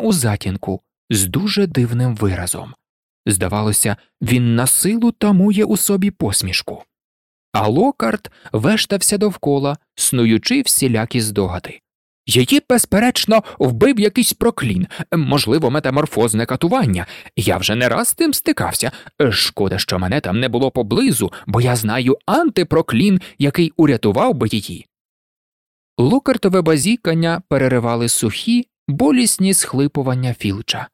у затінку, з дуже дивним виразом. Здавалося, він на силу тамує у собі посмішку. А Локарт вештався довкола, снуючи всілякі здогади. Її, безперечно, вбив якийсь проклін, можливо, метаморфозне катування. Я вже не раз з тим стикався. Шкода, що мене там не було поблизу, бо я знаю антипроклін, який урятував би її. Локартове базікання переривали сухі, болісні схлипування Філча.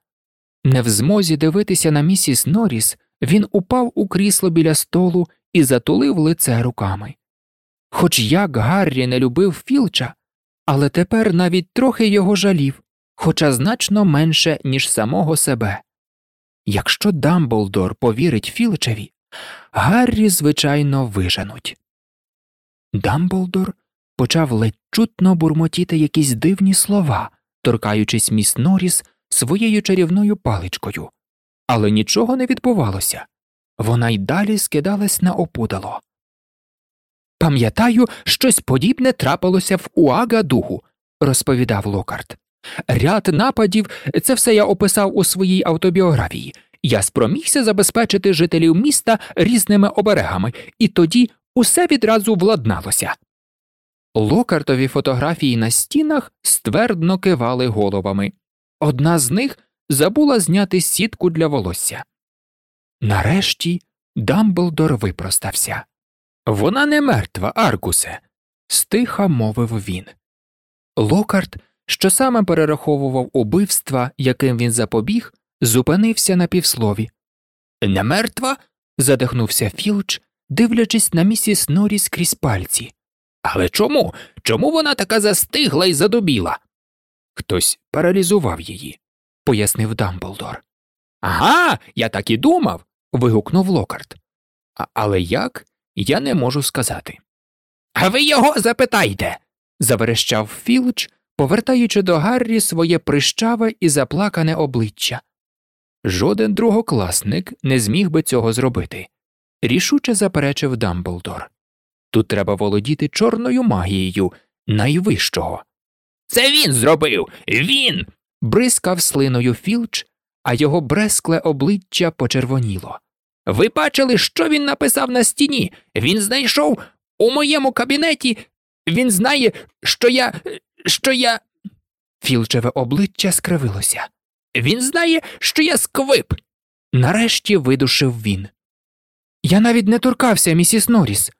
Не в змозі дивитися на місіс Норріс, він упав у крісло біля столу і затулив лице руками. Хоч як Гаррі не любив Філча, але тепер навіть трохи його жалів, хоча значно менше, ніж самого себе. Якщо Дамблдор повірить Філчеві, Гаррі, звичайно, виженуть. Дамблдор почав ледь чутно бурмотіти якісь дивні слова, торкаючись міс Норріс своєю чарівною паличкою, але нічого не відбувалося вона й далі скидалась на опудало. Пам'ятаю, щось подібне трапилося в Уагадугу, розповідав Локарт. Ряд нападів, це все я описав у своїй автобіографії. Я спромігся забезпечити жителів міста різними оберегами, і тоді усе відразу владналося. Локартові фотографії на стінах ствердно кивали головами. Одна з них забула зняти сітку для волосся. Нарешті Дамблдор випростався. Вона не мертва, Аркусе, стиха мовив він. Локарт, що саме перераховував убивства, яким він запобіг, зупинився на півслові. Не мертва? задихнувся Філч, дивлячись на місіс Норріс крізь пальці. Але чому? Чому вона така застигла і задубіла? Хтось паралізував її, пояснив Дамблдор. Ага, я так і думав. вигукнув Локарт. Але як? Я не можу сказати. А ви його запитайте. заверещав Філч, повертаючи до Гаррі своє прищаве і заплакане обличчя. Жоден другокласник не зміг би цього зробити, рішуче заперечив Дамблдор. Тут треба володіти чорною магією найвищого. Це він зробив. Він. бризкав слиною Філч, а його брескле обличчя почервоніло. Ви бачили, що він написав на стіні? Він знайшов у моєму кабінеті. Він знає, що я. що я. Філчеве обличчя скривилося. Він знає, що я сквип. Нарешті видушив він. Я навіть не торкався, місіс Норріс.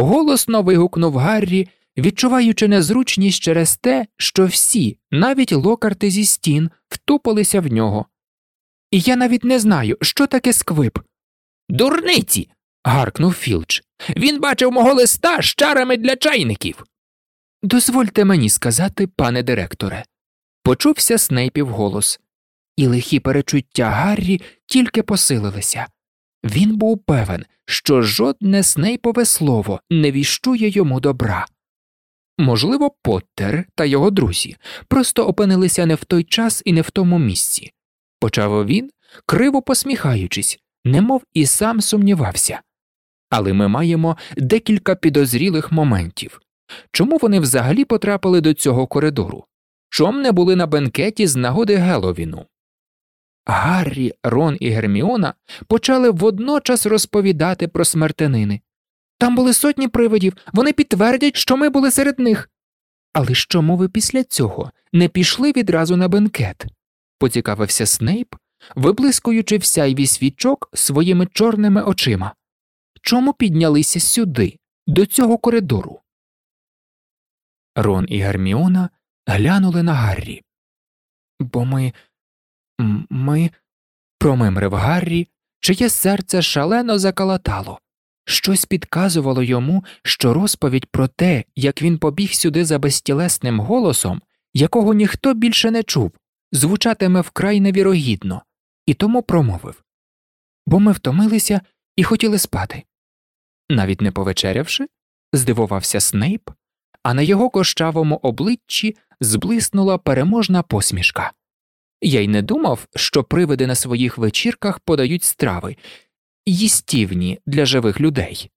Голосно вигукнув Гаррі, відчуваючи незручність через те, що всі, навіть локарти зі стін, втупилися в нього. І я навіть не знаю, що таке сквип. Дурниці. гаркнув Філч. Він бачив мого листа з чарами для чайників. Дозвольте мені сказати, пане директоре, почувся Снейпів голос, і лихі перечуття Гаррі тільки посилилися. Він був певен, що жодне снейпове слово не віщує йому добра. Можливо, Поттер та його друзі просто опинилися не в той час і не в тому місці. Почав він, криво посміхаючись, немов і сам сумнівався. Але ми маємо декілька підозрілих моментів чому вони взагалі потрапили до цього коридору? Чом не були на бенкеті з нагоди Геловіну? Гаррі, Рон і Герміона почали водночас розповідати про смертенини. Там були сотні привидів, вони підтвердять, що ми були серед них. Але чому ви після цього не пішли відразу на бенкет? поцікавився Снейп, виблискуючи в сяйві свічок своїми чорними очима. Чому піднялися сюди, до цього коридору? Рон і Герміона глянули на Гаррі. Бо ми. Ми. промимрив Гаррі, чиє серце шалено закалатало. Щось підказувало йому, що розповідь про те, як він побіг сюди за безтілесним голосом, якого ніхто більше не чув, звучатиме вкрай невірогідно, і тому промовив бо ми втомилися і хотіли спати. Навіть не повечерявши, здивувався Снейп, а на його кощавому обличчі зблиснула переможна посмішка. Я й не думав, що привиди на своїх вечірках подають страви, їстівні для живих людей.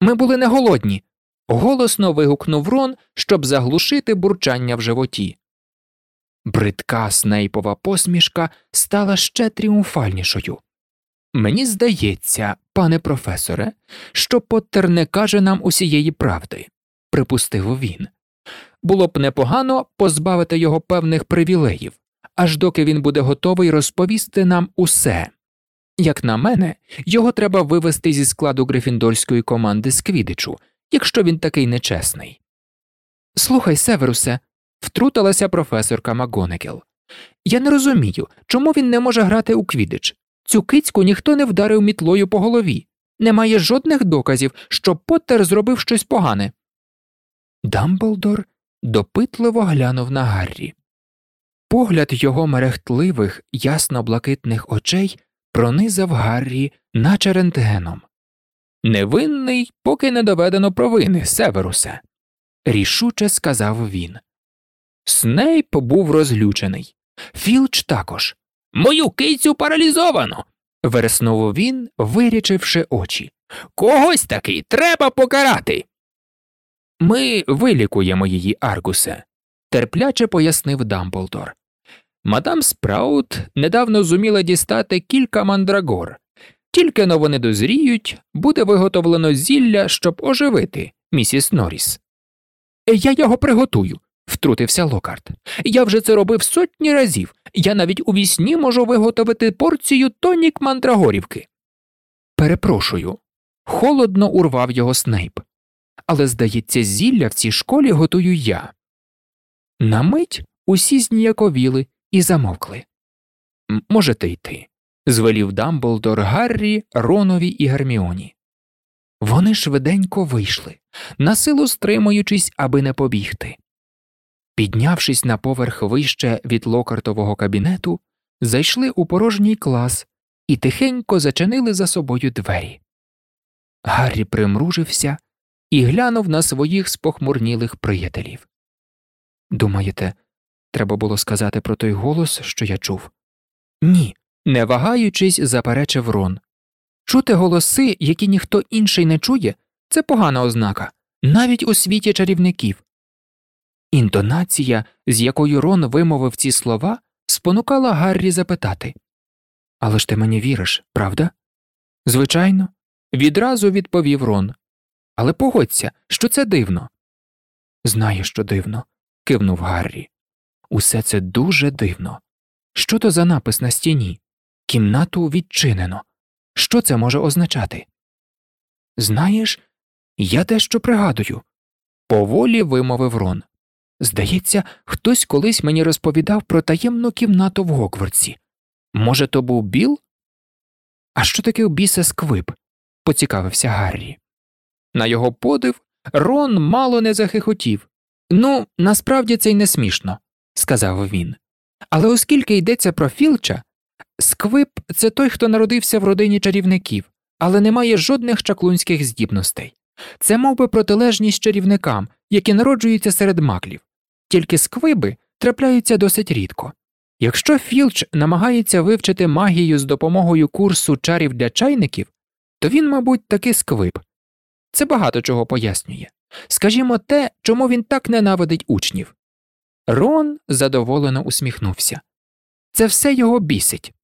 Ми були не голодні. Голосно вигукнув Рон, щоб заглушити бурчання в животі. Бридка снейпова посмішка стала ще тріумфальнішою. Мені здається, пане професоре, що Поттер не каже нам усієї правди, припустив він. Було б непогано позбавити його певних привілеїв, аж доки він буде готовий розповісти нам усе. Як на мене, його треба вивести зі складу грифіндорської команди з Квідичу, якщо він такий нечесний. Слухай, Северусе, втрутилася професорка Макгонегел. Я не розумію, чому він не може грати у Квідич. Цю кицьку ніхто не вдарив мітлою по голові. Немає жодних доказів, що Поттер зробив щось погане. Дамблдор допитливо глянув на Гаррі. Погляд його мерехтливих, ясно блакитних очей пронизав Гаррі, наче рентгеном. Невинний, поки не доведено провини, Северусе, рішуче сказав він. Снейп був розлючений. Філч також. Мою кицю паралізовано. вереснув він, вирячивши очі. Когось таки треба покарати. Ми вилікуємо її, Аргусе, терпляче пояснив Дамблдор. Мадам Спраут недавно зуміла дістати кілька мандрагор. Тільки но вони дозріють, буде виготовлено зілля, щоб оживити місіс Норріс. Я його приготую, втрутився Локарт. Я вже це робив сотні разів. Я навіть у вісні можу виготовити порцію тонік мандрагорівки. Перепрошую. Холодно урвав його Снейп. Але, здається, зілля в цій школі готую я. На мить усі зніяковіли і замовкли. Можете йти, звелів Дамблдор Гаррі, Ронові і Герміоні. Вони швиденько вийшли, насилу стримуючись, аби не побігти. Піднявшись на поверх вище від локартового кабінету, зайшли у порожній клас і тихенько зачинили за собою двері. Гаррі примружився і глянув на своїх спохмурнілих приятелів. Думаєте, треба було сказати про той голос, що я чув? Ні, не вагаючись, заперечив Рон. Чути голоси, які ніхто інший не чує, це погана ознака, навіть у світі чарівників. Інтонація, з якою Рон вимовив ці слова, спонукала Гаррі запитати Але ж ти мені віриш, правда? Звичайно, відразу відповів Рон. Але погодься, що це дивно. Знаю, що дивно, кивнув Гаррі. Усе це дуже дивно. Що то за напис на стіні? Кімнату відчинено. Що це може означати? Знаєш, я дещо пригадую, поволі вимовив Рон. Здається, хтось колись мені розповідав про таємну кімнату в Гоквардсі. Може, то був Біл? А що таке біса сквип? поцікавився Гаррі. На його подив Рон мало не захихотів. Ну, насправді це й не смішно, сказав він. Але оскільки йдеться про Філча, сквип це той, хто народився в родині чарівників, але не має жодних чаклунських здібностей. Це мов би, протилежність чарівникам, які народжуються серед маклів, тільки сквиби трапляються досить рідко. Якщо Філч намагається вивчити магію з допомогою курсу чарів для чайників, то він, мабуть, таки сквиб. Це багато чого пояснює. Скажімо те, чому він так ненавидить учнів. Рон задоволено усміхнувся. Це все його бісить.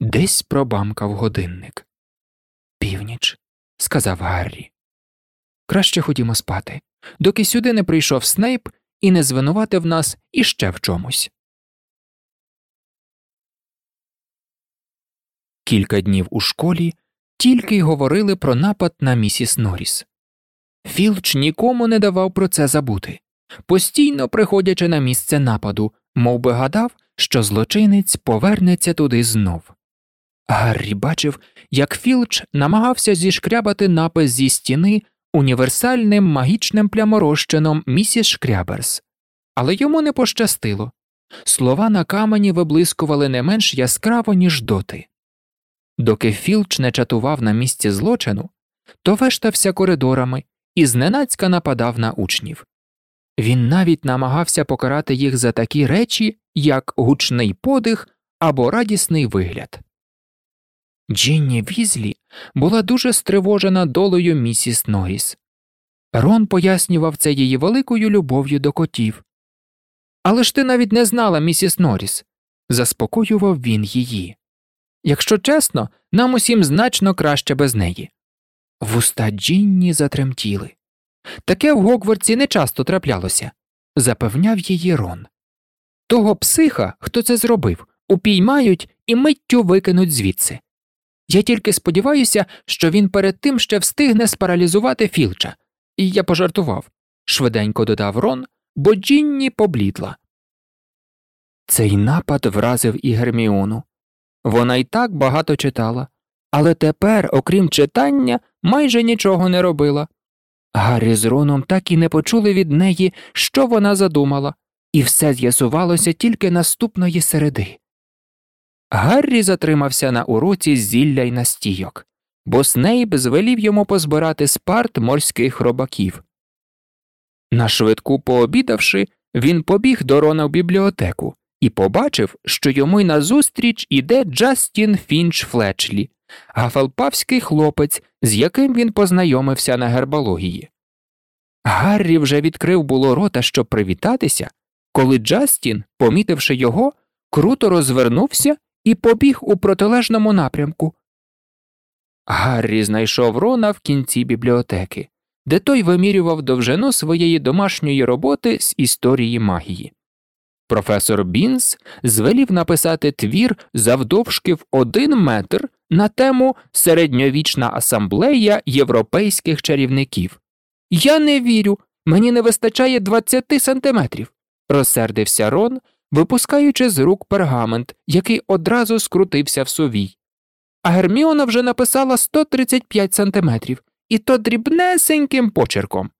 Десь пробамкав годинник. Північ, сказав Гаррі. Краще ходімо спати, доки сюди не прийшов Снейп і не звинуватив нас іще в чомусь. Кілька днів у школі тільки й говорили про напад на місіс Норріс. Філч нікому не давав про це забути, постійно приходячи на місце нападу, мов би гадав, що злочинець повернеться туди знов. Гаррі бачив, як Філч намагався зішкрябати напис зі стіни універсальним магічним пляморозчином місіс Шкряберс, але йому не пощастило. Слова на камені виблискували не менш яскраво, ніж доти. Доки Філч не чатував на місці злочину, то вештався коридорами і зненацька нападав на учнів. Він навіть намагався покарати їх за такі речі, як гучний подих або радісний вигляд. Джинні Візлі була дуже стривожена долею місіс Норріс. Рон пояснював це її великою любов'ю до котів. Але ж ти навіть не знала, місіс Норріс. заспокоював він її. Якщо чесно, нам усім значно краще без неї. Вуста Джінні затремтіли. Таке в Гогвардсі не часто траплялося, запевняв її Рон. Того психа, хто це зробив, упіймають і миттю викинуть звідси. Я тільки сподіваюся, що він перед тим ще встигне спаралізувати Філча, і я пожартував, швиденько додав Рон, бо Джінні поблідла. Цей напад вразив і Герміону. Вона й так багато читала, але тепер, окрім читання, майже нічого не робила. Гаррі з Роном так і не почули від неї, що вона задумала, і все з'ясувалося тільки наступної середи. Гаррі затримався на уроці зілля й настійок, бо Снейп звелів йому позбирати з парт морських робаків. Нашвидку пообідавши, він побіг до Рона в бібліотеку і побачив, що йому й назустріч іде Джастін Фінч Флечлі, гафалпавський хлопець, з яким він познайомився на гербології. Гаррі вже відкрив було рота, щоб привітатися, коли Джастін, помітивши його, круто розвернувся і побіг у протилежному напрямку. Гаррі знайшов Рона в кінці бібліотеки, де той вимірював довжину своєї домашньої роботи з історії магії. Професор Бінс звелів написати твір завдовжки в один метр на тему Середньовічна асамблея європейських чарівників. Я не вірю, мені не вистачає 20 сантиметрів, розсердився Рон, випускаючи з рук пергамент, який одразу скрутився в сувій. А Герміона вже написала 135 сантиметрів, і то дрібнесеньким почерком.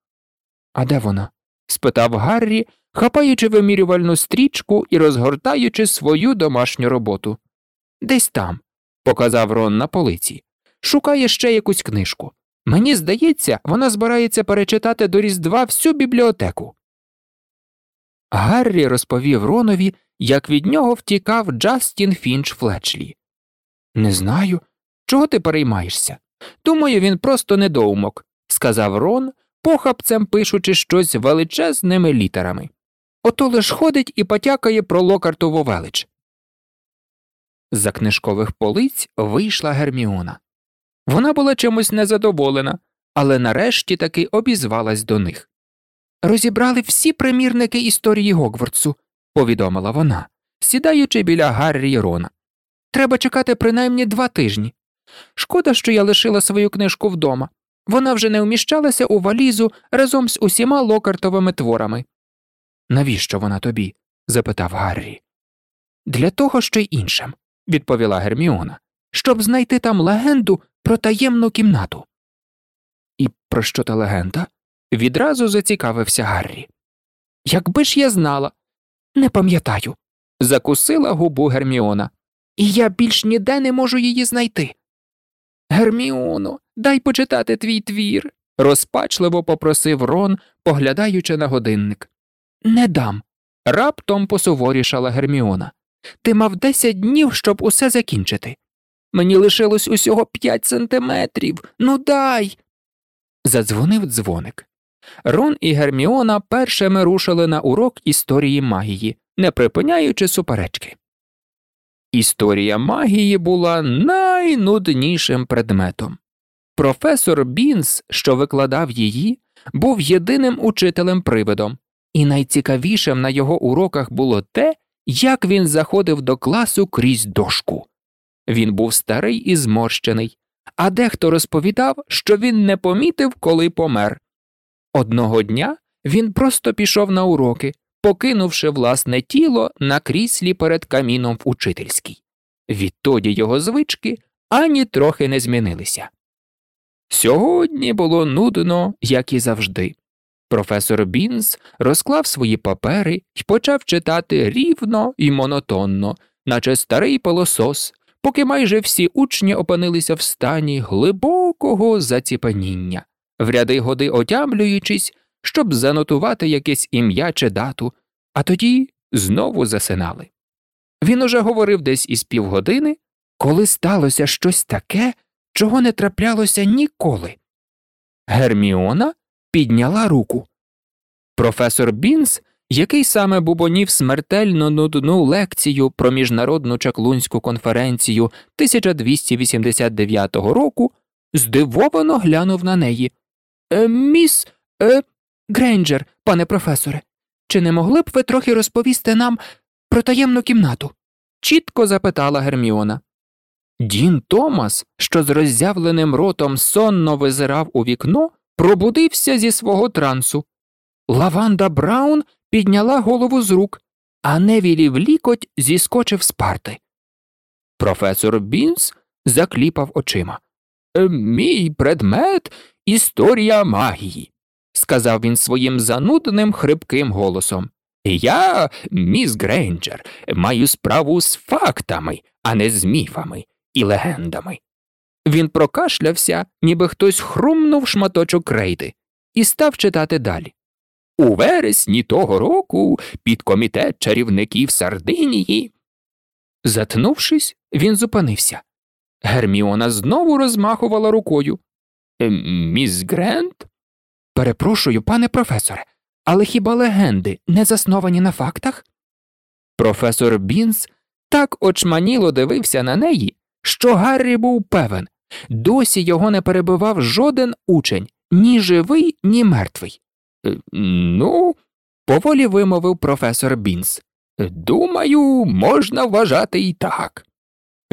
А де вона? спитав Гаррі, хапаючи вимірювальну стрічку і розгортаючи свою домашню роботу. Десь там, показав Рон на полиці. Шукає ще якусь книжку. Мені здається, вона збирається перечитати до Різдва всю бібліотеку. Гаррі розповів Ронові, як від нього втікав Джастін Фінч Флечлі. Не знаю, чого ти переймаєшся. Думаю, він просто недоумок, сказав Рон, похапцем пишучи щось величезними літерами. Ото лиш ходить і потякає про локартову велич. За книжкових полиць вийшла Герміона. Вона була чимось незадоволена, але нарешті таки обізвалась до них. Розібрали всі примірники історії Гогвардсу, повідомила вона, сідаючи біля Гаррі Рона. Треба чекати принаймні два тижні. Шкода, що я лишила свою книжку вдома. Вона вже не вміщалася у валізу разом з усіма локартовими творами. Навіщо вона тобі? запитав Гаррі. Для того, що й іншим, відповіла Герміона, щоб знайти там легенду про таємну кімнату. І про що та легенда? відразу зацікавився Гаррі. Якби ж я знала, не пам'ятаю, закусила губу Герміона, і я більш ніде не можу її знайти. Герміоно, дай почитати твій твір, розпачливо попросив Рон, поглядаючи на годинник. Не дам. Раптом посуворішала Герміона. Ти мав десять днів, щоб усе закінчити. Мені лишилось усього п'ять сантиметрів. Ну дай. Задзвонив дзвоник. Рон і Герміона першими рушили на урок історії магії, не припиняючи суперечки. Історія магії була найнуднішим предметом. Професор Бінс, що викладав її, був єдиним учителем привидом, і найцікавішим на його уроках було те, як він заходив до класу крізь дошку. Він був старий і зморщений, а дехто розповідав, що він не помітив, коли помер. Одного дня він просто пішов на уроки, покинувши власне тіло на кріслі перед каміном в учительській. Відтоді його звички ані трохи не змінилися. Сьогодні було нудно, як і завжди. Професор Бінс розклав свої папери і почав читати рівно і монотонно, наче старий полосос, поки майже всі учні опинилися в стані глибокого заціпаніння, в ряди годи отямлюючись, щоб занотувати якесь ім'я чи дату, а тоді знову засинали. Він уже говорив десь із півгодини, коли сталося щось таке, чого не траплялося ніколи. Герміона підняла руку. Професор Бінс який саме бубонів смертельно нудну лекцію про міжнародну чаклунську конференцію 1289 року, здивовано глянув на неї. «Е, Міс е, Грейнджер, пане професоре, чи не могли б ви трохи розповісти нам про таємну кімнату? чітко запитала Герміона. Дін Томас, що з роззявленим ротом сонно визирав у вікно, пробудився зі свого трансу. Лаванда Браун підняла голову з рук, а Невілів лікоть зіскочив з парти. Професор Бінс закліпав очима. «Е, Мій предмет історія магії, сказав він своїм занудним хрипким голосом. Я, міс Грейнджер, маю справу з фактами, а не з міфами і легендами. Він прокашлявся, ніби хтось хрумнув шматочок крейди, і став читати далі. У вересні того року підкомітет чарівників Сардинії. Затнувшись, він зупинився. Герміона знову розмахувала рукою. «Е, Міс Грент? Перепрошую, пане професоре, але хіба легенди не засновані на фактах? Професор Бінс так очманіло дивився на неї, що Гаррі був певен досі його не перебивав жоден учень, ні живий, ні мертвий. «Е, Ну, поволі вимовив професор Бінс. Думаю, можна вважати і так.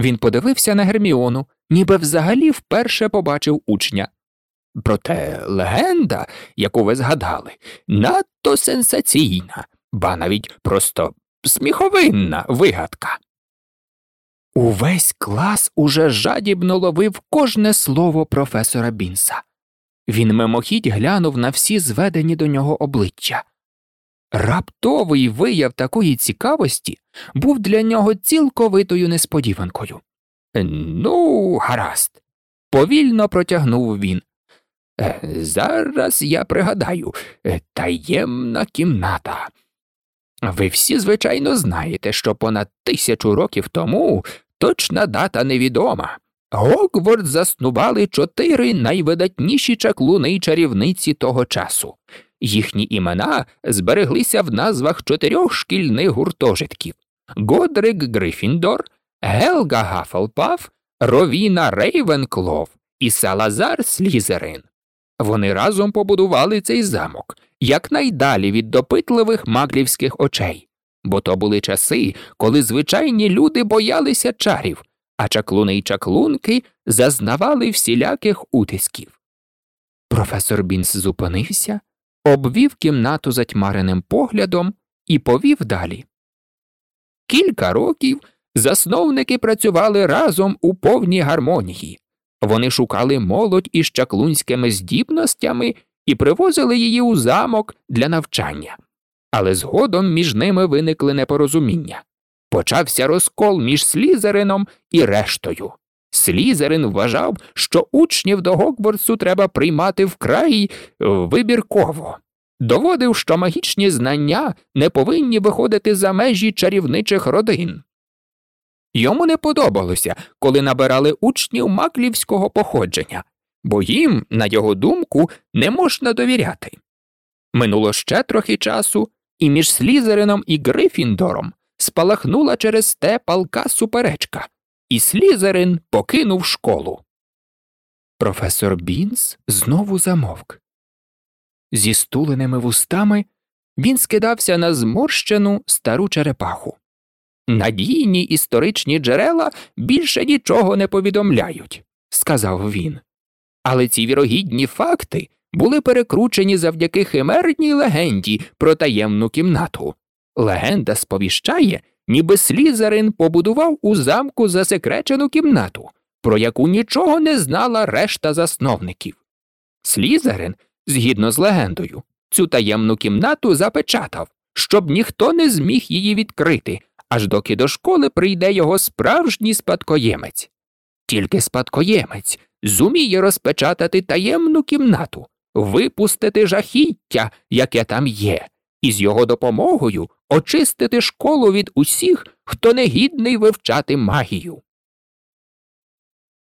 Він подивився на Герміону, ніби взагалі вперше побачив учня. Проте легенда, яку ви згадали, надто сенсаційна, ба навіть просто сміховинна вигадка. Увесь клас уже жадібно ловив кожне слово професора Бінса. Він мимохідь глянув на всі зведені до нього обличчя. Раптовий вияв такої цікавості був для нього цілковитою несподіванкою. Ну, гаразд, повільно протягнув він. «Е, Зараз я пригадаю е, таємна кімната. Ви всі, звичайно, знаєте, що понад тисячу років тому точна дата невідома. Гогвард заснували чотири найвидатніші чаклуни й чарівниці того часу. Їхні імена збереглися в назвах чотирьох шкільних гуртожитків Годрик Грифіндор, Гелга Гафелпаф, Ровіна Рейвенклов і Салазар Слізерин. Вони разом побудували цей замок якнайдалі від допитливих маклівських очей, бо то були часи, коли звичайні люди боялися чарів, а чаклуни й чаклунки зазнавали всіляких утисків. Професор Бінс зупинився, обвів кімнату затьмареним поглядом і повів далі. Кілька років засновники працювали разом у повній гармонії. Вони шукали молодь із чаклунськими здібностями і привозили її у замок для навчання. Але згодом між ними виникли непорозуміння. Почався розкол між Слізерином і рештою. Слізерин вважав, що учнів до Гогвартсу треба приймати вкрай вибірково, доводив, що магічні знання не повинні виходити за межі чарівничих родин. Йому не подобалося, коли набирали учнів маклівського походження, бо їм, на його думку, не можна довіряти. Минуло ще трохи часу, і між Слізерином і Грифіндором спалахнула через те палка суперечка, і Слізерин покинув школу. Професор Бінс знову замовк. Зі стуленими вустами він скидався на зморщену стару черепаху. Надійні історичні джерела більше нічого не повідомляють, сказав він. Але ці вірогідні факти були перекручені завдяки химерній легенді про таємну кімнату. Легенда сповіщає, ніби Слізарин побудував у замку засекречену кімнату, про яку нічого не знала решта засновників. Слізарин, згідно з легендою, цю таємну кімнату запечатав, щоб ніхто не зміг її відкрити, аж доки до школи прийде його справжній спадкоємець. Тільки спадкоємець зуміє розпечатати таємну кімнату, випустити жахіття, яке там є, і з його допомогою очистити школу від усіх, хто не гідний вивчати магію.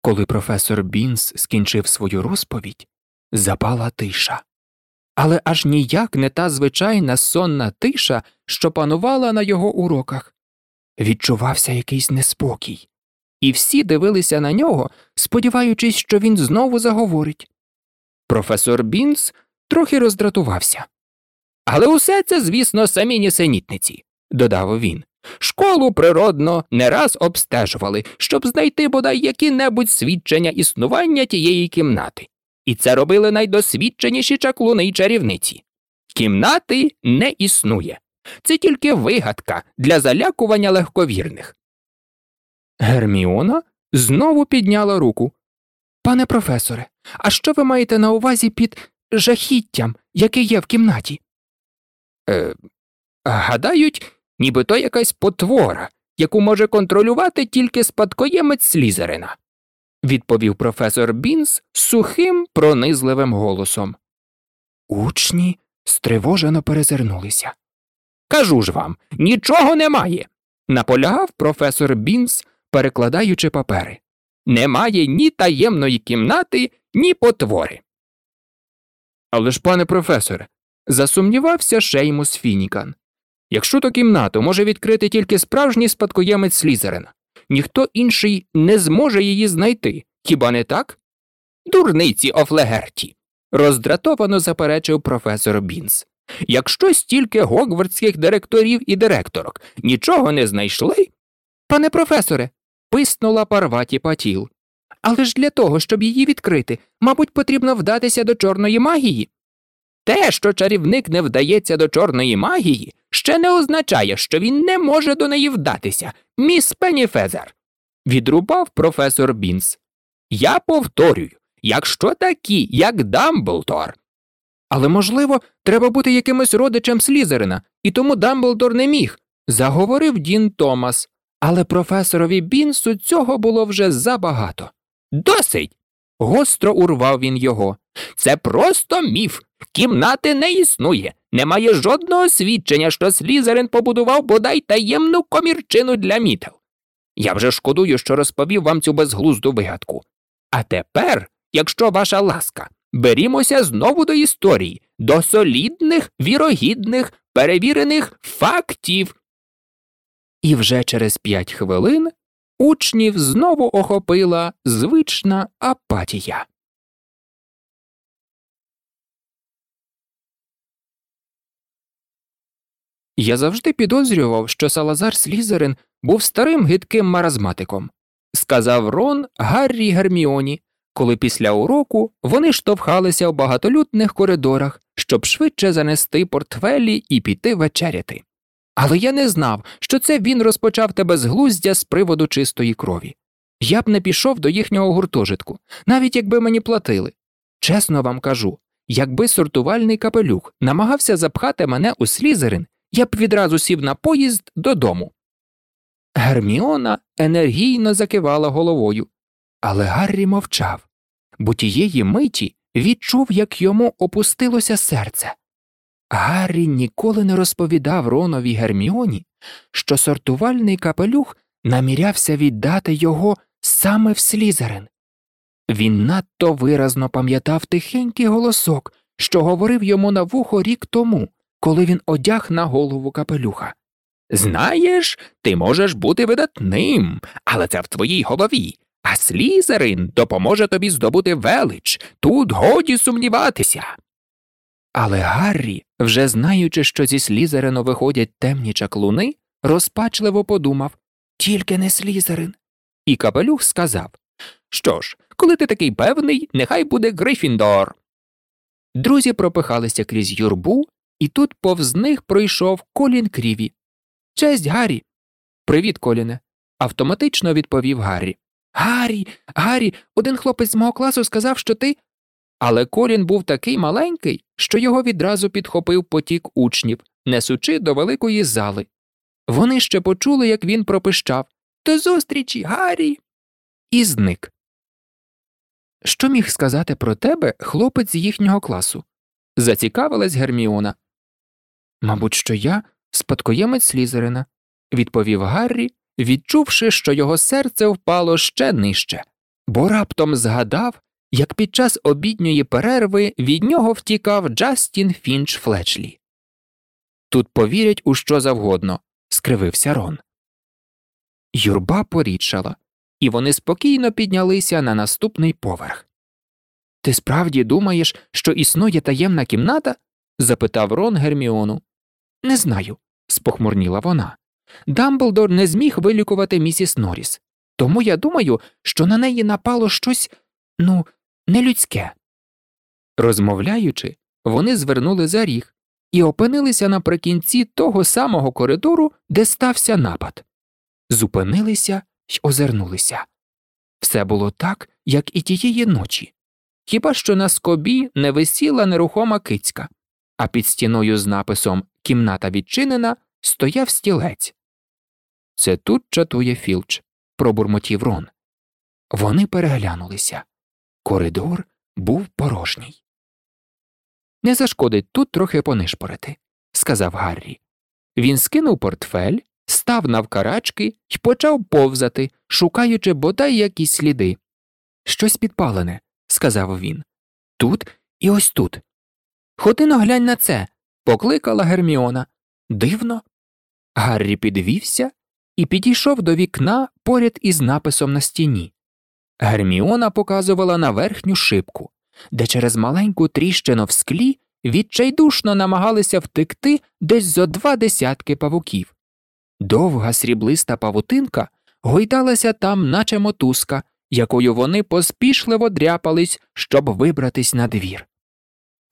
Коли професор Бінс скінчив свою розповідь, запала тиша. але аж ніяк не та звичайна сонна тиша, що панувала на його уроках. Відчувався якийсь неспокій, і всі дивилися на нього, сподіваючись, що він знову заговорить. Професор Бінс трохи роздратувався. Але усе це, звісно, самі нісенітниці, додав він. Школу природно не раз обстежували, щоб знайти бодай які небудь свідчення існування тієї кімнати, і це робили найдосвідченіші чаклуни й чарівниці. Кімнати не існує, це тільки вигадка для залякування легковірних. Герміона знову підняла руку. Пане професоре, а що ви маєте на увазі під жахіттям, яке є в кімнаті? Е, гадають, ніби то якась потвора, яку може контролювати тільки спадкоємець Слізерина, відповів професор Бінс сухим, пронизливим голосом. Учні стривожено перезирнулися. Кажу ж вам, нічого немає. наполягав професор Бінс, перекладаючи папери. Немає ні таємної кімнати, ні потвори. Але ж, пане професоре, засумнівався Шеймус Фінікан. Якщо то кімнату може відкрити тільки справжній спадкоємець Слізерина, ніхто інший не зможе її знайти, хіба не так? Дурниці Офлегерті, роздратовано заперечив професор Бінс. Якщо стільки гогвардських директорів і директорок нічого не знайшли. Пане професоре, писнула Парваті Патіл. Але ж для того, щоб її відкрити, мабуть, потрібно вдатися до чорної магії. Те, що чарівник не вдається до чорної магії, ще не означає, що він не може до неї вдатися, міс Пенніфезер. Відрубав професор Бінс. Я повторюю, якщо такі, як Дамблдор. Але, можливо, треба бути якимось родичем Слізерина, і тому Дамблдор не міг, заговорив Дін Томас, але професорові Бінсу цього було вже забагато. Досить. гостро урвав він його. Це просто міф. Кімнати не існує, немає жодного свідчення, що Слізерин побудував бодай таємну комірчину для мітел. Я вже шкодую, що розповів вам цю безглузду вигадку. А тепер, якщо ваша ласка, берімося знову до історії, до солідних, вірогідних, перевірених фактів. І вже через п'ять хвилин учнів знову охопила звична апатія. Я завжди підозрював, що Салазар Слізерин був старим гидким маразматиком, сказав Рон Гаррі Герміоні, коли після уроку вони штовхалися в багатолюдних коридорах, щоб швидше занести портфелі і піти вечеряти. Але я не знав, що це він розпочав тебе з глуздя з приводу чистої крові. Я б не пішов до їхнього гуртожитку, навіть якби мені платили. Чесно вам кажу, якби сортувальний капелюх намагався запхати мене у слізерин, я б відразу сів на поїзд додому. Герміона енергійно закивала головою, але Гаррі мовчав, бо тієї миті відчув, як йому опустилося серце. Гаррі ніколи не розповідав Ронові Герміоні, що сортувальний капелюх намірявся віддати його саме в Слізерин. Він надто виразно пам'ятав тихенький голосок, що говорив йому на вухо рік тому, коли він одяг на голову капелюха. Знаєш, ти можеш бути видатним, але це в твоїй голові, а слізерин допоможе тобі здобути велич, тут годі сумніватися. Але Гаррі, вже знаючи, що зі слізерину виходять темні чаклуни, розпачливо подумав тільки не слізерин. І капелюх сказав Що ж, коли ти такий певний, нехай буде Грифіндор. Друзі пропихалися крізь юрбу, і тут повз них пройшов Колін Кріві. Честь, Гаррі. Привіт, Коліне. автоматично відповів Гаррі. Гаррі, Гаррі, один хлопець з мого класу сказав, що ти. Але Колін був такий маленький, що його відразу підхопив потік учнів, несучи до великої зали. Вони ще почули, як він пропищав До зустрічі, Гаррі. І зник. Що міг сказати про тебе хлопець з їхнього класу? зацікавилась Герміона. Мабуть, що я спадкоємець Слізерина, відповів Гаррі, відчувши, що його серце впало ще нижче, бо раптом згадав, як під час обідньої перерви від нього втікав Джастін Фінч Флечлі. Тут повірять у що завгодно, скривився Рон. Юрба порідшала, і вони спокійно піднялися на наступний поверх. Ти справді думаєш, що існує таємна кімната? запитав Рон Герміону. Не знаю, спохмурніла вона. Дамблдор не зміг вилікувати місіс Норріс, тому я думаю, що на неї напало щось, ну, нелюдське. Розмовляючи, вони звернули за ріг і опинилися наприкінці того самого коридору, де стався напад. Зупинилися й озирнулися. Все було так, як і тієї ночі. Хіба що на скобі не висіла нерухома кицька, а під стіною з написом Кімната відчинена стояв стілець. Це тут чатує Філч, пробурмотів Рон. Вони переглянулися. Коридор був порожній. Не зашкодить тут трохи понишпорити, сказав Гаррі. Він скинув портфель, став навкарачки й почав повзати, шукаючи бодай якісь сліди. Щось підпалене, сказав він. Тут і ось тут. Ходи но глянь на це. покликала Герміона. Дивно. Гаррі підвівся і підійшов до вікна поряд із написом на стіні. Герміона показувала на верхню шибку, де через маленьку тріщину в склі відчайдушно намагалися втекти десь зо два десятки павуків. Довга сріблиста павутинка гойдалася там, наче мотузка, якою вони поспішливо дряпались, щоб вибратись на двір.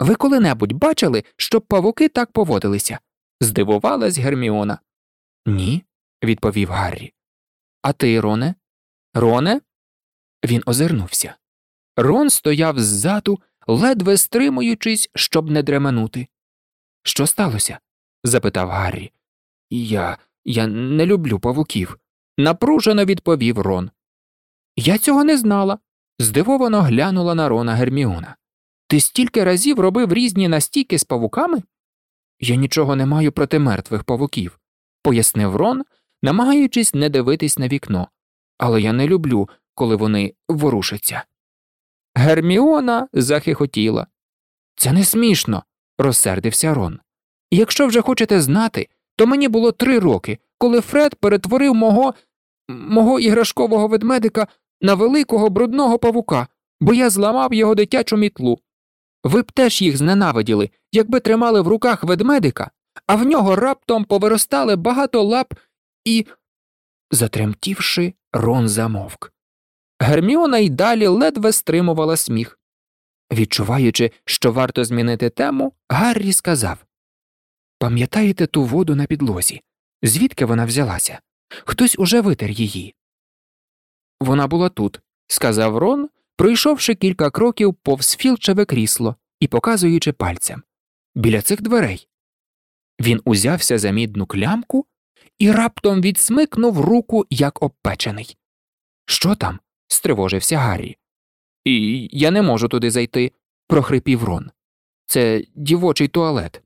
Ви коли-небудь бачили, щоб павуки так поводилися? здивувалась Герміона. Ні, відповів Гаррі. А ти, Роне? Роне? Він озирнувся. Рон стояв ззаду, ледве стримуючись, щоб не дременути. Що сталося? запитав Гаррі. Я я не люблю павуків, напружено відповів Рон. Я цього не знала. здивовано глянула на Рона Герміона. Ти стільки разів робив різні настійки з павуками? Я нічого не маю проти мертвих павуків, пояснив Рон, намагаючись не дивитись на вікно, але я не люблю, коли вони ворушаться. Герміона захихотіла. Це не смішно, розсердився Рон. Якщо вже хочете знати, то мені було три роки, коли Фред перетворив мого мого іграшкового ведмедика на великого брудного павука, бо я зламав його дитячу мітлу. Ви б теж їх зненавиділи, якби тримали в руках ведмедика, а в нього раптом повиростали багато лап і. Затремтівши, Рон замовк. Герміона й далі ледве стримувала сміх. Відчуваючи, що варто змінити тему, Гаррі сказав Пам'ятаєте ту воду на підлозі? Звідки вона взялася? Хтось уже витер її. Вона була тут, сказав Рон, пройшовши кілька кроків повз філчеве крісло і показуючи пальцем. Біля цих дверей. Він узявся за мідну клямку і раптом відсмикнув руку, як обпечений. Що там? Стривожився Гаррі. І я не можу туди зайти, прохрипів Рон. Це дівочий туалет.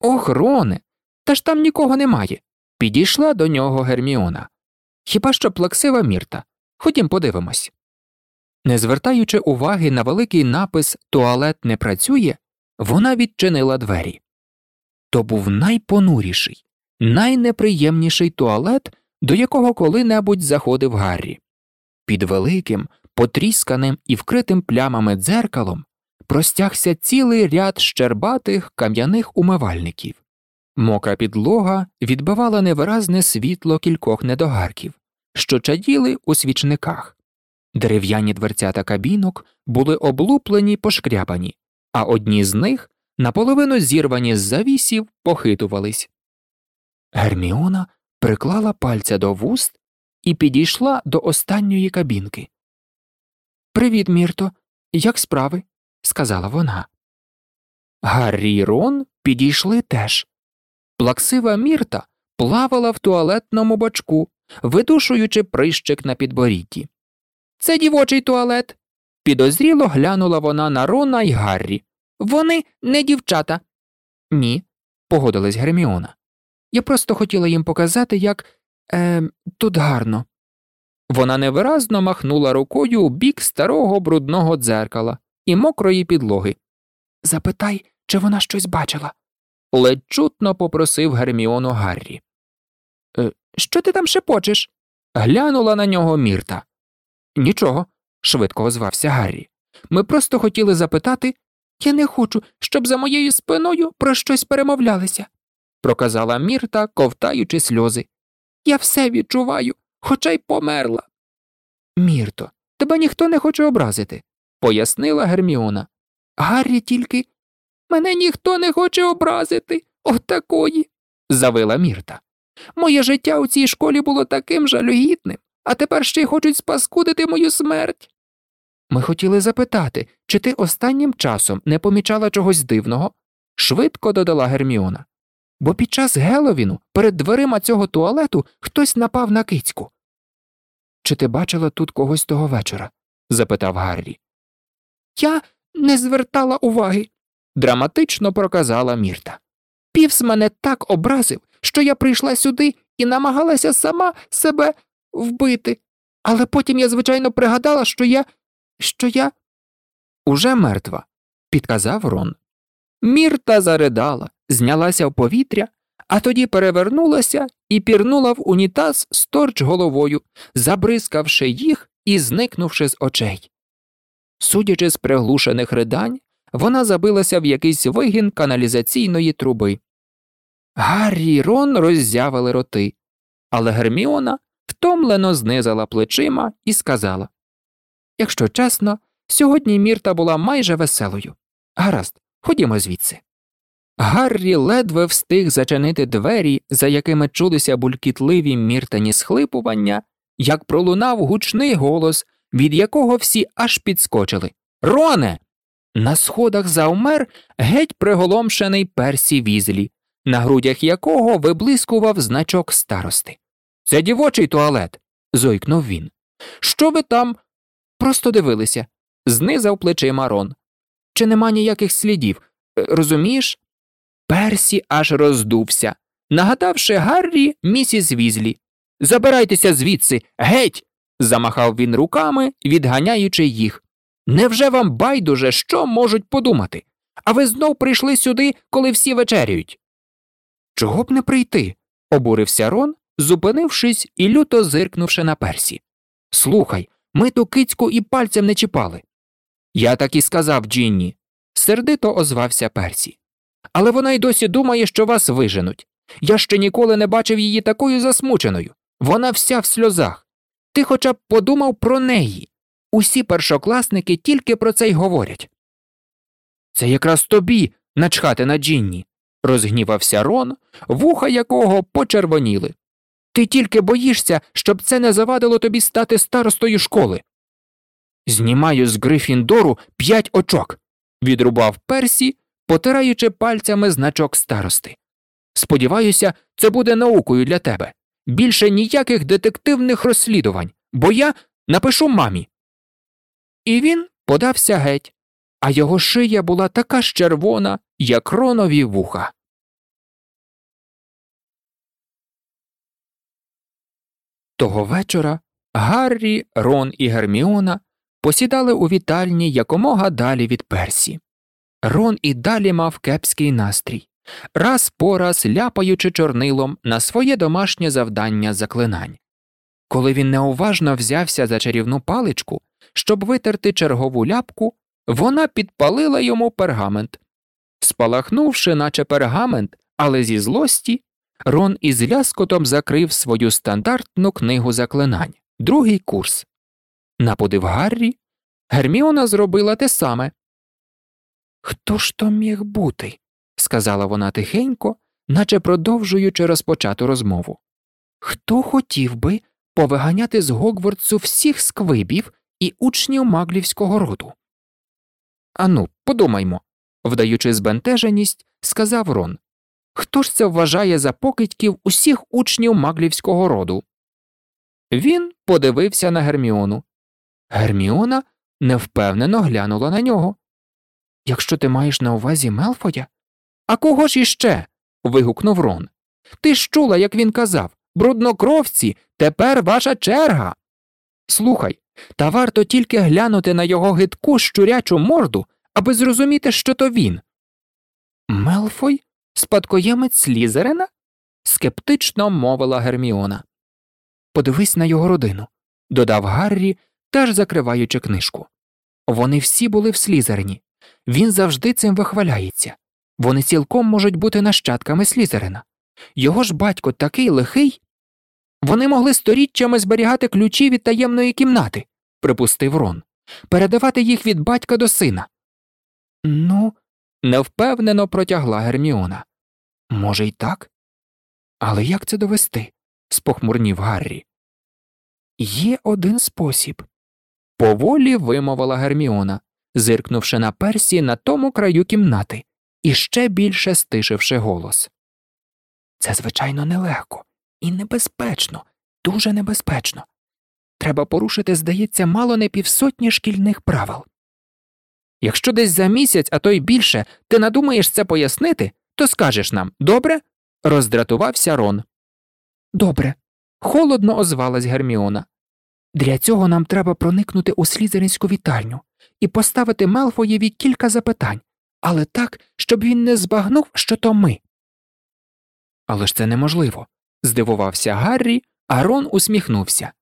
Ох, Роне, та ж там нікого немає. Підійшла до нього Герміона. Хіба що плаксива мірта. Ходім подивимось. Не звертаючи уваги на великий напис Туалет не працює, вона відчинила двері. То був найпонуріший, найнеприємніший туалет, до якого коли-небудь заходив Гаррі. Під великим, потрісканим і вкритим плямами дзеркалом простягся цілий ряд щербатих кам'яних умивальників. Мокра підлога відбивала невиразне світло кількох недогарків, що чаділи у свічниках. Дерев'яні дверцята кабінок були облуплені й пошкрябані, а одні з них, наполовину зірвані з завісів, похитувались. Герміона приклала пальця до вуст і підійшла до останньої кабінки. Привіт, Мірто, як справи? сказала вона. Гаррі й Рон підійшли теж. Плаксива Мірта плавала в туалетному бачку, видушуючи прищик на підборідді. Це дівочий туалет. Підозріло глянула вона на Рона й Гаррі. Вони не дівчата. Ні, погодилась Герміона. Я просто хотіла їм показати, як е, тут гарно. Вона невиразно махнула рукою у бік старого брудного дзеркала і мокрої підлоги. Запитай, чи вона щось бачила. ледь чутно попросив Герміону Гаррі. «Е, Що ти там шепочеш? глянула на нього Мірта. Нічого, швидко озвався Гаррі. Ми просто хотіли запитати я не хочу, щоб за моєю спиною про щось перемовлялися, проказала Мірта, ковтаючи сльози. Я все відчуваю, хоча й померла. Мірто, тебе ніхто не хоче образити, пояснила Герміона. Гаррі тільки мене ніхто не хоче образити, отакої, завила Мірта. Моє життя у цій школі було таким жалюгідним, а тепер ще й хочуть спаскудити мою смерть. Ми хотіли запитати, чи ти останнім часом не помічала чогось дивного? швидко додала Герміона. Бо під час Геловіну перед дверима цього туалету хтось напав на кицьку. Чи ти бачила тут когось того вечора? запитав Гаррі. Я не звертала уваги, драматично проказала Мірта. Півс мене так образив, що я прийшла сюди і намагалася сама себе вбити, але потім я, звичайно, пригадала, що я. що я. Уже мертва, підказав Рон. Мірта заридала, знялася в повітря, а тоді перевернулася і пірнула в унітаз сторч головою, забризкавши їх і зникнувши з очей. Судячи з приглушених ридань, вона забилася в якийсь вигін каналізаційної труби. Гаррі й Рон роззявили роти, але Герміона втомлено знизала плечима і сказала Якщо чесно, сьогодні Мірта була майже веселою. Гаразд, ходімо звідси. Гаррі ледве встиг зачинити двері, за якими чулися булькітливі міртані схлипування, як пролунав гучний голос, від якого всі аж підскочили. Роне. На сходах завмер геть приголомшений персі візлі, на грудях якого виблискував значок старости. Це дівочий туалет. зойкнув він. Що ви там? Просто дивилися, знизав плечима Рон. Чи нема ніяких слідів? Е, Розумієш? Персі аж роздувся, нагадавши Гаррі місіс Візлі. Забирайтеся звідси, геть. замахав він руками, відганяючи їх. Невже вам байдуже, що можуть подумати? А ви знов прийшли сюди, коли всі вечерюють? Чого б не прийти? обурився Рон, зупинившись і люто зиркнувши на персі. Слухай, ми ту кицьку і пальцем не чіпали. Я так і сказав Джінні, сердито озвався Персі. Але вона й досі думає, що вас виженуть. Я ще ніколи не бачив її такою засмученою. Вона вся в сльозах. Ти хоча б подумав про неї. Усі першокласники тільки про це й говорять. Це якраз тобі начхати на Джінні, розгнівався Рон, вуха якого почервоніли. Ти тільки боїшся, щоб це не завадило тобі стати старостою школи. Знімаю з Грифіндору п'ять очок, відрубав Персі, потираючи пальцями значок старости. Сподіваюся, це буде наукою для тебе. Більше ніяких детективних розслідувань, бо я напишу мамі. І він подався геть, а його шия була така ж червона, як ронові вуха. Того вечора Гаррі, Рон і Герміона посідали у вітальні якомога далі від Персі. Рон і далі мав кепський настрій, раз по раз ляпаючи чорнилом на своє домашнє завдання заклинань. Коли він неуважно взявся за чарівну паличку, щоб витерти чергову ляпку, вона підпалила йому пергамент. Спалахнувши, наче пергамент, але зі злості, Рон із ляскотом закрив свою стандартну книгу заклинань, другий курс. На подив Гаррі, Герміона зробила те саме. Хто ж то міг бути? сказала вона тихенько, наче продовжуючи розпочату розмову. Хто хотів би повиганяти з Гогвардсу всіх сквибів і учнів маглівського роду? Ану, подумаймо, вдаючи збентеженість, сказав Рон. Хто ж це вважає за покидьків усіх учнів маглівського роду? Він подивився на Герміону. Герміона невпевнено глянула на нього. Якщо ти маєш на увазі Мелфоя? А кого ж іще? вигукнув Рон. Ти ж чула, як він казав бруднокровці, тепер ваша черга. Слухай, та варто тільки глянути на його гидку щурячу морду, аби зрозуміти, що то він. Мелфой? Спадкоємець Слізерина? скептично мовила Герміона. Подивись на його родину, додав Гаррі, теж закриваючи книжку. Вони всі були в Слізерині. Він завжди цим вихваляється. Вони цілком можуть бути нащадками Слізерина. Його ж батько такий лихий. Вони могли сторіччями зберігати ключі від таємної кімнати, припустив Рон, передавати їх від батька до сина. Ну, невпевнено протягла Герміона. Може, й так? Але як це довести? спохмурнів Гаррі. Є один спосіб. Поволі вимовила Герміона, зиркнувши на персі на тому краю кімнати і ще більше стишивши голос. Це, звичайно, нелегко і небезпечно, дуже небезпечно. Треба порушити, здається, мало не півсотні шкільних правил. Якщо десь за місяць, а то й більше, ти надумаєш це пояснити, то скажеш нам добре? роздратувався Рон. Добре. Холодно озвалась Герміона. Для цього нам треба проникнути у слізеринську вітальню і поставити Мелфоєві кілька запитань, але так, щоб він не збагнув, що то ми. Але ж це неможливо. здивувався Гаррі, а Рон усміхнувся.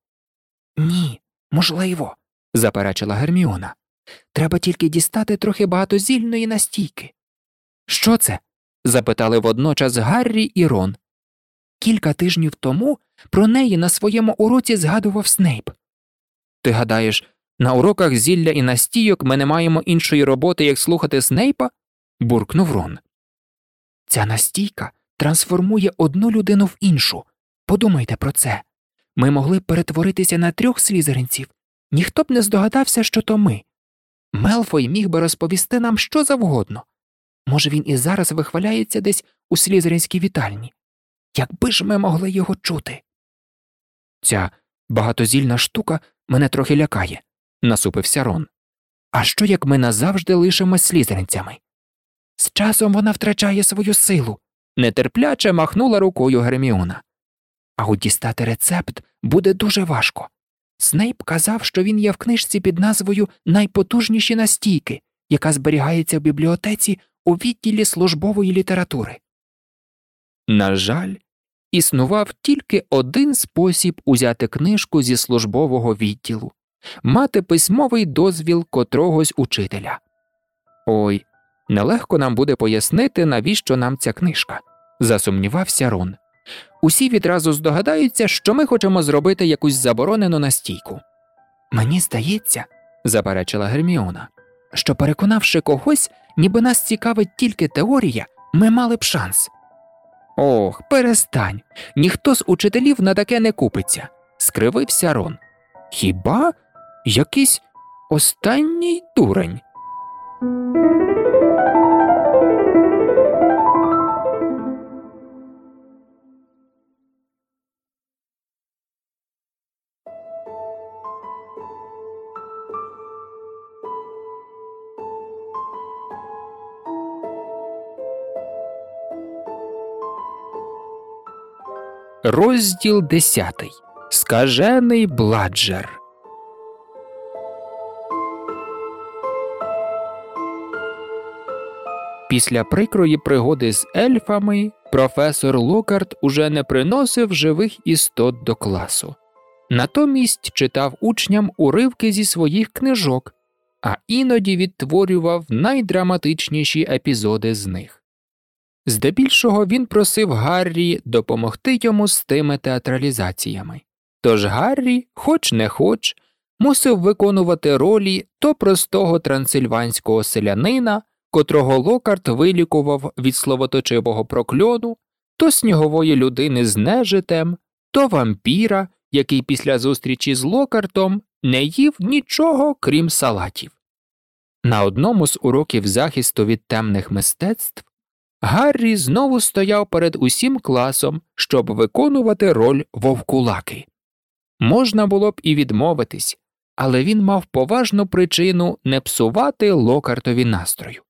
Ні, можливо, заперечила Герміона. Треба тільки дістати трохи багатозільної настійки. Що це? запитали водночас Гаррі і Рон. Кілька тижнів тому про неї на своєму уроці згадував Снейп. Ти гадаєш, на уроках зілля і настійок ми не маємо іншої роботи, як слухати Снейпа? буркнув Рон. Ця настійка трансформує одну людину в іншу. Подумайте про це. Ми могли б перетворитися на трьох слізеринців. Ніхто б не здогадався, що то ми. Мелфой міг би розповісти нам що завгодно. Може, він і зараз вихваляється десь у слізеринській вітальні. Якби ж ми могли його чути. Ця багатозільна штука мене трохи лякає, насупився Рон. А що як ми назавжди лишимось слізеринцями? З часом вона втрачає свою силу, нетерпляче махнула рукою Герміона. А от дістати рецепт буде дуже важко. Снейп казав, що він є в книжці під назвою Найпотужніші настійки, яка зберігається в бібліотеці у відділі службової літератури. На жаль, існував тільки один спосіб узяти книжку зі службового відділу мати письмовий дозвіл котрогось учителя. Ой, нелегко нам буде пояснити, навіщо нам ця книжка, засумнівався Рон. Усі відразу здогадаються, що ми хочемо зробити якусь заборонену настійку. Мені здається, заперечила Герміона, що, переконавши когось, ніби нас цікавить тільки теорія, ми мали б шанс. Ох, перестань. Ніхто з учителів на таке не купиться, скривився Рон. Хіба якийсь останній дурень? Розділ десятий. Скажений бладжер. Після прикрої пригоди з ельфами професор Локарт уже не приносив живих істот до класу, натомість читав учням уривки зі своїх книжок, а іноді відтворював найдраматичніші епізоди з них. Здебільшого він просив Гаррі допомогти йому з тими театралізаціями. Тож Гаррі, хоч не хоч, мусив виконувати ролі то простого трансильванського селянина, котрого Локарт вилікував від словоточивого прокльону, то снігової людини з нежитем, то вампіра, який після зустрічі з Локартом не їв нічого крім салатів. На одному з уроків захисту від темних мистецтв Гаррі знову стояв перед усім класом, щоб виконувати роль вовкулаки. Можна було б і відмовитись, але він мав поважну причину не псувати локартові настрою.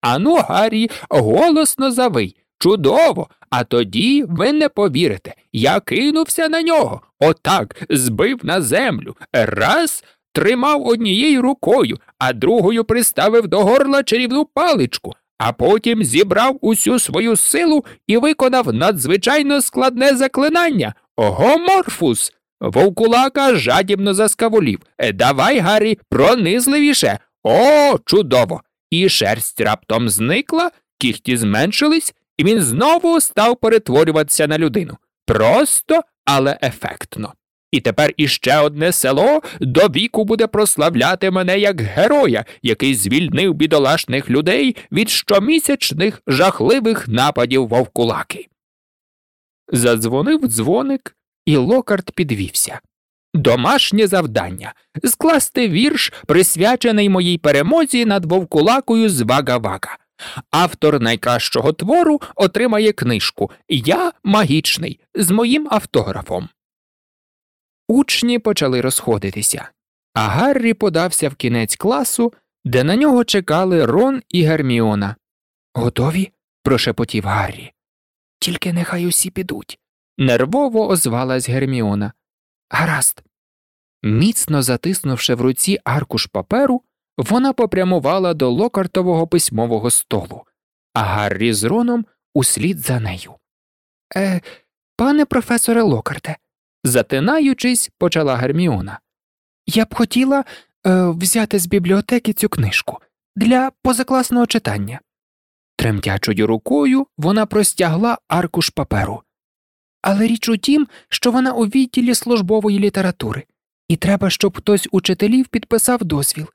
Ану, Гаррі, голосно завий. Чудово, а тоді ви не повірите. Я кинувся на нього, отак збив на землю, раз тримав однією рукою, а другою приставив до горла чарівну паличку, а потім зібрав усю свою силу і виконав надзвичайно складне заклинання Гоморфус. Вовкулака жадібно заскавулів. «Е, давай, Гаррі, пронизливіше. О, чудово! І шерсть раптом зникла, кіхті зменшились, і він знову став перетворюватися на людину. Просто, але ефектно. І тепер іще одне село до віку буде прославляти мене як героя, який звільнив бідолашних людей від щомісячних жахливих нападів вовкулаки. Задзвонив дзвоник, і Локарт підвівся. Домашнє завдання скласти вірш, присвячений моїй перемозі над вовкулакою з Вага-Вага. Автор найкращого твору отримає книжку Я магічний з моїм автографом. Учні почали розходитися, а Гаррі подався в кінець класу, де на нього чекали Рон і Герміона. Готові? прошепотів Гаррі. Тільки нехай усі підуть. Нервово озвалась Герміона. Гаразд. Міцно затиснувши в руці аркуш паперу, вона попрямувала до локартового письмового столу, а Гаррі з Роном услід за нею. Е, пане професоре Локарте, затинаючись, почала Герміона. Я б хотіла е, взяти з бібліотеки цю книжку для позакласного читання. Тремтячою рукою вона простягла аркуш паперу. Але річ у тім, що вона у відділі службової літератури, і треба, щоб хтось учителів підписав дозвіл.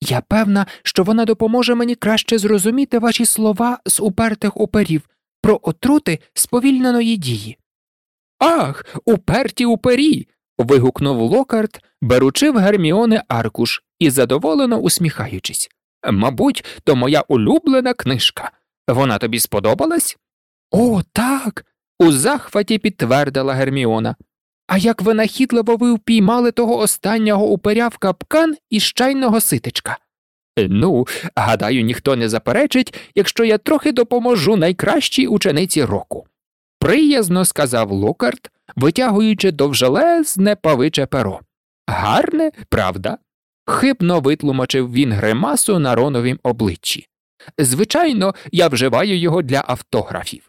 Я певна, що вона допоможе мені краще зрозуміти ваші слова з упертих оперів про отрути сповільненої дії. Ах, уперті упері. вигукнув Локарт, беручи в Герміони аркуш і задоволено усміхаючись. Мабуть, то моя улюблена книжка. Вона тобі сподобалась? О, так. у захваті підтвердила Герміона. А як винахідливо ви впіймали того останнього уперя в капкан із чайного ситечка? Ну, гадаю, ніхто не заперечить, якщо я трохи допоможу найкращій учениці року. Приязно сказав Локарт, витягуючи довжелезне павиче перо. Гарне, правда? хибно витлумачив він гримасу на роновім обличчі. Звичайно, я вживаю його для автографів.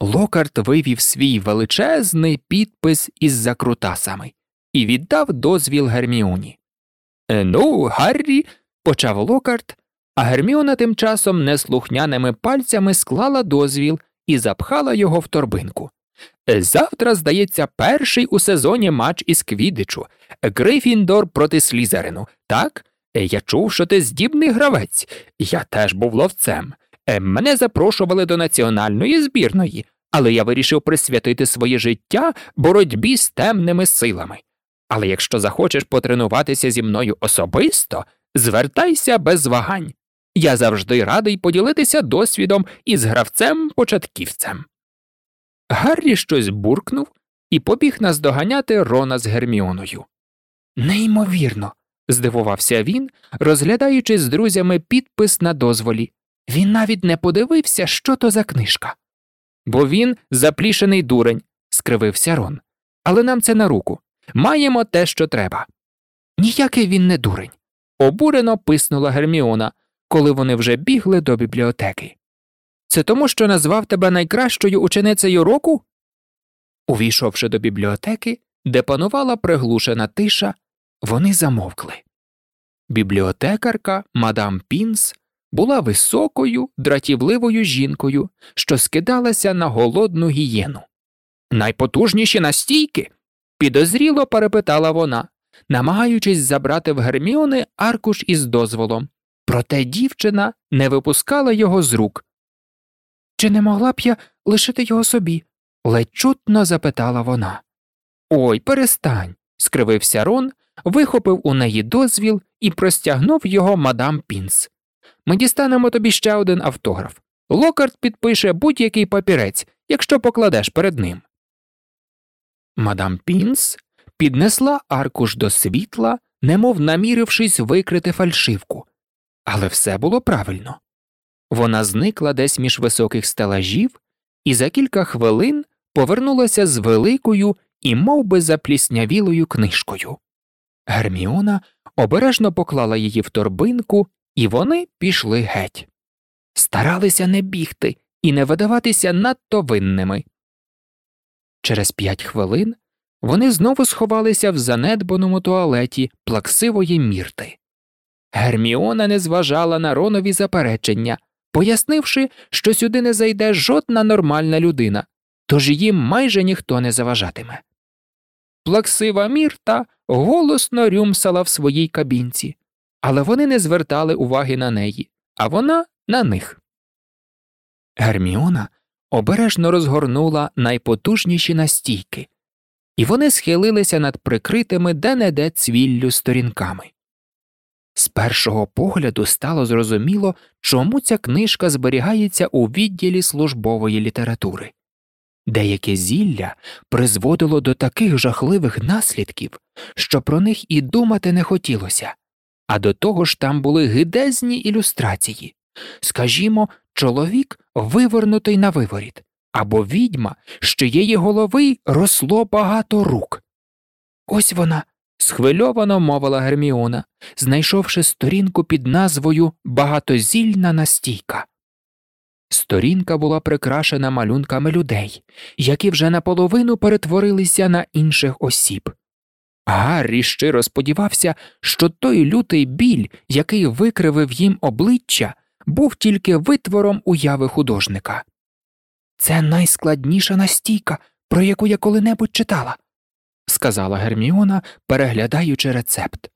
Локарт вивів свій величезний підпис із закрутасами і віддав дозвіл Герміоні. «Е, ну, Гаррі, почав Локарт, а Герміона тим часом неслухняними пальцями склала дозвіл і запхала його в торбинку. «Е, завтра, здається, перший у сезоні матч із Квідичу Грифіндор проти Слізерину, так? Е, я чув, що ти здібний гравець. Я теж був ловцем. Е, мене запрошували до національної збірної, але я вирішив присвятити своє життя боротьбі з темними силами. Але якщо захочеш потренуватися зі мною особисто, звертайся без вагань. Я завжди радий поділитися досвідом із гравцем початківцем. Гаррі щось буркнув і побіг наздоганяти Рона з Герміоною. Неймовірно, здивувався він, розглядаючи з друзями підпис на дозволі. Він навіть не подивився, що то за книжка. Бо він заплішений дурень, скривився Рон. Але нам це на руку. Маємо те, що треба. Ніякий він не дурень. Обурено писнула Герміона, коли вони вже бігли до бібліотеки. Це тому, що назвав тебе найкращою ученицею року? Увійшовши до бібліотеки, де панувала приглушена тиша, вони замовкли. Бібліотекарка мадам Пінс була високою, дратівливою жінкою, що скидалася на голодну гієну. Найпотужніші настійки? підозріло перепитала вона, намагаючись забрати в Герміони аркуш із дозволом. Проте дівчина не випускала його з рук. Чи не могла б я лишити його собі? ледь чутно запитала вона. Ой, перестань. скривився Рон, вихопив у неї дозвіл і простягнув його мадам Пінс. Ми дістанемо тобі ще один автограф. Локарт підпише будь-який папірець, якщо покладеш перед ним. Мадам Пінс піднесла аркуш до світла, немов намірившись викрити фальшивку, але все було правильно. Вона зникла десь між високих стелажів і за кілька хвилин повернулася з великою і мов би, запліснявілою книжкою. Герміона обережно поклала її в торбинку, і вони пішли геть. Старалися не бігти і не видаватися надто винними. Через п'ять хвилин вони знову сховалися в занедбаному туалеті плаксивої мірти. Герміона не зважала на Ронові заперечення, пояснивши, що сюди не зайде жодна нормальна людина, тож їм майже ніхто не заважатиме. Плаксива мірта голосно рюмсала в своїй кабінці, але вони не звертали уваги на неї, а вона на них. Герміона обережно розгорнула найпотужніші настійки, і вони схилилися над прикритими де неде цвіллю сторінками. З першого погляду стало зрозуміло, чому ця книжка зберігається у відділі службової літератури. Деяке зілля призводило до таких жахливих наслідків, що про них і думати не хотілося, а до того ж там були гидезні ілюстрації скажімо, чоловік вивернутий на виворіт, або відьма, з чиєї голови росло багато рук. Ось вона, схвильовано мовила Герміона, знайшовши сторінку під назвою Багатозільна настійка. Сторінка була прикрашена малюнками людей, які вже наполовину перетворилися на інших осіб. Гаррі щиро сподівався, що той лютий біль, який викривив їм обличчя, був тільки витвором уяви художника. Це найскладніша настійка, про яку я коли-небудь читала, сказала Герміона, переглядаючи рецепт.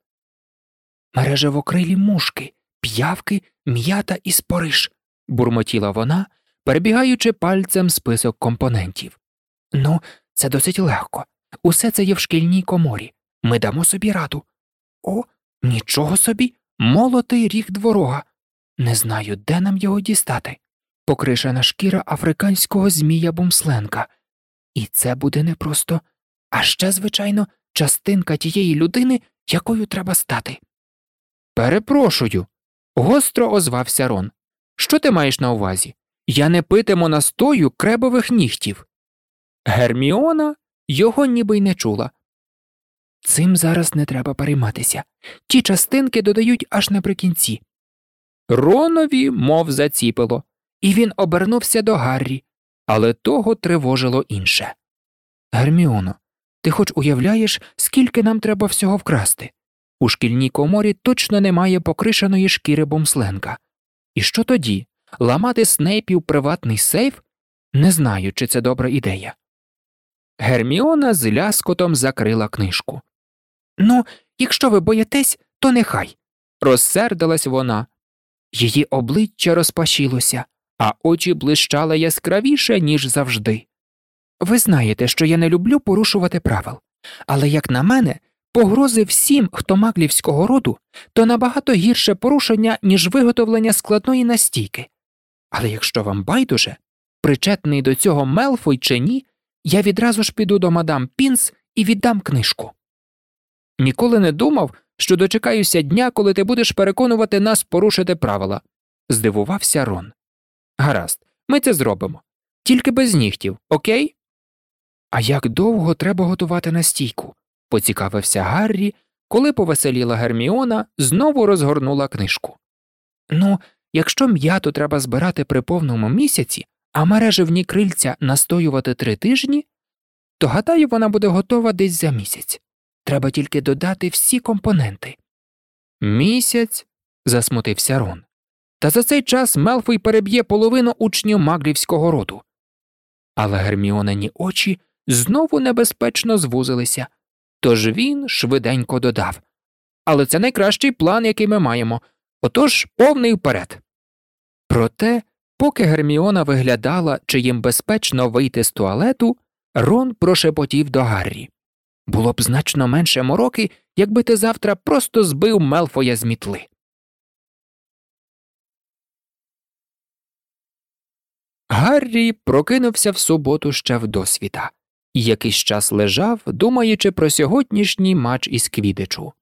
Мережевокрилі мушки, п'явки, м'ята і спориш, бурмотіла вона, перебігаючи пальцем список компонентів. Ну, це досить легко. Усе це є в шкільній коморі. Ми дамо собі раду. О, нічого собі, молотий ріг дворога. Не знаю, де нам його дістати. Покришена шкіра африканського змія бумсленка. І це буде непросто, а ще, звичайно, частинка тієї людини, якою треба стати. Перепрошую. гостро озвався Рон. Що ти маєш на увазі? Я не питиму настою кребових нігтів. Герміона його ніби й не чула. Цим зараз не треба перейматися. Ті частинки додають аж наприкінці. Ронові, мов заціпило, і він обернувся до Гаррі, але того тривожило інше. Герміоно, ти хоч уявляєш, скільки нам треба всього вкрасти? У шкільній коморі точно немає покришеної шкіри бомсленка. І що тоді? Ламати снейпів приватний сейф? Не знаю, чи це добра ідея. Герміона з ляскотом закрила книжку. Ну, якщо ви боїтесь, то нехай. Розсердилась вона. Її обличчя розпашілося, а очі блищали яскравіше, ніж завжди. Ви знаєте, що я не люблю порушувати правил, але, як на мене, погрози всім, хто маглівського роду, то набагато гірше порушення, ніж виготовлення складної настійки. Але якщо вам байдуже, причетний до цього Мелфой чи ні, я відразу ж піду до мадам Пінс і віддам книжку. Ніколи не думав, що дочекаюся дня, коли ти будеш переконувати нас порушити правила, здивувався Рон. Гаразд, ми це зробимо. Тільки без нігтів, окей? А як довго треба готувати настійку? поцікавився Гаррі, коли повеселіла Герміона, знову розгорнула книжку. Ну, якщо м'яту треба збирати при повному місяці, а мережевні крильця настоювати три тижні, то гадаю, вона буде готова десь за місяць. Треба тільки додати всі компоненти. Місяць. засмутився Рон. Та за цей час Мелфой переб'є половину учнів маглівського роду. Але Герміонані очі знову небезпечно звузилися, тож він швиденько додав Але це найкращий план, який ми маємо, отож повний вперед. Проте, поки Герміона виглядала, чи їм безпечно вийти з туалету, Рон прошепотів до Гаррі. Було б значно менше мороки, якби ти завтра просто збив Мелфоя з мітли. Гаррі прокинувся в суботу ще вдосвіта якийсь час лежав, думаючи про сьогоднішній матч із Квідичу.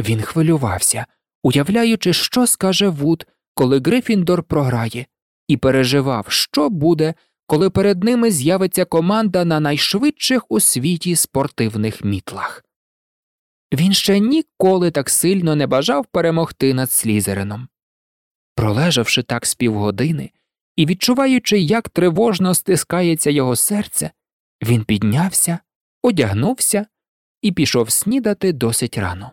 Він хвилювався, уявляючи, що скаже Вуд, коли Грифіндор програє, і переживав, що буде, коли перед ними з'явиться команда на найшвидших у світі спортивних мітлах. Він ще ніколи так сильно не бажав перемогти над Слізерином. Пролежавши так з півгодини і відчуваючи, як тривожно стискається його серце, він піднявся, одягнувся і пішов снідати досить рано.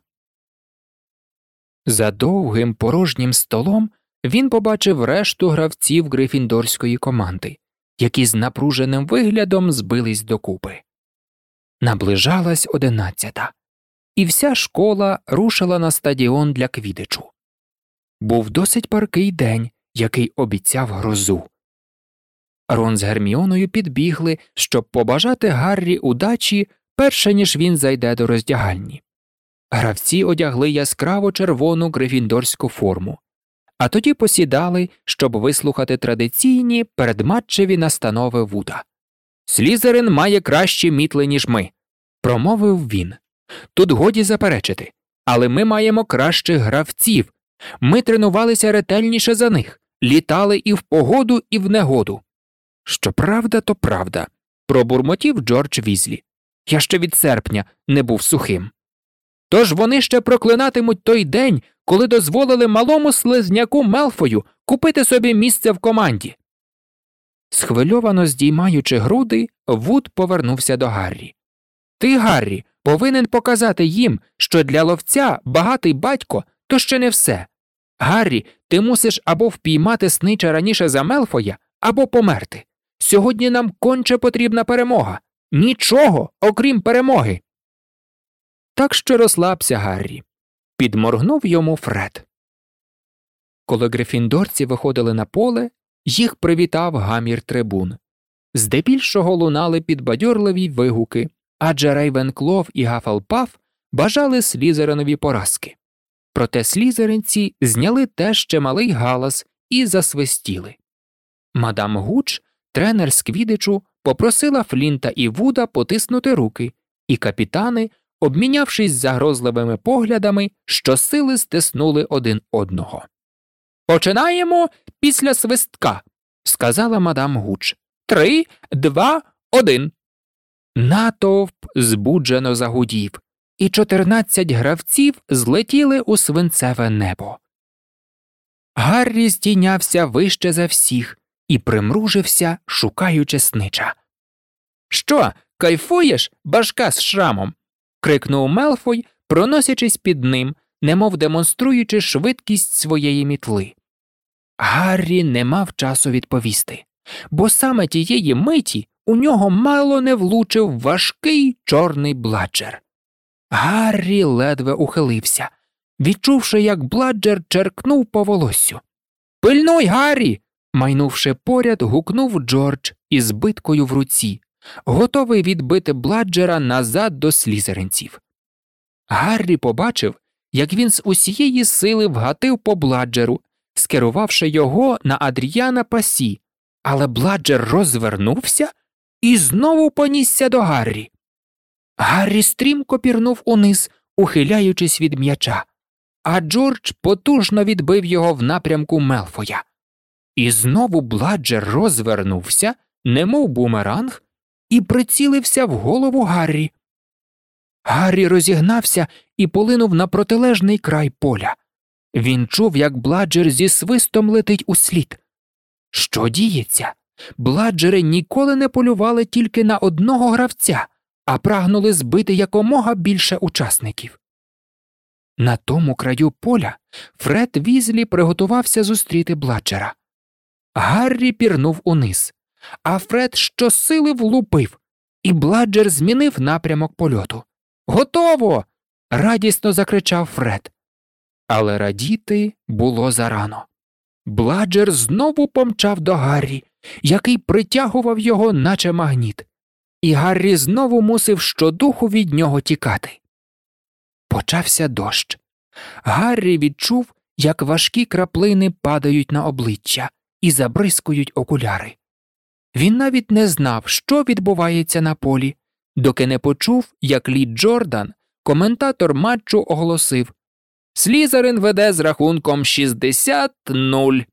За довгим порожнім столом він побачив решту гравців грифіндорської команди, які з напруженим виглядом збились докупи. Наближалась одинадцята, і вся школа рушила на стадіон для квідичу. Був досить паркий день, який обіцяв грозу. Рон з Герміоною підбігли, щоб побажати Гаррі удачі, перше ніж він зайде до роздягальні. Гравці одягли яскраво червону грифіндорську форму, а тоді посідали, щоб вислухати традиційні передматчеві настанови Вуда. Слізерин має кращі мітли, ніж ми, промовив він. Тут годі заперечити, але ми маємо кращих гравців. Ми тренувалися ретельніше за них, літали і в погоду, і в негоду. Що правда, то правда, пробурмотів Джордж Візлі. Я ще від серпня не був сухим. Тож вони ще проклинатимуть той день, коли дозволили малому слизняку Мелфою купити собі місце в команді. Схвильовано здіймаючи груди, Вуд повернувся до Гаррі. Ти, Гаррі, повинен показати їм, що для ловця багатий батько то ще не все. Гаррі, ти мусиш або впіймати снича раніше за Мелфоя, або померти. Сьогодні нам конче потрібна перемога. Нічого, окрім перемоги. Так що розслабся Гаррі. Підморгнув йому Фред. Коли грифіндорці виходили на поле, їх привітав гамір трибун. Здебільшого лунали підбадьорливі вигуки, адже Рейвенклов і Гафалпаф бажали слізеринові поразки. Проте слізеринці зняли теж чималий галас і засвистіли. Мадам Гуч, тренер з квідичу, попросила Флінта і Вуда потиснути руки, і капітани, обмінявшись загрозливими поглядами, щосили стиснули один одного. Починаємо після свистка, сказала мадам Гуч. Три, два, один. Натовп збуджено загудів, і чотирнадцять гравців злетіли у свинцеве небо. Гаррі здійнявся вище за всіх і примружився, шукаючи снича. Що, кайфуєш, башка з шрамом? Крикнув Мелфой, проносячись під ним, немов демонструючи швидкість своєї мітли. Гаррі не мав часу відповісти, бо саме тієї миті у нього мало не влучив важкий чорний бладжер. Гаррі ледве ухилився, відчувши, як бладжер черкнув по волоссю. Пильнуй, Гаррі. майнувши поряд, гукнув Джордж із биткою в руці, готовий відбити бладжера назад до слізеринців. Гаррі побачив, як він з усієї сили вгатив по бладжеру, скерувавши його на Адріяна пасі, але бладжер розвернувся і знову понісся до Гаррі. Гаррі стрімко пірнув униз, ухиляючись від м'яча, а Джордж потужно відбив його в напрямку Мелфоя. І знову бладжер розвернувся, немов бумеранг, і прицілився в голову Гаррі. Гаррі розігнався і полинув на протилежний край поля. Він чув, як бладжер зі свистом летить у слід. Що діється? Бладжери ніколи не полювали тільки на одного гравця, а прагнули збити якомога більше учасників. На тому краю поля Фред Візлі приготувався зустріти бладжера. Гаррі пірнув униз, а Фред щосили влупив, і бладжер змінив напрямок польоту. Готово. радісно закричав Фред. Але радіти було зарано. Бладжер знову помчав до Гаррі, який притягував його, наче магніт, і Гаррі знову мусив щодуху від нього тікати. Почався дощ. Гаррі відчув, як важкі краплини падають на обличчя і забризкують окуляри. Він навіть не знав, що відбувається на полі, доки не почув, як Лі Джордан, коментатор матчу, оголосив Слізерин веде з рахунком 60-0.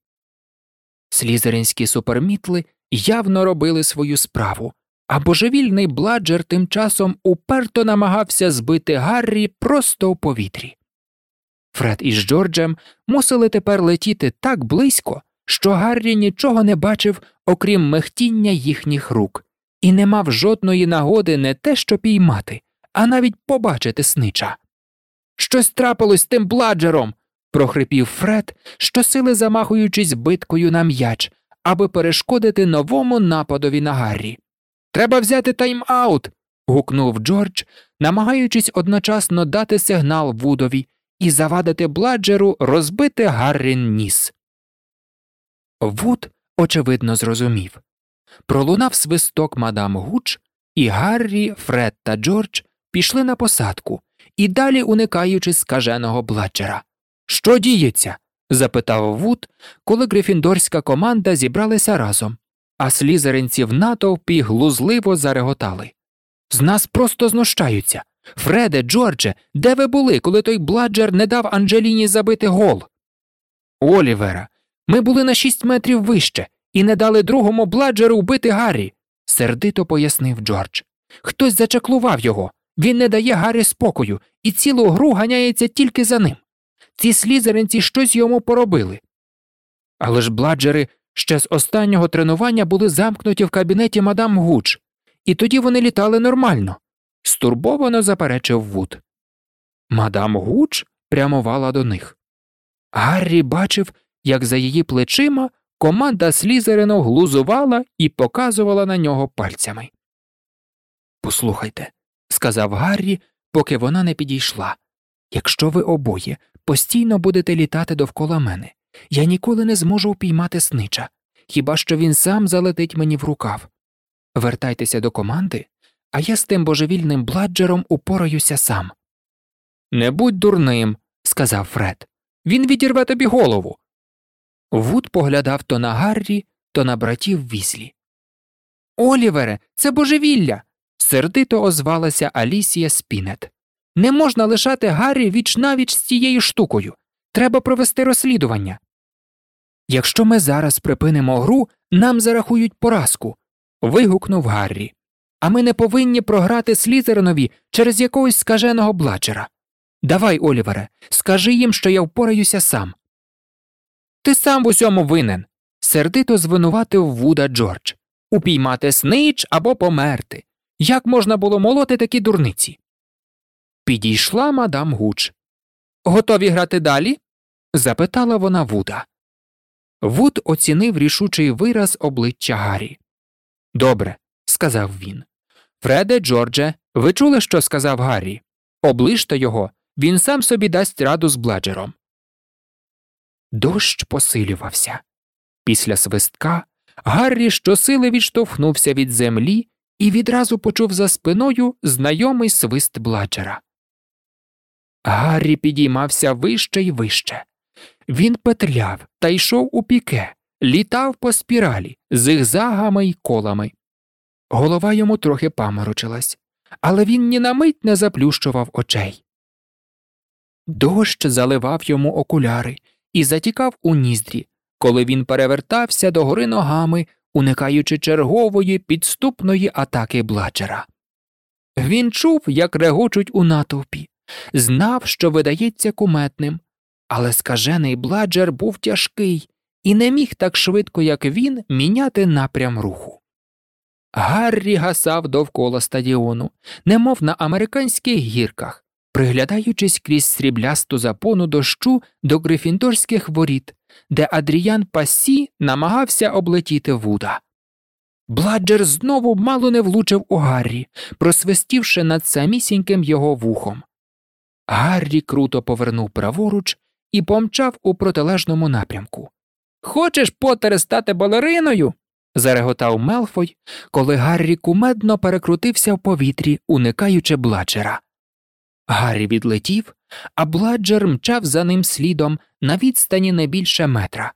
Слізеринські супермітли явно робили свою справу, а божевільний бладжер тим часом уперто намагався збити Гаррі просто у повітрі. Фред із Джорджем мусили тепер летіти так близько, що Гаррі нічого не бачив, окрім мехтіння їхніх рук, і не мав жодної нагоди не те що піймати, а навіть побачити снича. Щось трапилось з тим бладжером. прохрипів Фред, щосили замахуючись биткою на м'яч, аби перешкодити новому нападові на Гаррі. Треба взяти тайм-аут. гукнув Джордж, намагаючись одночасно дати сигнал Вудові і завадити бладжеру розбити Гаррін ніс. Вуд, очевидно, зрозумів. Пролунав свисток мадам Гуч, і Гаррі, Фред та Джордж пішли на посадку і далі уникаючи скаженого бладжера. Що діється? запитав Вуд, коли грифіндорська команда зібралася разом, а слізеринці в натовпі глузливо зареготали. З нас просто знущаються. Фреде, Джордже, де ви були, коли той бладжер не дав Анджеліні забити гол? Олівере, ми були на шість метрів вище і не дали другому бладжеру вбити Гаррі, сердито пояснив Джордж. Хтось зачаклував його, він не дає Гаррі спокою і цілу гру ганяється тільки за ним. Ці слізеринці щось йому поробили. Але ж бладжери ще з останнього тренування були замкнуті в кабінеті мадам Гуч, і тоді вони літали нормально, стурбовано заперечив Вуд. Мадам Гуч прямувала до них. Гаррі бачив, як за її плечима команда слізеринов глузувала і показувала на нього пальцями. Послухайте, сказав Гаррі, поки вона не підійшла. Якщо ви обоє постійно будете літати довкола мене, я ніколи не зможу впіймати снича, хіба що він сам залетить мені в рукав. Вертайтеся до команди, а я з тим божевільним бладжером упораюся сам. Не будь дурним, сказав Фред. Він відірве тобі голову. Вуд поглядав то на Гаррі, то на братів Візлі. Олівере, це божевілля. сердито озвалася Алісія Спінет. Не можна лишати Гаррі віч-на-віч з цією штукою. Треба провести розслідування. Якщо ми зараз припинимо гру, нам зарахують поразку. вигукнув Гаррі. А ми не повинні програти Слізеринові через якогось скаженого блачера. Давай, Олівере, скажи їм, що я впораюся сам. Ти сам в усьому винен. сердито звинуватив Вуда Джордж. Упіймати снич або померти. Як можна було молоти такі дурниці? Підійшла мадам Гуч. Готові грати далі? запитала вона Вуда. Вуд оцінив рішучий вираз обличчя Гаррі. Добре, сказав він. Фреде, Джордже, ви чули, що сказав Гаррі? Облиште його, він сам собі дасть раду з бладжером. Дощ посилювався. Після свистка Гаррі щосили відштовхнувся від землі і відразу почув за спиною знайомий свист бладжера. Гаррі підіймався вище й вище. Він петляв та йшов у піке, літав по спіралі, зигзагами й колами. Голова йому трохи паморочилась, але він ні на мить не заплющував очей. Дощ заливав йому окуляри і затікав у ніздрі, коли він перевертався догори ногами, уникаючи чергової підступної атаки блачера. Він чув, як регочуть у натовпі, знав, що видається куметним, але скажений бладжер був тяжкий і не міг так швидко, як він, міняти напрям руху. Гаррі гасав довкола стадіону, немов на американських гірках, приглядаючись крізь сріблясту запону дощу до грифіндорських воріт, де Адріян Пассі намагався облетіти Вуда. Бладжер знову мало не влучив у Гаррі, просвистівши над самісіньким його вухом. Гаррі круто повернув праворуч і помчав у протилежному напрямку. Хочеш Потере, стати балериною? зареготав Мелфой, коли Гаррі кумедно перекрутився в повітрі, уникаючи бладжера. Гаррі відлетів, а бладжер мчав за ним слідом на відстані не більше метра.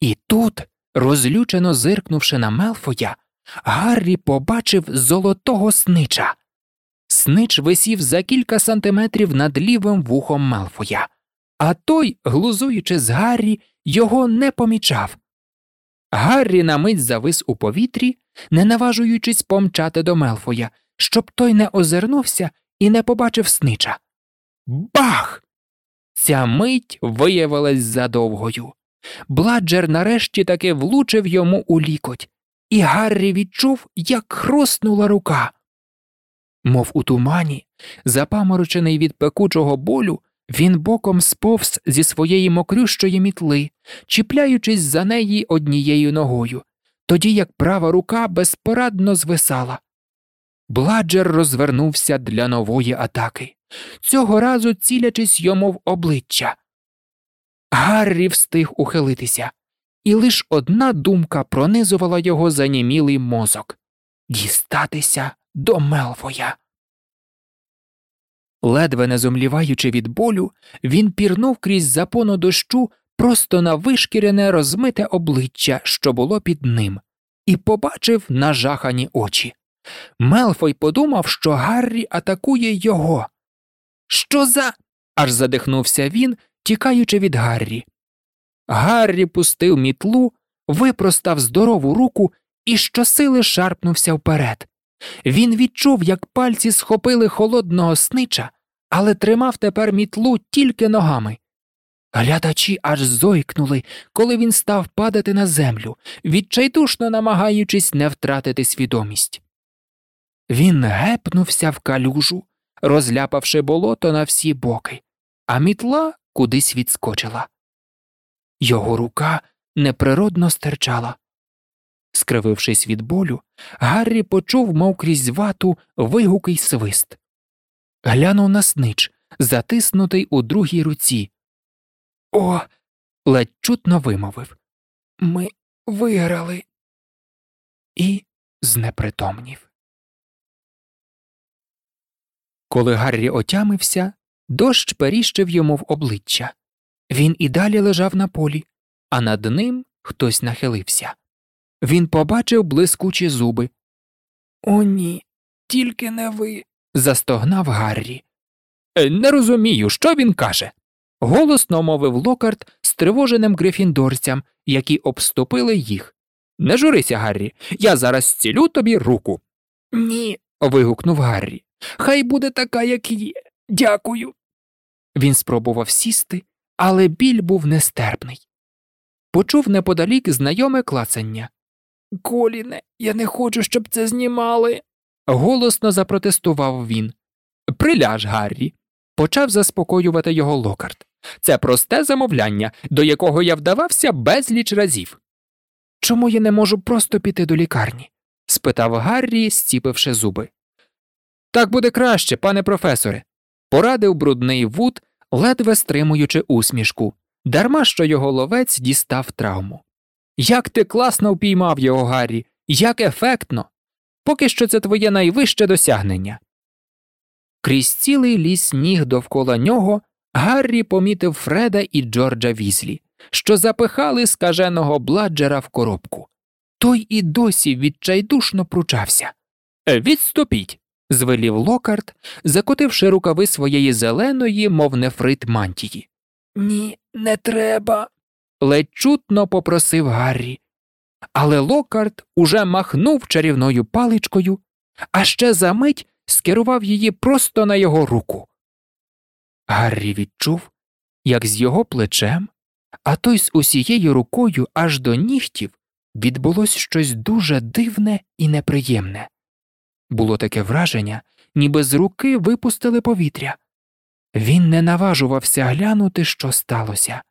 І тут, розлючено зиркнувши на Мелфоя, Гаррі побачив золотого снича. Снич висів за кілька сантиметрів над лівим вухом Мелфоя, а той, глузуючи з Гаррі, його не помічав. Гаррі на мить завис у повітрі, не наважуючись помчати до Мелфоя, щоб той не озирнувся і не побачив снича. Бах! Ця мить виявилась задовгою. Бладжер нарешті таки влучив йому у лікоть, і Гаррі відчув, як хруснула рука. Мов у тумані, запаморочений від пекучого болю, він боком сповз зі своєї мокрющої мітли, чіпляючись за неї однією ногою, тоді як права рука безпорадно звисала. Бладжер розвернувся для нової атаки, цього разу цілячись йому в обличчя. Гаррі встиг ухилитися, і лиш одна думка пронизувала його занімілий мозок дістатися до Мелфоя. Ледве не зумліваючи від болю, він пірнув крізь запону дощу просто на вишкірене розмите обличчя, що було під ним, і побачив нажахані очі. Мелфой подумав, що Гаррі атакує його. Що за. аж задихнувся він, тікаючи від Гаррі. Гаррі пустив мітлу, випростав здорову руку і щосили шарпнувся вперед. Він відчув, як пальці схопили холодного снича, але тримав тепер мітлу тільки ногами. Глядачі аж зойкнули, коли він став падати на землю, відчайдушно намагаючись не втратити свідомість. Він гепнувся в калюжу, розляпавши болото на всі боки, а мітла кудись відскочила. Його рука неприродно стирчала. Скривившись від болю, Гаррі почув, мов крізь вату, вигукий свист. Глянув на снич, затиснутий у другій руці. О. ледь чутно вимовив. Ми виграли. І знепритомнів. Коли Гаррі отямився, дощ періщив йому в обличчя. Він і далі лежав на полі, а над ним хтось нахилився. Він побачив блискучі зуби. О, ні, тільки не ви. застогнав Гаррі. «Е, не розумію, що він каже. голосно мовив Локарт стривоженим грифіндорцям, які обступили їх. Не журися, Гаррі, я зараз зцілю тобі руку. Ні. вигукнув Гаррі. Хай буде така, як є. Дякую. Він спробував сісти, але біль був нестерпний. Почув неподалік знайоме клацання. Коліне, я не хочу, щоб це знімали. голосно запротестував він. Приляж, Гаррі, почав заспокоювати його локарт. Це просте замовляння, до якого я вдавався безліч разів. Чому я не можу просто піти до лікарні? спитав Гаррі, стіпивши зуби. Так буде краще, пане професоре, порадив брудний вуд, ледве стримуючи усмішку, дарма що його ловець дістав травму. Як ти класно впіймав його, Гаррі, як ефектно. Поки що це твоє найвище досягнення. Крізь цілий ліс ніг довкола нього Гаррі помітив Фреда і Джорджа Візлі, що запихали скаженого бладжера в коробку. Той і досі відчайдушно пручався. Відступіть. Звелів Локарт, закотивши рукави своєї зеленої, мов нефрит мантії. Ні, не треба ледь чутно попросив Гаррі. Але Локарт уже махнув чарівною паличкою, а ще за мить скерував її просто на його руку. Гаррі відчув, як з його плечем, а той з усією рукою аж до нігтів відбулось щось дуже дивне і неприємне. Було таке враження, ніби з руки випустили повітря. Він не наважувався глянути, що сталося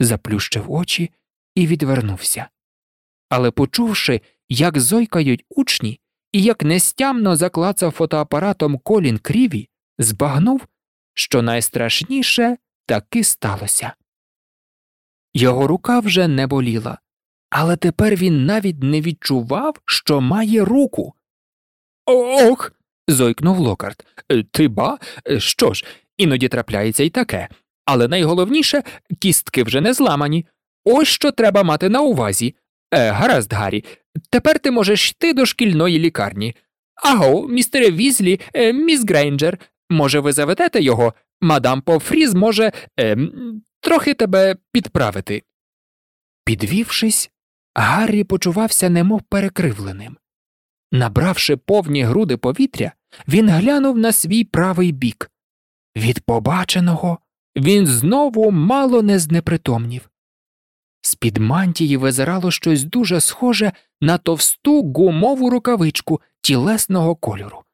заплющив очі і відвернувся. Але, почувши, як зойкають учні і як нестямно заклацав фотоапаратом колін кріві, збагнув, що найстрашніше таки сталося. Його рука вже не боліла, але тепер він навіть не відчував, що має руку. Ох. зойкнув Локарт. Ти ба? Що ж, іноді трапляється й таке. Але найголовніше кістки вже не зламані. Ось що треба мати на увазі. Е, Гаразд, Гаррі, тепер ти можеш йти до шкільної лікарні. Аго, містере Візлі, е, міс Грейнджер, може, ви заведете його? Мадам Пофріз може е, трохи тебе підправити. Підвівшись, Гаррі почувався немов перекривленим. Набравши повні груди повітря, він глянув на свій правий бік. Від побаченого він знову мало не знепритомнів. З під мантії визирало щось дуже схоже на товсту гумову рукавичку тілесного кольору.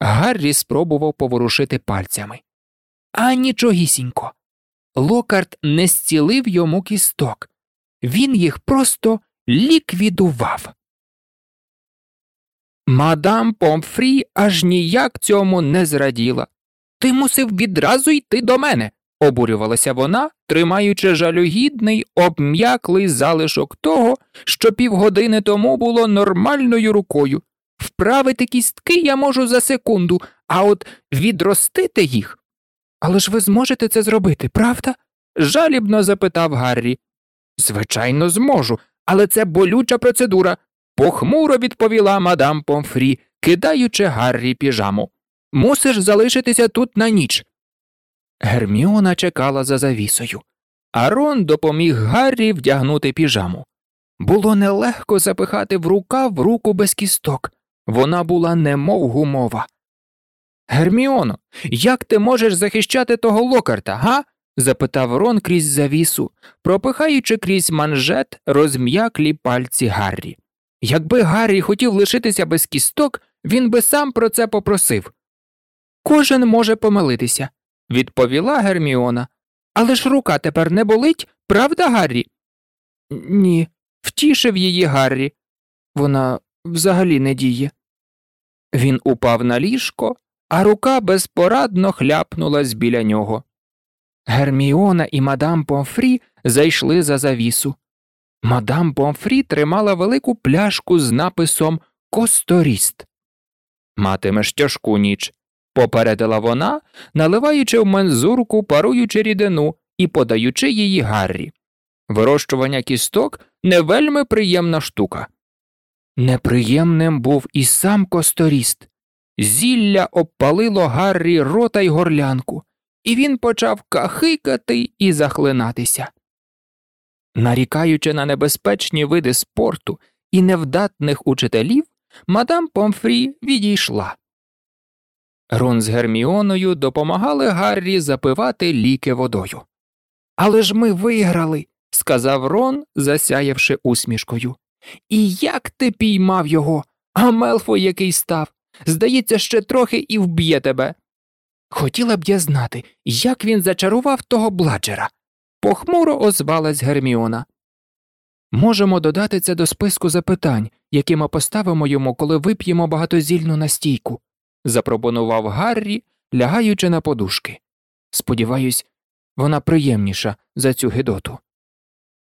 Гаррі спробував поворушити пальцями. А нічогісінько. Локарт не зцілив йому кісток, він їх просто ліквідував. Мадам Помфрі аж ніяк цьому не зраділа. Ти мусив відразу йти до мене, обурювалася вона, тримаючи жалюгідний, обм'яклий залишок того, що півгодини тому було нормальною рукою. Вправити кістки я можу за секунду, а от відростити їх. Але ж ви зможете це зробити, правда? жалібно запитав Гаррі. Звичайно, зможу, але це болюча процедура, похмуро відповіла мадам Помфрі, кидаючи Гаррі піжаму. Мусиш залишитися тут на ніч. Герміона чекала за завісою, а Рон допоміг Гаррі вдягнути піжаму. Було нелегко запихати в рукав руку без кісток, вона була немов гумова. Герміоно, як ти можеш захищати того локарта, га? запитав Рон крізь завісу, пропихаючи крізь манжет розм'яклі пальці Гаррі. Якби Гаррі хотів лишитися без кісток, він би сам про це попросив. Кожен може помилитися, відповіла Герміона. Але ж рука тепер не болить, правда, Гаррі? Ні, втішив її Гаррі. Вона взагалі не діє. Він упав на ліжко, а рука безпорадно хляпнулась біля нього. Герміона і мадам Помфрі зайшли за завісу. Мадам Помфрі тримала велику пляшку з написом Косторіст. Матимеш тяжку ніч, попередила вона, наливаючи в мензурку паруючи рідину і подаючи її Гаррі. Вирощування кісток не вельми приємна штука. Неприємним був і сам косторіст. Зілля обпалило Гаррі рота й горлянку, і він почав кахикати і захлинатися. Нарікаючи на небезпечні види спорту і невдатних учителів, мадам Помфрі відійшла. Рон з Герміоною допомагали Гаррі запивати ліки водою. Але ж ми виграли, сказав Рон, засяявши усмішкою. І як ти піймав його, а Мелфой який став? Здається, ще трохи і вб'є тебе. Хотіла б я знати, як він зачарував того бладжера. Похмуро озвалась Герміона. Можемо додати це до списку запитань, які ми поставимо йому, коли вип'ємо багатозільну настійку, запропонував Гаррі, лягаючи на подушки. Сподіваюсь, вона приємніша за цю гидоту.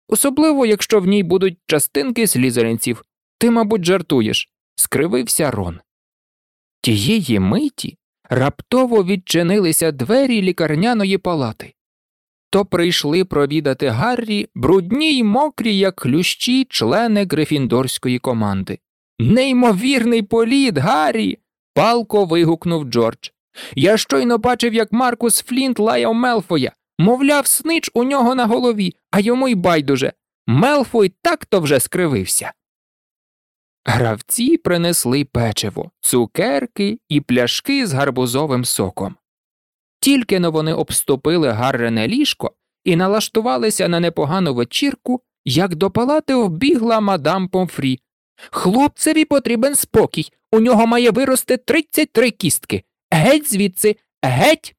Особливо, якщо в ній будуть частинки слізеринців. Ти, мабуть, жартуєш, скривився Рон. Тієї миті раптово відчинилися двері лікарняної палати. То прийшли провідати Гаррі брудні й мокрі, як клющі, члени грифіндорської команди. Неймовірний політ, Гаррі. палко вигукнув Джордж. Я щойно бачив, як Маркус Флінт лаяв Мелфоя. Мовляв, снич у нього на голові, а йому й байдуже. Мелфой так то вже скривився. Гравці принесли печиво, цукерки і пляшки з гарбузовим соком. Тільки но вони обступили гаррене ліжко і налаштувалися на непогану вечірку, як до палати вбігла мадам Помфрі. Хлопцеві потрібен спокій, у нього має вирости 33 кістки. Геть звідси, геть.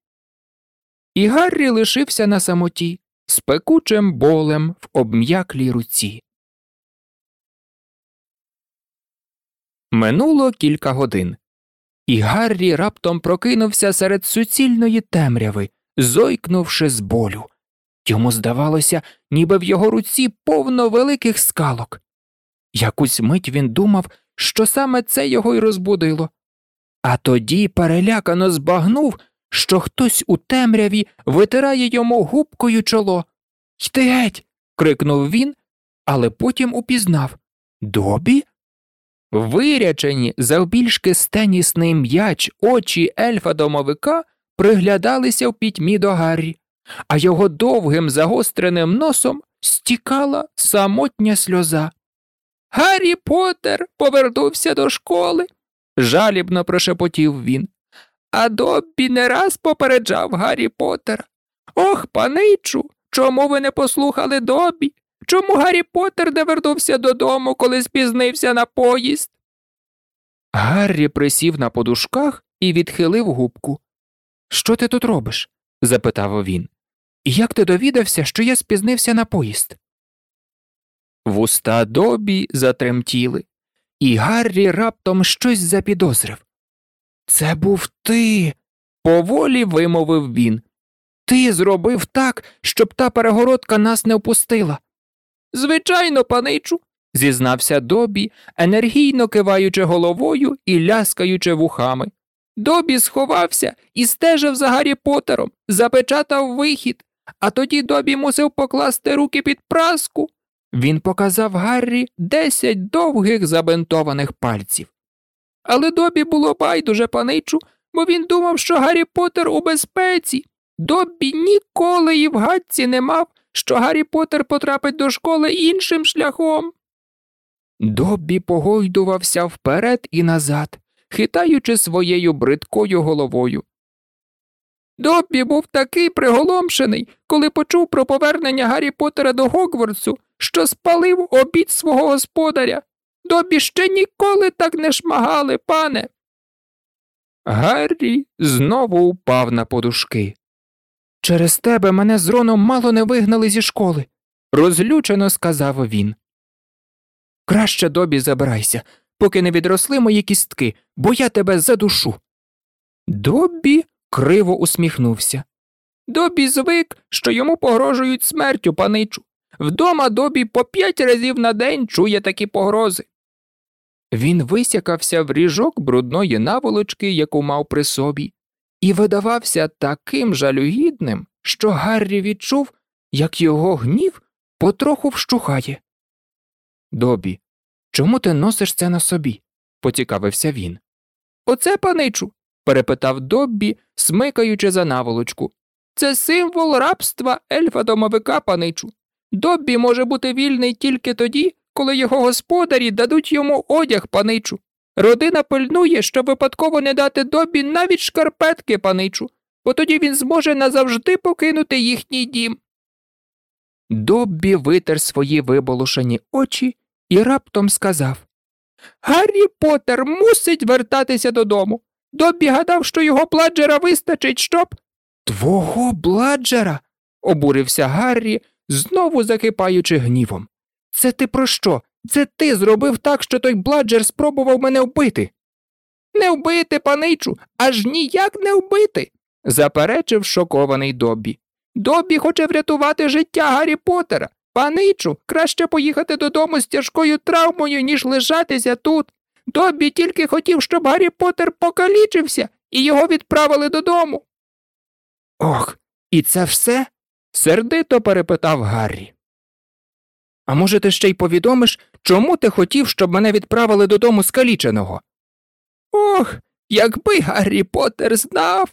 І Гаррі лишився на самоті з пекучим болем в обм'яклій руці. Минуло кілька годин, і Гаррі раптом прокинувся серед суцільної темряви, зойкнувши з болю. Йому здавалося, ніби в його руці повно великих скалок. Якусь мить він думав, що саме це його й розбудило, а тоді перелякано збагнув, що хтось у темряві витирає йому губкою чоло. Йти геть. крикнув він, але потім упізнав Добі? Вирячені завбільшки стенісний м'яч очі ельфа домовика приглядалися в пітьмі до Гаррі, а його довгим загостреним носом стікала самотня сльоза. Гаррі Поттер повернувся до школи, жалібно прошепотів він. А Доббі не раз попереджав Гаррі Поттера. Ох, паничу, чому ви не послухали Доббі? Чому Гаррі Поттер не вернувся додому, коли спізнився на поїзд? Гаррі присів на подушках і відхилив губку. Що ти тут робиш? запитав він. Як ти довідався, що я спізнився на поїзд? Вуста Добі затремтіли, і Гаррі раптом щось запідозрив. Це був ти, поволі вимовив він. Ти зробив так, щоб та перегородка нас не впустила. Звичайно, паничу, зізнався Добі, енергійно киваючи головою і ляскаючи вухами. Добі сховався і стежив за Гаррі Поттером, запечатав вихід, а тоді Добі мусив покласти руки під праску. Він показав Гаррі десять довгих забинтованих пальців. Але Добі було байдуже паничу, бо він думав, що Гаррі Поттер у безпеці. Добі ніколи і в гадці не мав, що Гаррі Поттер потрапить до школи іншим шляхом. Добі погойдувався вперед і назад, хитаючи своєю бридкою головою. Доббі був такий приголомшений, коли почув про повернення Гаррі Поттера до Гогвардсу, що спалив обід свого господаря. Добі ще ніколи так не шмагали, пане. Гаррі знову упав на подушки. Через тебе мене з Роном мало не вигнали зі школи, розлючено сказав він. Краще добі забирайся, поки не відросли мої кістки, бо я тебе задушу. Добі криво усміхнувся. Добі звик, що йому погрожують смертю паничу. Вдома добі по п'ять разів на день чує такі погрози. Він висякався в ріжок брудної наволочки, яку мав при собі, і видавався таким жалюгідним, що Гаррі відчув, як його гнів потроху вщухає. Добі, чому ти носиш це на собі? поцікавився він. Оце, паничу, перепитав Доббі, смикаючи за наволочку. Це символ рабства ельфа домовика, паничу. Доббі може бути вільний тільки тоді, коли його господарі дадуть йому одяг, паничу. Родина пильнує, щоб випадково не дати добі навіть шкарпетки, паничу, бо тоді він зможе назавжди покинути їхній дім. Доббі витер свої виболошені очі і раптом сказав Гаррі Поттер мусить вертатися додому. Доббі гадав, що його бладжера вистачить, щоб. Твого бладжера? обурився Гаррі, знову закипаючи гнівом. Це ти про що? Це ти зробив так, що той бладжер спробував мене вбити. Не вбити, паничу, аж ніяк не вбити, заперечив шокований Добі. Добі хоче врятувати життя Гаррі Поттера. Паничу, краще поїхати додому з тяжкою травмою, ніж лишатися тут. Добі тільки хотів, щоб Гаррі Поттер покалічився і його відправили додому. Ох, і це все? сердито перепитав Гаррі. А може, ти ще й повідомиш, чому ти хотів, щоб мене відправили додому скаліченого? Ох, якби Гаррі Поттер знав.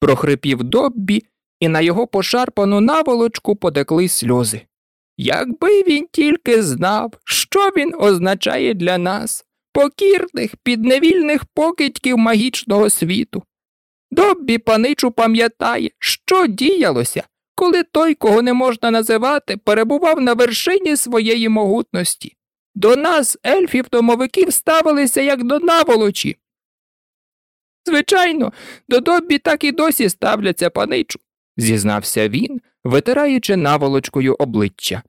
прохрипів Доббі, і на його пошарпану наволочку потекли сльози. Якби він тільки знав, що він означає для нас, покірних, підневільних покидьків магічного світу. Доббі паничу пам'ятає, що діялося, коли той, кого не можна називати, перебував на вершині своєї могутності. До нас, ельфів домовиків, ставилися як до наволочі. Звичайно, до добі так і досі ставляться паничу, зізнався він, витираючи наволочкою обличчя.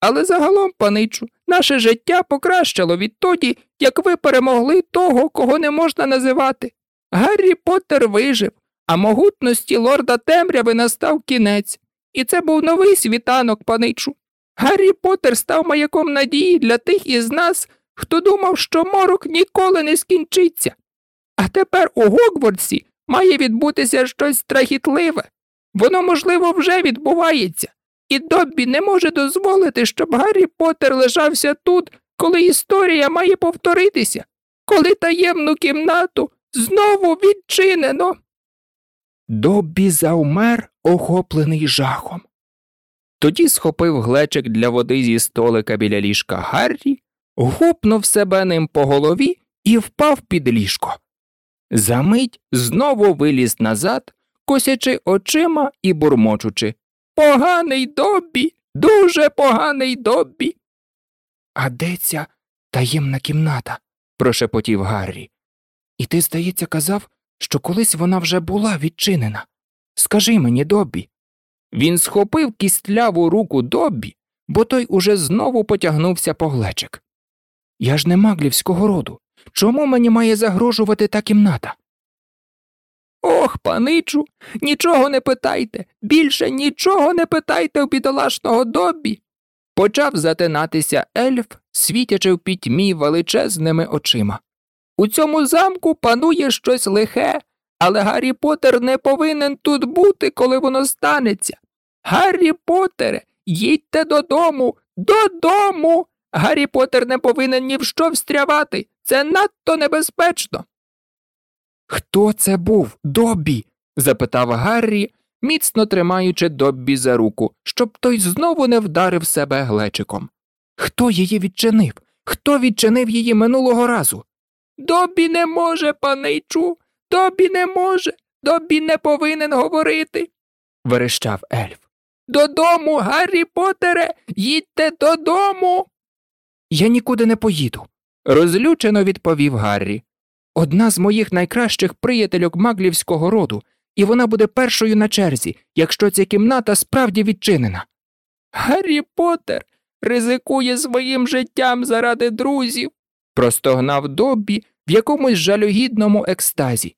Але загалом, паничу, наше життя покращило відтоді, як ви перемогли того, кого не можна називати. Гаррі Поттер вижив, а могутності лорда темряви настав кінець. І це був новий світанок, паничу. Гаррі Поттер став маяком надії для тих із нас, хто думав, що морок ніколи не скінчиться. А тепер у Гогвардсі має відбутися щось страхітливе. Воно, можливо, вже відбувається, і Доббі не може дозволити, щоб Гаррі Поттер лишався тут, коли історія має повторитися, коли таємну кімнату знову відчинено. Доббі завмер, охоплений жахом. Тоді схопив глечик для води зі столика біля ліжка Гаррі, гупнув себе ним по голові і впав під ліжко. Замить знову виліз назад, косячи очима і бурмочучи. Поганий добі, дуже поганий добі. А де ця таємна кімната? прошепотів Гаррі. І ти, здається, казав, що колись вона вже була відчинена. Скажи мені, Доббі. Він схопив кістляву руку Доббі, бо той уже знову потягнувся по глечик. Я ж не маглівського роду. Чому мені має загрожувати та кімната? Ох, паничу, нічого не питайте, більше нічого не питайте у бідолашного Доббі. Почав затинатися ельф, світячи в пітьмі величезними очима. У цьому замку панує щось лихе, але Гаррі Поттер не повинен тут бути, коли воно станеться. Гаррі Поттере, їдьте додому, додому. Гаррі Поттер не повинен ні в що встрявати. Це надто небезпечно. Хто це був, Доббі? запитав Гаррі, міцно тримаючи Доббі за руку, щоб той знову не вдарив себе глечиком. Хто її відчинив? Хто відчинив її минулого разу? Доббі не може, паничу, Доббі не може, Доббі не повинен говорити, верещав ельф. Додому, Гаррі Потере, їдьте додому. Я нікуди не поїду, розлючено відповів Гаррі. Одна з моїх найкращих приятельок маглівського роду, і вона буде першою на черзі, якщо ця кімната справді відчинена. Гаррі Поттер ризикує своїм життям заради друзів, простогнав Доббі в якомусь жалюгідному екстазі.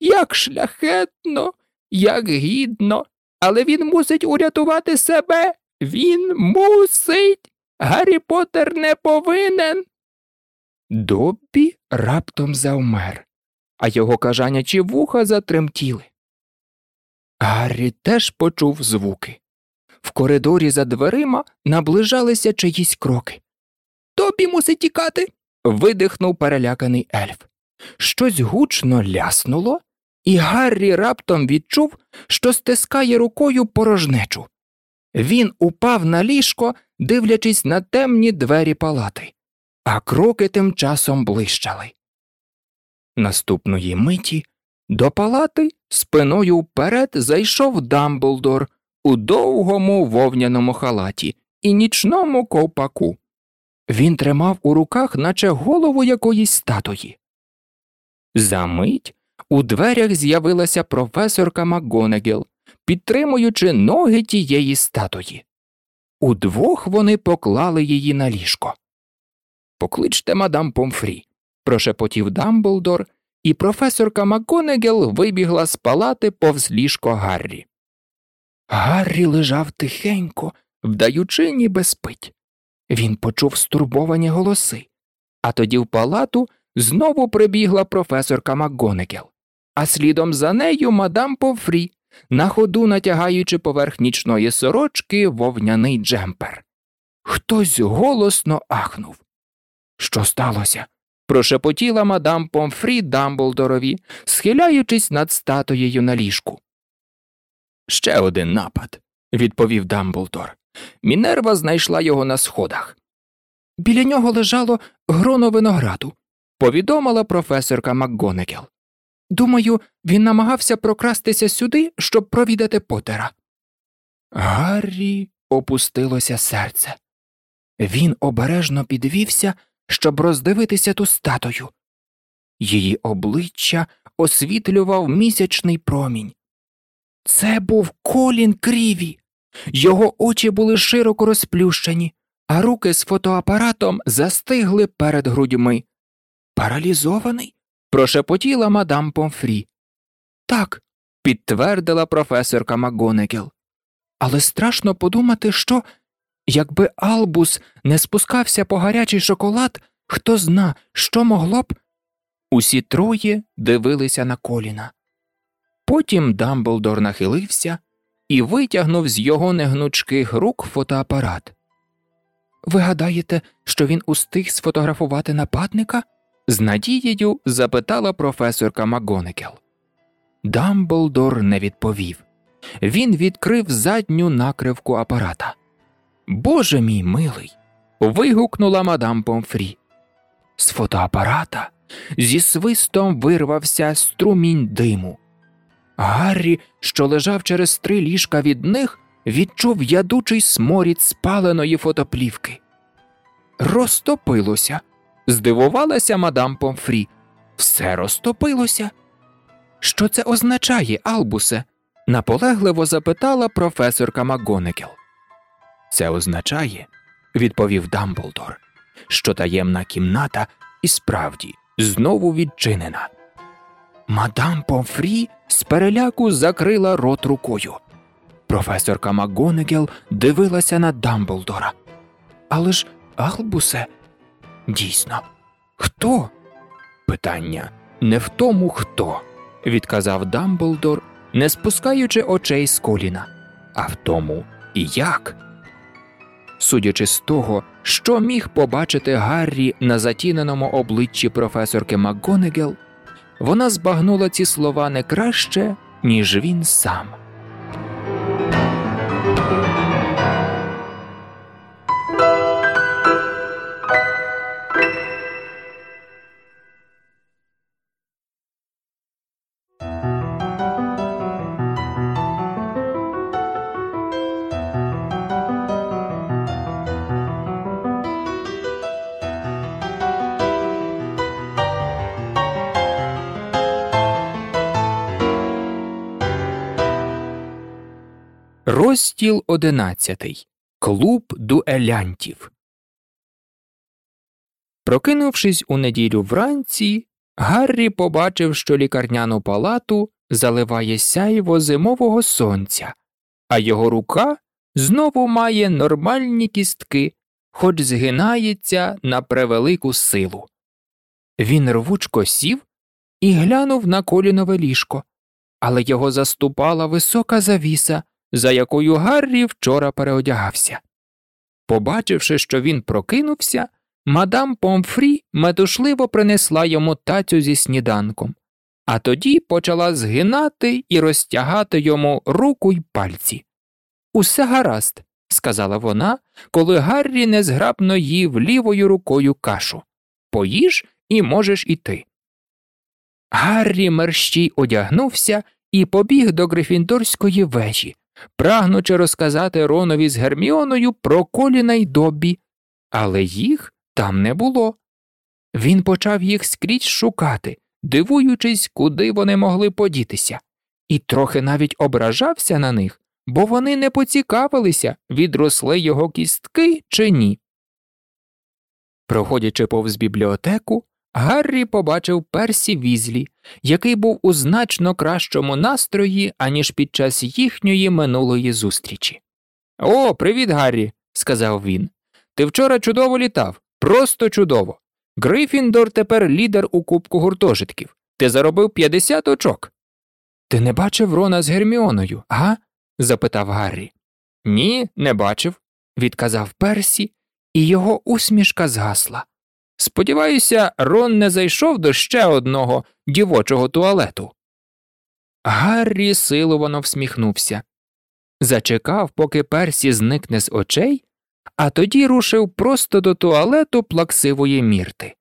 Як шляхетно, як гідно, але він мусить урятувати себе. Він мусить. Гаррі Поттер не повинен. Доббі раптом завмер, а його кажанячі вуха затремтіли. Гаррі теж почув звуки. В коридорі за дверима наближалися чиїсь кроки. Доббі мусить тікати. Видихнув переляканий ельф. Щось гучно ляснуло, і Гаррі раптом відчув, що стискає рукою порожнечу. Він упав на ліжко, дивлячись на темні двері палати, а кроки тим часом блищали. Наступної миті до палати спиною вперед зайшов Дамблдор у довгому вовняному халаті і нічному ковпаку. Він тримав у руках, наче голову якоїсь статуї. Замить у дверях з'явилася професорка МакГонегіл, підтримуючи ноги тієї статуї. Удвох вони поклали її на ліжко. Покличте мадам Помфрі, прошепотів Дамблдор, і професорка МакГонегіл вибігла з палати повз ліжко Гаррі. Гаррі лежав тихенько, вдаючи, ніби спить. Він почув стурбовані голоси, а тоді в палату знову прибігла професорка МакГонегіл, а слідом за нею мадам Помфрі, на ходу натягаючи поверх нічної сорочки вовняний джемпер. Хтось голосно ахнув. Що сталося? прошепотіла мадам Помфрі Дамблдорові, схиляючись над статуєю на ліжку. Ще один напад, відповів Дамблдор. Мінерва знайшла його на сходах. Біля нього лежало гроно винограду, повідомила професорка МакГонегел. Думаю, він намагався прокрастися сюди, щоб провідати Потера. Гаррі опустилося серце. Він обережно підвівся, щоб роздивитися ту статую. Її обличчя освітлював місячний промінь. Це був колін кріві. Його очі були широко розплющені, а руки з фотоапаратом застигли перед грудьми. Паралізований? прошепотіла мадам Помфрі. Так, підтвердила професорка МакГонегел. Але страшно подумати, що якби Албус не спускався по гарячий шоколад, хто зна, що могло б. Усі троє дивилися на коліна. Потім Дамблдор нахилився і витягнув з його негнучких рук фотоапарат. Ви гадаєте, що він устиг сфотографувати нападника? з надією запитала професорка МакГонегел. Дамблдор не відповів. Він відкрив задню накривку апарата. Боже мій милий. вигукнула мадам Помфрі. З фотоапарата зі свистом вирвався струмінь диму. Гаррі, що лежав через три ліжка від них, відчув ядучий сморід спаленої фотоплівки. Розтопилося. Здивувалася мадам Помфрі. Все розтопилося. Що це означає, Албусе? наполегливо запитала професорка МакГонегел. Це означає, відповів Дамблдор, що таємна кімната і справді знову відчинена. Мадам Помфрі з переляку закрила рот рукою. Професорка МакГонегел дивилася на Дамблдора. Але ж, Албусе, дійсно, хто? Питання не в тому, хто, відказав Дамблдор, не спускаючи очей з коліна, а в тому, і як. Судячи з того, що міг побачити Гаррі на затіненому обличчі професорки МакГонегел, вона збагнула ці слова не краще, ніж він сам. Розділ одинадцятий. Клуб дуелянтів. Прокинувшись у неділю вранці, Гаррі побачив, що лікарняну палату заливає сяйво зимового сонця, а його рука знову має нормальні кістки, хоч згинається на превелику силу. Він рвучко сів і глянув на колінове ліжко, але його заступала висока завіса за якою Гаррі вчора переодягався. Побачивши, що він прокинувся, мадам Помфрі метушливо принесла йому тацю зі сніданком, а тоді почала згинати і розтягати йому руку й пальці. Усе гаразд, сказала вона, коли Гаррі незграбно їв лівою рукою кашу. Поїж і можеш іти. Гаррі мерщій одягнувся і побіг до Грифіндорської вежі, прагнучи розказати Ронові з Герміоною про коліна й добі, але їх там не було. Він почав їх скрізь шукати, дивуючись, куди вони могли подітися, і трохи навіть ображався на них, бо вони не поцікавилися, відросли його кістки чи ні. Проходячи повз бібліотеку, Гаррі побачив Персі Візлі, який був у значно кращому настрої, аніж під час їхньої минулої зустрічі. О, привіт, Гаррі, сказав він. Ти вчора чудово літав, просто чудово. Грифіндор тепер лідер у кубку гуртожитків. Ти заробив 50 очок. Ти не бачив Рона з Герміоною, га? запитав Гаррі. Ні, не бачив, відказав Персі, і його усмішка згасла. Сподіваюся, Рон не зайшов до ще одного дівочого туалету. Гаррі силовано всміхнувся. Зачекав, поки Персі зникне з очей, а тоді рушив просто до туалету плаксивої мірти.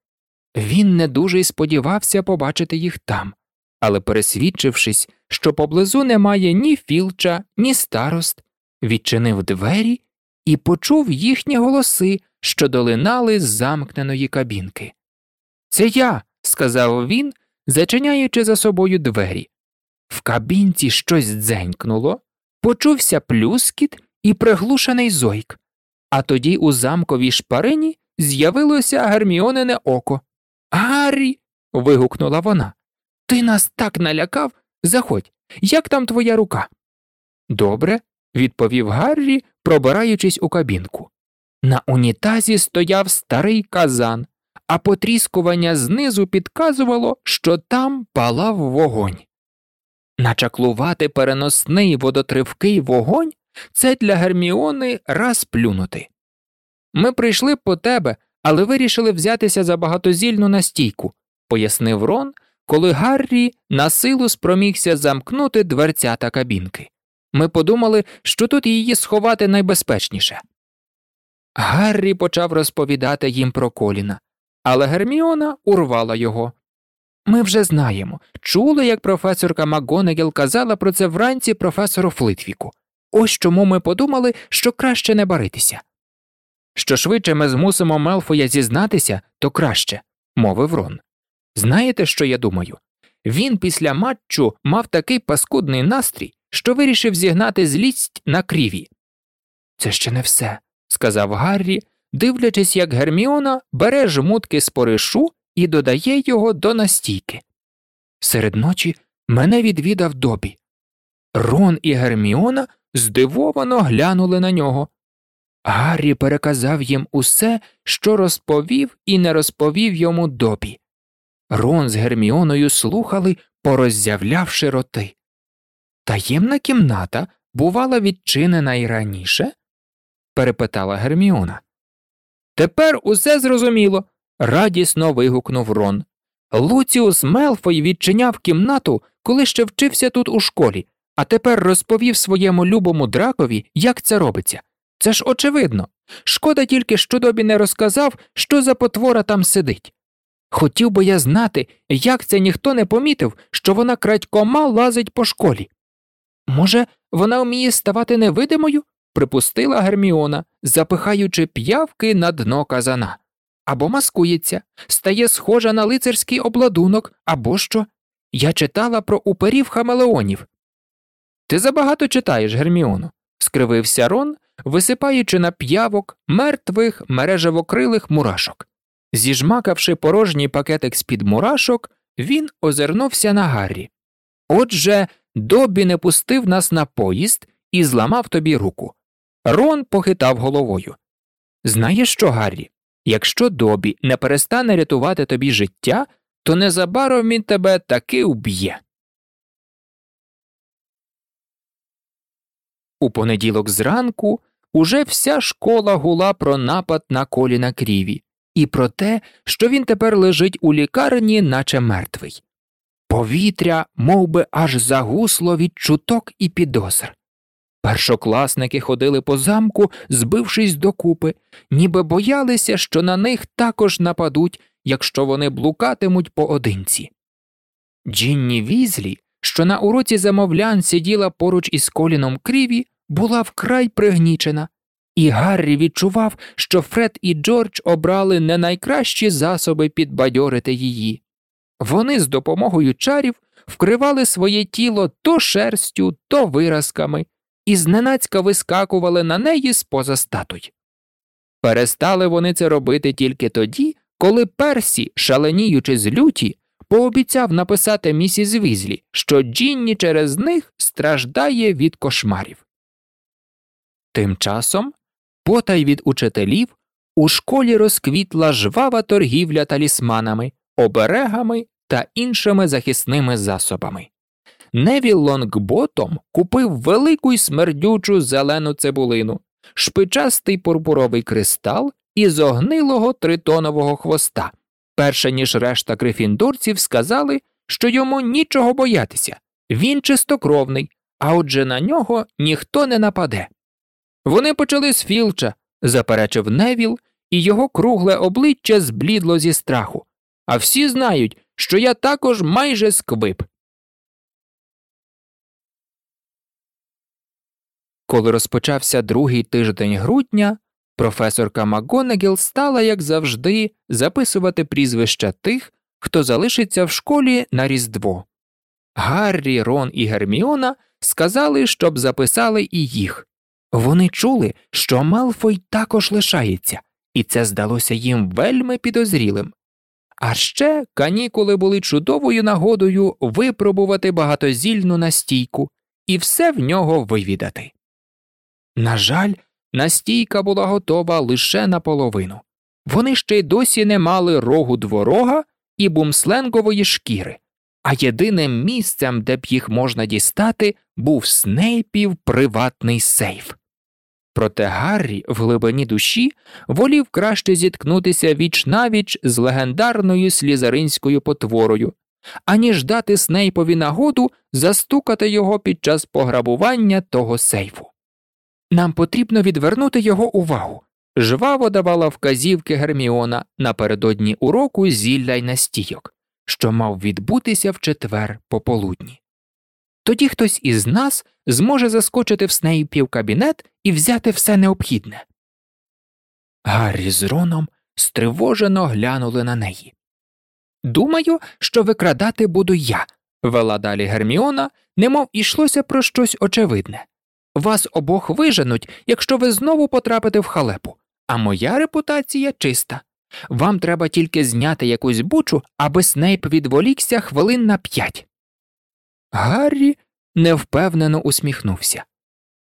Він не дуже й сподівався побачити їх там, але, пересвідчившись, що поблизу немає ні філча, ні старост, відчинив двері і почув їхні голоси, що долинали з замкненої кабінки. Це я, сказав він, зачиняючи за собою двері. В кабінці щось дзенькнуло, почувся плюскіт і приглушений зойк, а тоді у замковій шпарині з'явилося Герміонене око. Гаррі. вигукнула вона. Ти нас так налякав. Заходь, як там твоя рука? Добре, відповів Гаррі, пробираючись у кабінку. На унітазі стояв старий казан, а потріскування знизу підказувало, що там палав вогонь. Начаклувати переносний водотривкий вогонь це для Герміони раз плюнути. Ми прийшли по тебе, але вирішили взятися за багатозільну настійку, пояснив Рон, коли Гаррі на силу спромігся замкнути дверцята кабінки. Ми подумали, що тут її сховати найбезпечніше. Гаррі почав розповідати їм про коліна, але Герміона урвала його. Ми вже знаємо, чули, як професорка МакГонегел казала про це вранці професору Флитвіку. Ось чому ми подумали, що краще не баритися. Що швидше ми змусимо Мелфоя зізнатися, то краще, мовив Рон. Знаєте, що я думаю? Він після матчу мав такий паскудний настрій, що вирішив зігнати злість на кріві. Це ще не все, сказав Гаррі, дивлячись, як Герміона бере жмутки з поришу і додає його до настійки. Серед ночі мене відвідав добі. Рон і Герміона здивовано глянули на нього. Гаррі переказав їм усе, що розповів і не розповів йому добі. Рон з Герміоною слухали, пороззявлявши роти. Таємна кімната бувала відчинена й раніше? Перепитала Герміона. Тепер усе зрозуміло, радісно вигукнув Рон. Луціус Мелфой відчиняв кімнату, коли ще вчився тут у школі, а тепер розповів своєму любому дракові, як це робиться. Це ж очевидно. Шкода тільки, що добі не розказав, що за потвора там сидить. Хотів би я знати, як це ніхто не помітив, що вона крадькома лазить по школі. Може, вона вміє ставати невидимою? Припустила Герміона, запихаючи п'явки на дно казана. Або маскується, стає схожа на лицарський обладунок, або що. Я читала про уперів хамелеонів. Ти забагато читаєш, Герміоно, скривився Рон, висипаючи на п'явок мертвих мережевокрилих мурашок. Зіжмакавши порожній пакетик з під мурашок, він озирнувся на Гаррі. Отже, Добі не пустив нас на поїзд і зламав тобі руку. Рон похитав головою. Знаєш що, Гаррі? Якщо Добі не перестане рятувати тобі життя, то незабаром він тебе таки вб'є. У понеділок зранку уже вся школа гула про напад на коліна кріві і про те, що він тепер лежить у лікарні, наче мертвий. Повітря мов би, аж загусло від чуток і підозр. Першокласники ходили по замку, збившись докупи, ніби боялися, що на них також нападуть, якщо вони блукатимуть поодинці. Джінні Візлі, що на уроці замовлян сиділа поруч із коліном кріві, була вкрай пригнічена, і Гаррі відчував, що Фред і Джордж обрали не найкращі засоби підбадьорити її. Вони з допомогою чарів вкривали своє тіло то шерстю, то виразками, і зненацька вискакували на неї з поза статуй. Перестали вони це робити тільки тоді, коли Персі, шаленіючи з люті, пообіцяв написати місіс Візлі, що Джінні через них страждає від кошмарів. Тим часом, потай від учителів, у школі розквітла жвава торгівля талісманами, оберегами та іншими захисними засобами. Невіл Лонгботом купив велику й смердючу зелену цибулину, шпичастий пурпуровий кристал і зогнилого тритонового хвоста, перше ніж решта грифіндорців сказали, що йому нічого боятися, він чистокровний, а отже на нього ніхто не нападе. Вони почали з Філча, заперечив Невіл, і його кругле обличчя зблідло зі страху. А всі знають, що я також майже сквип. Коли розпочався другий тиждень грудня, професорка МакГонегіл стала, як завжди, записувати прізвища тих, хто залишиться в школі на Різдво. Гаррі, Рон і Герміона сказали, щоб записали і їх. Вони чули, що Малфой також лишається, і це здалося їм вельми підозрілим. А ще канікули були чудовою нагодою випробувати багатозільну настійку і все в нього вивідати. На жаль, настійка була готова лише наполовину. Вони ще й досі не мали рогу дворога і бумсленгової шкіри, а єдиним місцем, де б їх можна дістати, був снейпів приватний сейф. Проте Гаррі в глибині душі волів краще зіткнутися віч навіч з легендарною слізаринською потворою, аніж дати Снейпові нагоду застукати його під час пограбування того сейфу. Нам потрібно відвернути його увагу, жваво давала вказівки Герміона напередодні уроку зілля й настійок, що мав відбутися в четвер пополудні. Тоді хтось із нас зможе заскочити в Снейпів кабінет і взяти все необхідне. Гаррі з Роном стривожено глянули на неї. Думаю, що викрадати буду я, вела далі Герміона, немов ішлося про щось очевидне. Вас обох виженуть, якщо ви знову потрапите в халепу, а моя репутація чиста. Вам треба тільки зняти якусь бучу, аби Снейп відволікся хвилин на п'ять. Гаррі невпевнено усміхнувся.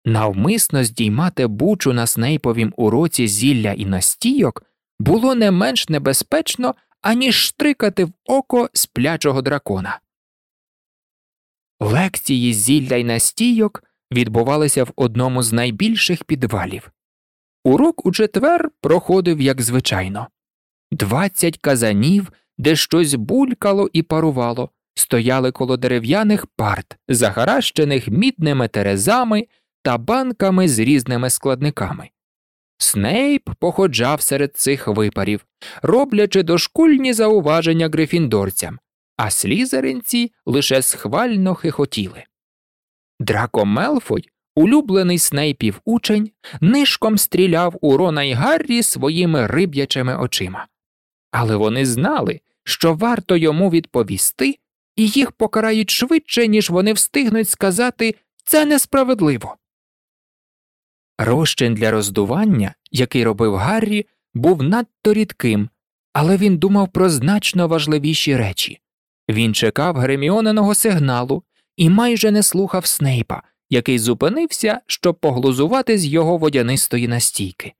Навмисно здіймати бучу на Снейповім уроці зілля і настійок було не менш небезпечно, аніж штрикати в око сплячого дракона. Лекції зілля й настійок відбувалися в одному з найбільших підвалів. Урок у четвер проходив як звичайно двадцять казанів, де щось булькало і парувало, стояли коло дерев'яних парт, загаращених мідними терезами та банками з різними складниками. Снейп походжав серед цих випарів, роблячи дошкульні зауваження грифіндорцям, а слізеринці лише схвально хихотіли. Драко Мелфой, улюблений Снейпів учень, нишком стріляв у Рона й Гаррі своїми риб'ячими очима. Але вони знали, що варто йому відповісти, і їх покарають швидше, ніж вони встигнуть сказати це несправедливо. Розчин для роздування, який робив Гаррі, був надто рідким, але він думав про значно важливіші речі. Він чекав Греміоненого сигналу і майже не слухав Снейпа, який зупинився, щоб поглузувати з його водянистої настійки.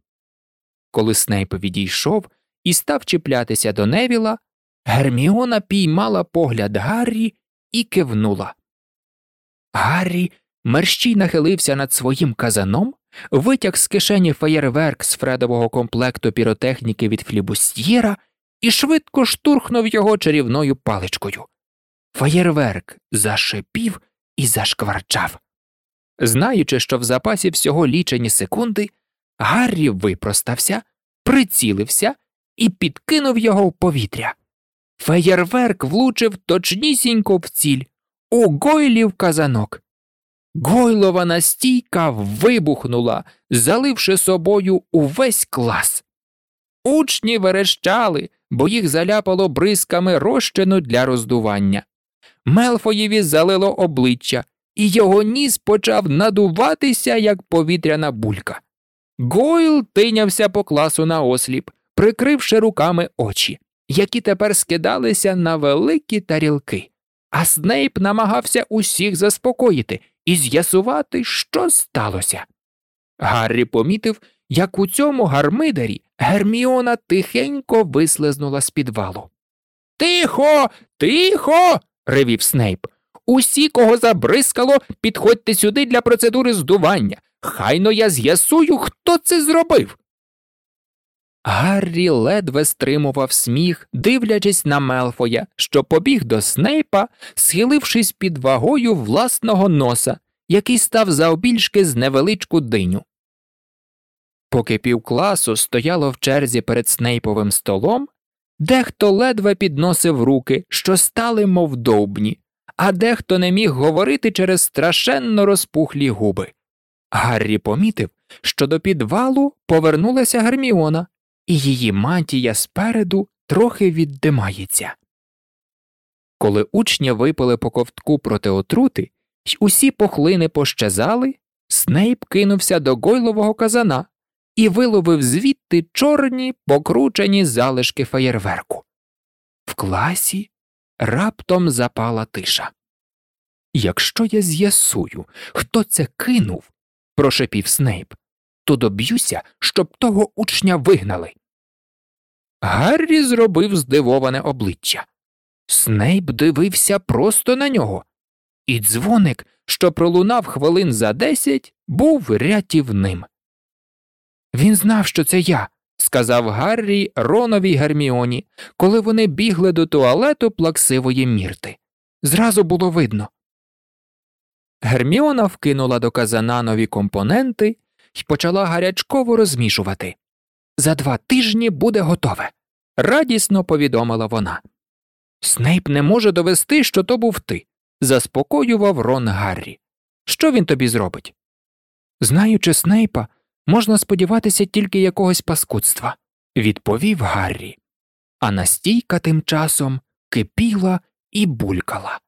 Коли Снейп відійшов і став чіплятися до Невіла, Герміона піймала погляд Гаррі і кивнула. Гаррі мерщій нахилився над своїм казаном, витяг з кишені феєрверк з фредового комплекту піротехніки від флібустьєра і швидко штурхнув його чарівною паличкою. Феєрверк зашипів і зашкварчав. Знаючи, що в запасі всього лічені секунди, Гаррі випростався, прицілився і підкинув його в повітря. Феєрверк влучив точнісінько в ціль у Гойлів казанок. Гойлова настійка вибухнула, заливши собою увесь клас. Учні верещали, бо їх заляпало бризками розчину для роздування. Мелфоєві залило обличчя, і його ніс почав надуватися, як повітряна булька. Гойл тинявся по класу на осліп, прикривши руками очі, які тепер скидалися на великі тарілки, а Снейп намагався усіх заспокоїти і з'ясувати, що сталося. Гаррі помітив, як у цьому гармидері Герміона тихенько вислизнула з підвалу. Тихо, тихо. Ревів Снейп. Усі, кого забризкало, підходьте сюди для процедури здування. Хайно я з'ясую, хто це зробив. Гаррі ледве стримував сміх, дивлячись на Мелфоя, що побіг до Снейпа, схилившись під вагою власного носа, який став заобільшки з невеличку диню. Поки півкласу стояло в черзі перед Снейповим столом, дехто ледве підносив руки, що стали мов довбні, а дехто не міг говорити через страшенно розпухлі губи. Гаррі помітив, що до підвалу повернулася Герміона і її мантія спереду трохи віддимається. Коли учні випили по ковтку проти отрути, й усі похлини пощазали, Снейп кинувся до гойлового казана і виловив звідти чорні покручені залишки феєрверку. В класі раптом запала тиша. Якщо я з'ясую, хто це кинув, прошепів Снейп, то доб'юся, щоб того учня вигнали. Гаррі зробив здивоване обличчя. Снейп дивився просто на нього, і дзвоник, що пролунав хвилин за десять, був рятівним. Він знав, що це я, сказав Гаррі Роновій Герміоні, коли вони бігли до туалету плаксивої мірти. Зразу було видно. Герміона вкинула до казана нові компоненти і почала гарячково розмішувати. за два тижні буде готове, радісно повідомила вона. Снейп не може довести, що то був ти, заспокоював Рон Гаррі. Що він тобі зробить? Знаючи Снейпа, можна сподіватися тільки якогось паскудства, відповів Гаррі. А настійка тим часом кипіла і булькала.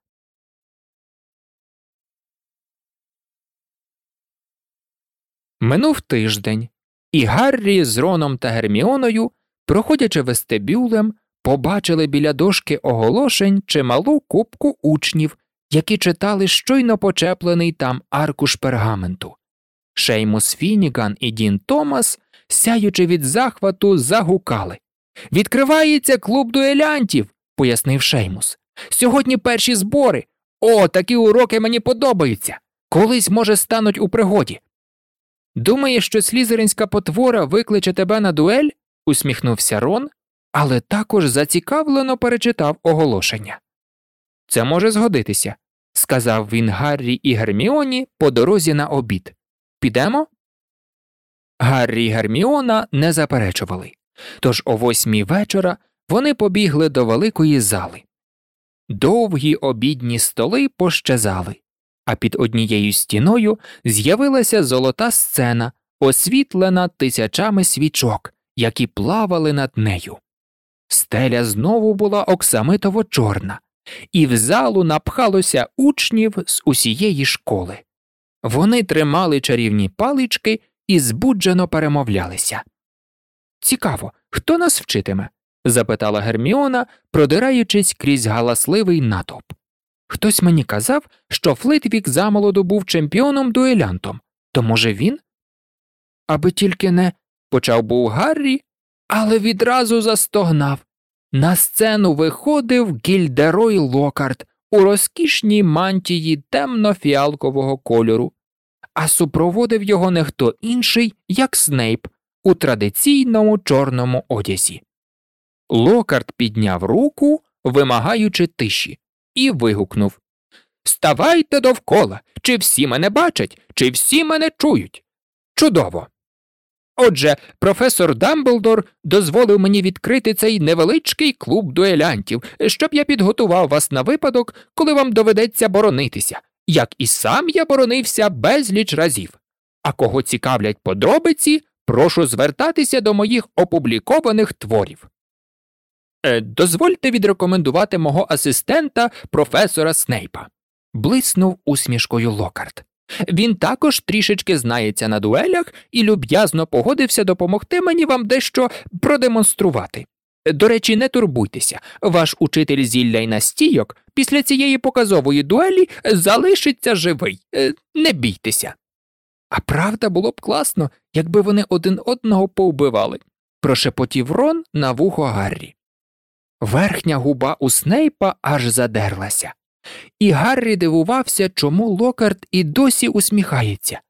Минув тиждень, і Гаррі з Роном та Герміоною, проходячи вестибюлем, побачили біля дошки оголошень чималу кубку учнів, які читали щойно почеплений там аркуш пергаменту. Шеймус Фініган і Дін Томас, сяючи від захвату, загукали. Відкривається клуб дуелянтів, пояснив Шеймус. Сьогодні перші збори. О, такі уроки мені подобаються. Колись, може, стануть у пригоді. Думаєш, що слізеринська потвора викличе тебе на дуель? усміхнувся Рон, але також зацікавлено перечитав оголошення. Це може згодитися, сказав він Гаррі і Герміоні по дорозі на обід. Підемо? Гаррі і Герміона не заперечували, тож о восьмій вечора вони побігли до великої зали. Довгі обідні столи пощезали, а під однією стіною з'явилася золота сцена, освітлена тисячами свічок, які плавали над нею. Стеля знову була оксамитово чорна, і в залу напхалося учнів з усієї школи. Вони тримали чарівні палички і збуджено перемовлялися. Цікаво, хто нас вчитиме? запитала Герміона, продираючись крізь галасливий натовп. Хтось мені казав, що Флитвік замолоду був чемпіоном дуелянтом, то, може, він? Аби тільки не почав був Гаррі, але відразу застогнав. На сцену виходив Гільдерой Локарт у розкішній мантії темно-фіалкового кольору, а супроводив його не хто інший, як Снейп у традиційному чорному одязі. Локарт підняв руку, вимагаючи тиші, і вигукнув Ставайте довкола, чи всі мене бачать, чи всі мене чують. Чудово. Отже, професор Дамблдор дозволив мені відкрити цей невеличкий клуб дуелянтів, щоб я підготував вас на випадок, коли вам доведеться боронитися, як і сам я боронився безліч разів. А кого цікавлять подробиці, прошу звертатися до моїх опублікованих творів. Е, дозвольте відрекомендувати мого асистента професора Снейпа. Блиснув усмішкою Локарт. Він також трішечки знається на дуелях і люб'язно погодився допомогти мені вам дещо продемонструвати. До речі, не турбуйтеся, ваш учитель зілля й настійок після цієї показової дуелі залишиться живий, е, не бійтеся. А правда було б класно, якби вони один одного повбивали, прошепотів Рон на вухо Гаррі. Верхня губа у Снейпа аж задерлася, і Гаррі дивувався, чому Локарт і досі усміхається.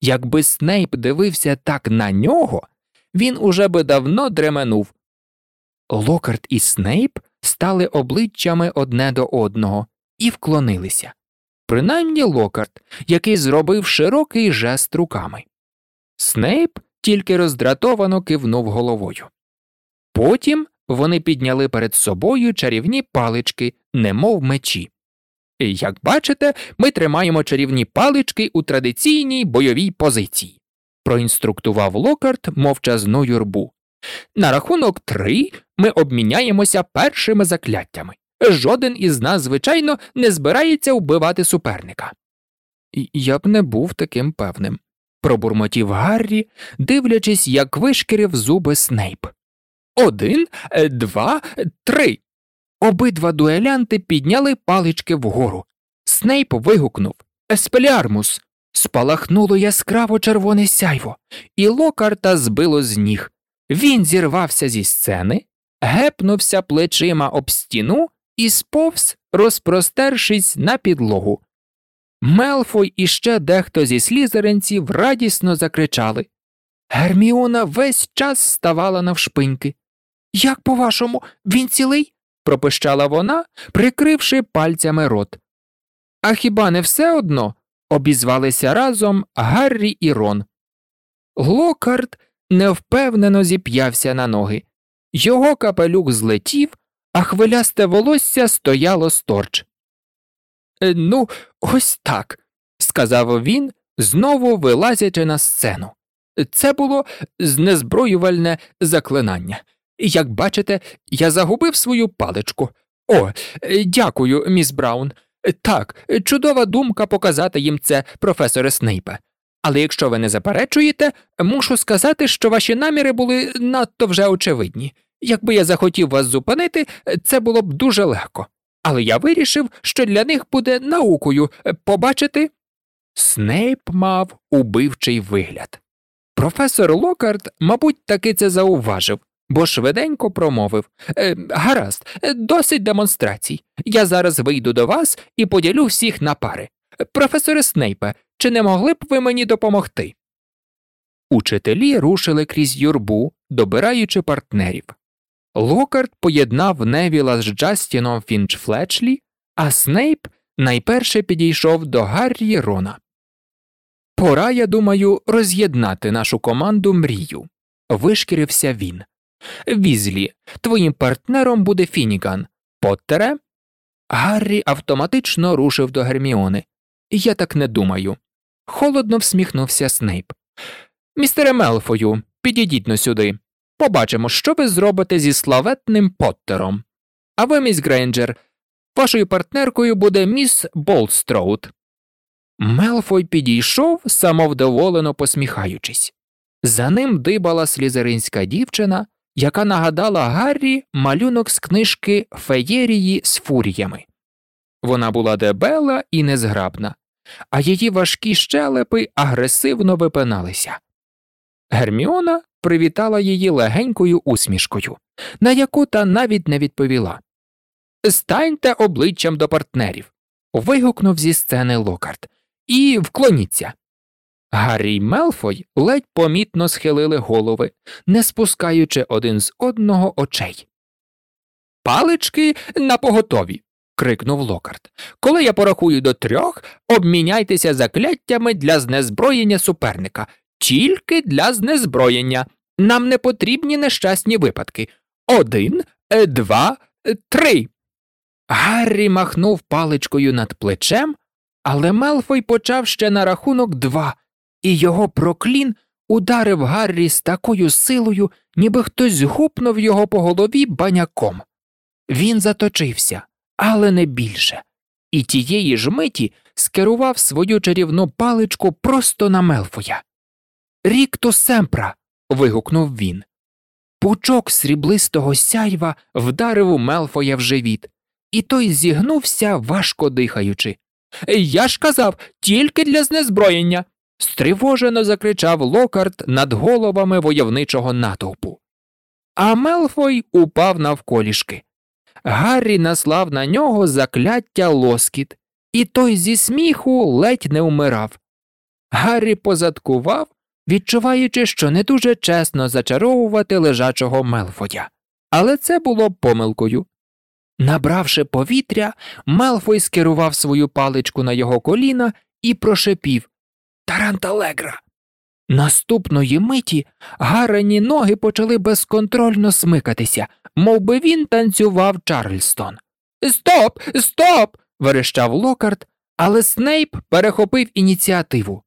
Якби Снейп дивився так на нього, він уже би давно дременув. Локарт і Снейп стали обличчями одне до одного і вклонилися, принаймні Локарт, який зробив широкий жест руками. Снейп тільки роздратовано кивнув головою. Потім вони підняли перед собою чарівні палички, немов мечі. Як бачите, ми тримаємо чарівні палички у традиційній бойовій позиції, проінструктував Локарт мовчазну юрбу. На рахунок три ми обміняємося першими закляттями. Жоден із нас, звичайно, не збирається вбивати суперника. Я б не був таким певним, пробурмотів Гаррі, дивлячись, як вишкірив зуби Снейп. Один, два, три. Обидва дуелянти підняли палички вгору. Снейп вигукнув Експеліармус. Спалахнуло яскраво червоне сяйво, і Локарта збило з ніг. Він зірвався зі сцени, гепнувся плечима об стіну і сповз, розпростершись на підлогу. Мелфой і ще дехто зі слізеринців радісно закричали. Герміона весь час ставала навшпиньки. Як, по вашому, він цілий? Пропищала вона, прикривши пальцями рот. А хіба не все одно? обізвалися разом Гаррі і Рон. Локард невпевнено зіп'явся на ноги. Його капелюк злетів, а хвилясте волосся стояло сторч. «Е, Ну, ось так, сказав він, знову вилазячи на сцену. Це було знезброювальне заклинання. Як бачите, я загубив свою паличку. О, е, дякую, міс Браун. Так, чудова думка показати їм це, професоре Снейпе. Але якщо ви не заперечуєте, мушу сказати, що ваші наміри були надто вже очевидні. Якби я захотів вас зупинити, це було б дуже легко. Але я вирішив, що для них буде наукою побачити. Снейп мав убивчий вигляд. Професор Локард, мабуть, таки це зауважив, бо швиденько промовив «Е, Гаразд, досить демонстрацій. Я зараз вийду до вас і поділю всіх на пари. Професоре Снейпе, чи не могли б ви мені допомогти? Учителі рушили крізь юрбу, добираючи партнерів. Локард поєднав Невіла з Джастіном Фінчфлечлі, а Снейп найперше підійшов до Гаррі Рона. Пора, я думаю, роз'єднати нашу команду мрію. Вишкірився він. Візлі, твоїм партнером буде Фініган. Поттере. Гаррі автоматично рушив до Герміони. Я так не думаю. Холодно всміхнувся Снейп. Містере Мелфою, підійдіть но сюди. Побачимо, що ви зробите зі славетним Поттером. А ви, міс Грейнджер, вашою партнеркою буде міс Болстроуд. Мелфой підійшов, самовдоволено посміхаючись. За ним дибала слізеринська дівчина, яка нагадала Гаррі малюнок з книжки Феєрії з фуріями. Вона була дебела і незграбна, а її важкі щелепи агресивно випиналися. Герміона привітала її легенькою усмішкою, на яку та навіть не відповіла. Станьте обличчям до партнерів. вигукнув зі сцени Локарт, і вклоніться. Гаррі й Мелфой ледь помітно схилили голови, не спускаючи один з одного очей. Палички на поготові. крикнув Локарт. Коли я порахую до трьох, обміняйтеся закляттями для знезброєння суперника, тільки для знезброєння. Нам не потрібні нещасні випадки. Один, е, два, е, три. Гаррі махнув паличкою над плечем, але Мелфой почав ще на рахунок два, і його проклін ударив Гаррі з такою силою, ніби хтось гупнув його по голові баняком. Він заточився, але не більше, і тієї ж миті скерував свою чарівну паличку просто на Мелфоя. Рікту семпра. вигукнув він. Пучок сріблистого сяйва вдарив у Мелфоя в живіт, і той зігнувся, важко дихаючи. Я ж казав, тільки для знезброєння. Стривожено закричав Локарт над головами войовничого натовпу. А Мелфой упав навколішки. Гаррі наслав на нього закляття лоскіт, і той зі сміху ледь не вмирав. Гаррі позадкував, відчуваючи, що не дуже чесно зачаровувати лежачого Мелфоя, але це було помилкою. Набравши повітря, Мелфой скерував свою паличку на його коліна і прошепів Таранталегра. Наступної миті гарені ноги почали безконтрольно смикатися, мов би він танцював Чарльстон. Стоп, стоп. верещав Локарт, але Снейп перехопив ініціативу.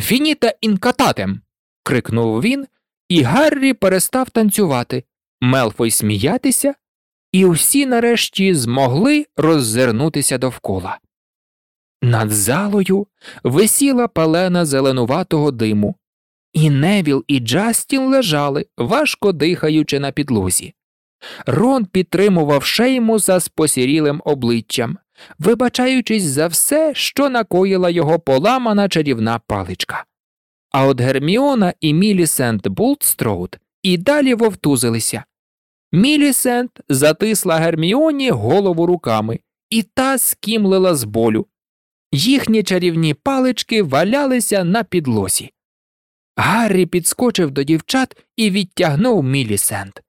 Фініта інкататем. крикнув він, і Гаррі перестав танцювати, Мелфой сміятися, і усі нарешті змогли роззирнутися довкола. Над залою висіла пелена зеленуватого диму, і Невіл і Джастін лежали, важко дихаючи на підлозі. Рон підтримував Шеймуса з посірілим обличчям, вибачаючись за все, що накоїла його поламана чарівна паличка. А от Герміона і Мілісент Булстроуд і далі вовтузилися. Мілісент затисла Герміоні голову руками, і та скімлила з болю. Їхні чарівні палички валялися на підлосі. Гаррі підскочив до дівчат і відтягнув Мілісент.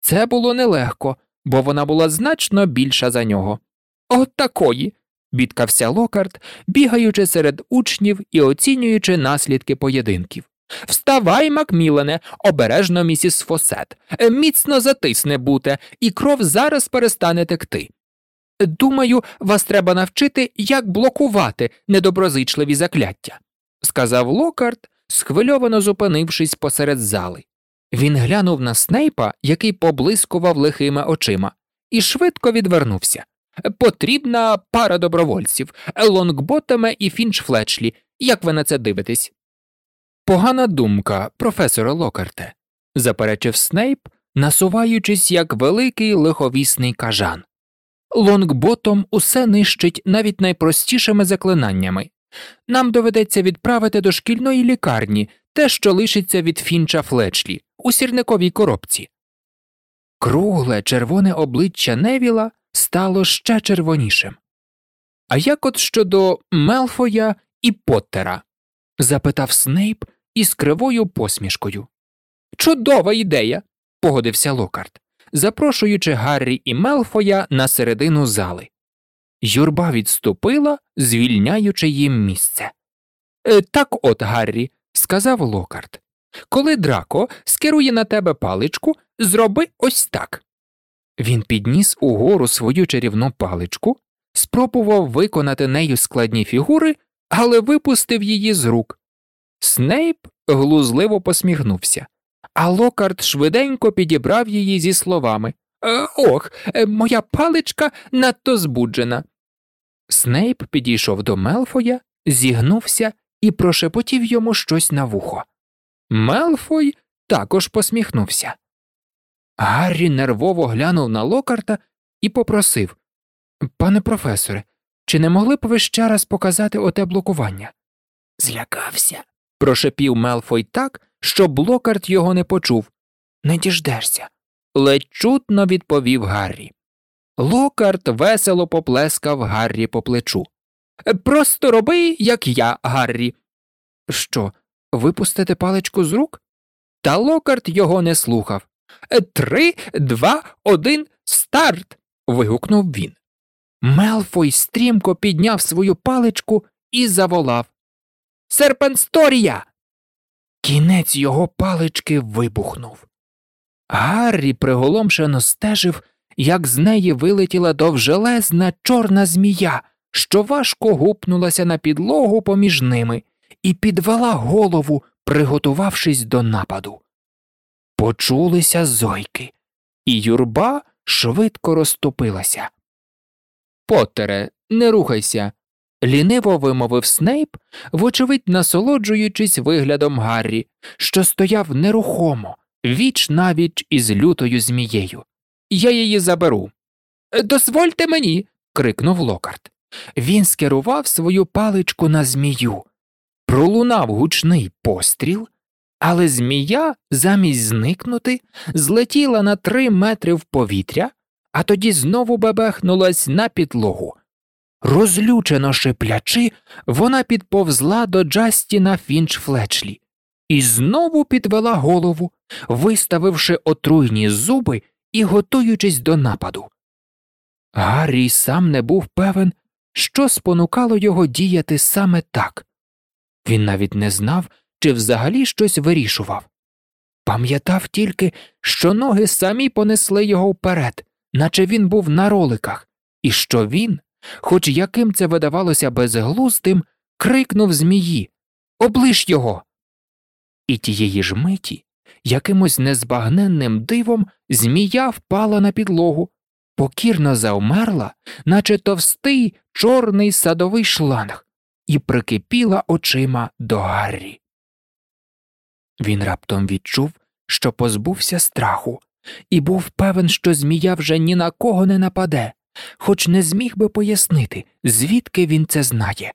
Це було нелегко, бо вона була значно більша за нього. От такої. бідкався Локарт, бігаючи серед учнів і оцінюючи наслідки поєдинків. Вставай, Макмілене, обережно місіс Фосет, міцно затисне буте, і кров зараз перестане текти. Думаю, вас треба навчити, як блокувати недоброзичливі закляття, сказав Локарт, схвильовано зупинившись посеред зали. Він глянув на Снейпа, який поблискував лихими очима, і швидко відвернувся. Потрібна пара добровольців Лонгботеме і Фінч Флечлі. Як ви на це дивитесь? Погана думка, професоре Локарте, заперечив Снейп, насуваючись як великий лиховісний кажан. Лонгботом усе нищить навіть найпростішими заклинаннями. Нам доведеться відправити до шкільної лікарні те, що лишиться від фінча Флечлі у сірниковій коробці. Кругле червоне обличчя Невіла стало ще червонішим. А як от щодо Мелфоя і Поттера? запитав Снейп із кривою посмішкою. Чудова ідея, погодився Локарт, запрошуючи Гаррі і Мелфоя на середину зали. Юрба відступила, звільняючи їм місце. «Е, так от, Гаррі, сказав Локарт, коли Драко скерує на тебе паличку, зроби ось так. Він підніс угору свою чарівну паличку, спробував виконати нею складні фігури, але випустив її з рук. Снейп глузливо посміхнувся, а Локарт швиденько підібрав її зі словами «Е, Ох, е, моя паличка надто збуджена. Снейп підійшов до Мелфоя, зігнувся і прошепотів йому щось на вухо. Мелфой також посміхнувся. Гаррі нервово глянув на локарта і попросив Пане професоре, чи не могли б ви ще раз показати оте блокування? Злякався. прошепів Мелфой так, щоб Локарт його не почув. Не діждешся. ледь чутно відповів Гаррі. Локарт весело поплескав Гаррі по плечу. Просто роби, як я, Гаррі. Що, випустити паличку з рук? Та Локарт його не слухав. Три, два, один, старт. вигукнув він. Мелфой стрімко підняв свою паличку і заволав. Серпенсторія. Кінець його палички вибухнув. Гаррі приголомшено стежив, як з неї вилетіла довжелезна чорна змія, що важко гупнулася на підлогу поміж ними, і підвела голову, приготувавшись до нападу. Почулися зойки, і юрба швидко розтопилася. Поттере, не рухайся, ліниво вимовив Снейп, вочевидь насолоджуючись виглядом Гаррі, що стояв нерухомо, віч навіч із лютою змією. Я її заберу. Дозвольте мені. крикнув Локарт. Він скерував свою паличку на змію. Пролунав гучний постріл, але змія, замість зникнути, злетіла на три метри в повітря, а тоді знову бебехнулась на підлогу. Розлючено шиплячи, вона підповзла до Джастіна Фінч Флечлі і знову підвела голову, виставивши отруйні зуби і готуючись до нападу. Гаррі сам не був певен, що спонукало його діяти саме так. Він навіть не знав, чи взагалі щось вирішував. Пам'ятав тільки, що ноги самі понесли його вперед, наче він був на роликах, і що він, хоч яким це видавалося безглуздим, крикнув змії Облиш його. І тієї ж миті, якимось незбагненним дивом, змія впала на підлогу, покірно завмерла, наче товстий чорний садовий шланг, і прикипіла очима до Гаррі. Він раптом відчув, що позбувся страху, і був певен, що змія вже ні на кого не нападе, хоч не зміг би пояснити, звідки він це знає.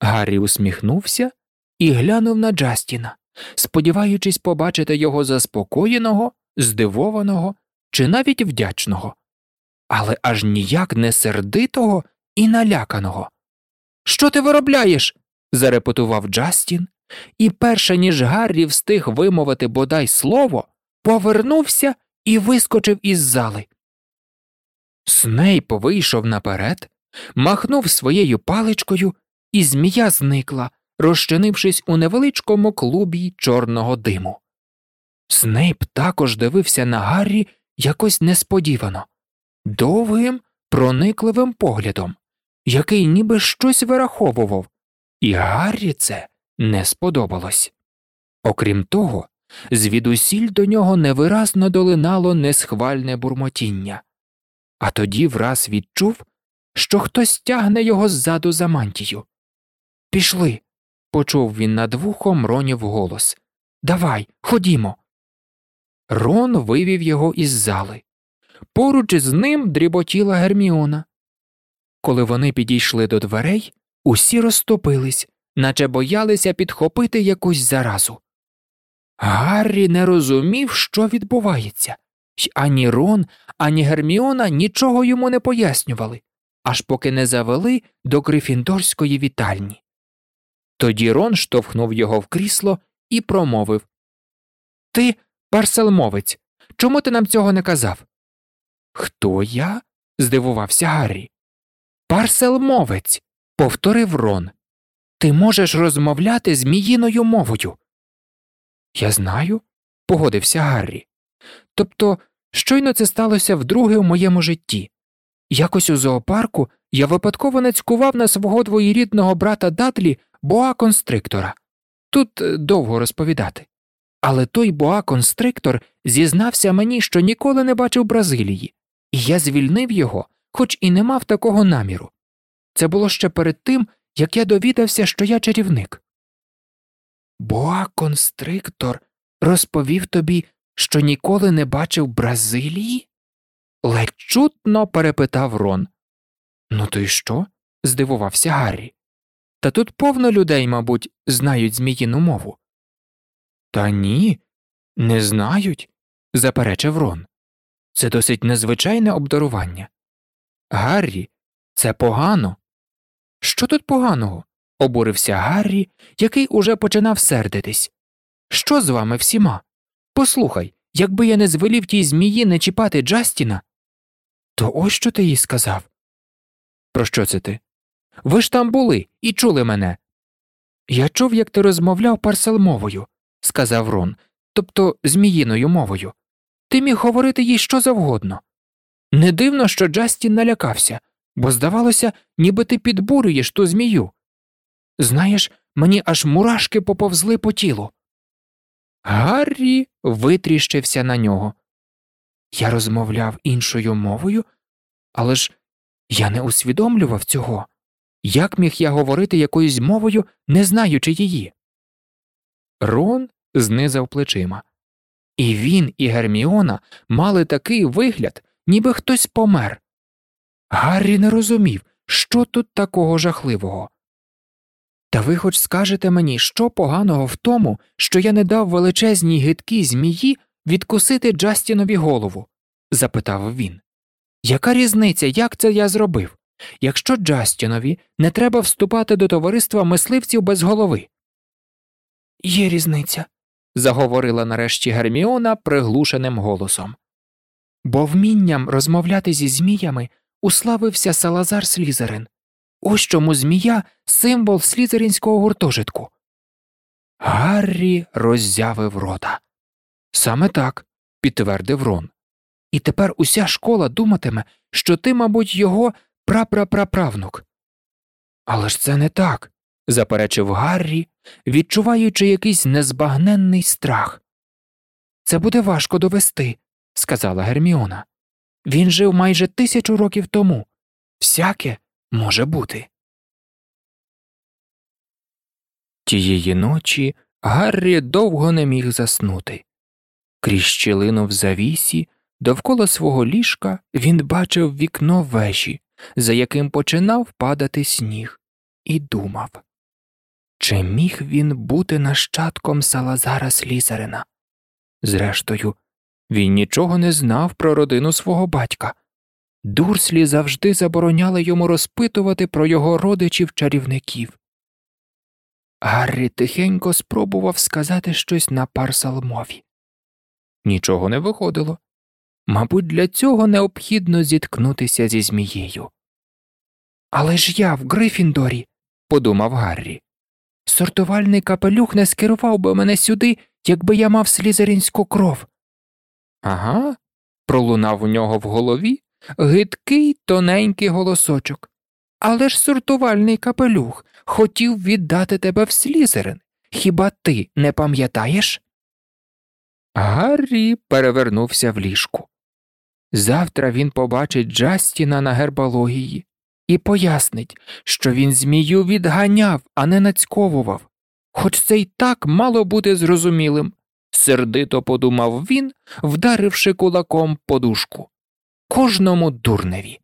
Гаррі усміхнувся і глянув на Джастіна, сподіваючись побачити його заспокоєного, здивованого чи навіть вдячного, але аж ніяк не сердитого і наляканого. Що ти виробляєш? зарепетував Джастін, і перше ніж Гаррі встиг вимовити бодай слово, повернувся і вискочив із зали. Снейп вийшов наперед, махнув своєю паличкою, і змія зникла, розчинившись у невеличкому клубі чорного диму. Снейп також дивився на Гаррі якось несподівано, довгим, проникливим поглядом, який ніби щось вираховував, і Гаррі це не сподобалось. Окрім того, звідусіль до нього невиразно долинало несхвальне бурмотіння, а тоді враз відчув, що хтось тягне його ззаду за мантію. Пішли, почув він над вухом Ронів голос. Давай, ходімо. Рон вивів його із зали. Поруч із ним дріботіла Герміона. Коли вони підійшли до дверей, усі розтопились, наче боялися підхопити якусь заразу. Гаррі не розумів, що відбувається, ані Рон, ані Герміона нічого йому не пояснювали, аж поки не завели до Грифіндорської вітальні. Тоді Рон штовхнув його в крісло і промовив Ти, парселмовець, чому ти нам цього не казав? Хто я? здивувався Гаррі. Парселмовець, повторив Рон. Ти можеш розмовляти зміїною мовою. Я знаю, погодився Гаррі. Тобто, щойно це сталося вдруге у моєму житті. Якось у зоопарку я випадково нацькував на свого двоєрідного брата Дадлі боа констриктора. Тут е, довго розповідати. Але той боа констриктор зізнався мені, що ніколи не бачив Бразилії, і я звільнив його, хоч і не мав такого наміру. Це було ще перед тим, як я довідався, що я чарівник. Боа констриктор розповів тобі, що ніколи не бачив Бразилії? ледь чутно перепитав Рон. Ну то й що? здивувався Гаррі. Та тут повно людей, мабуть, знають зміїну мову. Та ні, не знають, заперечив Рон. Це досить незвичайне обдарування. Гаррі, це погано. Що тут поганого? обурився Гаррі, який уже починав сердитись. Що з вами всіма? Послухай, якби я не звелів тій змії не чіпати Джастіна. То ось що ти їй сказав. Про що це ти? Ви ж там були і чули мене. Я чув, як ти розмовляв парселмовою, сказав Рон, тобто зміїною мовою. Ти міг говорити їй що завгодно. Не дивно, що Джастін налякався, бо здавалося, ніби ти підбурюєш ту змію. Знаєш, мені аж мурашки поповзли по тілу. Гаррі витріщився на нього. Я розмовляв іншою мовою, але ж я не усвідомлював цього. Як міг я говорити якоюсь мовою, не знаючи її? Рон знизав плечима. І він, і Герміона мали такий вигляд, ніби хтось помер. Гаррі не розумів, що тут такого жахливого. Та ви хоч скажете мені, що поганого в тому, що я не дав величезній гидкій змії відкусити Джастінові голову? запитав він. Яка різниця, як це я зробив? Якщо Джастінові не треба вступати до товариства мисливців без голови? Є різниця, заговорила нарешті Герміона приглушеним голосом. Бо вмінням розмовляти зі зміями уславився Салазар Слізерин. Ось чому змія символ слізеринського гуртожитку. Гаррі роззявив рота. Саме так, підтвердив Рон. І тепер уся школа думатиме, що ти, мабуть, його прапрапраправнук. Але ж це не так, заперечив Гаррі, відчуваючи якийсь незбагненний страх. Це буде важко довести, сказала Герміона. Він жив майже тисячу років тому. Всяке може бути. Тієї ночі Гаррі довго не міг заснути. Крізь щілину в завісі, довкола свого ліжка він бачив вікно вежі, за яким починав падати сніг, і думав чи міг він бути нащадком Салазара Слізерина? Зрештою, він нічого не знав про родину свого батька. Дурслі завжди забороняли йому розпитувати про його родичів чарівників. Гаррі тихенько спробував сказати щось на парсалмові. Нічого не виходило. Мабуть, для цього необхідно зіткнутися зі змією. Але ж я в Грифіндорі, подумав Гаррі. Сортувальний капелюх не скерував би мене сюди, якби я мав слізеринську кров. Ага, пролунав у нього в голові гидкий тоненький голосочок. Але ж сортувальний капелюх хотів віддати тебе в слізерин. Хіба ти не пам'ятаєш? Гаррі перевернувся в ліжку. Завтра він побачить Джастіна на гербології і пояснить, що він змію відганяв, а не нацьковував, хоч це й так мало бути зрозумілим, сердито подумав він, вдаривши кулаком подушку. Кожному дурневі.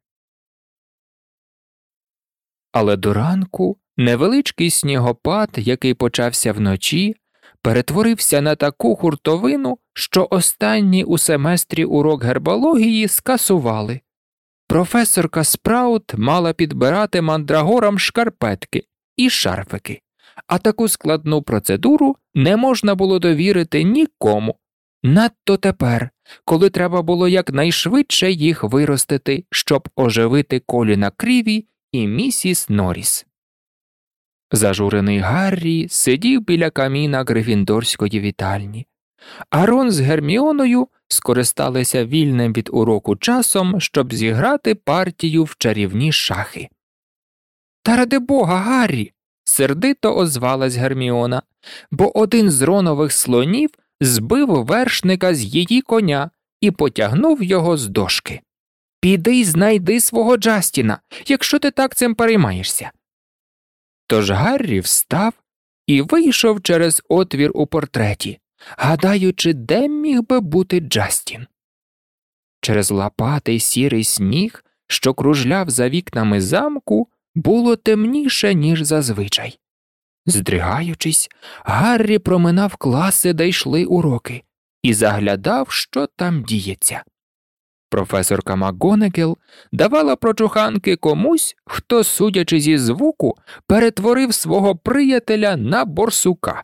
Але до ранку невеличкий снігопад, який почався вночі, перетворився на таку хуртовину, що останній у семестрі урок гербології скасували. Професорка Спраут мала підбирати мандрагорам шкарпетки і шарфики, а таку складну процедуру не можна було довірити нікому. Надто тепер, коли треба було якнайшвидше їх виростити, щоб оживити коліна кріві і місіс Норріс. Зажурений Гаррі сидів біля каміна Грифіндорської вітальні, а Рон з Герміоною скористалися вільним від уроку часом, щоб зіграти партію в чарівні шахи. Та ради бога, Гаррі. сердито озвалась Герміона, бо один з ронових слонів збив вершника з її коня і потягнув його з дошки. Піди й знайди свого Джастіна, якщо ти так цим переймаєшся. Тож Гаррі встав і вийшов через отвір у портреті, гадаючи, де міг би бути Джастін. Через лопатий сірий сніг, що кружляв за вікнами замку, було темніше, ніж зазвичай. Здригаючись, Гаррі проминав класи, де йшли уроки, і заглядав, що там діється. Професорка МакГонегел давала прочуханки комусь, хто, судячи зі звуку, перетворив свого приятеля на борсука.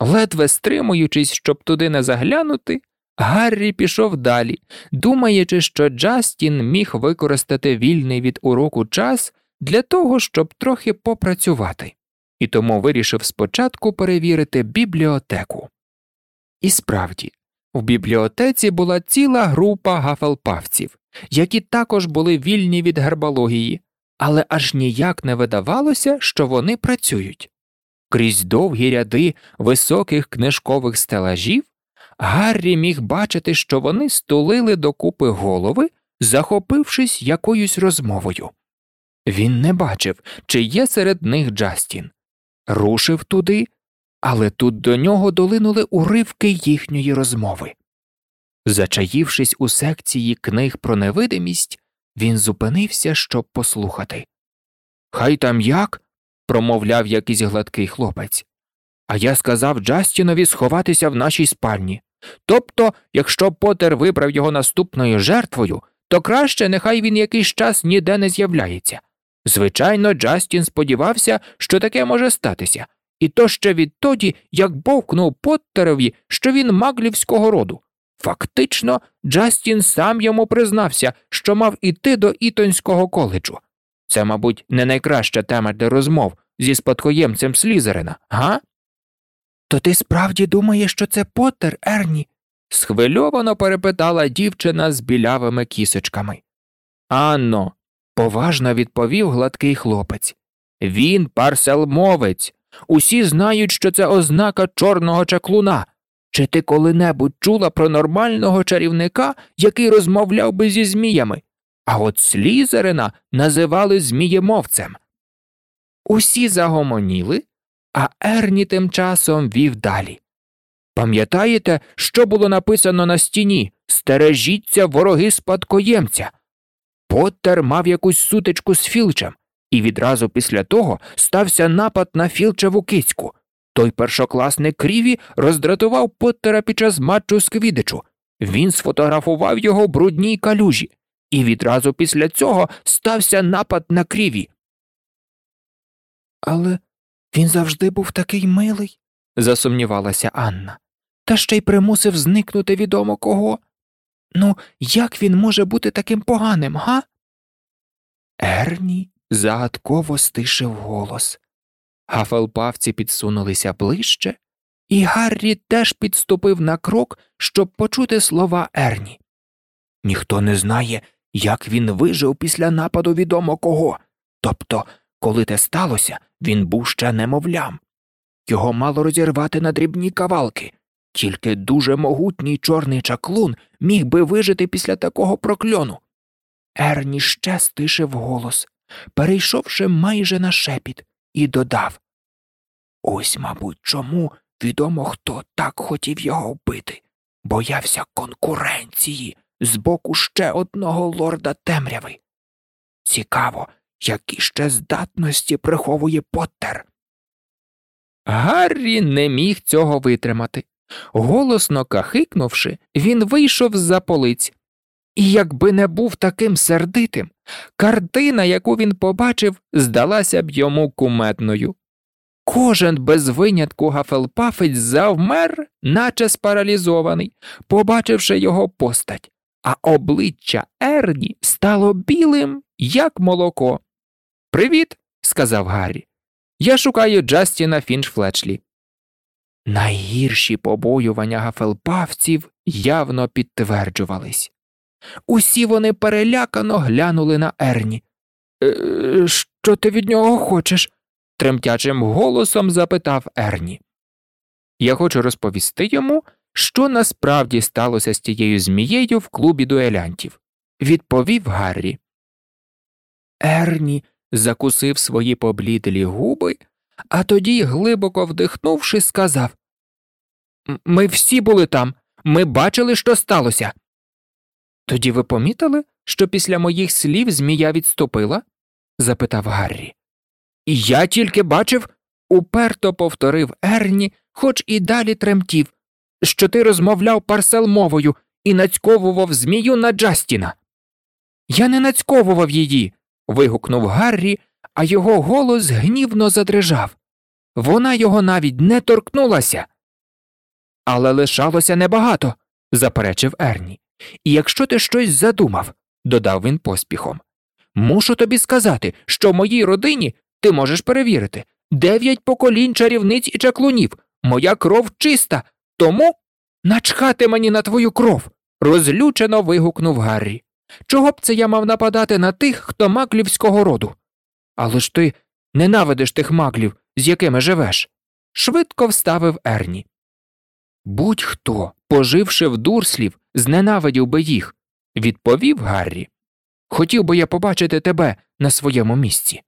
Ледве стримуючись, щоб туди не заглянути, Гаррі пішов далі, думаючи, що Джастін міг використати вільний від уроку час для того, щоб трохи попрацювати, і тому вирішив спочатку перевірити бібліотеку. І справді, в бібліотеці була ціла група гафелпавців, які також були вільні від гербології, але аж ніяк не видавалося, що вони працюють. Крізь довгі ряди високих книжкових стелажів Гаррі міг бачити, що вони стулили докупи голови, захопившись якоюсь розмовою. Він не бачив, чи є серед них Джастін, рушив туди, але тут до нього долинули уривки їхньої розмови. Зачаївшись у секції книг про невидимість, він зупинився, щоб послухати. Хай там як, промовляв якийсь гладкий хлопець. А я сказав Джастінові сховатися в нашій спальні. Тобто, якщо Потер вибрав його наступною жертвою, то краще нехай він якийсь час ніде не з'являється. Звичайно, Джастін сподівався, що таке може статися, і то ще відтоді, як бовкнув Поттерові, що він маглівського роду. Фактично, Джастін сам йому признався, що мав іти до Ітонського коледжу. Це, мабуть, не найкраща тема для розмов зі спадкоємцем Слізерина, га? То ти справді думаєш, що це Поттер, Ерні? схвильовано перепитала дівчина з білявими кісочками. Анно, поважно відповів гладкий хлопець. Він парселмовець. Усі знають, що це ознака чорного чаклуна. Чи ти коли-небудь чула про нормального чарівника, який розмовляв би зі зміями? А от Слізерина називали зміємовцем. Усі загомоніли, а Ерні тим часом вів далі. Пам'ятаєте, що було написано на стіні Стережіться вороги спадкоємця. Поттер мав якусь сутичку з Філчем, і відразу після того стався напад на Філчеву кицьку. Той першокласник Кріві роздратував Поттера під час матчу з Квідичу. Він сфотографував його в брудній калюжі, і відразу після цього стався напад на Кріві. Але він завжди був такий милий, засумнівалася Анна, та ще й примусив зникнути відомо кого. Ну, як він може бути таким поганим, га? Ерні загадково стишив голос. Гафелпавці підсунулися ближче, і Гаррі теж підступив на крок, щоб почути слова Ерні. Ніхто не знає, як він вижив після нападу відомо кого. Тобто, коли те сталося, він був ще немовлям. Його мало розірвати на дрібні кавалки, тільки дуже могутній чорний чаклун міг би вижити після такого прокльону. Ерні ще стишив голос, перейшовши майже на шепіт, і додав Ось, мабуть, чому відомо хто так хотів його вбити, боявся конкуренції з боку ще одного лорда темряви. Цікаво, які ще здатності приховує Поттер. Гаррі не міг цього витримати. Голосно кахикнувши, він вийшов з за полиць. І якби не був таким сердитим, картина, яку він побачив, здалася б йому куметною. Кожен без винятку гафелпафець завмер, наче спаралізований, побачивши його постать, а обличчя Ерні стало білим, як молоко. Привіт, сказав Гаррі. Я шукаю Джастіна Фінчфлечлі. Найгірші побоювання гафелпавців явно підтверджувались. Усі вони перелякано глянули на Ерні. «Е, Що ти від нього хочеш? тремтячим голосом запитав Ерні. Я хочу розповісти йому, що насправді сталося з тією змією в клубі дуелянтів, відповів Гаррі. Ерні закусив свої поблідлі губи, а тоді, глибоко вдихнувши, сказав Ми всі були там, ми бачили, що сталося. Тоді ви помітили, що після моїх слів змія відступила? запитав Гаррі. Я тільки бачив, уперто повторив Ерні, хоч і далі тремтів, що ти розмовляв парселмовою і нацьковував змію на Джастіна. Я не нацьковував її. вигукнув Гаррі, а його голос гнівно задрижав. Вона його навіть не торкнулася. Але лишалося небагато, заперечив Ерні. І якщо ти щось задумав, додав він поспіхом, мушу тобі сказати, що в моїй родині ти можеш перевірити дев'ять поколінь чарівниць і чаклунів, моя кров чиста, тому начхати мені на твою кров. розлючено вигукнув Гаррі. Чого б це я мав нападати на тих, хто маклівського роду? Але ж ти ненавидиш тих маклів, з якими живеш, швидко вставив Ерні. Будь-хто, поживши в дурслів, зненавидів би їх, відповів Гаррі. Хотів би я побачити тебе на своєму місці.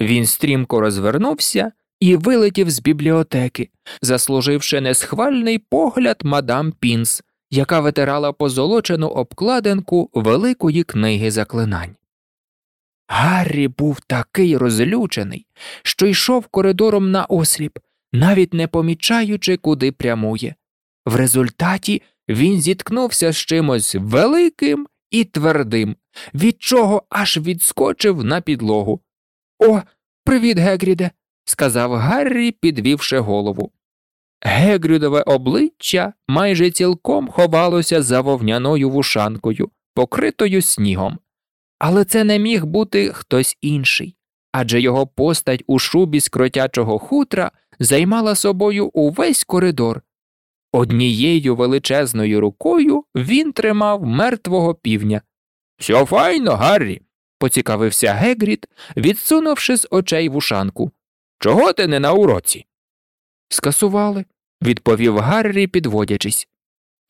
Він стрімко розвернувся і вилетів з бібліотеки, заслуживши несхвальний погляд мадам Пінс, яка витирала позолочену обкладинку великої книги заклинань. Гаррі був такий розлючений, що йшов коридором на осліп, навіть не помічаючи, куди прямує. В результаті він зіткнувся з чимось великим і твердим, від чого аж відскочив на підлогу. О, привіт, Гегріде, сказав Гаррі, підвівши голову. Гегрюдове обличчя майже цілком ховалося за вовняною вушанкою, покритою снігом. Але це не міг бути хтось інший, адже його постать у шубі з кротячого хутра займала собою увесь коридор. Однією величезною рукою він тримав мертвого півня. Все файно, Гаррі, поцікавився Гегріт, відсунувши з очей вушанку. Чого ти не на уроці? Скасували, відповів Гаррі, підводячись.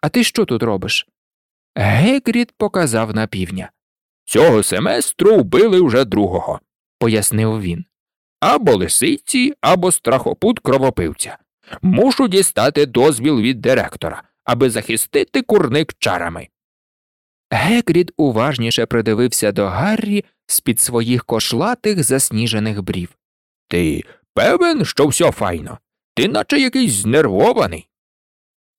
А ти що тут робиш? Гегріт показав на півня. Цього семестру вбили вже другого, пояснив він. Або лисиці, або страхопут кровопивця. Мушу дістати дозвіл від директора, аби захистити курник чарами. Гекрід уважніше придивився до Гаррі з під своїх кошлатих засніжених брів. Ти певен, що все файно? Ти наче якийсь знервований.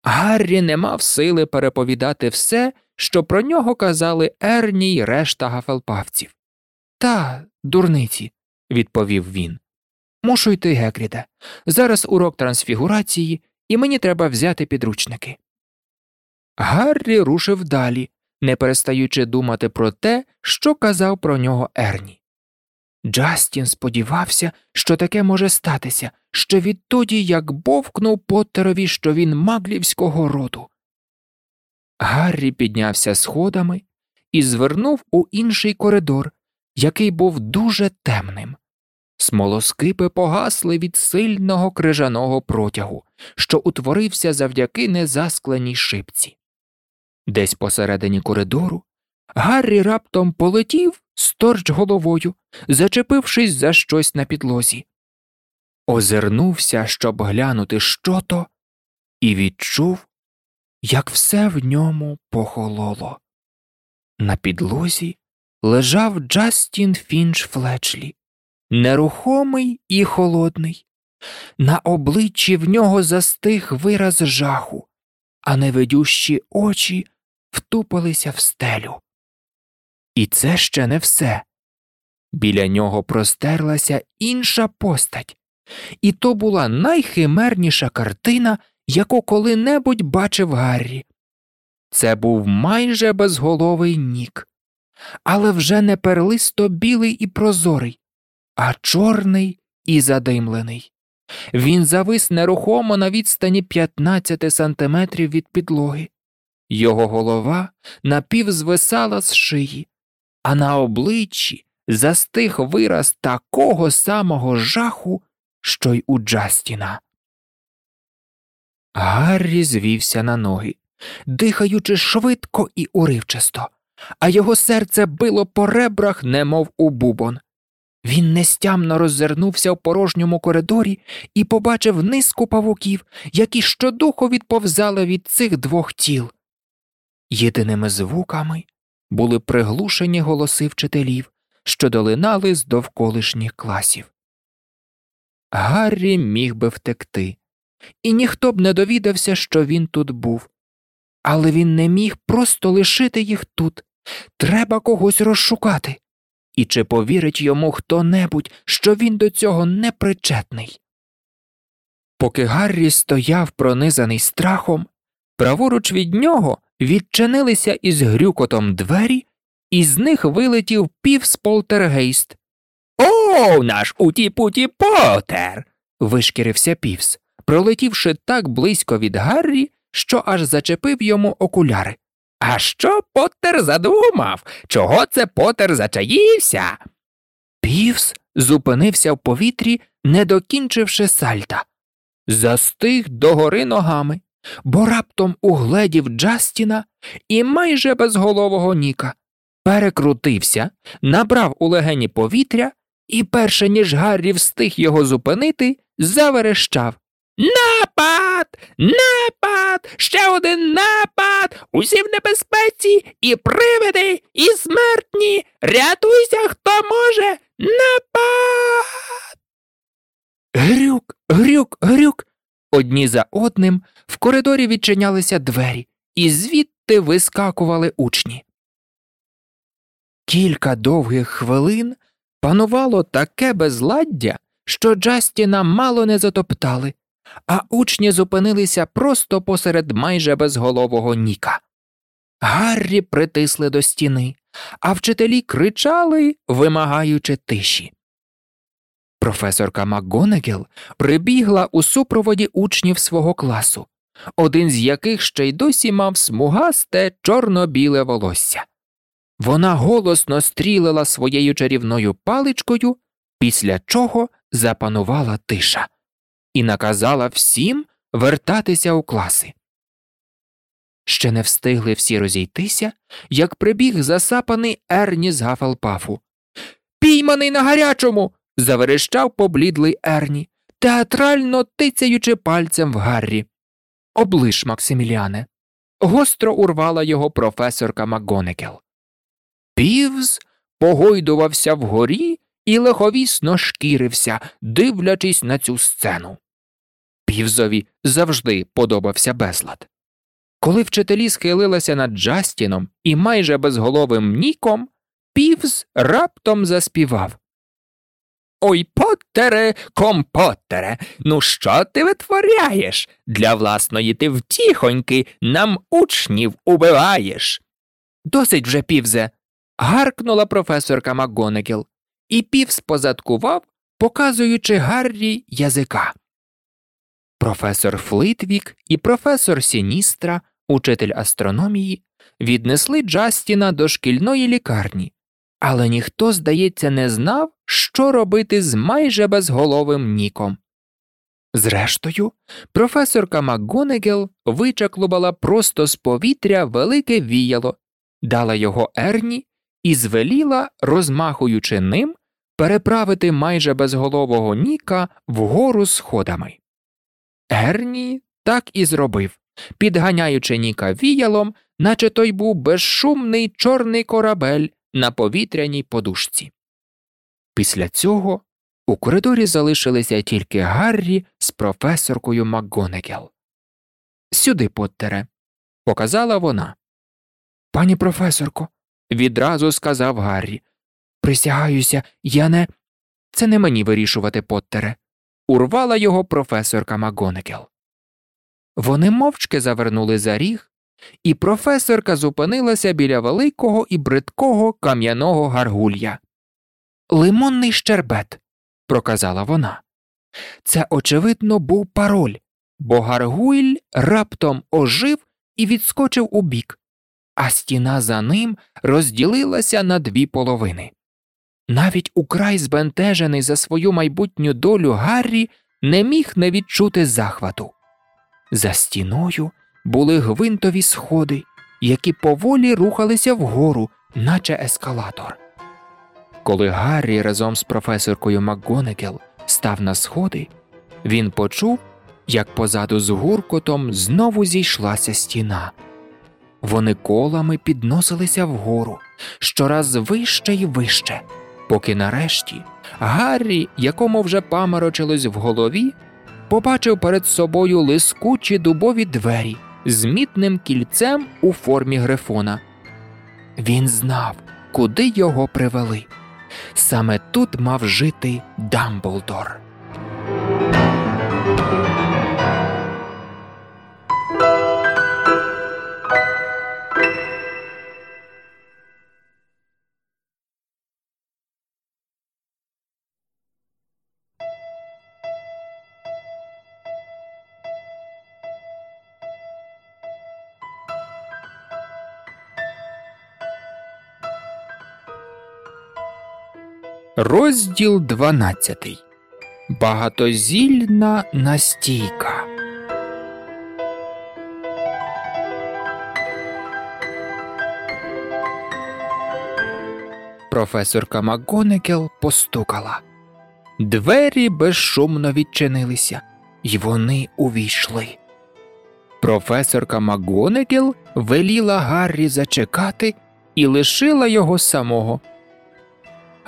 Гаррі не мав сили переповідати все, що про нього казали Ерні й решта гафелпавців. Та, дурниці, відповів він. Мушу йти, Гекріде. Зараз урок трансфігурації, і мені треба взяти підручники. Гаррі рушив далі, не перестаючи думати про те, що казав про нього Ерні. Джастін сподівався, що таке може статися, ще відтоді, як бовкнув Поттерові, що він маглівського роду. Гаррі піднявся сходами і звернув у інший коридор, який був дуже темним. Смолоскипи погасли від сильного крижаного протягу, що утворився завдяки незаскленій шипці. Десь посередині коридору Гаррі раптом полетів сторч головою, зачепившись за щось на підлозі. Озирнувся, щоб глянути, що то, і відчув, як все в ньому похололо. На підлозі лежав Джастін Фінч Флечлі, нерухомий і холодний. На обличчі в нього застиг вираз жаху, а невидющі очі втупилися в стелю. І це ще не все. Біля нього простерлася інша постать, і то була найхимерніша картина, яку коли-небудь бачив Гаррі. Це був майже безголовий нік, але вже не перлисто білий і прозорий, а чорний і задимлений. Він завис нерухомо на відстані 15 сантиметрів від підлоги. Його голова напівзвисала з шиї, а на обличчі застиг вираз такого самого жаху, що й у Джастіна. Гаррі звівся на ноги, дихаючи швидко і уривчасто, а його серце било по ребрах, немов у бубон. Він нестямно роззирнувся в порожньому коридорі і побачив низку павуків, які щодуху відповзали від цих двох тіл. Єдиними звуками були приглушені голоси вчителів, що долинали з довколишніх класів. Гаррі міг би втекти, і ніхто б не довідався, що він тут був. Але він не міг просто лишити їх тут. Треба когось розшукати. І чи повірить йому хто небудь, що він до цього не причетний? Поки Гаррі стояв пронизаний страхом, праворуч від нього відчинилися із грюкотом двері, і з них вилетів півсполтергейст. О, наш уті путі Потер. вишкірився півс, пролетівши так близько від Гаррі, що аж зачепив йому окуляри. А що Поттер задумав? Чого це Поттер зачаївся? Півс зупинився в повітрі, не докінчивши сальта. Застиг догори ногами, бо раптом угледів Джастіна і майже безголового Ніка, перекрутився, набрав у легені повітря і, перше ніж Гаррі встиг його зупинити, заверещав Напад! Напад! Ще один напад! Усі в небезпеці, і привиди, і смертні! Рятуйся, хто може! Напад! Грюк, грюк, грюк. Одні за одним в коридорі відчинялися двері, і звідти вискакували учні. Кілька довгих хвилин панувало таке безладдя, що Джастіна мало не затоптали, а учні зупинилися просто посеред майже безголового Ніка. Гаррі притисли до стіни, а вчителі кричали, вимагаючи тиші. Професорка МакГонегел прибігла у супроводі учнів свого класу, один з яких ще й досі мав смугасте чорно-біле волосся. Вона голосно стрілила своєю чарівною паличкою, після чого запанувала тиша, і наказала всім вертатися у класи. Ще не встигли всі розійтися, як прибіг засапаний Ерні з Гафалпафу. Пійманий на гарячому. заверещав поблідлий Ерні, театрально тицяючи пальцем в Гаррі. Облиш, Максиміліане. Гостро урвала його професорка МакГонекел. Півз погойдувався вгорі і лиховісно шкірився, дивлячись на цю сцену. Півзові завжди подобався безлад. Коли вчителі схилилися над Джастіном і майже безголовим Ніком, Півз раптом заспівав Ой, Поттере, компоттере, ну що ти витворяєш? Для власної ти втіхоньки нам учнів убиваєш. Досить вже, півзе. гаркнула професорка МакГонегіл. і пів спозадкував, показуючи Гаррі язика. Професор Флитвік і професор Сіністра, учитель астрономії, віднесли Джастіна до шкільної лікарні, але ніхто, здається, не знав, що робити з майже безголовим Ніком. Зрештою, професорка МакГонегел вичаклубала просто з повітря велике віяло, дала його Ерні і звеліла, розмахуючи ним, переправити майже безголового Ніка вгору сходами. Ерні так і зробив, підганяючи Ніка віялом, наче той був безшумний чорний корабель на повітряній подушці. Після цього у коридорі залишилися тільки Гаррі з професоркою МакГонегел. Сюди, Поттере, показала вона. Пані професорко, відразу сказав Гаррі. Присягаюся, я не. Це не мені вирішувати, Поттере. Урвала його професорка МакГонегел. Вони мовчки завернули за ріг, і професорка зупинилася біля великого і бридкого кам'яного гаргулья. Лимонний щербет, проказала вона. Це, очевидно, був пароль, бо гаргуйль раптом ожив і відскочив у бік, а стіна за ним розділилася на дві половини. Навіть украй збентежений за свою майбутню долю Гаррі не міг не відчути захвату. За стіною були гвинтові сходи, які поволі рухалися вгору, наче ескалатор. Коли Гаррі разом з професоркою МакГонегел став на сходи, він почув, як позаду з гуркотом знову зійшлася стіна. Вони колами підносилися вгору щораз вище і вище, поки нарешті Гаррі, якому вже паморочилось в голові, побачив перед собою лискучі дубові двері з мітним кільцем у формі грифона. Він знав, куди його привели. Саме тут мав жити Дамблдор. Розділ 12. Багатозільна настійка. Професорка МакГонегел постукала. Двері безшумно відчинилися, і вони увійшли. Професорка МакГонегел веліла Гаррі зачекати і лишила його самого.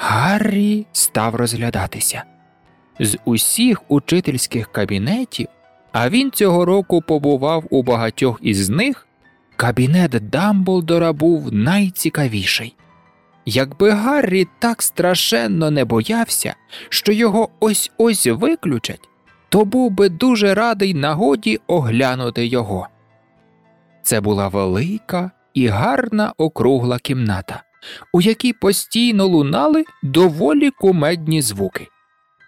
Гаррі став розглядатися. З усіх учительських кабінетів, а він цього року побував у багатьох із них, кабінет Дамблдора був найцікавіший. Якби Гаррі так страшенно не боявся, що його ось ось виключать, то був би дуже радий нагоді оглянути його. Це була велика і гарна округла кімната у якій постійно лунали доволі кумедні звуки.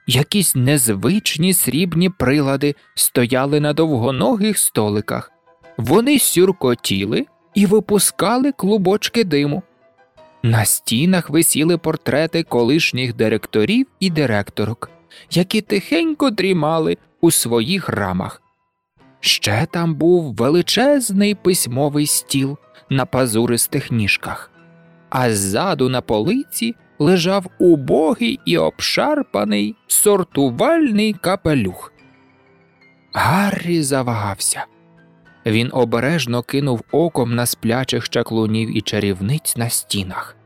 Якісь незвичні срібні прилади стояли на довгоногих столиках, вони сюркотіли і випускали клубочки диму. На стінах висіли портрети колишніх директорів і директорок, які тихенько дрімали у своїх рамах. Ще там був величезний письмовий стіл на пазуристих ніжках а ззаду на полиці лежав убогий і обшарпаний сортувальний капелюх. Гаррі завагався. Він обережно кинув оком на сплячих чаклунів і чарівниць на стінах.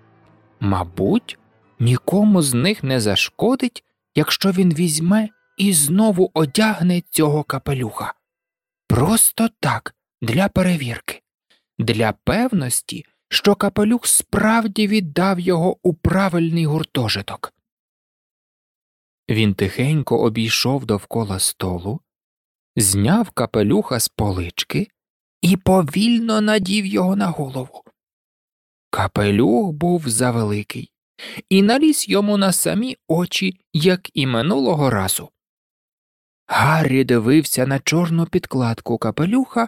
Мабуть, нікому з них не зашкодить, якщо він візьме і знову одягне цього капелюха. Просто так, для перевірки, для певності, що капелюх справді віддав його у правильний гуртожиток. Він тихенько обійшов довкола столу, зняв капелюха з полички і повільно надів його на голову. Капелюх був завеликий, і наліз йому на самі очі, як і минулого разу. Гаррі дивився на чорну підкладку капелюха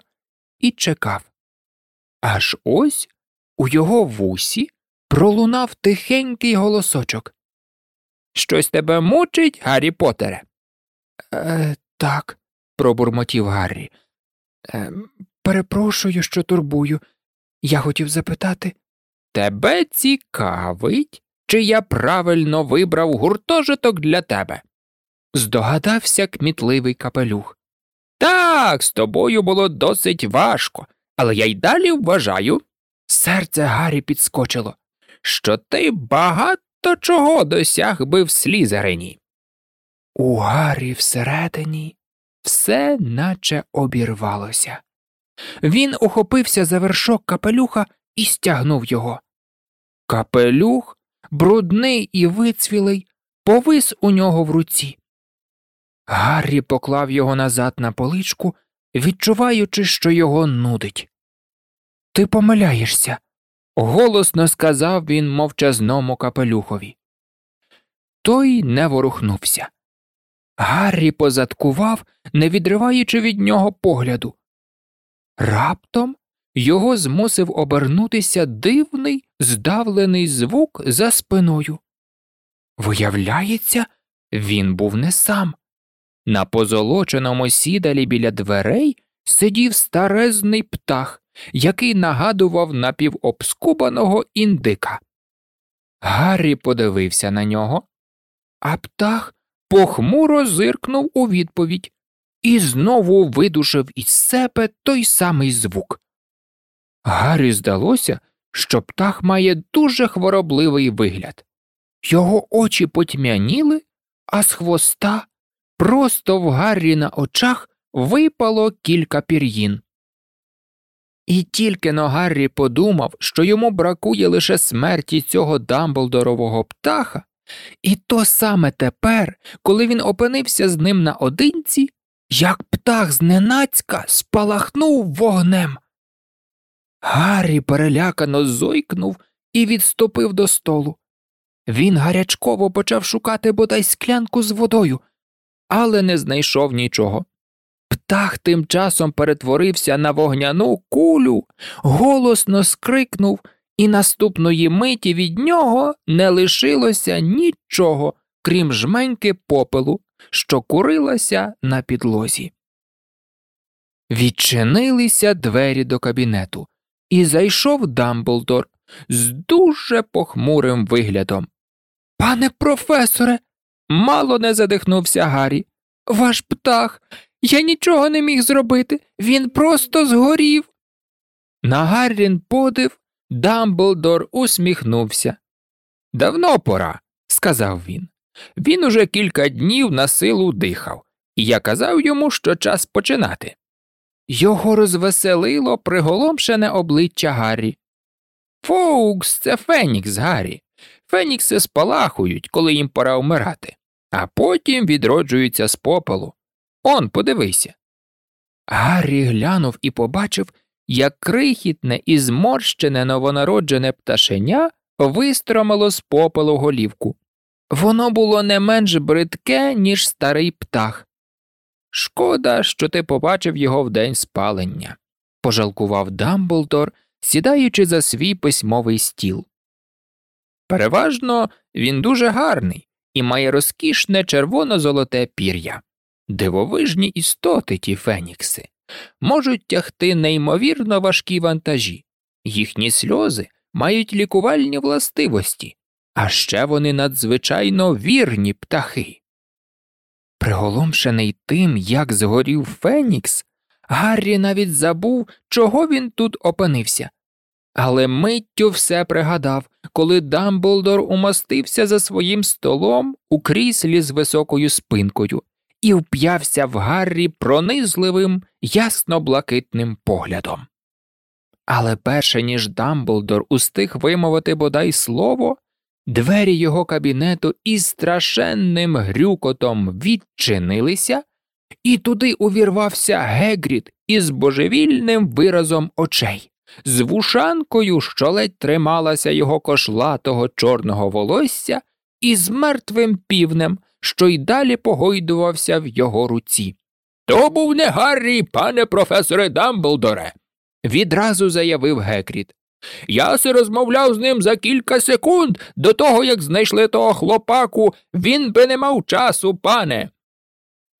і чекав. Аж ось у його вусі пролунав тихенький голосочок. Щось тебе мучить, Гаррі Потере? «Е, Так, пробурмотів Гаррі. «Е, Перепрошую, що турбую. Я хотів запитати. Тебе цікавить, чи я правильно вибрав гуртожиток для тебе? Здогадався кмітливий капелюх. Так, з тобою було досить важко, але я й далі вважаю. Серце Гаррі підскочило, що ти багато чого досяг би в слізерині. У Гаррі всередині все наче обірвалося. Він ухопився за вершок капелюха і стягнув його. Капелюх, брудний і вицвілий, повис у нього в руці. Гаррі поклав його назад на поличку, відчуваючи, що його нудить. Ти помиляєшся, голосно сказав він мовчазному капелюхові. Той не ворухнувся. Гаррі позадкував, не відриваючи від нього погляду. Раптом його змусив обернутися дивний, здавлений звук за спиною. Виявляється, він був не сам. На позолоченому сідалі біля дверей сидів старезний птах, який нагадував напівобскубаного індика. Гаррі подивився на нього, а птах похмуро зиркнув у відповідь і знову видушив із себе той самий звук. Гаррі здалося, що птах має дуже хворобливий вигляд. Його очі потьмяніли, а з хвоста просто в Гаррі на очах випало кілька пір'їн. І тільки но Гаррі подумав, що йому бракує лише смерті цього дамблдорового птаха, і то саме тепер, коли він опинився з ним наодинці, як птах зненацька спалахнув вогнем. Гаррі перелякано зойкнув і відступив до столу. Він гарячково почав шукати бодай склянку з водою, але не знайшов нічого. Птах тим часом перетворився на вогняну кулю, голосно скрикнув, і наступної миті від нього не лишилося нічого, крім жменьки попелу, що курилася на підлозі. Відчинилися двері до кабінету, і зайшов Дамблдор з дуже похмурим виглядом. Пане професоре, мало не задихнувся Гаррі. Ваш птах, я нічого не міг зробити, він просто згорів. На Гаррін подив Дамблдор усміхнувся. Давно пора, сказав він. Він уже кілька днів на силу дихав, і я казав йому, що час починати. Його розвеселило приголомшене обличчя Гаррі. Фоукс, це Фенікс, Гаррі. Фенікси спалахують, коли їм пора вмирати, а потім відроджуються з попелу. Он, подивися. Гаррі глянув і побачив, як крихітне і зморщене новонароджене пташеня вистромило з попелу голівку. Воно було не менш бридке, ніж старий птах. Шкода, що ти побачив його в день спалення, пожалкував Дамблдор, сідаючи за свій письмовий стіл. Переважно він дуже гарний і має розкішне червоно-золоте пір'я. Дивовижні істоти ті фенікси. Можуть тягти неймовірно важкі вантажі, їхні сльози мають лікувальні властивості, а ще вони надзвичайно вірні птахи. Приголомшений тим, як згорів Фенікс, Гаррі навіть забув, чого він тут опинився, але миттю все пригадав, коли Дамблдор умостився за своїм столом у кріслі з високою спинкою і вп'явся в Гаррі пронизливим, ясно блакитним поглядом. Але перше ніж Дамблдор устиг вимовити бодай слово, двері його кабінету із страшенним грюкотом відчинилися, і туди увірвався Гегрід із божевільним виразом очей, з вушанкою, що ледь трималася його кошлатого чорного волосся, і з мертвим півнем, що й далі погойдувався в його руці. То був не Гаррі, пане професоре Дамблдоре, відразу заявив Гекріт. Я се розмовляв з ним за кілька секунд до того, як знайшли того хлопаку, він би не мав часу, пане.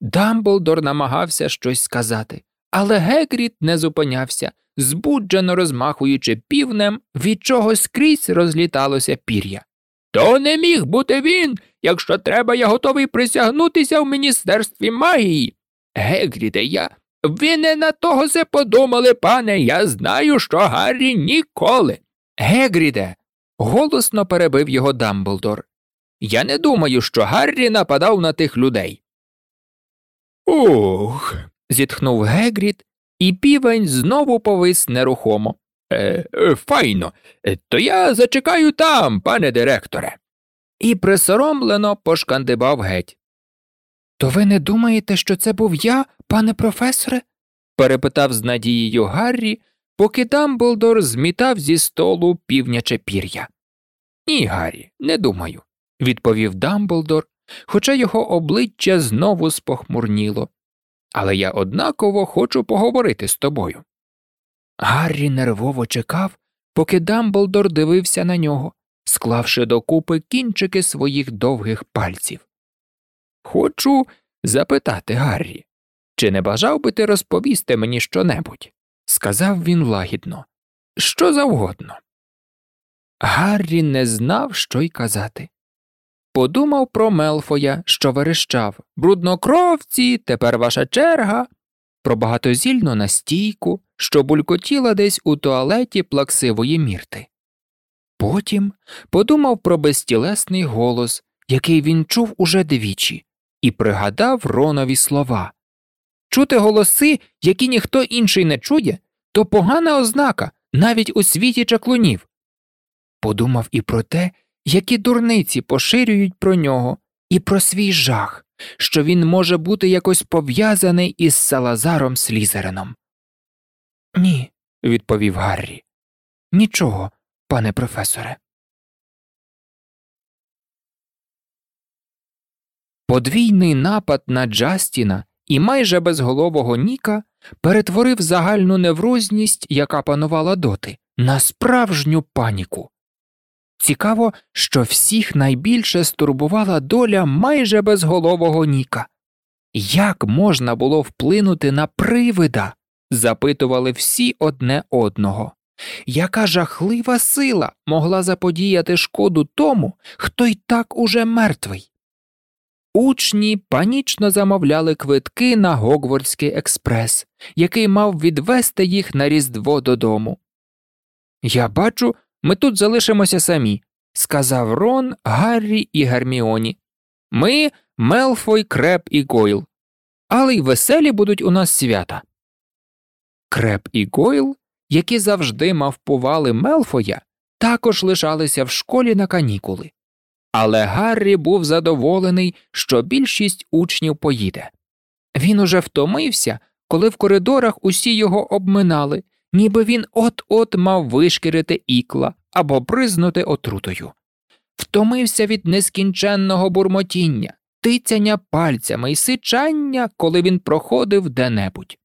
Дамблдор намагався щось сказати, але Гекріт не зупинявся, збуджено розмахуючи півнем, від чого скрізь розліталося пір'я. То не міг бути він. Якщо треба, я готовий присягнутися в міністерстві магії. Гегріде, я. Ви не на того се подумали, пане, я знаю, що Гаррі ніколи. Гегріде. голосно перебив його Дамблдор. Я не думаю, що Гаррі нападав на тих людей. Ух. зітхнув Гегрід, і півень знову повис нерухомо. Е, е, Файно, е, то я зачекаю там, пане директоре. І присоромлено пошкандибав геть. То ви не думаєте, що це був я, пане професоре? перепитав з надією Гаррі, поки Дамблдор змітав зі столу півняче пір'я. Ні, Гаррі, не думаю, відповів Дамблдор, хоча його обличчя знову спохмурніло. Але я однаково хочу поговорити з тобою. Гаррі нервово чекав, поки Дамблдор дивився на нього, склавши докупи кінчики своїх довгих пальців. Хочу запитати Гаррі, чи не бажав би ти розповісти мені щонебудь? сказав він лагідно. Що завгодно. Гаррі не знав, що й казати. Подумав про Мелфоя, що верещав Бруднокровці, тепер ваша черга, про багатозільну настійку, що булькотіла десь у туалеті плаксивої мірти. Потім подумав про безтілесний голос, який він чув уже двічі, і пригадав Ронові слова Чути голоси, які ніхто інший не чує, то погана ознака навіть у світі чаклунів. Подумав і про те, які дурниці поширюють про нього, і про свій жах, що він може бути якось пов'язаний із Салазаром Слізереном. Ні, відповів Гаррі. Нічого, пане професоре. Подвійний напад на Джастіна і майже безголового Ніка перетворив загальну неврозність, яка панувала доти, на справжню паніку. Цікаво, що всіх найбільше стурбувала доля майже безголового Ніка. Як можна було вплинути на привида? Запитували всі одне одного. Яка жахлива сила могла заподіяти шкоду тому, хто й так уже мертвий? Учні панічно замовляли квитки на Гогвортський експрес, який мав відвезти їх на Різдво додому. Я бачу, ми тут залишимося самі, сказав Рон, Гаррі і Герміоні. Ми Мелфой, Креб і Гойл. Але й веселі будуть у нас свята. Креб і Гойл, які завжди мавпували Мелфоя, також лишалися в школі на канікули. Але Гаррі був задоволений, що більшість учнів поїде. Він уже втомився, коли в коридорах усі його обминали, ніби він от-от мав вишкірити ікла або бризнути отрутою. Втомився від нескінченного бурмотіння, тицяння пальцями і сичання, коли він проходив де-небудь.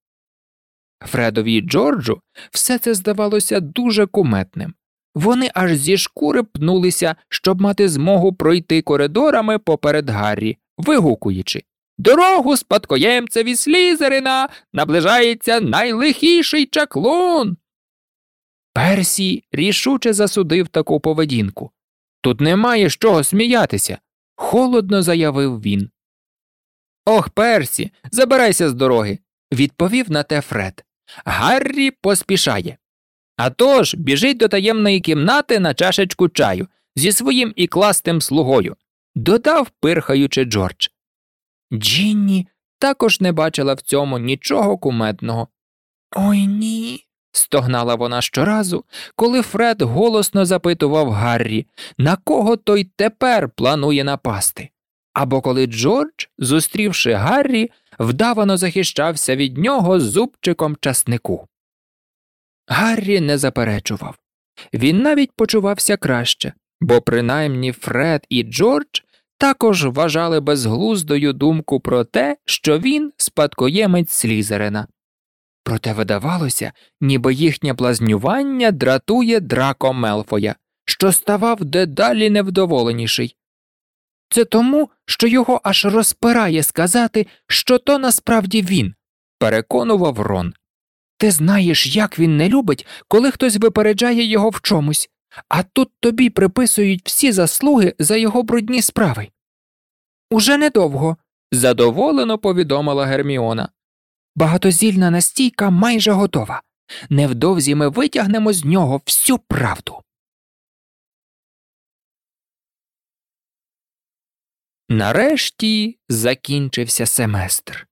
Фредові і Джорджу все це здавалося дуже куметним. Вони аж зі шкури пнулися, щоб мати змогу пройти коридорами поперед Гаррі, вигукуючи Дорогу спадкоємцеві слізерина наближається найлихіший чаклун. Персій рішуче засудив таку поведінку. Тут немає з чого сміятися, холодно заявив він. Ох, Персі, забирайся з дороги, відповів на те Фред. Гаррі поспішає. А тож біжить до таємної кімнати на чашечку чаю зі своїм ікластим слугою, додав, пирхаючи Джордж. Джінні також не бачила в цьому нічого кумедного. Ой ні. стогнала вона щоразу, коли Фред голосно запитував Гаррі, на кого той тепер планує напасти. Або коли Джордж, зустрівши Гаррі, вдавано захищався від нього зубчиком часнику. Гаррі не заперечував. Він навіть почувався краще, бо принаймні Фред і Джордж також вважали безглуздою думку про те, що він спадкоємець Слізерина. Проте видавалося, ніби їхнє плазнювання дратує драко Мелфоя, що ставав дедалі невдоволеніший. Це тому, що його аж розпирає сказати, що то насправді він, переконував Рон. Ти знаєш, як він не любить, коли хтось випереджає його в чомусь, а тут тобі приписують всі заслуги за його брудні справи. Уже недовго, задоволено повідомила Герміона. Багатозільна настійка майже готова. Невдовзі ми витягнемо з нього всю правду. Нарешті закінчився семестр,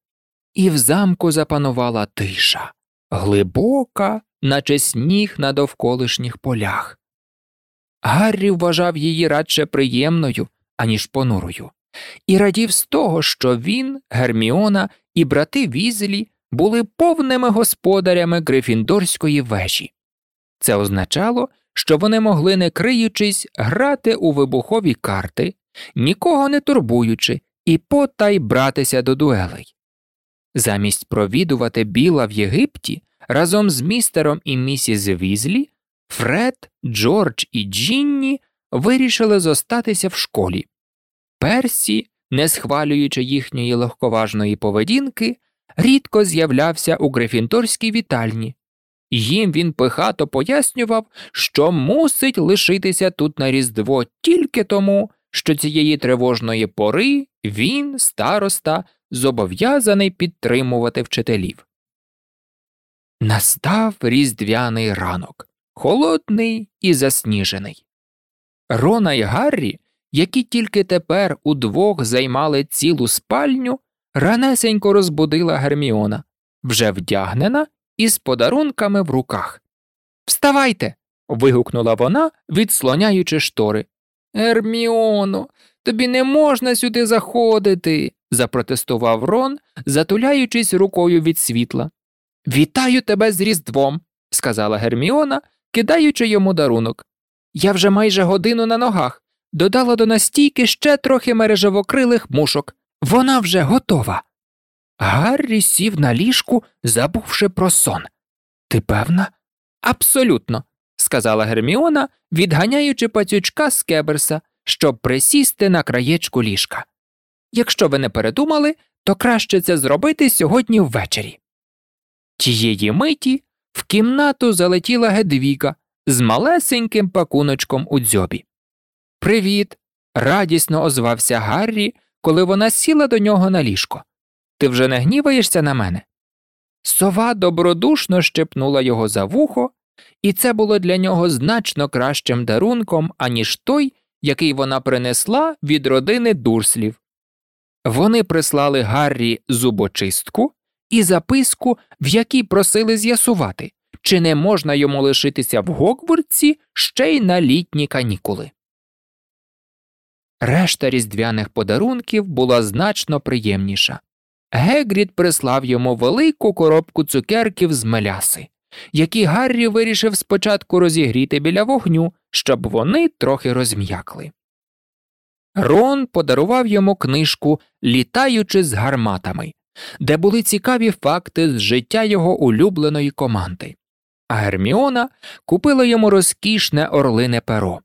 і в замку запанувала тиша, глибока, наче сніг на довколишніх полях. Гаррі вважав її радше приємною, аніж понурою, і радів з того, що він, Герміона і брати Візелі були повними господарями Грифіндорської вежі. Це означало, що вони могли, не криючись, грати у вибухові карти, нікого не турбуючи, і потай братися до дуелей. Замість провідувати біла в Єгипті разом з містером і місіс Візлі, Фред, Джордж і Джінні вирішили зостатися в школі. Персі, не схвалюючи їхньої легковажної поведінки, рідко з'являвся у Грифінторській вітальні. Їм він пихато пояснював, що мусить лишитися тут на Різдво тільки тому, що цієї тривожної пори він, староста, зобов'язаний підтримувати вчителів. Настав різдвяний ранок, холодний і засніжений. Рона й Гаррі, які тільки тепер удвох займали цілу спальню, ранесенько розбудила Герміона, вже вдягнена і з подарунками в руках. Вставайте. вигукнула вона, відслоняючи штори. Герміоно, тобі не можна сюди заходити, запротестував Рон, затуляючись рукою від світла. Вітаю тебе з Різдвом, сказала Герміона, кидаючи йому дарунок. Я вже майже годину на ногах, додала до настійки ще трохи мережевокрилих мушок. Вона вже готова. Гаррі сів на ліжку, забувши про сон. Ти певна? Абсолютно, сказала Герміона, відганяючи пацючка з кеберса, щоб присісти на краєчку ліжка. Якщо ви не передумали, то краще це зробити сьогодні ввечері. Тієї миті в кімнату залетіла Гедвіка з малесеньким пакуночком у дзьобі. Привіт. радісно озвався Гаррі, коли вона сіла до нього на ліжко. Ти вже не гніваєшся на мене? Сова добродушно щепнула його за вухо, і це було для нього значно кращим дарунком, аніж той, який вона принесла від родини дурслів. Вони прислали Гаррі зубочистку і записку, в якій просили з'ясувати, чи не можна йому лишитися в Гогвардсі ще й на літні канікули. Решта різдвяних подарунків була значно приємніша. Гегрід прислав йому велику коробку цукерків з меляси, які Гаррі вирішив спочатку розігріти біля вогню, щоб вони трохи розм'якли. Рон подарував йому книжку Літаючи з гарматами, де були цікаві факти з життя його улюбленої команди, а Герміона купила йому розкішне орлине перо.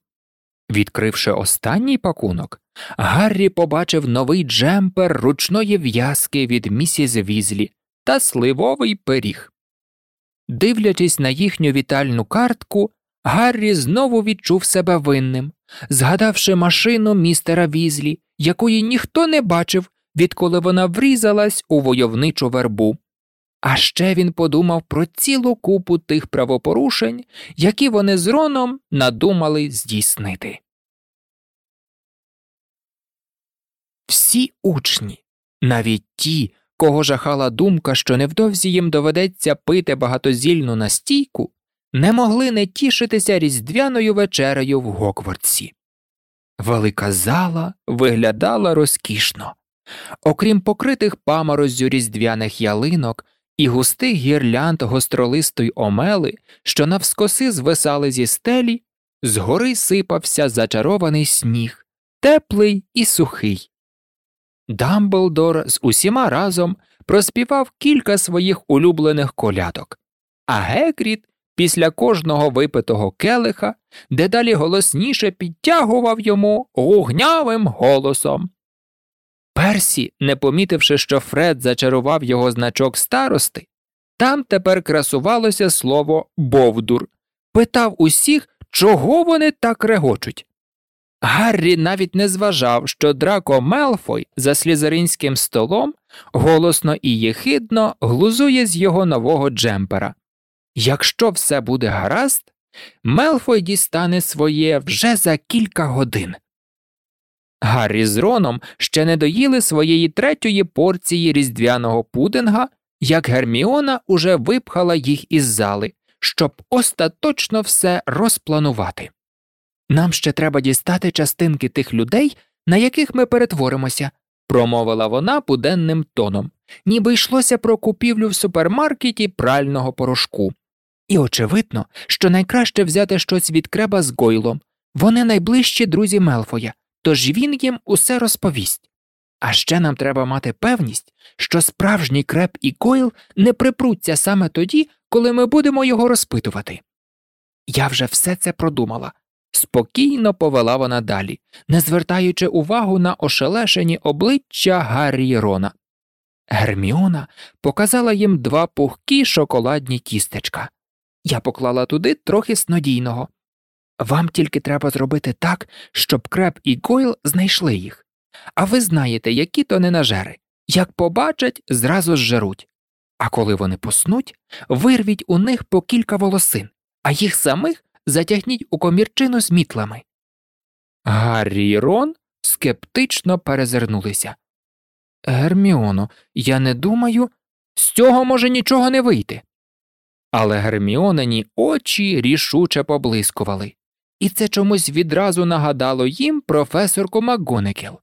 Відкривши останній пакунок, Гаррі побачив новий джемпер ручної в'язки від місіс Візлі та сливовий пиріг. Дивлячись на їхню вітальну картку, Гаррі знову відчув себе винним, згадавши машину містера Візлі, якої ніхто не бачив, відколи вона врізалась у войовничу вербу. А ще він подумав про цілу купу тих правопорушень, які вони з Роном надумали здійснити. Всі учні, навіть ті, кого жахала думка, що невдовзі їм доведеться пити багатозільну настійку, не могли не тішитися різдвяною вечерею в Гоквардсі. Велика зала виглядала розкішно. Окрім покритих памороззю різдвяних ялинок і густих гірлянд гостролистої омели, що навскоси звисали зі стелі, згори сипався зачарований сніг, теплий і сухий. Дамблдор з усіма разом проспівав кілька своїх улюблених колядок, а Гекріт після кожного випитого келиха дедалі голосніше підтягував йому гугнявим голосом. Персі, не помітивши, що Фред зачарував його значок старости, там тепер красувалося слово Бовдур, питав усіх, чого вони так регочуть. Гаррі навіть не зважав, що Драко Мелфой за слізеринським столом голосно і єхидно глузує з його нового джемпера. Якщо все буде гаразд, Мелфой дістане своє вже за кілька годин. Гаррі з Роном ще не доїли своєї третьої порції різдвяного пудинга, як Герміона уже випхала їх із зали, щоб остаточно все розпланувати. Нам ще треба дістати частинки тих людей, на яких ми перетворимося, промовила вона буденним тоном, ніби йшлося про купівлю в супермаркеті прального порошку. І очевидно, що найкраще взяти щось від креба з Гойлом. Вони найближчі друзі Мелфоя, тож він їм усе розповість. А ще нам треба мати певність, що справжній креп і Гойл не припруться саме тоді, коли ми будемо його розпитувати. Я вже все це продумала. Спокійно повела вона далі, не звертаючи увагу на ошелешені обличчя Гаррі Рона. Герміона показала їм два пухкі шоколадні тістечка. Я поклала туди трохи снодійного. Вам тільки треба зробити так, щоб креп і Гойл знайшли їх. А ви знаєте, які то ненажери. Як побачать, зразу зжеруть. А коли вони поснуть, вирвіть у них по кілька волосин, а їх самих затягніть у комірчину з мітлами. Гаррі і Рон скептично перезирнулися. Герміоно, я не думаю, з цього може нічого не вийти. Але Герміонині очі рішуче поблискували, і це чомусь відразу нагадало їм професорку МакГонекел.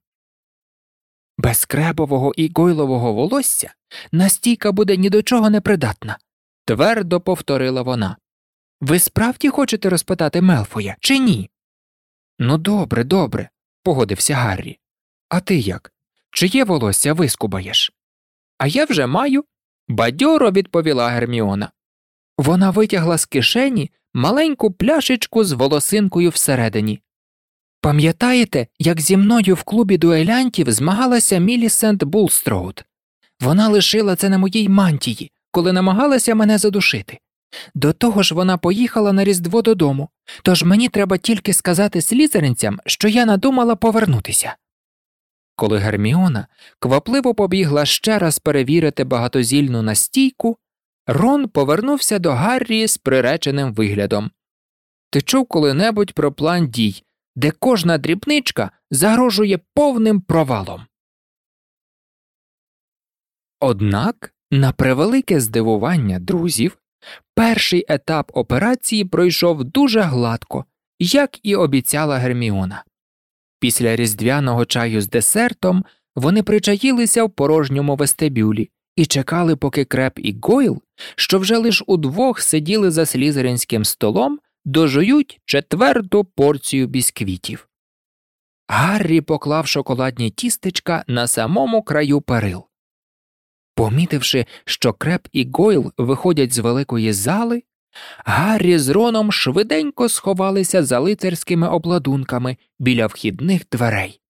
Без кребового і гойлового волосся настійка буде ні до чого не придатна, твердо повторила вона. Ви справді хочете розпитати Мелфоя, чи ні? Ну, добре, добре, погодився Гаррі. А ти як? Чиє волосся вискубаєш? А я вже маю, бадьоро відповіла Герміона. Вона витягла з кишені маленьку пляшечку з волосинкою всередині. Пам'ятаєте, як зі мною в клубі дуелянтів змагалася Мілісент Булстроуд? Вона лишила це на моїй мантії, коли намагалася мене задушити. До того ж вона поїхала на Різдво додому, тож мені треба тільки сказати слізеринцям, що я надумала повернутися. Коли Герміона квапливо побігла ще раз перевірити багатозільну настійку, Рон повернувся до Гаррі з приреченим виглядом. Ти чув коли-небудь про план дій, де кожна дрібничка загрожує повним провалом. Однак, на превелике здивування друзів, перший етап операції пройшов дуже гладко, як і обіцяла Герміона. Після різдвяного чаю з десертом вони причаїлися в порожньому вестибюлі і чекали, поки креп і Гойл, що вже лиш удвох сиділи за слізеринським столом, дожують четверту порцію бісквітів. Гаррі поклав шоколадні тістечка на самому краю перил. Помітивши, що креп і Гойл виходять з великої зали, Гаррі з Роном швиденько сховалися за лицарськими обладунками біля вхідних дверей.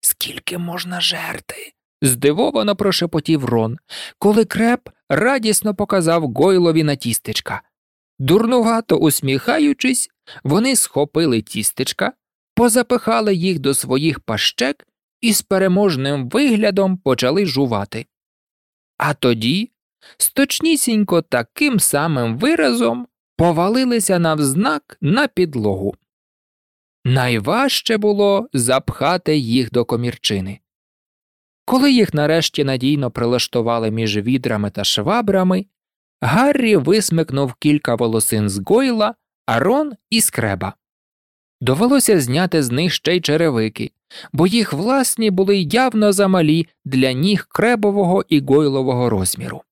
Скільки можна жерти? здивовано прошепотів Рон, коли креп радісно показав Гойлові на тістечка. Дурнувато усміхаючись, вони схопили тістечка, позапихали їх до своїх пащек і з переможним виглядом почали жувати. А тоді, з точнісінько таким самим виразом, повалилися навзнак на підлогу. Найважче було запхати їх до комірчини. Коли їх нарешті надійно прилаштували між відрами та швабрами, Гаррі висмикнув кілька волосин з гойла, а Рон і скреба. Довелося зняти з них ще й черевики, бо їх власні були явно замалі для ніг кребового і гойлового розміру.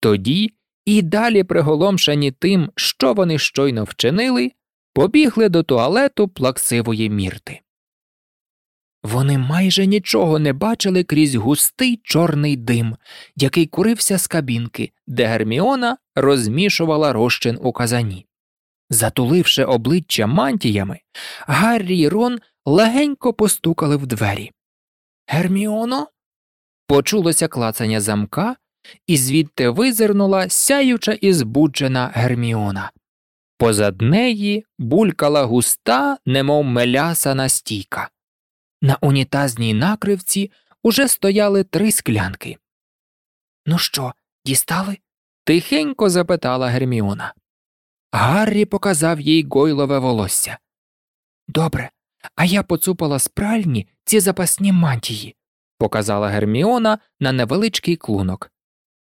Тоді і далі, приголомшені тим, що вони щойно вчинили, побігли до туалету плаксивої мірти. Вони майже нічого не бачили крізь густий чорний дим, який курився з кабінки, де Герміона розмішувала розчин у казані. Затуливши обличчя мантіями, Гаррі й Рон легенько постукали в двері. Герміоно. Почулося клацання замка, і звідти визирнула сяюча і збуджена Герміона. Позад неї булькала густа, немов мелясана стійка. На унітазній накривці уже стояли три склянки. Ну що, дістали? тихенько запитала Герміона. Гаррі показав їй гойлове волосся. Добре, а я поцупала з ці запасні мантії, показала Герміона на невеличкий клунок.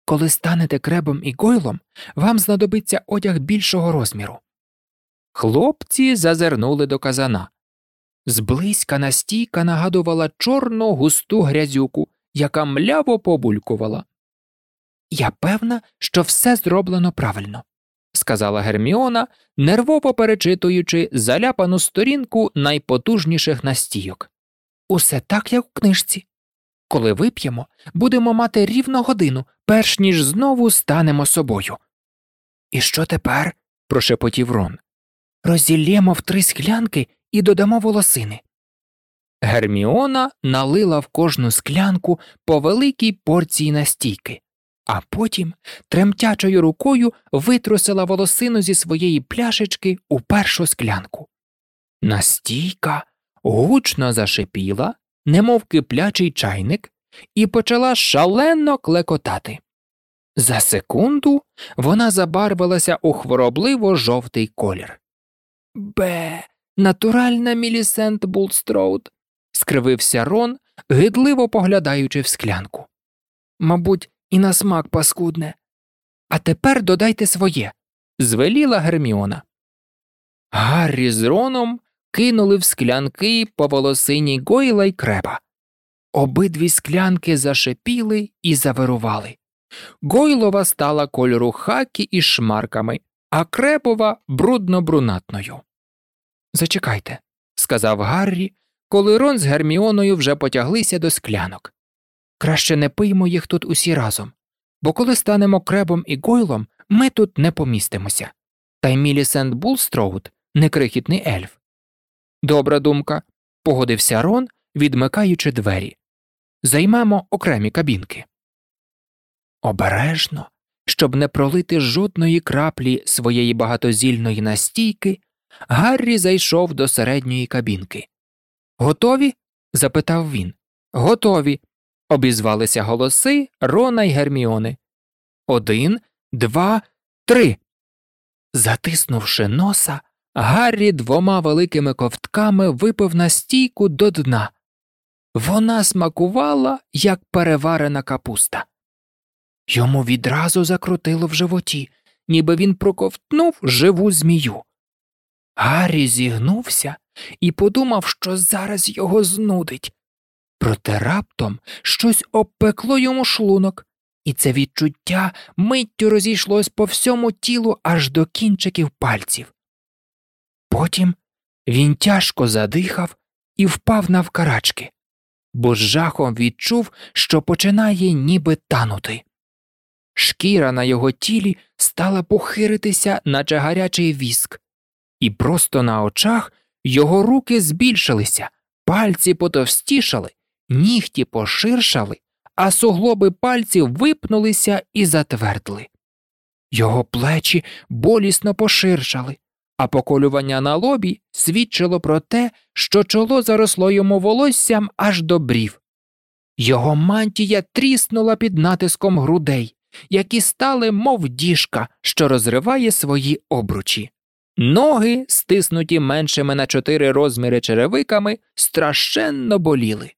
Коли станете кребом і гойлом, вам знадобиться одяг більшого розміру. Хлопці зазирнули до казана. Зблизька настійка нагадувала чорну густу грязюку, яка мляво побулькувала. Я певна, що все зроблено правильно, сказала Герміона, нервово перечитуючи заляпану сторінку найпотужніших настійок. Усе так, як у книжці. Коли вип'ємо, будемо мати рівно годину, перш ніж знову станемо собою. І що тепер? прошепотів Рон. Розділємо в три склянки і додамо волосини. Герміона налила в кожну склянку по великій порції настійки, а потім тремтячою рукою витрусила волосину зі своєї пляшечки у першу склянку. Настійка гучно зашипіла, немов киплячий чайник, і почала шалено клекотати. За секунду вона забарвилася у хворобливо жовтий колір. Бе, натуральна Мілісент Булстроуд, скривився Рон, гидливо поглядаючи в склянку. Мабуть, і на смак паскудне. А тепер додайте своє, звеліла Герміона. Гаррі з Роном кинули в склянки по волосині Гойла й Креба. Обидві склянки зашипіли і завирували. Гойлова стала кольору хакі із шмарками, а Кребова брудно брунатною. Зачекайте, сказав Гаррі, коли Рон з Герміоною вже потяглися до склянок. Краще не пиймо їх тут усі разом, бо коли станемо Кребом і Гойлом, ми тут не помістимося. Та й Мілісент Булстроуд не крихітний ельф. Добра думка, погодився Рон, відмикаючи двері. Займемо окремі кабінки. Обережно, щоб не пролити жодної краплі своєї багатозільної настійки, Гаррі зайшов до середньої кабінки. Готові? запитав він. Готові. Обізвалися голоси Рона й Герміони. Один, два, три. Затиснувши носа, Гаррі двома великими ковтками випив настійку до дна. Вона смакувала, як переварена капуста. Йому відразу закрутило в животі, ніби він проковтнув живу змію. Гаррі зігнувся і подумав, що зараз його знудить. Проте раптом щось обпекло йому шлунок, і це відчуття миттю розійшлось по всьому тілу аж до кінчиків пальців. Потім він тяжко задихав і впав навкарачки, бо з жахом відчув, що починає ніби танути. Шкіра на його тілі стала похиритися, наче гарячий віск, і просто на очах його руки збільшилися, пальці потовстішали, нігті поширшали, а суглоби пальців випнулися і затвердли. Його плечі болісно поширшали, а поколювання на лобі свідчило про те, що чоло заросло йому волоссям аж до брів. Його мантія тріснула під натиском грудей, які стали, мов діжка, що розриває свої обручі. Ноги, стиснуті меншими на чотири розміри черевиками, страшенно боліли.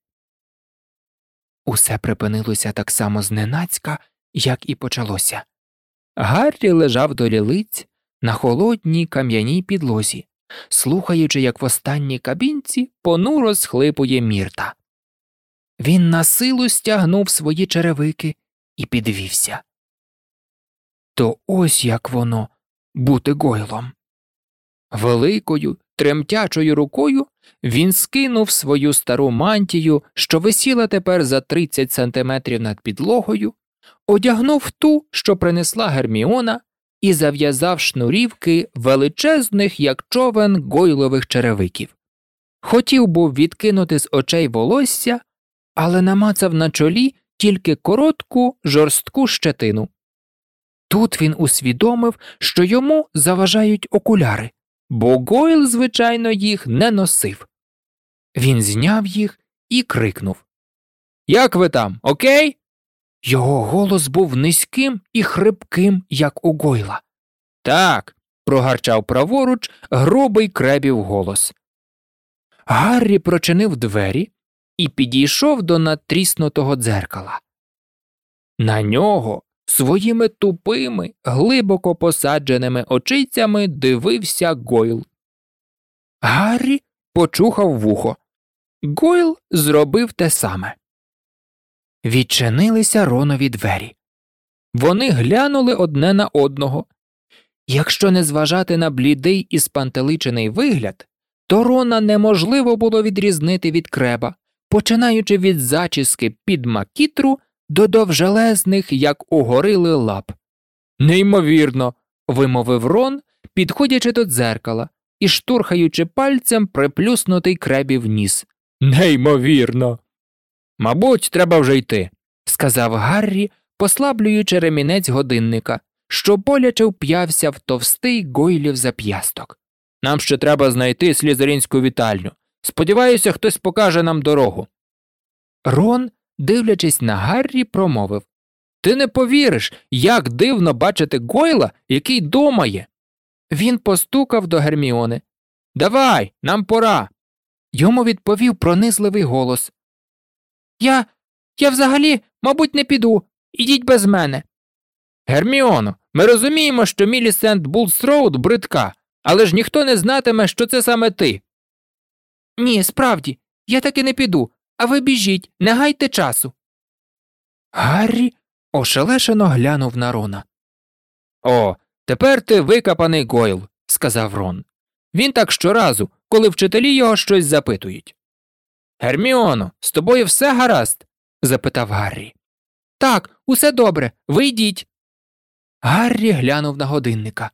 Усе припинилося так само зненацька, як і почалося. Гаррі лежав до лілиць на холодній кам'яній підлозі, слухаючи, як в останній кабінці понуро схлипує мірта. Він на силу стягнув свої черевики і підвівся. То ось як воно бути гойлом. Великою, тремтячою рукою він скинув свою стару мантію, що висіла тепер за 30 сантиметрів над підлогою, одягнув ту, що принесла Герміона, і зав'язав шнурівки величезних, як човен гойлових черевиків. Хотів був відкинути з очей волосся, але намацав на чолі тільки коротку, жорстку щетину. Тут він усвідомив, що йому заважають окуляри, бо Гойл, звичайно, їх не носив. Він зняв їх і крикнув Як ви там, окей? Його голос був низьким і хрипким, як у Гойла. Так, прогарчав праворуч грубий кребів голос. Гаррі прочинив двері і підійшов до натріснутого дзеркала. На нього своїми тупими, глибоко посадженими очицями дивився Гойл. Гаррі почухав вухо. Гойл зробив те саме. Відчинилися ронові двері. Вони глянули одне на одного. Якщо не зважати на блідий і спантеличений вигляд, то Рона неможливо було відрізнити від креба, починаючи від зачіски під макітру до довжелезних, як угорили лап. Неймовірно, вимовив Рон, підходячи до дзеркала і штурхаючи пальцем приплюснутий кребів ніс. Неймовірно. Мабуть, треба вже йти, сказав Гаррі, послаблюючи ремінець годинника, що боляче вп'явся в товстий гойлів зап'ясток. Нам ще треба знайти слізеринську вітальню. Сподіваюся, хтось покаже нам дорогу. Рон, дивлячись на Гаррі, промовив Ти не повіриш, як дивно бачити Гойла, який думає. Він постукав до Герміони. Давай, нам пора. Йому відповів пронизливий голос. Я. Я взагалі, мабуть, не піду. Ідіть без мене. Герміоно, ми розуміємо, що Мілісент Булстроуд бридка, але ж ніхто не знатиме, що це саме ти. Ні, справді, я таки не піду, а ви біжіть, не гайте часу. Гаррі ошелешено глянув на Рона. О, тепер ти викапаний Гойл, сказав Рон. Він так щоразу, коли вчителі його щось запитують. Герміоно, з тобою все гаразд? запитав Гаррі. Так, усе добре, ви йдіть. Гаррі глянув на годинника.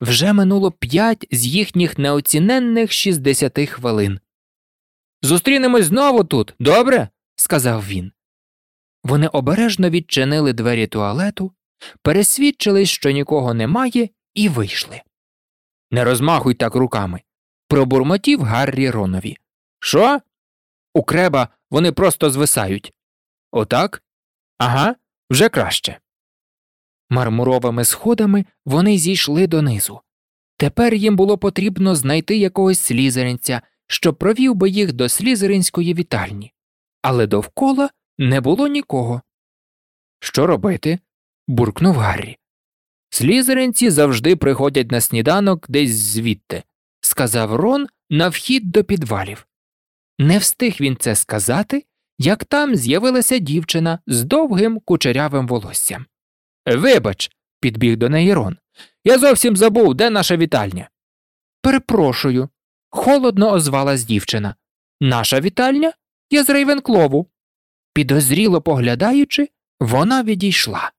Вже минуло п'ять з їхніх неоціненних шістдесяти хвилин. Зустрінемось знову тут, добре? сказав він. Вони обережно відчинили двері туалету, пересвідчились, що нікого немає, і вийшли. Не розмахуй так руками. пробурмотів Гаррі Ронові. Що? У креба вони просто звисають. Отак? Ага, вже краще. Мармуровими сходами вони зійшли донизу. Тепер їм було потрібно знайти якогось слізеринця, що провів би їх до слізеринської вітальні, але довкола не було нікого. Що робити? буркнув Гаррі. Слізеринці завжди приходять на сніданок десь звідти, сказав Рон на вхід до підвалів. Не встиг він це сказати, як там з'явилася дівчина з довгим кучерявим волоссям. Вибач, підбіг до неї Рон. Я зовсім забув, де наша вітальня. Перепрошую, холодно озвалась дівчина. Наша вітальня? Я з Рейвенклову. Підозріло поглядаючи, вона відійшла.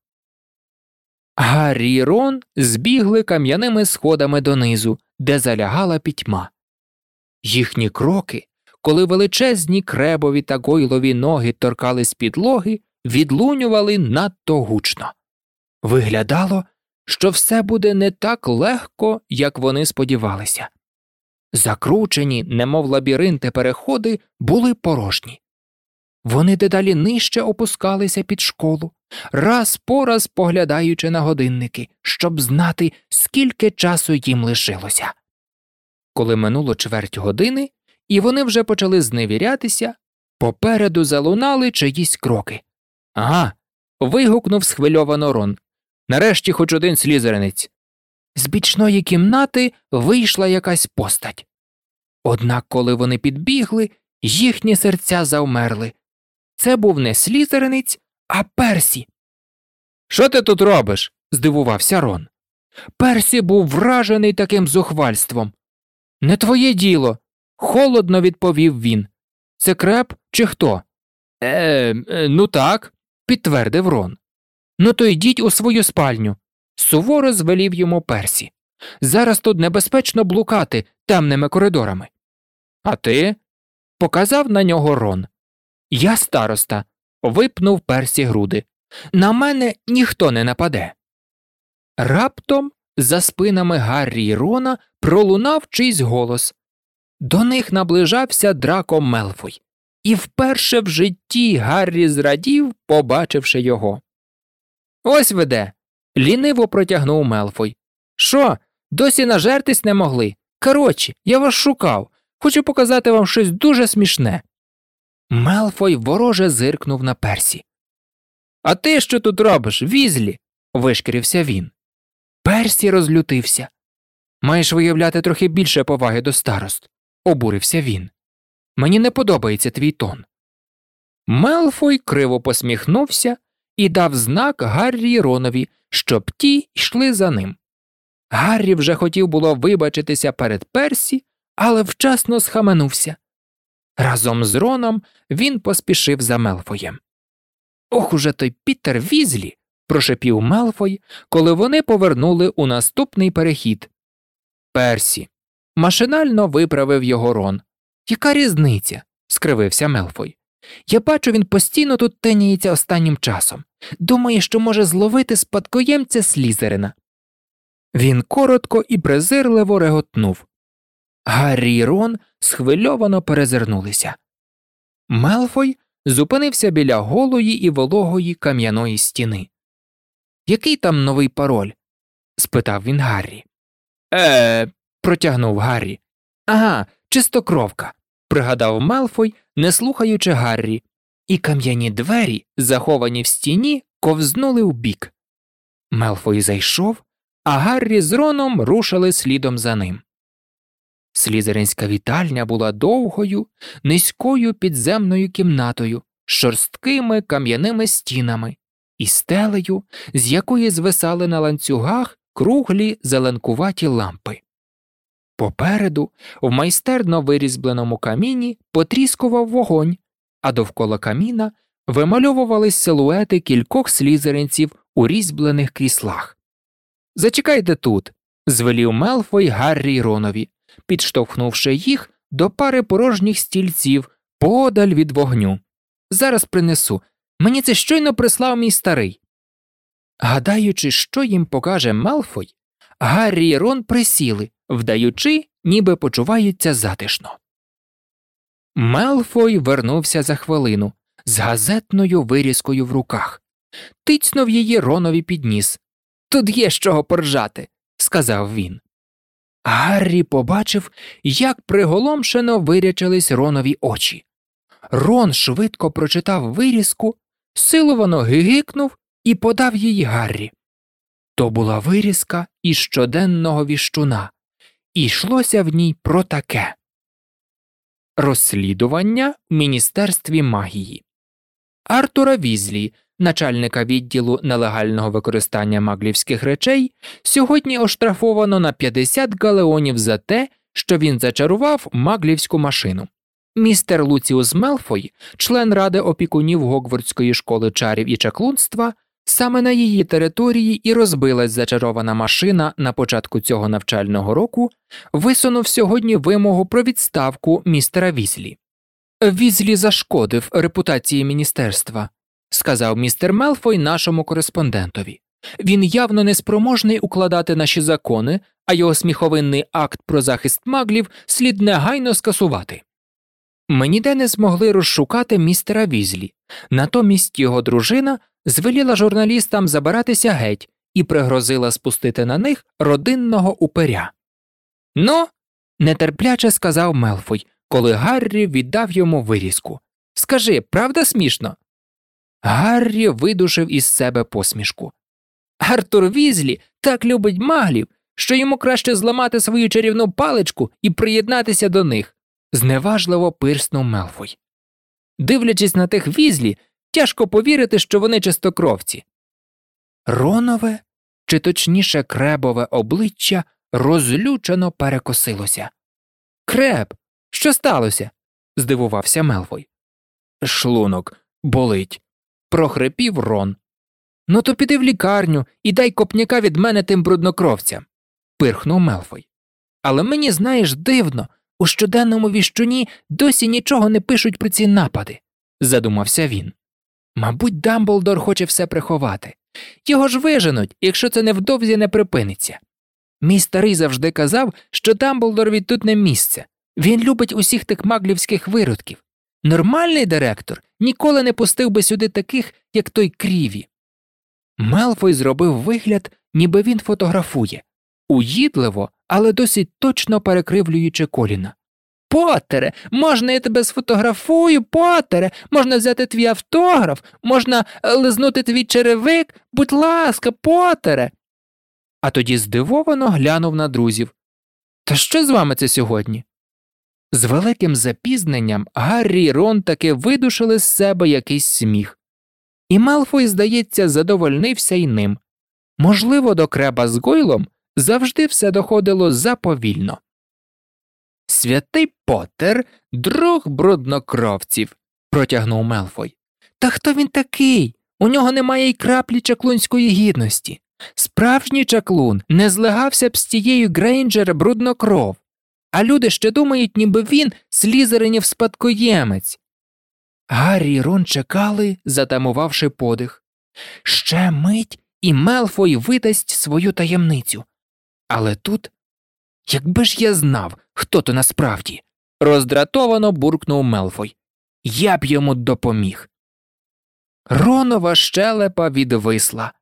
Гаррі і Рон збігли кам'яними сходами донизу, де залягала пітьма. Їхні кроки, коли величезні кребові та гойлові ноги торкались підлоги, відлунювали надто гучно. Виглядало, що все буде не так легко, як вони сподівалися. Закручені, немов лабіринти переходи, були порожні. Вони дедалі нижче опускалися під школу, раз по раз поглядаючи на годинники, щоб знати, скільки часу їм лишилося. Коли минуло чверть години, і вони вже почали зневірятися, попереду залунали чиїсь кроки. Ага. вигукнув схвильовано Рон. Нарешті хоч один слізеринець. З бічної кімнати вийшла якась постать. Однак, коли вони підбігли, їхні серця завмерли. Це був не слізеринець, а персі. Що ти тут робиш? здивувався Рон. Персі був вражений таким зухвальством. Не твоє діло, холодно відповів він. Це креп чи хто? Е, е, ну так, підтвердив Рон. Ну то йдіть у свою спальню. Суворо звелів йому Персі. Зараз тут небезпечно блукати темними коридорами. А ти? показав на нього Рон. Я староста, випнув Персі груди. На мене ніхто не нападе. Раптом за спинами Гаррі й Рона пролунав чийсь голос. До них наближався драко Мелфой, і вперше в житті Гаррі зрадів, побачивши його. Ось веде. Ліниво протягнув Мелфой. Що, досі нажертись не могли? Коротше, я вас шукав. Хочу показати вам щось дуже смішне. Мелфой вороже зиркнув на персі. А ти що тут робиш, візлі? вишкірився він. Персі розлютився. Маєш виявляти трохи більше поваги до старост, обурився він. Мені не подобається твій тон. Мелфой криво посміхнувся і дав знак Гаррі і Ронові, щоб ті йшли за ним. Гаррі вже хотів було вибачитися перед Персі, але вчасно схаменувся. Разом з Роном він поспішив за Мелфоєм. Ох уже той Пітер Візлі. прошепів Мелфой, коли вони повернули у наступний перехід. Персі. Машинально виправив його Рон. Яка різниця? скривився Мелфой. Я бачу, він постійно тут теняється останнім часом. Думає, що може зловити спадкоємця Слізерина. Він коротко і презирливо реготнув. Гаррі і Рон схвильовано перезирнулися. Мелфой зупинився біля голої і вологої кам'яної стіни. Який там новий пароль? спитав він Гаррі. Е, протягнув Гаррі. Ага, чистокровка, пригадав Мелфой, не слухаючи Гаррі, і кам'яні двері, заховані в стіні, ковзнули вбік. Мелфой зайшов, а Гаррі з Роном рушили слідом за ним. Слізеринська вітальня була довгою, низькою підземною кімнатою, з шорсткими кам'яними стінами і стелею, з якої звисали на ланцюгах круглі зеленкуваті лампи. Попереду, в майстерно вирізбленому каміні, потріскував вогонь, а довкола каміна вимальовувались силуети кількох слізеринців у різьблених кріслах. Зачекайте тут, звелів Мелфой Гаррі Ронові підштовхнувши їх до пари порожніх стільців подаль від вогню. Зараз принесу. Мені це щойно прислав мій старий. Гадаючи, що їм покаже Малфой, Гаррі і Рон присіли, вдаючи, ніби почуваються затишно. Мелфой вернувся за хвилину з газетною вирізкою в руках, тицнув її Ронові підніс. Тут є з чого поржати, сказав він. Гаррі побачив, як приголомшено вирячились Ронові очі. Рон швидко прочитав вирізку, силовано гигикнув і подав її Гаррі. То була вирізка із щоденного віщуна, і йшлося в ній про таке розслідування в Міністерстві магії. Артура Візлі начальника відділу нелегального використання маглівських речей, сьогодні оштрафовано на 50 галеонів за те, що він зачарував маглівську машину. Містер Луціус Мелфой, член ради опікунів Гогвардської школи чарів і чаклунства, саме на її території і розбилась зачарована машина на початку цього навчального року, висунув сьогодні вимогу про відставку містера Візлі. Візлі зашкодив репутації міністерства, сказав містер Мелфой нашому кореспондентові. Він явно неспроможний укладати наші закони, а його сміховинний акт про захист маглів слід негайно скасувати. Ми ніде не змогли розшукати містера Візлі, натомість його дружина звеліла журналістам забиратися геть і пригрозила спустити на них родинного упиря. Ну, нетерпляче сказав Мелфой, коли Гаррі віддав йому вирізку. Скажи, правда смішно? Гаррі видушив із себе посмішку. Артур Візлі так любить маглів, що йому краще зламати свою чарівну паличку і приєднатися до них, зневажливо пирснув Мелфой. Дивлячись на тих візлі, тяжко повірити, що вони чистокровці. Ронове чи точніше кребове обличчя розлючено перекосилося. Креб, що сталося? здивувався Мелфой. Шлунок болить, прохрипів Рон. Ну, то піди в лікарню і дай копняка від мене тим бруднокровцям, пирхнув Мелфой. Але мені, знаєш, дивно, у щоденному віщуні досі нічого не пишуть про ці напади, задумався він. Мабуть, Дамблдор хоче все приховати. Його ж виженуть, якщо це невдовзі не припиниться. Мій старий завжди казав, що Дамблдорові тут не місце. Він любить усіх тих маглівських виродків. Нормальний директор ніколи не пустив би сюди таких, як той кріві. Мелфой зробив вигляд, ніби він фотографує, уїдливо, але досить точно перекривлюючи коліна. Потере, можна я тебе сфотографую, потере, можна взяти твій автограф, можна е, лизнути твій черевик, будь ласка, потере. А тоді здивовано глянув на друзів. Та що з вами це сьогодні? З великим запізненням Гаррі і Рон таки видушили з себе якийсь сміх, і Мелфой, здається, задовольнився й ним. Можливо, до креба з Гойлом завжди все доходило заповільно. Святий Поттер – друг бруднокровців, протягнув Мелфой. Та хто він такий? У нього немає й краплі чаклунської гідності. Справжній чаклун не злегався б з тією Грейнджер бруднокров, а люди ще думають, ніби він слізеринів спадкоємець. Гаррі і Рон чекали, затамувавши подих. Ще мить і Мелфой видасть свою таємницю. Але тут, якби ж я знав, хто то насправді, роздратовано буркнув Мелфой. Я б йому допоміг. Ронова щелепа відвисла,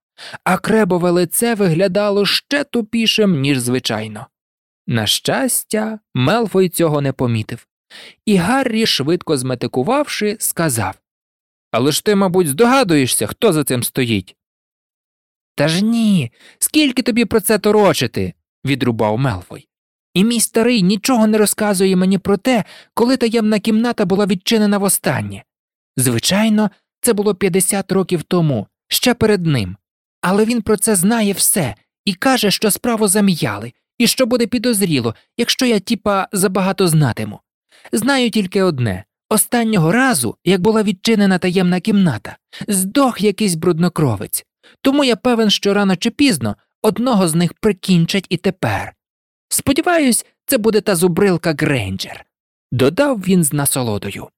а кребове лице виглядало ще тупішим, ніж звичайно. На щастя, Мелфой цього не помітив, і Гаррі, швидко зметикувавши, сказав Але ж ти, мабуть, здогадуєшся, хто за цим стоїть. Та ж ні, скільки тобі про це торочити, відрубав Мелфой. І мій старий нічого не розказує мені про те, коли таємна кімната була відчинена востаннє. Звичайно, це було 50 років тому, ще перед ним, але він про це знає все і каже, що справу зам'яли, і що буде підозріло, якщо я, тіпа, забагато знатиму. Знаю тільки одне останнього разу, як була відчинена таємна кімната, здох якийсь бруднокровець, тому я певен, що рано чи пізно одного з них прикінчать і тепер. Сподіваюсь, це буде та зубрилка Грейнджер, додав він з насолодою.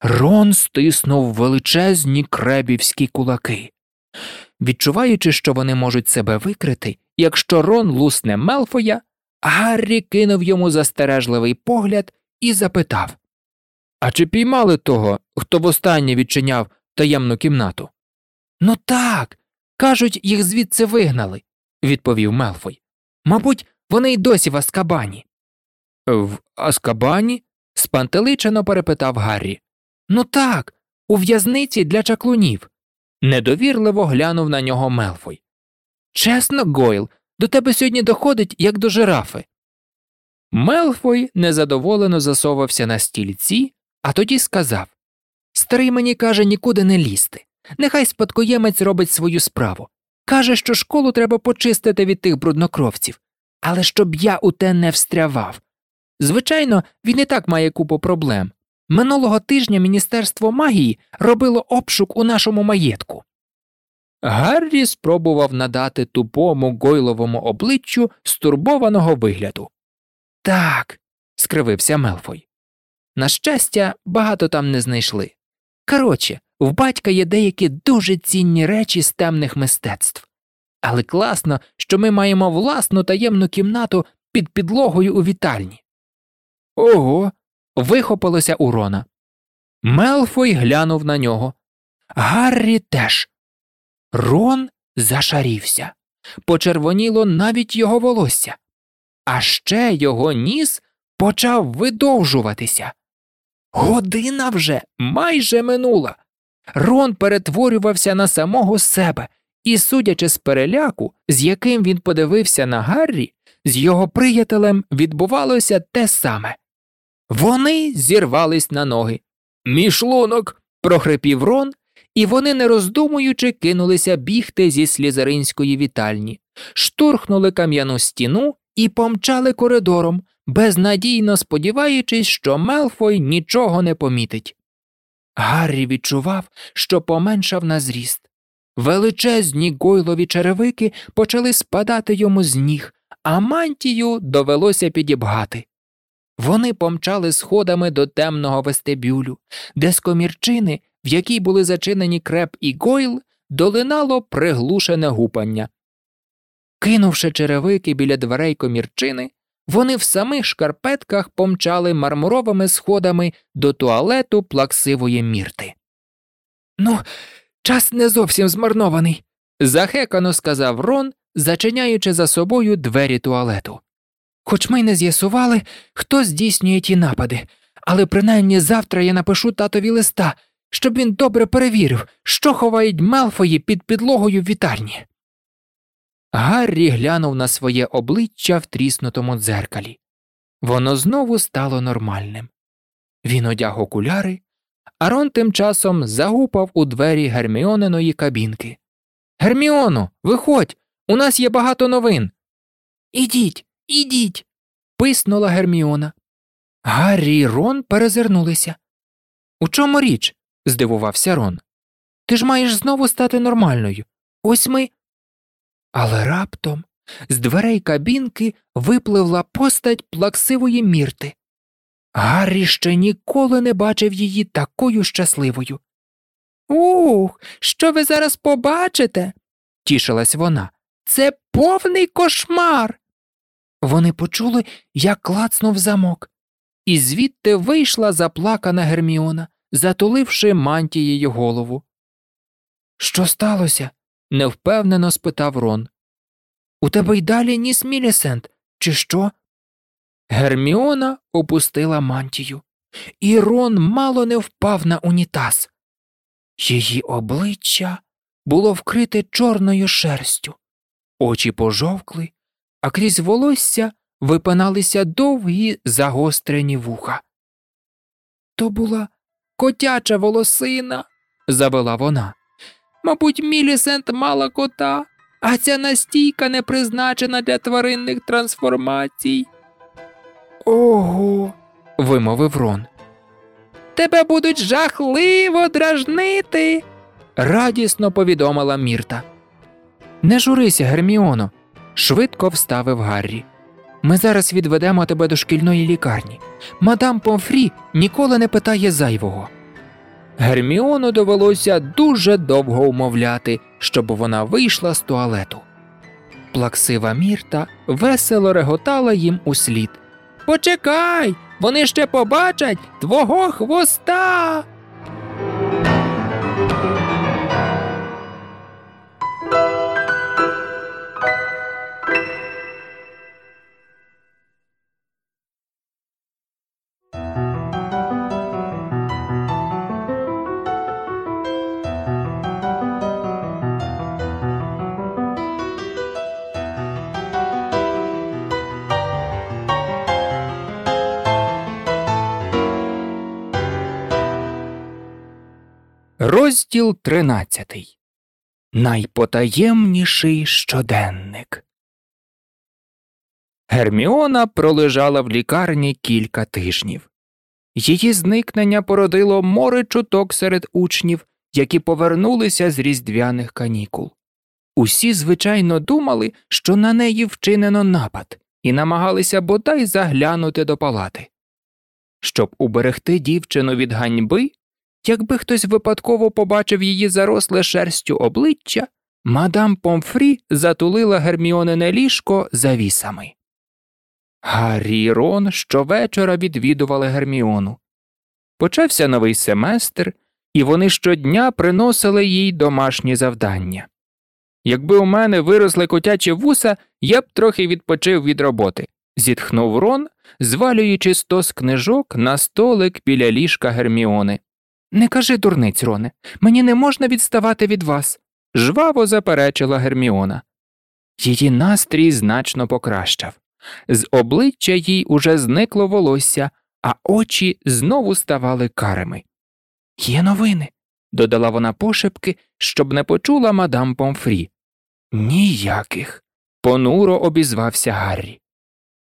Рон стиснув величезні кребівські кулаки. Відчуваючи, що вони можуть себе викрити, якщо Рон лусне Мелфоя, Гаррі кинув йому застережливий погляд і запитав А чи піймали того, хто востаннє відчиняв таємну кімнату? Ну так. Кажуть, їх звідси вигнали, відповів Мелфой. Мабуть, вони й досі в Аскабані. В Аскабані? спантеличено перепитав Гаррі. Ну так, у в'язниці для чаклунів. Недовірливо глянув на нього Мелфой. Чесно, Гойл, до тебе сьогодні доходить, як до жирафи. Мелфой незадоволено засовався на стільці, а тоді сказав Старий мені каже нікуди не лізти. Нехай спадкоємець робить свою справу. Каже, що школу треба почистити від тих бруднокровців, але щоб я у те не встрявав. Звичайно, він і так має купу проблем. Минулого тижня Міністерство магії робило обшук у нашому маєтку. Гаррі спробував надати тупому гойловому обличчю стурбованого вигляду. Так, скривився Мелфой. На щастя, багато там не знайшли. Коротше, в батька є деякі дуже цінні речі з темних мистецтв. Але класно, що ми маємо власну таємну кімнату під підлогою у вітальні. Ого. вихопилося у Рона. Мелфой глянув на нього. Гаррі теж. Рон зашарівся. Почервоніло навіть його волосся, а ще його ніс почав видовжуватися. Година вже майже минула. Рон перетворювався на самого себе, і, судячи з переляку, з яким він подивився на Гаррі, з його приятелем відбувалося те саме. Вони зірвались на ноги. Мій шлунок. прохрипів Рон і вони, не роздумуючи, кинулися бігти зі слізеринської вітальні, штурхнули кам'яну стіну і помчали коридором, безнадійно сподіваючись, що Мелфой нічого не помітить. Гаррі відчував, що поменшав на зріст. Величезні гойлові черевики почали спадати йому з ніг, а мантію довелося підібгати. Вони помчали сходами до темного вестибюлю, де з комірчини, в якій були зачинені креп і гойл, долинало приглушене гупання. Кинувши черевики біля дверей комірчини, вони в самих шкарпетках помчали мармуровими сходами до туалету плаксивої мірти. Ну, час не зовсім змарнований, захекано сказав Рон, зачиняючи за собою двері туалету. Хоч ми не з'ясували, хто здійснює ті напади, але принаймні завтра я напишу татові листа, щоб він добре перевірив, що ховають Мелфої під підлогою в вітальні. Гаррі глянув на своє обличчя в тріснутому дзеркалі. Воно знову стало нормальним. Він одяг окуляри, а Рон тим часом загупав у двері Герміониної кабінки. Герміоно, виходь, у нас є багато новин. Ідіть, ідіть. писнула Герміона. Гаррі і Рон перезирнулися. У чому річ? здивувався Рон. Ти ж маєш знову стати нормальною. Ось ми. Але раптом з дверей кабінки випливла постать плаксивої мірти. Гаррі ще ніколи не бачив її такою щасливою. Ух, що ви зараз побачите? тішилась вона. Це повний кошмар. Вони почули, як клацнув замок, і звідти вийшла заплакана Герміона, затуливши мантією голову. Що сталося? невпевнено спитав Рон. У тебе й далі ніс Мілісент, чи що? Герміона опустила мантію, і Рон мало не впав на унітаз. Її обличчя було вкрите чорною шерстю, очі пожовкли, а крізь волосся випиналися довгі загострені вуха. То була котяча волосина, завела вона. Мабуть, Мілісент мала кота, а ця настійка не призначена для тваринних трансформацій. Ого, вимовив Рон. Тебе будуть жахливо дражнити, радісно повідомила Мірта. Не журися, Герміоно, швидко вставив Гаррі. Ми зараз відведемо тебе до шкільної лікарні. Мадам Помфрі ніколи не питає зайвого. Герміону довелося дуже довго умовляти, щоб вона вийшла з туалету. Плаксива Мірта весело реготала їм услід. Почекай, вони ще побачать твого хвоста. Розділ тринадцятий. Найпотаємніший щоденник. Герміона пролежала в лікарні кілька тижнів. Її зникнення породило море чуток серед учнів, які повернулися з різдвяних канікул. Усі, звичайно, думали, що на неї вчинено напад, і намагалися бодай заглянути до палати. Щоб уберегти дівчину від ганьби, Якби хтось випадково побачив її заросле шерстю обличчя, мадам Помфрі затулила Герміонине ліжко завісами. Гаррі і Рон щовечора відвідували Герміону. Почався новий семестр, і вони щодня приносили їй домашні завдання. Якби у мене виросли котячі вуса, я б трохи відпочив від роботи, зітхнув Рон, звалюючи стос книжок на столик біля ліжка Герміони. Не кажи дурниць, Роне, мені не можна відставати від вас, жваво заперечила Герміона. Її настрій значно покращав. З обличчя їй уже зникло волосся, а очі знову ставали карими. Є новини, додала вона пошепки, щоб не почула мадам Помфрі. Ніяких. понуро обізвався Гаррі.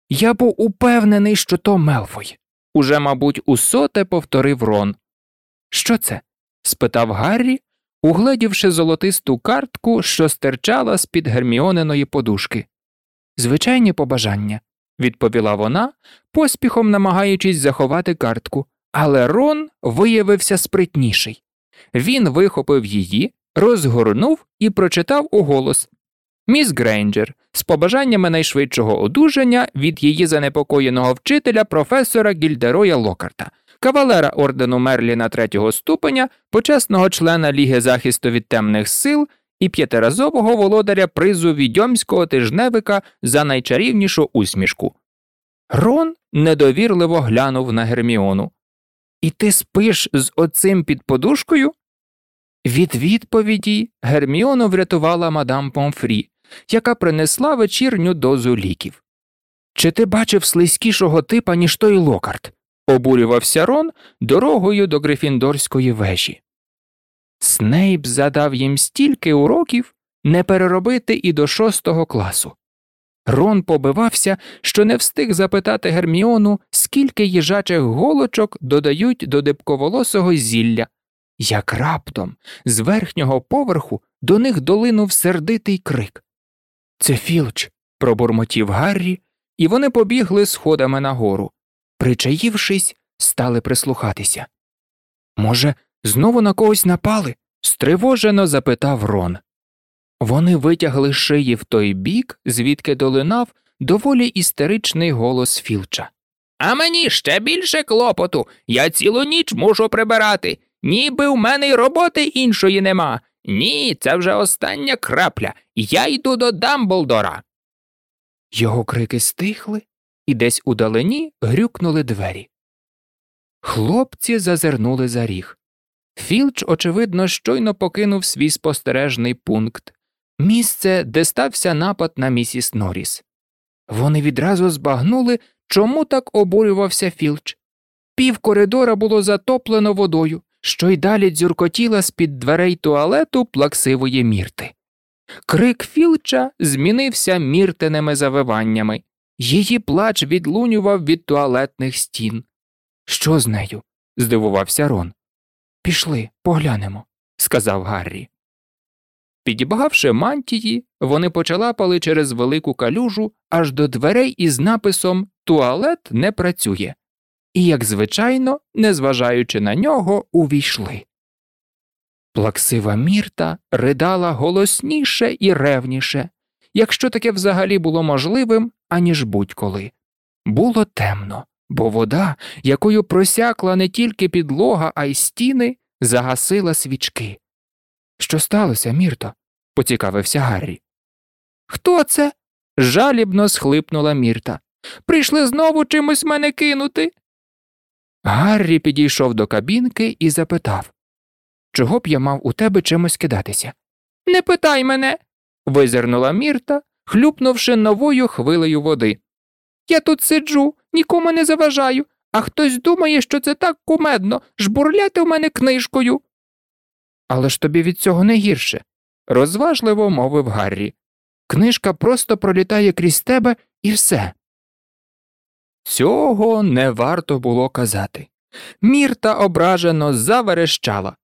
Я був упевнений, що то Мелфой. Уже, мабуть, усоте повторив Рон. Що це? спитав Гаррі, угледівши золотисту картку, що стирчала з під герміоненої подушки. Звичайні побажання, відповіла вона, поспіхом намагаючись заховати картку, але Рон виявився спритніший. Він вихопив її, розгорнув і прочитав уголос Міс Грейнджер з побажаннями найшвидшого одужання від її занепокоєного вчителя професора Гільдероя Локарта, кавалера ордену Мерліна третього ступеня, почесного члена Ліги захисту від темних сил і п'ятиразового володаря призу відьомського тижневика за найчарівнішу усмішку. Рон недовірливо глянув на Герміону. І ти спиш з оцим під подушкою? Від відповіді Герміону врятувала мадам Помфрі, яка принесла вечірню дозу ліків. Чи ти бачив слизькішого типа, ніж той локарт? Обурювався Рон дорогою до Грифіндорської вежі. Снейп задав їм стільки уроків не переробити і до шостого класу. Рон побивався, що не встиг запитати Герміону, скільки їжачих голочок додають до дибковолосого зілля, як раптом з верхнього поверху до них долинув сердитий крик. Це Філч, пробурмотів Гаррі, і вони побігли сходами нагору. Причаївшись, стали прислухатися. Може, знову на когось напали? стривожено запитав Рон. Вони витягли шиї в той бік, звідки долинав доволі істеричний голос Філча. А мені ще більше клопоту. Я цілу ніч мушу прибирати. Ніби в мене й роботи іншої нема. Ні, це вже остання крапля. Я йду до Дамблдора. Його крики стихли, і десь удалині грюкнули двері. Хлопці зазирнули за ріг. Філч, очевидно, щойно покинув свій спостережний пункт місце, де стався напад на місіс Норріс. Вони відразу збагнули, чому так обурювався Філч. Пів коридора було затоплено водою, що й далі дзюркотіла з під дверей туалету плаксивої мірти. Крик Філча змінився міртиними завиваннями, її плач відлунював від туалетних стін. Що з нею? здивувався Рон. Пішли, поглянемо, сказав Гаррі. Підібгавши мантії, вони почалапали через велику калюжу аж до дверей із написом Туалет не працює, і, як звичайно, незважаючи на нього, увійшли. Плаксива мірта ридала голосніше і ревніше, якщо таке взагалі було можливим, аніж будь-коли. Було темно, бо вода, якою просякла не тільки підлога, а й стіни, загасила свічки. Що сталося, Мірто? поцікавився Гаррі. Хто це? жалібно схлипнула Мірта. Прийшли знову чимось мене кинути. Гаррі підійшов до кабінки і запитав Чого б я мав у тебе чимось кидатися? Не питай мене. Визирнула Мірта, хлюпнувши новою хвилею води. Я тут сиджу, нікому не заважаю, а хтось думає, що це так кумедно жбурляти в мене книжкою. Але ж тобі від цього не гірше, розважливо мовив Гаррі. Книжка просто пролітає крізь тебе і все. Цього не варто було казати. Мірта ображено заверещала.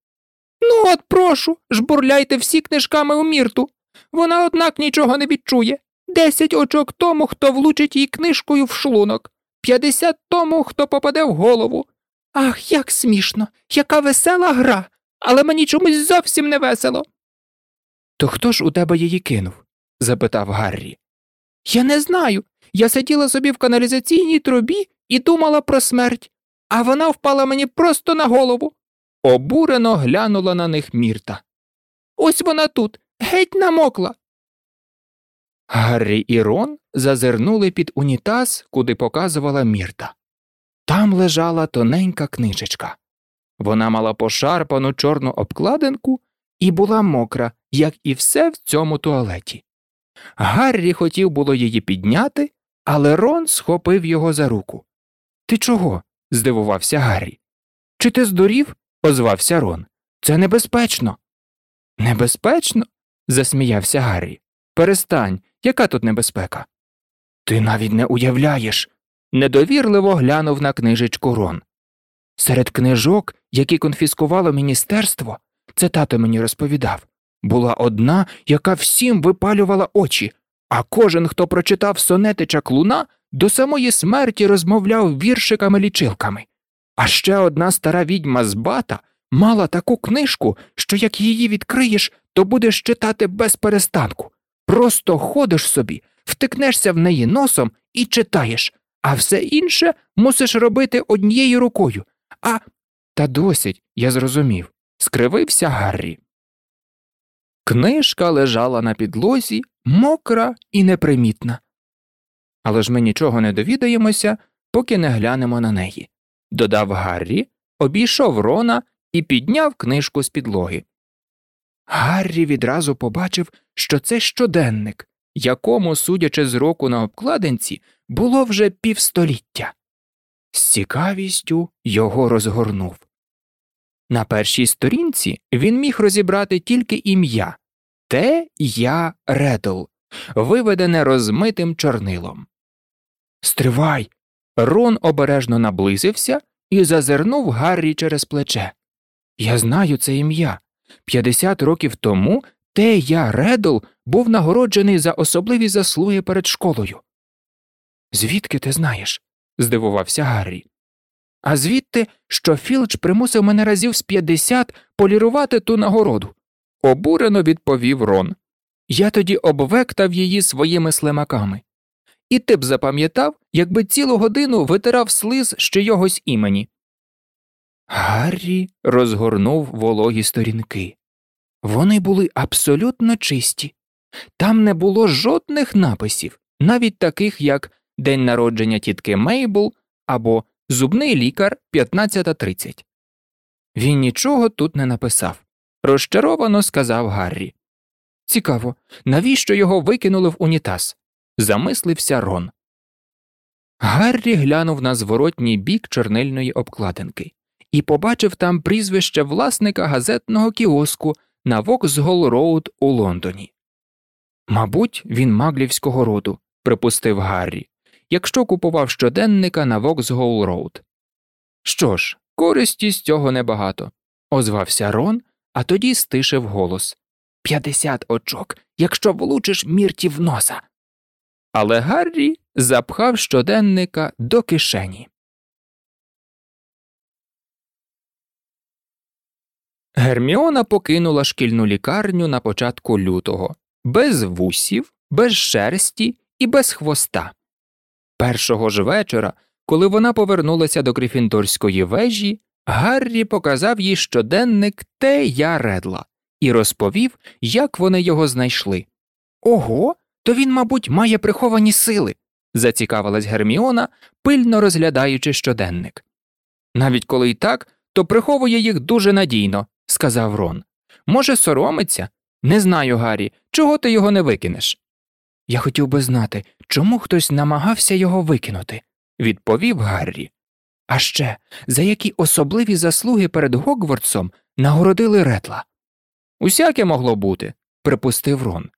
Ну, от прошу, жбурляйте всі книжками у мірту. Вона, однак, нічого не відчує. Десять очок тому, хто влучить їй книжкою в шлунок, п'ятдесят тому, хто попаде в голову. Ах, як смішно, яка весела гра, але мені чомусь зовсім не весело. То хто ж у тебе її кинув? запитав Гаррі. Я не знаю. Я сиділа собі в каналізаційній трубі і думала про смерть, а вона впала мені просто на голову. Обурено глянула на них Мірта. Ось вона тут, геть намокла. Гаррі і Рон зазирнули під унітаз, куди показувала Мірта. Там лежала тоненька книжечка. Вона мала пошарпану чорну обкладинку і була мокра, як і все в цьому туалеті. Гаррі хотів було її підняти, але Рон схопив його за руку. Ти чого? здивувався Гаррі. Чи ти здурів? озвався Рон. Це небезпечно. Небезпечно? Засміявся Гаррі. Перестань, яка тут небезпека? Ти навіть не уявляєш. недовірливо глянув на книжечку Рон. Серед книжок, які конфіскувало міністерство, це тато мені розповідав, була одна, яка всім випалювала очі, а кожен, хто прочитав сонети чаклуна, до самої смерті розмовляв віршиками лічилками. А ще одна стара відьма з бата мала таку книжку, що як її відкриєш, то будеш читати без перестанку. Просто ходиш собі, втикнешся в неї носом і читаєш, а все інше мусиш робити однією рукою. А та досить, я зрозумів, скривився Гаррі. Книжка лежала на підлозі, мокра і непримітна. Але ж ми нічого не довідаємося, поки не глянемо на неї. Додав Гаррі, обійшов Рона і підняв книжку з підлоги. Гаррі відразу побачив, що це щоденник, якому, судячи з року на обкладинці, було вже півстоліття. З цікавістю його розгорнув. На першій сторінці він міг розібрати тільки ім'я Те я Редл, виведене розмитим чорнилом. Стривай. Рон обережно наблизився і зазирнув Гаррі через плече. Я знаю це ім'я. П'ятдесят років тому те я Редл був нагороджений за особливі заслуги перед школою. Звідки ти знаєш? здивувався Гаррі. А звідти, що Філч примусив мене разів з п'ятдесят полірувати ту нагороду, обурено відповів Рон. Я тоді обвектав її своїми слимаками. І ти б запам'ятав, якби цілу годину витирав слиз ще йогось імені. Гаррі розгорнув вологі сторінки. Вони були абсолютно чисті, там не було жодних написів, навіть таких, як День народження тітки Мейбл або Зубний лікар 15.30. Він нічого тут не написав, розчаровано сказав Гаррі. Цікаво, навіщо його викинули в унітаз? замислився Рон. Гаррі глянув на зворотній бік чорнильної обкладинки і побачив там прізвище власника газетного кіоску на Воксгол Роуд у Лондоні. Мабуть, він маглівського роду, припустив Гаррі, якщо купував щоденника на Воксгол Роуд. Що ж, користі з цього небагато, озвався Рон, а тоді стишив голос П'ятдесят очок, якщо влучиш Мірті в носа. Але Гаррі запхав щоденника до кишені. Герміона покинула шкільну лікарню на початку лютого, без вусів, без шерсті і без хвоста. Першого ж вечора, коли вона повернулася до Грифіндорської вежі, Гаррі показав їй щоденник те я редла і розповів, як вони його знайшли. Ого, то він, мабуть, має приховані сили, зацікавилась Герміона, пильно розглядаючи щоденник. Навіть коли й так, то приховує їх дуже надійно, сказав Рон. Може, соромиться? Не знаю, Гаррі, чого ти його не викинеш. Я хотів би знати, чому хтось намагався його викинути, відповів Гаррі. А ще за які особливі заслуги перед Гогвардсом нагородили ретла. Усяке могло бути, припустив Рон.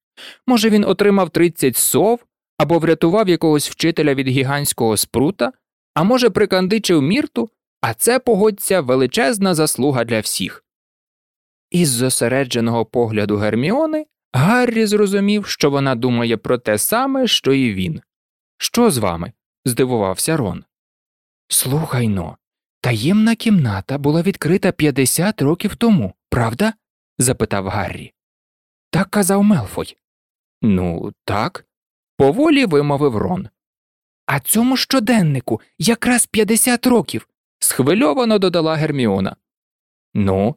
Може, він отримав 30 сов або врятував якогось вчителя від гігантського спрута, а може, прикандичив мірту, а це погодься величезна заслуга для всіх. Із зосередженого погляду Герміони Гаррі зрозумів, що вона думає про те саме, що і він. Що з вами? здивувався Рон. Слухай но, таємна кімната була відкрита 50 років тому, правда? запитав Гаррі. Так казав Мелфой. Ну, так, поволі вимовив Рон. А цьому щоденнику якраз 50 років, схвильовано додала Герміона. Ну.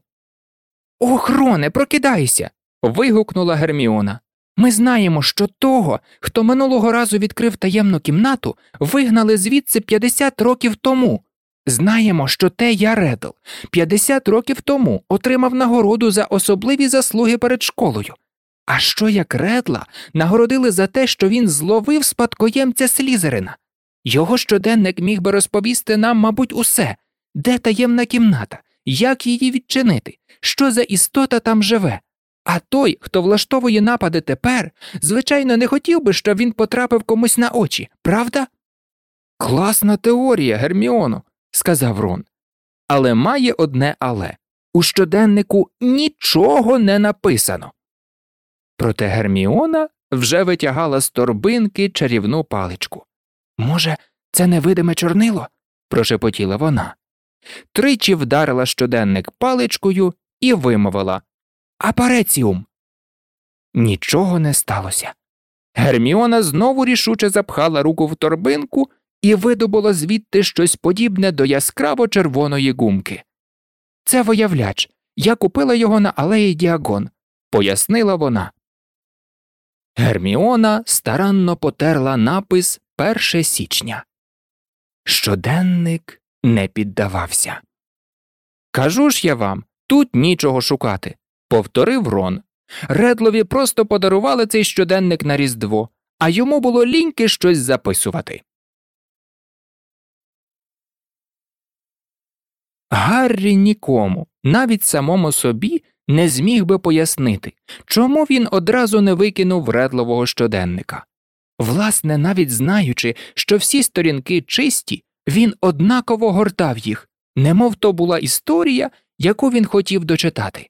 Ох, Роне, прокидайся. вигукнула Герміона. Ми знаємо, що того, хто минулого разу відкрив таємну кімнату, вигнали звідси 50 років тому. Знаємо, що те я Редл 50 років тому отримав нагороду за особливі заслуги перед школою. А що як Редла нагородили за те, що він зловив спадкоємця Слізерина? Його щоденник міг би розповісти нам, мабуть, усе де таємна кімната, як її відчинити, що за істота там живе. А той, хто влаштовує напади тепер, звичайно, не хотів би, щоб він потрапив комусь на очі, правда? Класна теорія, Герміоно, сказав Рон. Але має одне але у щоденнику нічого не написано. Проте Герміона вже витягала з торбинки чарівну паличку. Може, це невидиме чорнило? прошепотіла вона. Тричі вдарила щоденник паличкою і вимовила Апареціум. Нічого не сталося. Герміона знову рішуче запхала руку в торбинку і видобула звідти щось подібне до яскраво червоної гумки. Це виявляч. Я купила його на алеї Діагон, пояснила вона. Герміона старанно потерла напис 1 січня. Щоденник не піддавався. Кажу ж я вам, тут нічого шукати, повторив Рон. Редлові просто подарували цей щоденник на Різдво, а йому було ліньки щось записувати. Гаррі нікому, навіть самому собі, не зміг би пояснити, чому він одразу не викинув редлового щоденника. Власне, навіть знаючи, що всі сторінки чисті, він однаково гортав їх, немов то була історія, яку він хотів дочитати.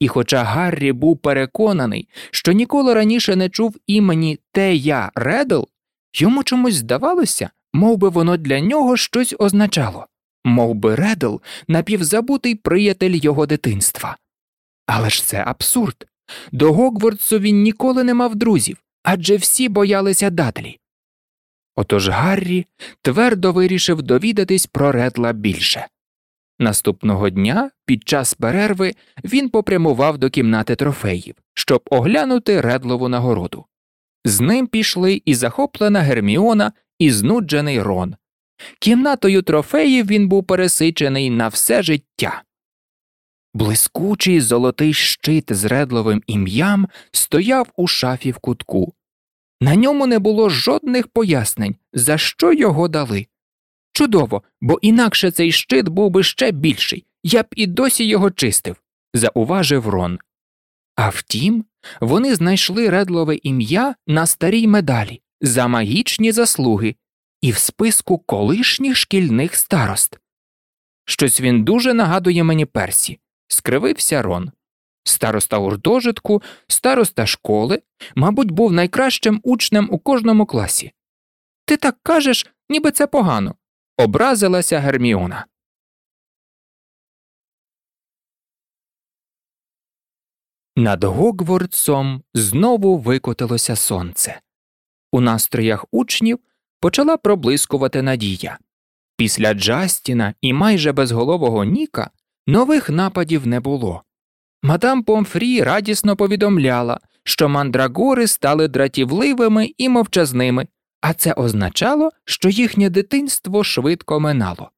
І хоча Гаррі був переконаний, що ніколи раніше не чув імені Тея Редл, йому чомусь здавалося, мов би воно для нього щось означало, мов би Редл напівзабутий приятель його дитинства. Але ж це абсурд. До Гогвардсу він ніколи не мав друзів, адже всі боялися Дадлі. Отож Гаррі твердо вирішив довідатись про Редла більше. Наступного дня, під час перерви, він попрямував до кімнати трофеїв, щоб оглянути редлову нагороду. З ним пішли і захоплена Герміона, і знуджений Рон. Кімнатою трофеїв він був пересичений на все життя. Блискучий золотий щит з редловим ім'ям стояв у шафі в кутку. На ньому не було жодних пояснень, за що його дали. Чудово, бо інакше цей щит був би ще більший, я б і досі його чистив, зауважив Рон. А втім, вони знайшли редлове ім'я на старій медалі за магічні заслуги і в списку колишніх шкільних старост. Щось він дуже нагадує мені Персі, скривився Рон. Староста гуртожитку, староста школи, мабуть, був найкращим учнем у кожному класі. Ти так кажеш, ніби це погано, образилася Герміона. Над Гогвардсом знову викотилося сонце. У настроях учнів почала проблискувати надія. Після Джастіна і майже безголового Ніка нових нападів не було. Мадам Помфрі радісно повідомляла, що мандрагори стали дратівливими і мовчазними, а це означало, що їхнє дитинство швидко минало.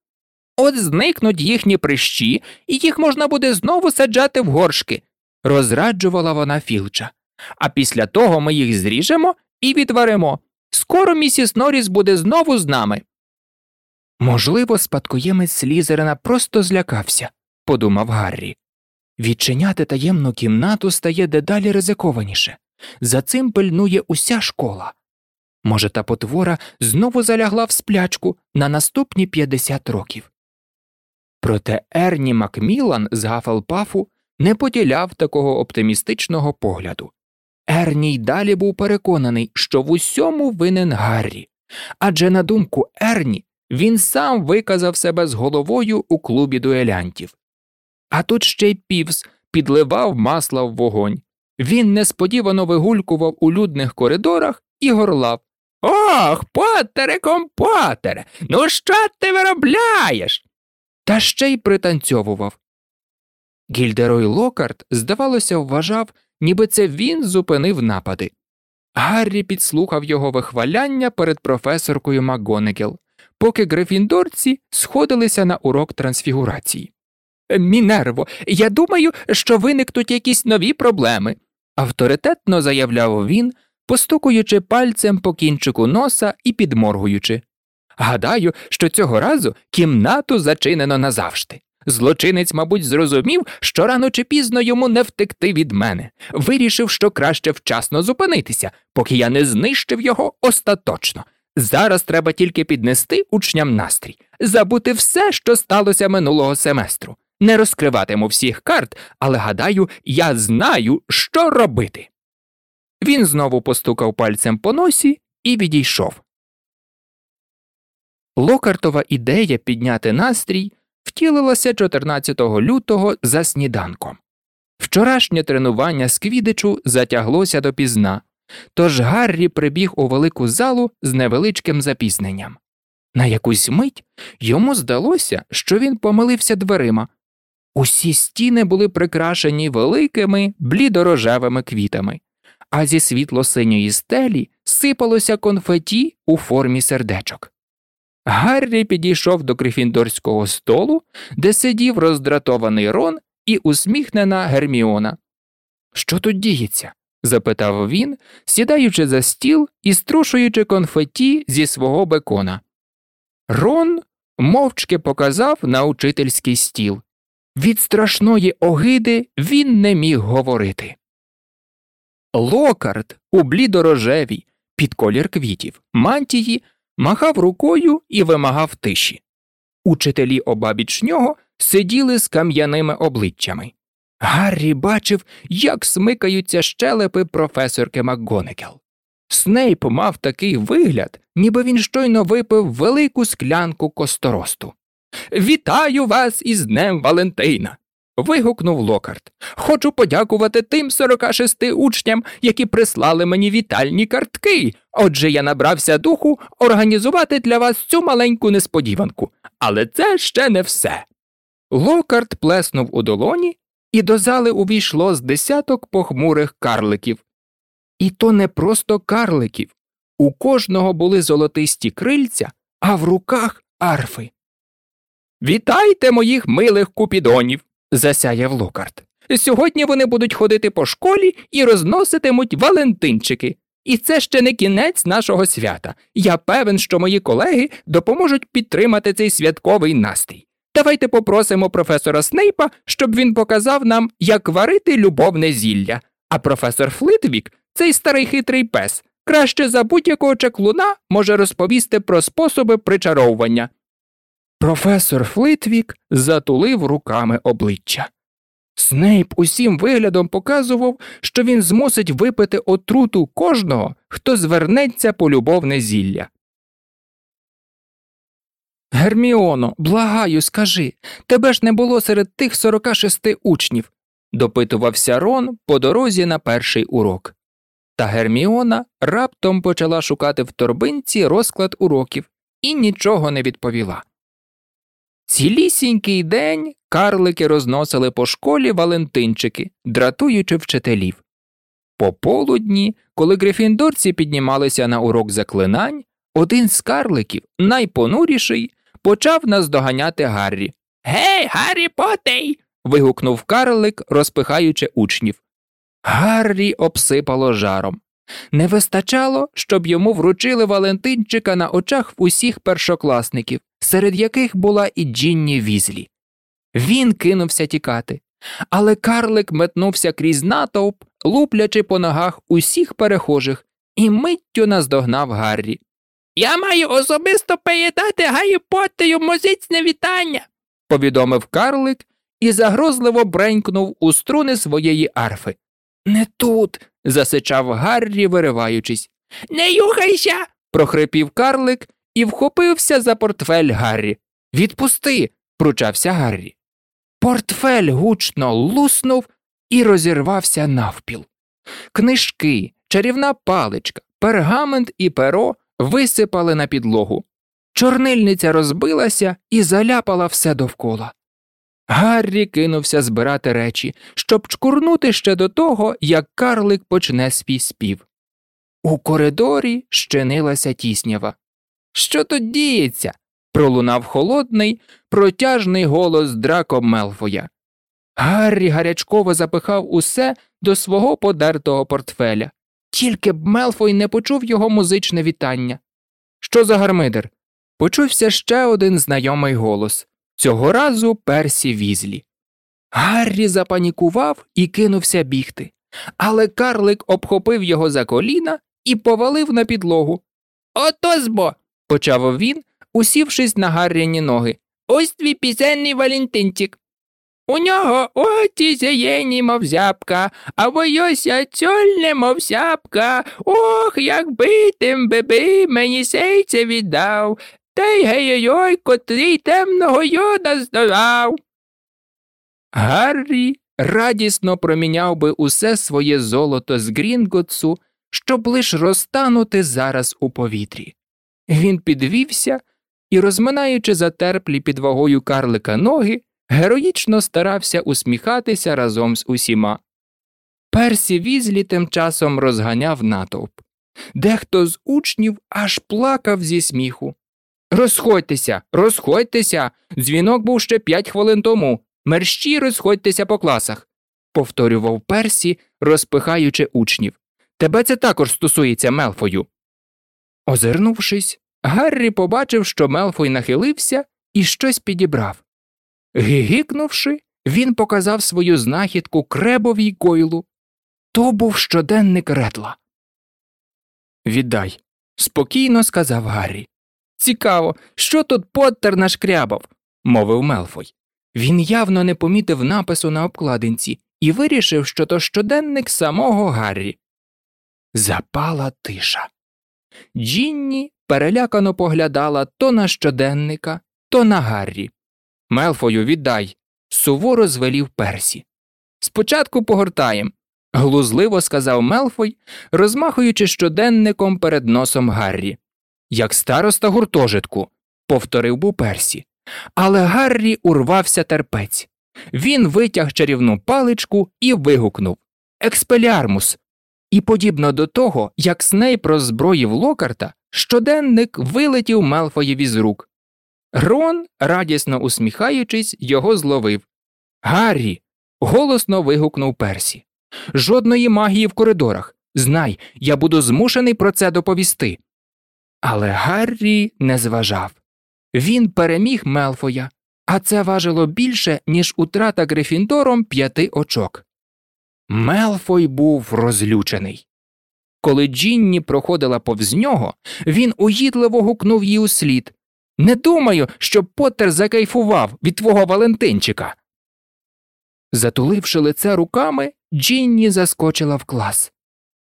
От зникнуть їхні прищі, і їх можна буде знову саджати в горшки, розраджувала вона Філча. А після того ми їх зріжемо і відваримо. Скоро місіс Норріс буде знову з нами. Можливо, спадкоємець Слізерина просто злякався, подумав Гаррі. Відчиняти таємну кімнату стає дедалі ризикованіше. За цим пильнує уся школа. Може, та потвора знову залягла в сплячку на наступні 50 років. Проте Ерні Макмілан з Гафелпафу не поділяв такого оптимістичного погляду. Ерні й далі був переконаний, що в усьому винен Гаррі, адже, на думку Ерні, він сам виказав себе з головою у клубі дуелянтів. А тут ще й півс підливав масла в вогонь. Він несподівано вигулькував у людних коридорах і горлав Ох, Поттере, компотере, ну що ти виробляєш? Та ще й пританцьовував. Гільдерой Локарт, здавалося, вважав, ніби це він зупинив напади. Гаррі підслухав його вихваляння перед професоркою МакГонегел, поки грифіндорці сходилися на урок трансфігурації. Мінерво, я думаю, що виникнуть якісь нові проблеми, авторитетно заявляв він, постукуючи пальцем по кінчику носа і підморгуючи. Гадаю, що цього разу кімнату зачинено назавжди. Злочинець, мабуть, зрозумів, що рано чи пізно йому не втекти від мене, вирішив, що краще вчасно зупинитися, поки я не знищив його остаточно. Зараз треба тільки піднести учням настрій, забути все, що сталося минулого семестру. Не розкриватиму всіх карт, але гадаю, я знаю, що робити. Він знову постукав пальцем по носі і відійшов. Локартова ідея підняти настрій втілилася 14 лютого за сніданком. Вчорашнє тренування з квідичу затяглося допізна, тож Гаррі прибіг у велику залу з невеличким запізненням. На якусь мить йому здалося, що він помилився дверима. Усі стіни були прикрашені великими блідорожевими квітами, а зі світло синьої стелі сипалося конфеті у формі сердечок. Гаррі підійшов до крифіндорського столу, де сидів роздратований Рон і усміхнена Герміона. Що тут діється? запитав він, сідаючи за стіл і струшуючи конфеті зі свого бекона. Рон мовчки показав на учительський стіл. Від страшної огиди він не міг говорити. Локард у блідорожевій, під колір квітів, мантії махав рукою і вимагав тиші. Учителі обабіч нього сиділи з кам'яними обличчями. Гаррі бачив, як смикаються щелепи професорки МакГонекел. Снейп мав такий вигляд, ніби він щойно випив велику склянку косторосту. Вітаю вас із Днем Валентина. вигукнув Локарт. Хочу подякувати тим 46 учням, які прислали мені вітальні картки. Отже, я набрався духу організувати для вас цю маленьку несподіванку. Але це ще не все. Локарт плеснув у долоні, і до зали увійшло з десяток похмурих карликів. І то не просто карликів. У кожного були золотисті крильця, а в руках арфи. Вітайте моїх милих купідонів, засяяв Локарт. Сьогодні вони будуть ходити по школі і розноситимуть валентинчики. І це ще не кінець нашого свята. Я певен, що мої колеги допоможуть підтримати цей святковий настрій. Давайте попросимо професора Снейпа, щоб він показав нам, як варити любовне зілля. А професор Флитвік, цей старий хитрий пес, краще за будь-якого чаклуна може розповісти про способи причаровування. Професор Флитвік затулив руками обличчя. Снейп усім виглядом показував, що він змусить випити отруту кожного, хто звернеться по любовне зілля. Герміоно, благаю, скажи, тебе ж не було серед тих 46 учнів, допитувався Рон по дорозі на перший урок. Та Герміона раптом почала шукати в торбинці розклад уроків і нічого не відповіла. Цілісінький день карлики розносили по школі валентинчики, дратуючи вчителів. Пополудні, коли грифіндорці піднімалися на урок заклинань, один з карликів, найпонуріший, почав наздоганяти Гаррі. Гей, Гаррі Потей. вигукнув карлик, розпихаючи учнів. Гаррі обсипало жаром. Не вистачало, щоб йому вручили Валентинчика на очах усіх першокласників, серед яких була і Джінні Візлі. Він кинувся тікати, але карлик метнувся крізь натовп, луплячи по ногах усіх перехожих, і миттю наздогнав Гаррі. Я маю особисто передати Гаррі Поттею музичне вітання, повідомив карлик і загрозливо бренькнув у струни своєї арфи. Не тут. Засичав Гаррі, вириваючись. Не юхайся. прохрипів карлик і вхопився за портфель Гаррі. Відпусти. пручався Гаррі. Портфель гучно луснув і розірвався навпіл. Книжки, чарівна паличка, пергамент і перо висипали на підлогу. Чорнильниця розбилася і заляпала все довкола. Гаррі кинувся збирати речі, щоб чкурнути ще до того, як карлик почне свій спів. У коридорі щинилася тіснява. Що тут діється? пролунав холодний, протяжний голос Драко Мелфоя. Гаррі гарячково запихав усе до свого подертого портфеля, тільки б Мелфой не почув його музичне вітання. Що за гармидер? Почувся ще один знайомий голос. Цього разу Персі візлі. Гаррі запанікував і кинувся бігти, але карлик обхопив його за коліна і повалив на підлогу. Ото збо. почав він, усівшись на Гарріні ноги. Ось твій пісенний Валентинчик. У нього оті зеєні, мов зябка, а воюся цьольне, мов зябка. Ох, якби тим биби мені сейце віддав, та й гей-ой, котрий темного йода здолав. Гаррі радісно проміняв би усе своє золото з Грінготсу, щоб лиш розтанути зараз у повітрі. Він підвівся і, розминаючи затерплі під вагою карлика ноги, героїчно старався усміхатися разом з усіма. Персі візлі тим часом розганяв натовп. Дехто з учнів аж плакав зі сміху. Розходьтеся, розходьтеся. Дзвінок був ще п'ять хвилин тому. Мерщі розходьтеся по класах, повторював Персі, розпихаючи учнів. Тебе це також стосується Мелфою. Озирнувшись, Гаррі побачив, що Мелфой нахилився і щось підібрав. Гигикнувши, він показав свою знахідку кребовій койлу. То був щоденник ретла. Віддай, спокійно сказав Гаррі. Цікаво, що тут Поттер нашкрябав, мовив Мелфой. Він явно не помітив напису на обкладинці і вирішив, що то щоденник самого Гаррі. Запала тиша. Джінні перелякано поглядала то на щоденника, то на Гаррі. Мелфою віддай, суворо звелів Персі. Спочатку погортаєм, глузливо сказав Мелфой, розмахуючи щоденником перед носом Гаррі. Як староста гуртожитку, повторив був Персі. Але Гаррі урвався терпець. Він витяг чарівну паличку і вигукнув Експеліармус. І, подібно до того, як Снейп роззброїв Локарта, щоденник вилетів Мелфоєві з рук. Рон, радісно усміхаючись, його зловив. Гаррі. голосно вигукнув Персі. Жодної магії в коридорах. Знай, я буду змушений про це доповісти. Але Гаррі не зважав. Він переміг Мелфоя, а це важило більше, ніж утрата Грифіндором п'яти очок. Мелфой був розлючений. Коли Джінні проходила повз нього, він уїдливо гукнув їй у слід Не думаю, щоб Поттер закайфував від твого Валентинчика. Затуливши лице руками, Джінні заскочила в клас.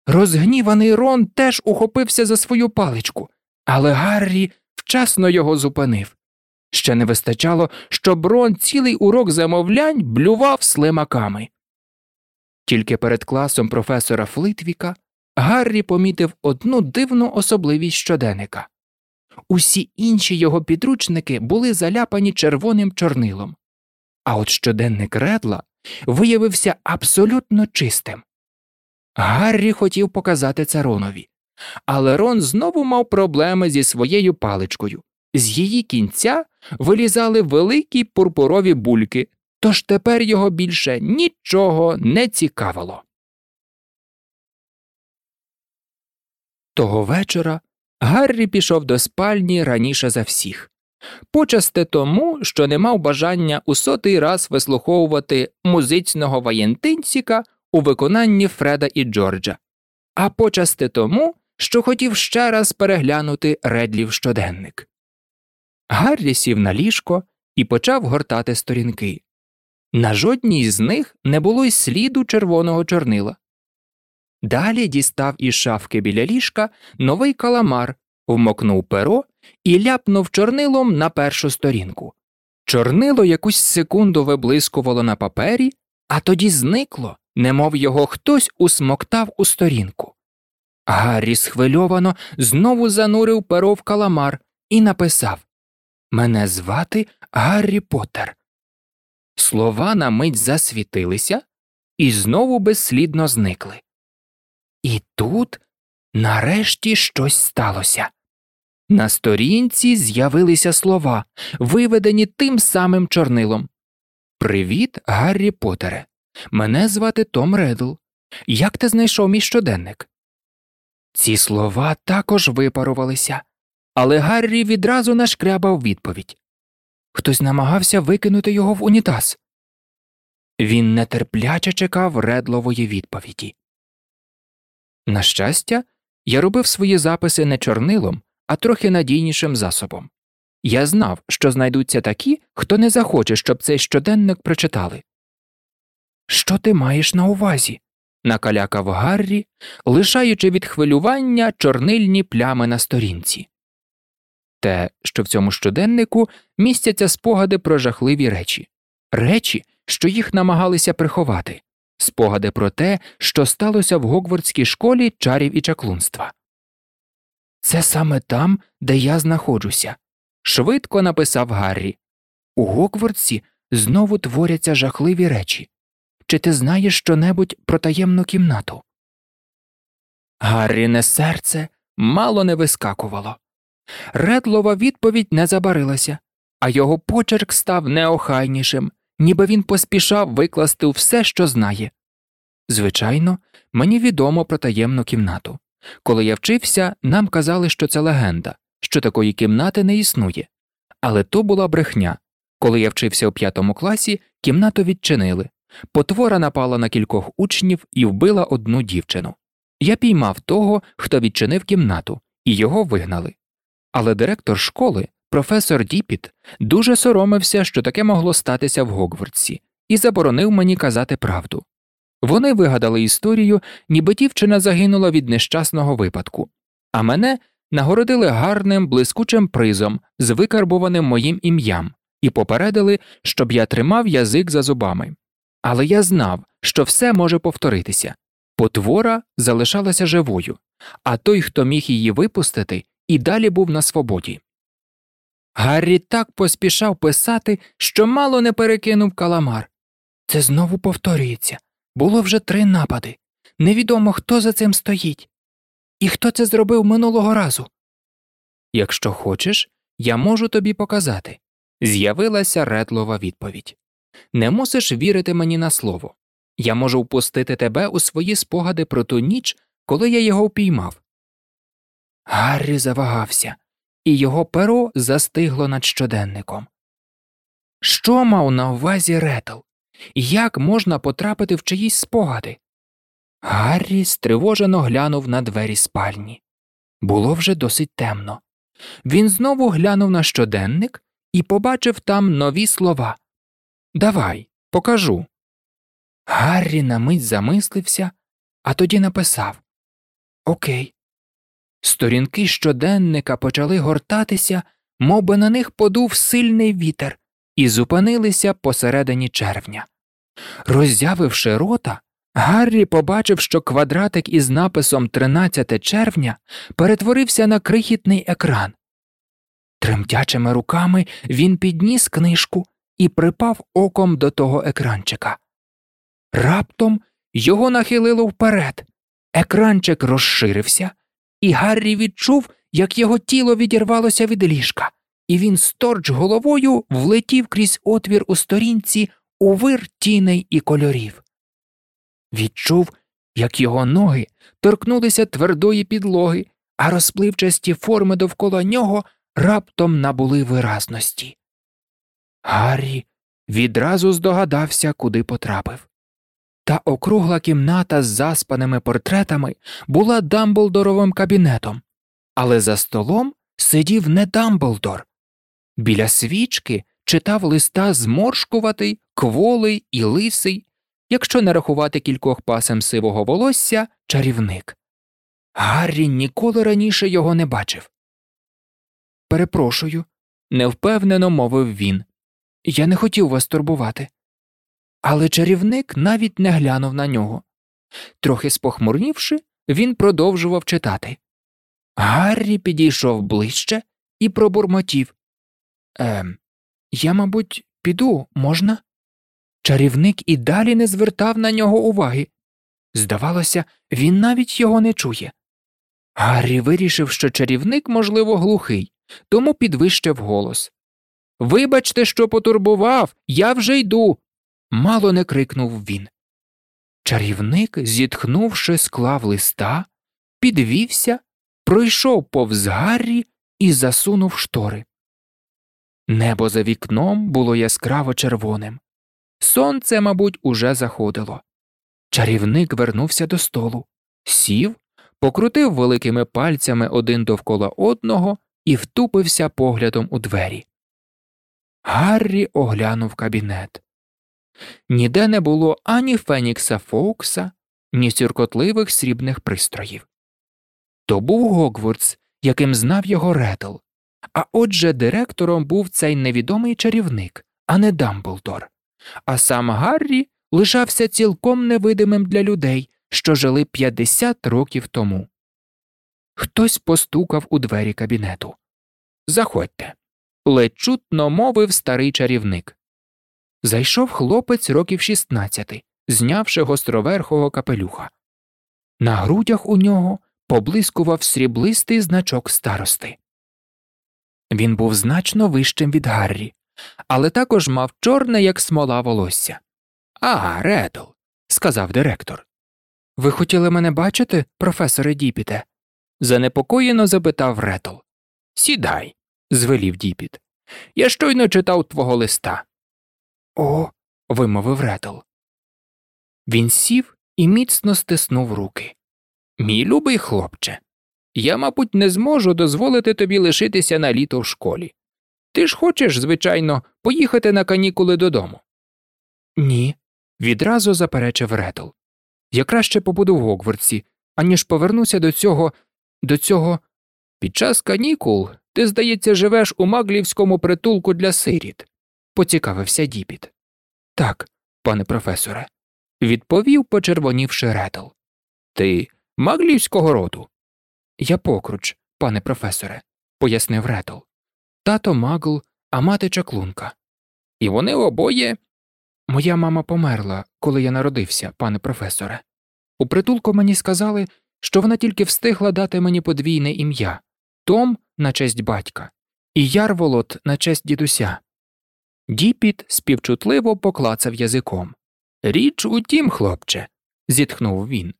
Розгніваний Рон теж ухопився за свою паличку, але Гаррі вчасно його зупинив. Ще не вистачало, щоб Рон цілий урок замовлянь блював слимаками. Тільки перед класом професора Флитвіка Гаррі помітив одну дивну особливість щоденника усі інші його підручники були заляпані червоним чорнилом, а от щоденник Редла виявився абсолютно чистим. Гаррі хотів показати це Ронові, але Рон знову мав проблеми зі своєю паличкою. З її кінця вилізали великі пурпурові бульки, тож тепер його більше нічого не цікавило. Того вечора Гаррі пішов до спальні раніше за всіх, почасти тому, що не мав бажання у сотий раз вислуховувати музичного воєнтинціка у виконанні Фреда і Джорджа, а почасти тому, що хотів ще раз переглянути Редлів щоденник. Гаррі сів на ліжко і почав гортати сторінки. На жодній з них не було й сліду червоного чорнила. Далі дістав із шафки біля ліжка новий каламар, вмокнув перо і ляпнув чорнилом на першу сторінку. Чорнило якусь секунду виблискувало на папері, а тоді зникло, немов його хтось усмоктав у сторінку. Гаррі схвильовано знову занурив перо в каламар і написав Мене звати Гаррі Поттер». Слова на мить засвітилися і знову безслідно зникли. І тут нарешті щось сталося. На сторінці з'явилися слова, виведені тим самим чорнилом. Привіт, Гаррі Поттере. Мене звати Том Редл. Як ти знайшов мій щоденник? Ці слова також випарувалися, але Гаррі відразу нашкрябав відповідь хтось намагався викинути його в унітаз. Він нетерпляче чекав редлової відповіді. На щастя, я робив свої записи не чорнилом, а трохи надійнішим засобом. Я знав, що знайдуться такі, хто не захоче, щоб цей щоденник прочитали. Що ти маєш на увазі? Накалякав Гаррі, лишаючи від хвилювання чорнильні плями на сторінці. Те, що в цьому щоденнику містяться спогади про жахливі речі, речі, що їх намагалися приховати, спогади про те, що сталося в Гогвардській школі чарів і чаклунства. Це саме там, де я знаходжуся, швидко написав Гаррі. У Гогвардсі знову творяться жахливі речі. Чи ти знаєш щонебудь про таємну кімнату? Гарріне серце мало не вискакувало. Редлова відповідь не забарилася, а його почерк став неохайнішим, ніби він поспішав викласти все, що знає. Звичайно, мені відомо про таємну кімнату. Коли я вчився, нам казали, що це легенда, що такої кімнати не існує. Але то була брехня. Коли я вчився у п'ятому класі, кімнату відчинили. Потвора напала на кількох учнів і вбила одну дівчину. Я піймав того, хто відчинив кімнату, і його вигнали. Але директор школи, професор Діпіт, дуже соромився, що таке могло статися в Гогвардсі, і заборонив мені казати правду. Вони вигадали історію, ніби дівчина загинула від нещасного випадку, а мене нагородили гарним, блискучим призом з викарбованим моїм ім'ям і попередили, щоб я тримав язик за зубами. Але я знав, що все може повторитися потвора залишалася живою, а той, хто міг її випустити, і далі був на свободі. Гаррі так поспішав писати, що мало не перекинув каламар. Це знову повторюється. Було вже три напади. Невідомо, хто за цим стоїть. І хто це зробив минулого разу. Якщо хочеш, я можу тобі показати. З'явилася редлова відповідь. Не мусиш вірити мені на слово. Я можу впустити тебе у свої спогади про ту ніч, коли я його впіймав. Гаррі завагався, і його перо застигло над щоденником. Що мав на увазі Ретл? Як можна потрапити в чиїсь спогади? Гаррі стривожено глянув на двері спальні. Було вже досить темно. Він знову глянув на щоденник і побачив там нові слова. Давай, покажу. Гаррі на мить замислився, а тоді написав Окей. Сторінки щоденника почали гортатися, мов би на них подув сильний вітер, і зупинилися посередині червня. Роззявивши рота, Гаррі побачив, що квадратик із написом 13 червня перетворився на крихітний екран. Тремтячими руками він підніс книжку і припав оком до того екранчика. Раптом його нахилило вперед. Екранчик розширився, і Гаррі відчув, як його тіло відірвалося від ліжка, і він сторч головою влетів крізь отвір у сторінці у вир тіней і кольорів. Відчув, як його ноги торкнулися твердої підлоги, а розпливчасті форми довкола нього раптом набули виразності. Гаррі відразу здогадався, куди потрапив. Та округла кімната з заспаними портретами була Дамблдоровим кабінетом, але за столом сидів не Дамблдор. Біля свічки читав листа зморшкуватий, кволий і лисий, якщо не рахувати кількох пасем сивого волосся, чарівник. Гаррі ніколи раніше його не бачив. Перепрошую, невпевнено мовив він. Я не хотів вас турбувати. Але чарівник навіть не глянув на нього. Трохи спохмурнівши, він продовжував читати. Гаррі підійшов ближче і пробурмотів. Ем, я, мабуть, піду, можна? Чарівник і далі не звертав на нього уваги. Здавалося, він навіть його не чує. Гаррі вирішив, що чарівник, можливо, глухий, тому підвищив голос. Вибачте, що потурбував, я вже йду. мало не крикнув він. Чарівник, зітхнувши, склав листа, підвівся, пройшов повз Гаррі і засунув штори. Небо за вікном було яскраво червоним. Сонце, мабуть, уже заходило. Чарівник вернувся до столу, сів, покрутив великими пальцями один довкола одного і втупився поглядом у двері. Гаррі оглянув кабінет. Ніде не було ані Фенікса Фоукса, ні сюркотливих срібних пристроїв. То був Гогвардс, яким знав його Ретл, а отже директором був цей невідомий чарівник, а не Дамблдор, а сам Гаррі лишався цілком невидимим для людей, що жили 50 років тому. Хтось постукав у двері кабінету. Заходьте. Ледь чутно мовив старий чарівник. Зайшов хлопець років 16, знявши гостроверхого капелюха. На грудях у нього поблискував сріблистий значок старости. Він був значно вищим від Гаррі, але також мав чорне, як смола волосся. А, Редл, сказав директор. Ви хотіли мене бачити, професоре Діпіте? занепокоєно запитав Редл. Сідай, звелів Діпіт. Я щойно читав твого листа. О. вимовив Редл. Він сів і міцно стиснув руки. Мій любий хлопче, я, мабуть, не зможу дозволити тобі лишитися на літо в школі. Ти ж хочеш, звичайно, поїхати на канікули додому. Ні, відразу заперечив Редл. Я краще побуду в Гогвардсі, аніж повернуся до цього, до цього. Під час канікул ти, здається, живеш у маглівському притулку для сиріт, поцікавився діпіт. Так, пане професоре, відповів, почервонівши Ретл. Ти маглівського роду. Я покруч, пане професоре, пояснив Ретл. Тато магл, а мати чаклунка. І вони обоє. Моя мама померла, коли я народився, пане професоре. У притулку мені сказали, що вона тільки встигла дати мені подвійне ім'я Том на честь батька, і Ярволот на честь дідуся. Діпіт співчутливо поклацав язиком. Річ у тім, хлопче, зітхнув він,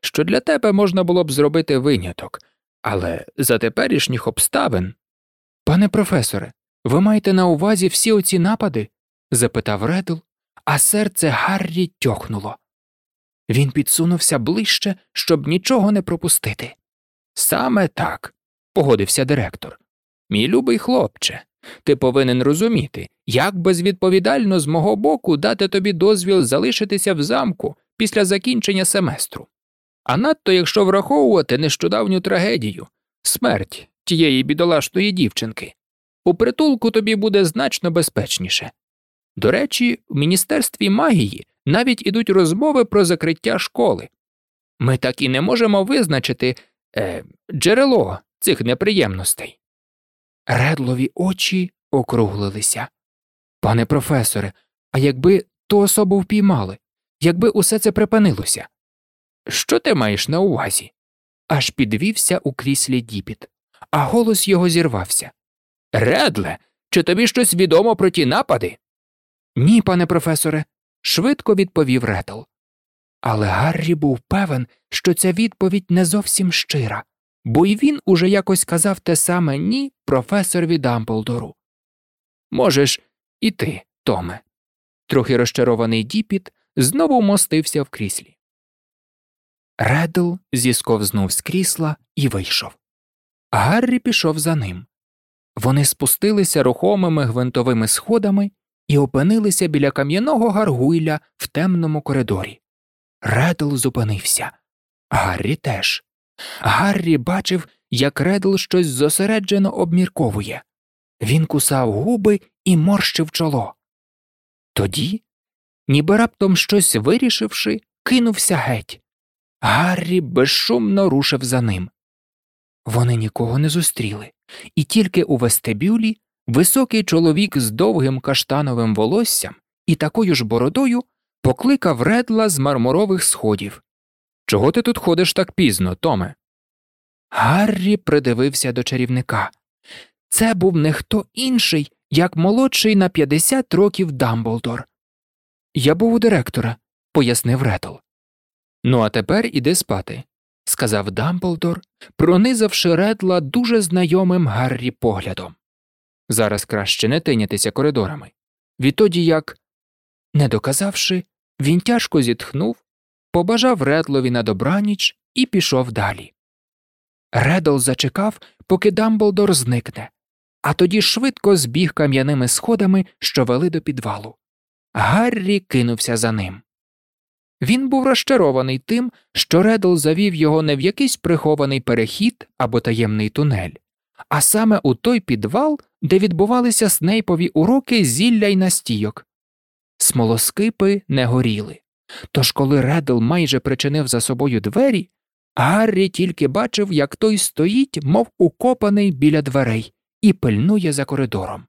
що для тебе можна було б зробити виняток, але за теперішніх обставин. Пане професоре, ви маєте на увазі всі оці напади? запитав Редл, а серце Гаррі тьохнуло. Він підсунувся ближче, щоб нічого не пропустити. Саме так, погодився директор. Мій любий хлопче, ти повинен розуміти, як безвідповідально з мого боку дати тобі дозвіл залишитися в замку після закінчення семестру. А надто якщо враховувати нещодавню трагедію смерть тієї бідолашної дівчинки, у притулку тобі буде значно безпечніше. До речі, в Міністерстві магії навіть ідуть розмови про закриття школи. Ми так і не можемо визначити е, джерело цих неприємностей. Редлові очі округлилися. Пане професоре, а якби ту особу впіймали, якби усе це припинилося? Що ти маєш на увазі? Аж підвівся у кріслі діпіт, а голос його зірвався. Редле, чи тобі щось відомо про ті напади? Ні, пане професоре, швидко відповів Ретл. Але Гаррі був певен, що ця відповідь не зовсім щира, бо й він уже якось казав те саме ні професорові Дамблдору. Можеш і ти, Томе. Трохи розчарований діпіт знову мостився в кріслі. Редл зісковзнув з крісла і вийшов. Гаррі пішов за ним. Вони спустилися рухомими гвинтовими сходами і опинилися біля кам'яного гаргуйля в темному коридорі. Редл зупинився. Гаррі теж. Гаррі бачив, як Редл щось зосереджено обмірковує. Він кусав губи і морщив чоло. Тоді, ніби раптом щось вирішивши, кинувся геть. Гаррі безшумно рушив за ним. Вони нікого не зустріли, і тільки у вестибюлі високий чоловік з довгим каштановим волоссям і такою ж бородою покликав редла з мармурових сходів. Чого ти тут ходиш так пізно, Томе? Гаррі придивився до чарівника. Це був не хто інший, як молодший на 50 років Дамблдор. Я був у директора, пояснив Ретл. Ну, а тепер іди спати, сказав Дамблдор, пронизавши редла дуже знайомим Гаррі поглядом. Зараз краще не тинятися коридорами. Відтоді як, не доказавши, він тяжко зітхнув, побажав Редлові на добраніч і пішов далі. Редл зачекав, поки Дамблдор зникне, а тоді швидко збіг кам'яними сходами, що вели до підвалу. Гаррі кинувся за ним. Він був розчарований тим, що Редл завів його не в якийсь прихований перехід або таємний тунель, а саме у той підвал, де відбувалися снейпові уроки зілля й настійок. Смолоскипи не горіли. Тож, коли Редл майже причинив за собою двері, Гаррі тільки бачив, як той стоїть, мов укопаний біля дверей, і пильнує за коридором.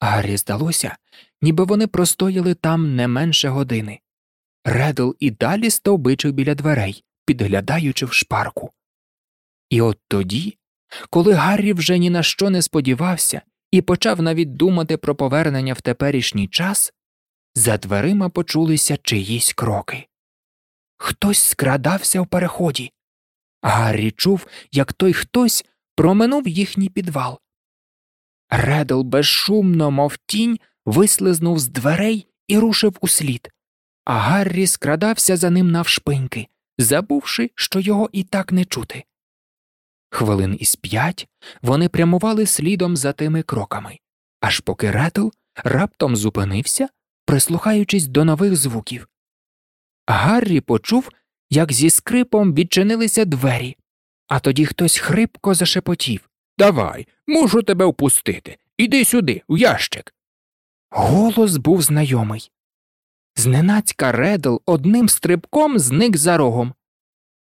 Гаррі здалося, ніби вони простояли там не менше години. Редл і далі стовбичив біля дверей, підглядаючи в шпарку. І от тоді, коли Гаррі вже ні на що не сподівався і почав навіть думати про повернення в теперішній час, за дверима почулися чиїсь кроки. Хтось скрадався в переході. Гаррі чув, як той хтось проминув їхній підвал. Редл безшумно, мов тінь, вислизнув з дверей і рушив услід, а Гаррі скрадався за ним навшпиньки, забувши, що його і так не чути. Хвилин із п'ять вони прямували слідом за тими кроками, аж поки Редл раптом зупинився, прислухаючись до нових звуків. Гаррі почув, як зі скрипом відчинилися двері, а тоді хтось хрипко зашепотів Давай, можу тебе впустити. Іди сюди, у ящик. Голос був знайомий. Зненацька Редл одним стрибком зник за рогом.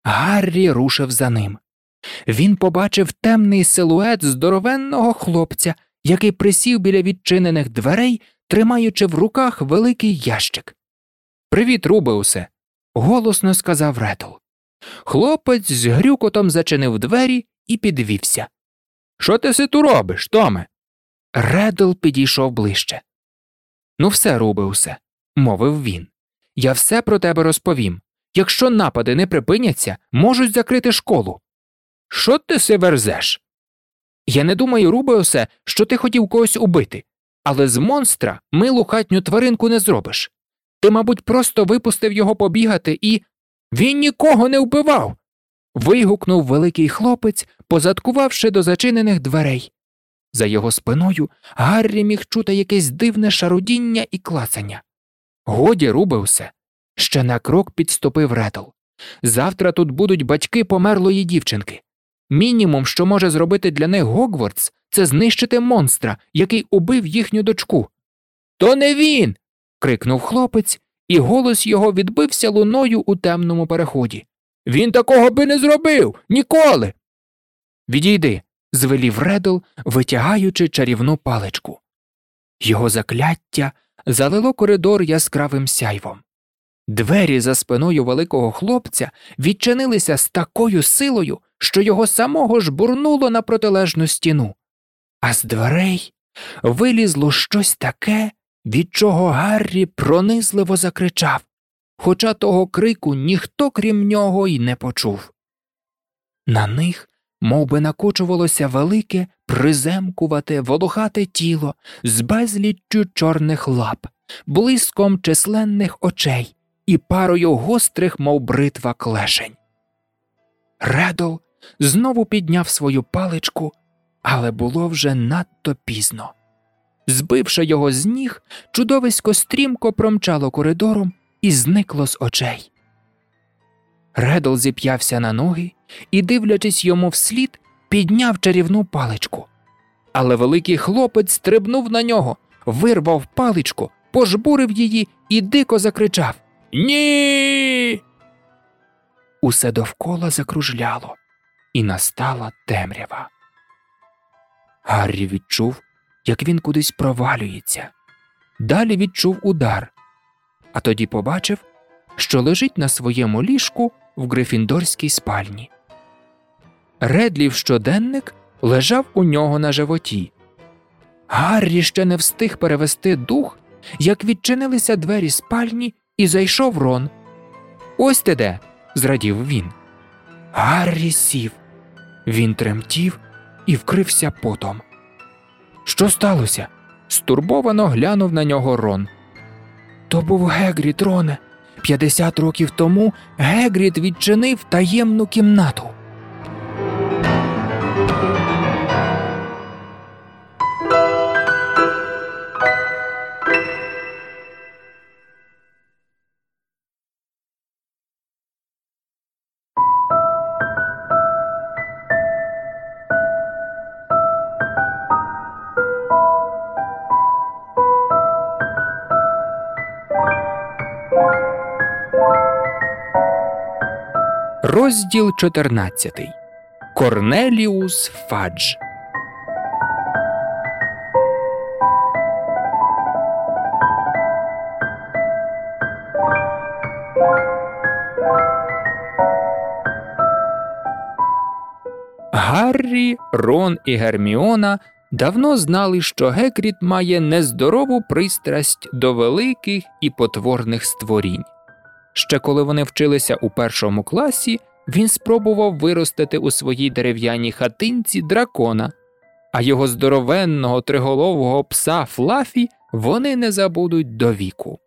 Гаррі рушив за ним. Він побачив темний силует здоровенного хлопця, який присів біля відчинених дверей, тримаючи в руках великий ящик. Привіт, Рубеусе. голосно сказав Редл. Хлопець з грюкотом зачинив двері і підвівся. Що ти си ту робиш, Томе? Редл підійшов ближче. Ну, все, Рубеусе, мовив він. Я все про тебе розповім. Якщо напади не припиняться, можуть закрити школу. Що ти си верзеш? Я не думаю, Рубеусе, що ти хотів когось убити, але з монстра милу хатню тваринку не зробиш. Ти, мабуть, просто випустив його побігати і. Він нікого не вбивав. вигукнув великий хлопець, позадкувавши до зачинених дверей. За його спиною Гаррі міг чути якесь дивне шарудіння і клацання. Годі, Рубеусе, ще на крок підступив Редл. Завтра тут будуть батьки померлої дівчинки. Мінімум, що може зробити для них Гогвардс, це знищити монстра, який убив їхню дочку. То не він. крикнув хлопець, і голос його відбився луною у темному переході. Він такого би не зробив ніколи. Відійди, звелів Редл, витягаючи чарівну паличку. Його закляття залило коридор яскравим сяйвом. Двері за спиною великого хлопця відчинилися з такою силою, що його самого ж бурнуло на протилежну стіну, а з дверей вилізло щось таке, від чого Гаррі пронизливо закричав, хоча того крику ніхто крім нього й не почув. На них мов би, накочувалося велике, приземкувате, волохате тіло з безліччю чорних лап, блиском численних очей і парою гострих, мов бритва клешень. Редл знову підняв свою паличку, але було вже надто пізно. Збивши його з ніг, чудовисько стрімко промчало коридором і зникло з очей. Редл зіп'явся на ноги і, дивлячись йому вслід, підняв чарівну паличку. Але великий хлопець стрибнув на нього, вирвав паличку, пожбурив її і дико закричав Ні. Усе довкола закружляло, і настала темрява. Гаррі відчув, як він кудись провалюється. Далі відчув удар, а тоді побачив, що лежить на своєму ліжку в Грифіндорській спальні. Редлів щоденник лежав у нього на животі. Гаррі ще не встиг перевести дух, як відчинилися двері спальні і зайшов Рон. Ось ти де, зрадів він. Гаррі сів. Він тремтів і вкрився потом. Що сталося? стурбовано глянув на нього Рон. То був Гегріт, Роне. П'ятдесят років тому Гегріт відчинив таємну кімнату. Розділ 14. Корнеліус Фадж. Гаррі, Рон і Герміона давно знали, що Гекріт має нездорову пристрасть до великих і потворних створінь. Ще коли вони вчилися у першому класі, він спробував виростити у своїй дерев'яній хатинці дракона, а його здоровенного триголового пса Флафі вони не забудуть до віку.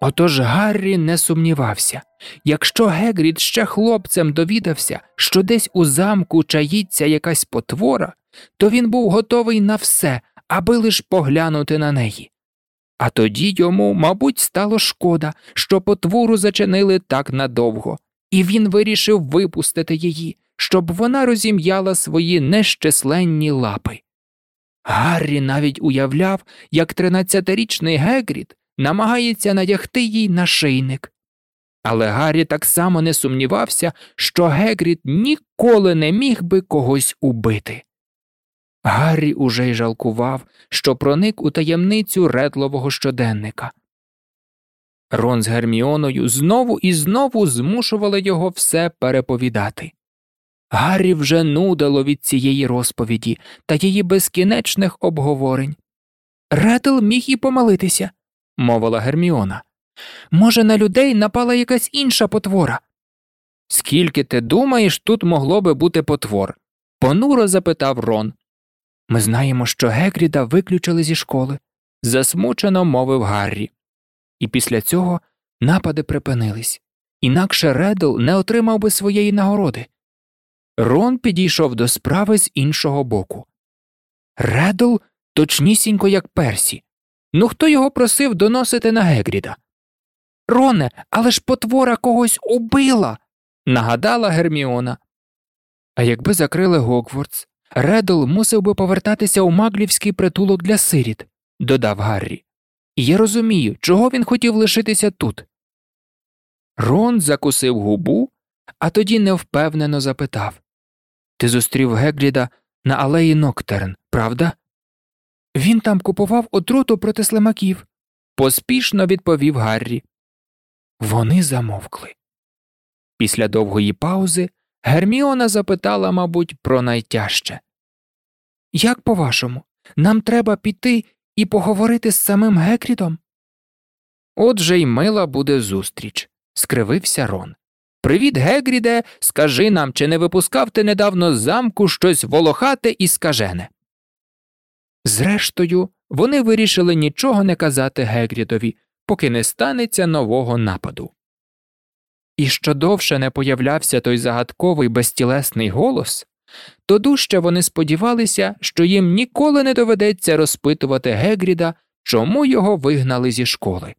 Отож Гаррі не сумнівався якщо Гегрід ще хлопцем довідався, що десь у замку чаїться якась потвора, то він був готовий на все, аби лиш поглянути на неї. А тоді йому, мабуть, стало шкода, що потвору зачинили так надовго, і він вирішив випустити її, щоб вона розім'яла свої нещисленні лапи. Гаррі навіть уявляв, як тринадцятирічний Гегрід намагається надягти їй нашийник. Але Гаррі так само не сумнівався, що Гегрід ніколи не міг би когось убити. Гаррі уже й жалкував, що проник у таємницю редлового щоденника. Рон з Герміоною знову і знову змушували його все переповідати. Гаррі вже нудило від цієї розповіді та її безкінечних обговорень. Редл міг і помилитися, мовила Герміона. Може, на людей напала якась інша потвора. Скільки ти думаєш, тут могло би бути потвор? понуро запитав Рон. Ми знаємо, що Гекріда виключили зі школи, засмучено мовив Гаррі. І після цього напади припинились, інакше Редл не отримав би своєї нагороди. Рон підійшов до справи з іншого боку. Редл точнісінько, як Персі. Ну хто його просив доносити на Гегріда? Роне, але ж потвора когось убила, нагадала Герміона. А якби закрили Гогвардс, Редл мусив би повертатися у маглівський притулок для сиріт, додав Гаррі. Я розумію, чого він хотів лишитися тут. Рон закусив губу, а тоді невпевнено запитав Ти зустрів Гегліда на алеї Ноктерн, правда? Він там купував отруту проти слимаків, поспішно відповів Гаррі. Вони замовкли. Після довгої паузи Герміона запитала, мабуть, про найтяжче Як по вашому, нам треба піти і поговорити з самим Гекрідом? Отже й мила буде зустріч, скривився Рон. Привіт, Гегріде, скажи нам, чи не випускав ти недавно з замку щось волохате і скажене. Зрештою, вони вирішили нічого не казати Гегрідові, поки не станеться нового нападу. І що довше не появлявся той загадковий безтілесний голос, то дужче вони сподівалися, що їм ніколи не доведеться розпитувати Гегріда, чому його вигнали зі школи.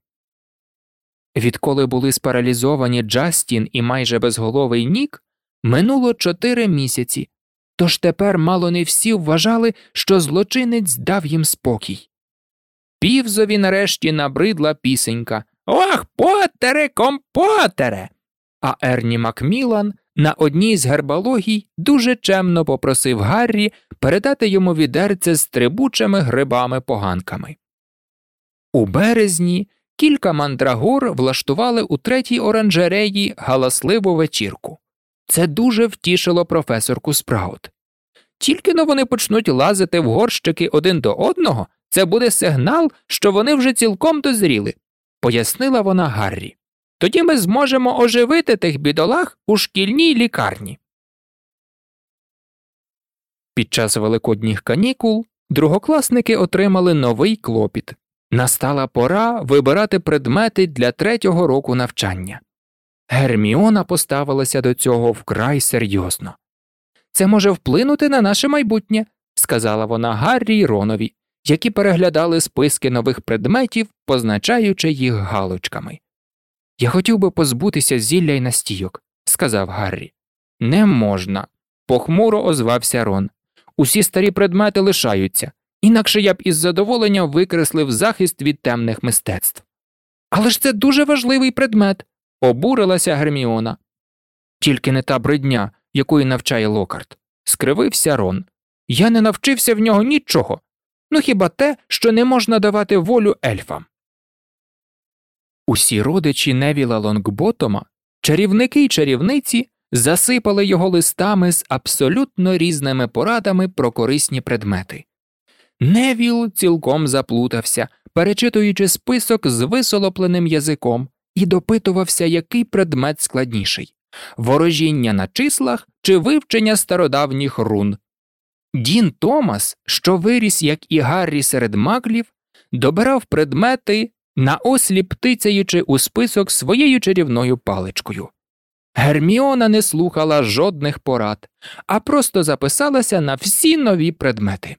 Відколи були спаралізовані Джастін і майже безголовий Нік, минуло чотири місяці, тож тепер мало не всі вважали, що злочинець дав їм спокій. Півзові нарешті набридла пісенька Ох, потере, компотере. А Ерні Макмілан на одній з гербологій дуже чемно попросив Гаррі передати йому відерце з трибучими грибами поганками. У березні кілька мандрагор влаштували у третій оранжереї галасливу вечірку. Це дуже втішило професорку Спраут. Тільки но вони почнуть лазити в горщики один до одного, це буде сигнал, що вони вже цілком дозріли, пояснила вона Гаррі. Тоді ми зможемо оживити тих бідолах у шкільній лікарні. Під час великодніх канікул другокласники отримали новий клопіт. Настала пора вибирати предмети для третього року навчання. Герміона поставилася до цього вкрай серйозно. Це може вплинути на наше майбутнє, сказала вона Гаррі й Ронові, які переглядали списки нових предметів, позначаючи їх галочками. Я хотів би позбутися зілля й настійок, сказав Гаррі. Не можна, похмуро озвався Рон. Усі старі предмети лишаються, інакше я б із задоволенням викреслив захист від темних мистецтв. Але ж це дуже важливий предмет, обурилася Герміона. Тільки не та бридня, якої навчає Локарт, скривився Рон. Я не навчився в нього нічого, ну хіба те, що не можна давати волю ельфам. Усі родичі Невіла Лонгботома, чарівники й чарівниці, засипали його листами з абсолютно різними порадами про корисні предмети. Невіл цілком заплутався, перечитуючи список з висолопленим язиком, і допитувався, який предмет складніший ворожіння на числах чи вивчення стародавніх рун. Дін Томас, що виріс, як і Гаррі серед маклів, добирав предмети, наосліп тицяючи у список своєю чарівною паличкою. Герміона не слухала жодних порад, а просто записалася на всі нові предмети.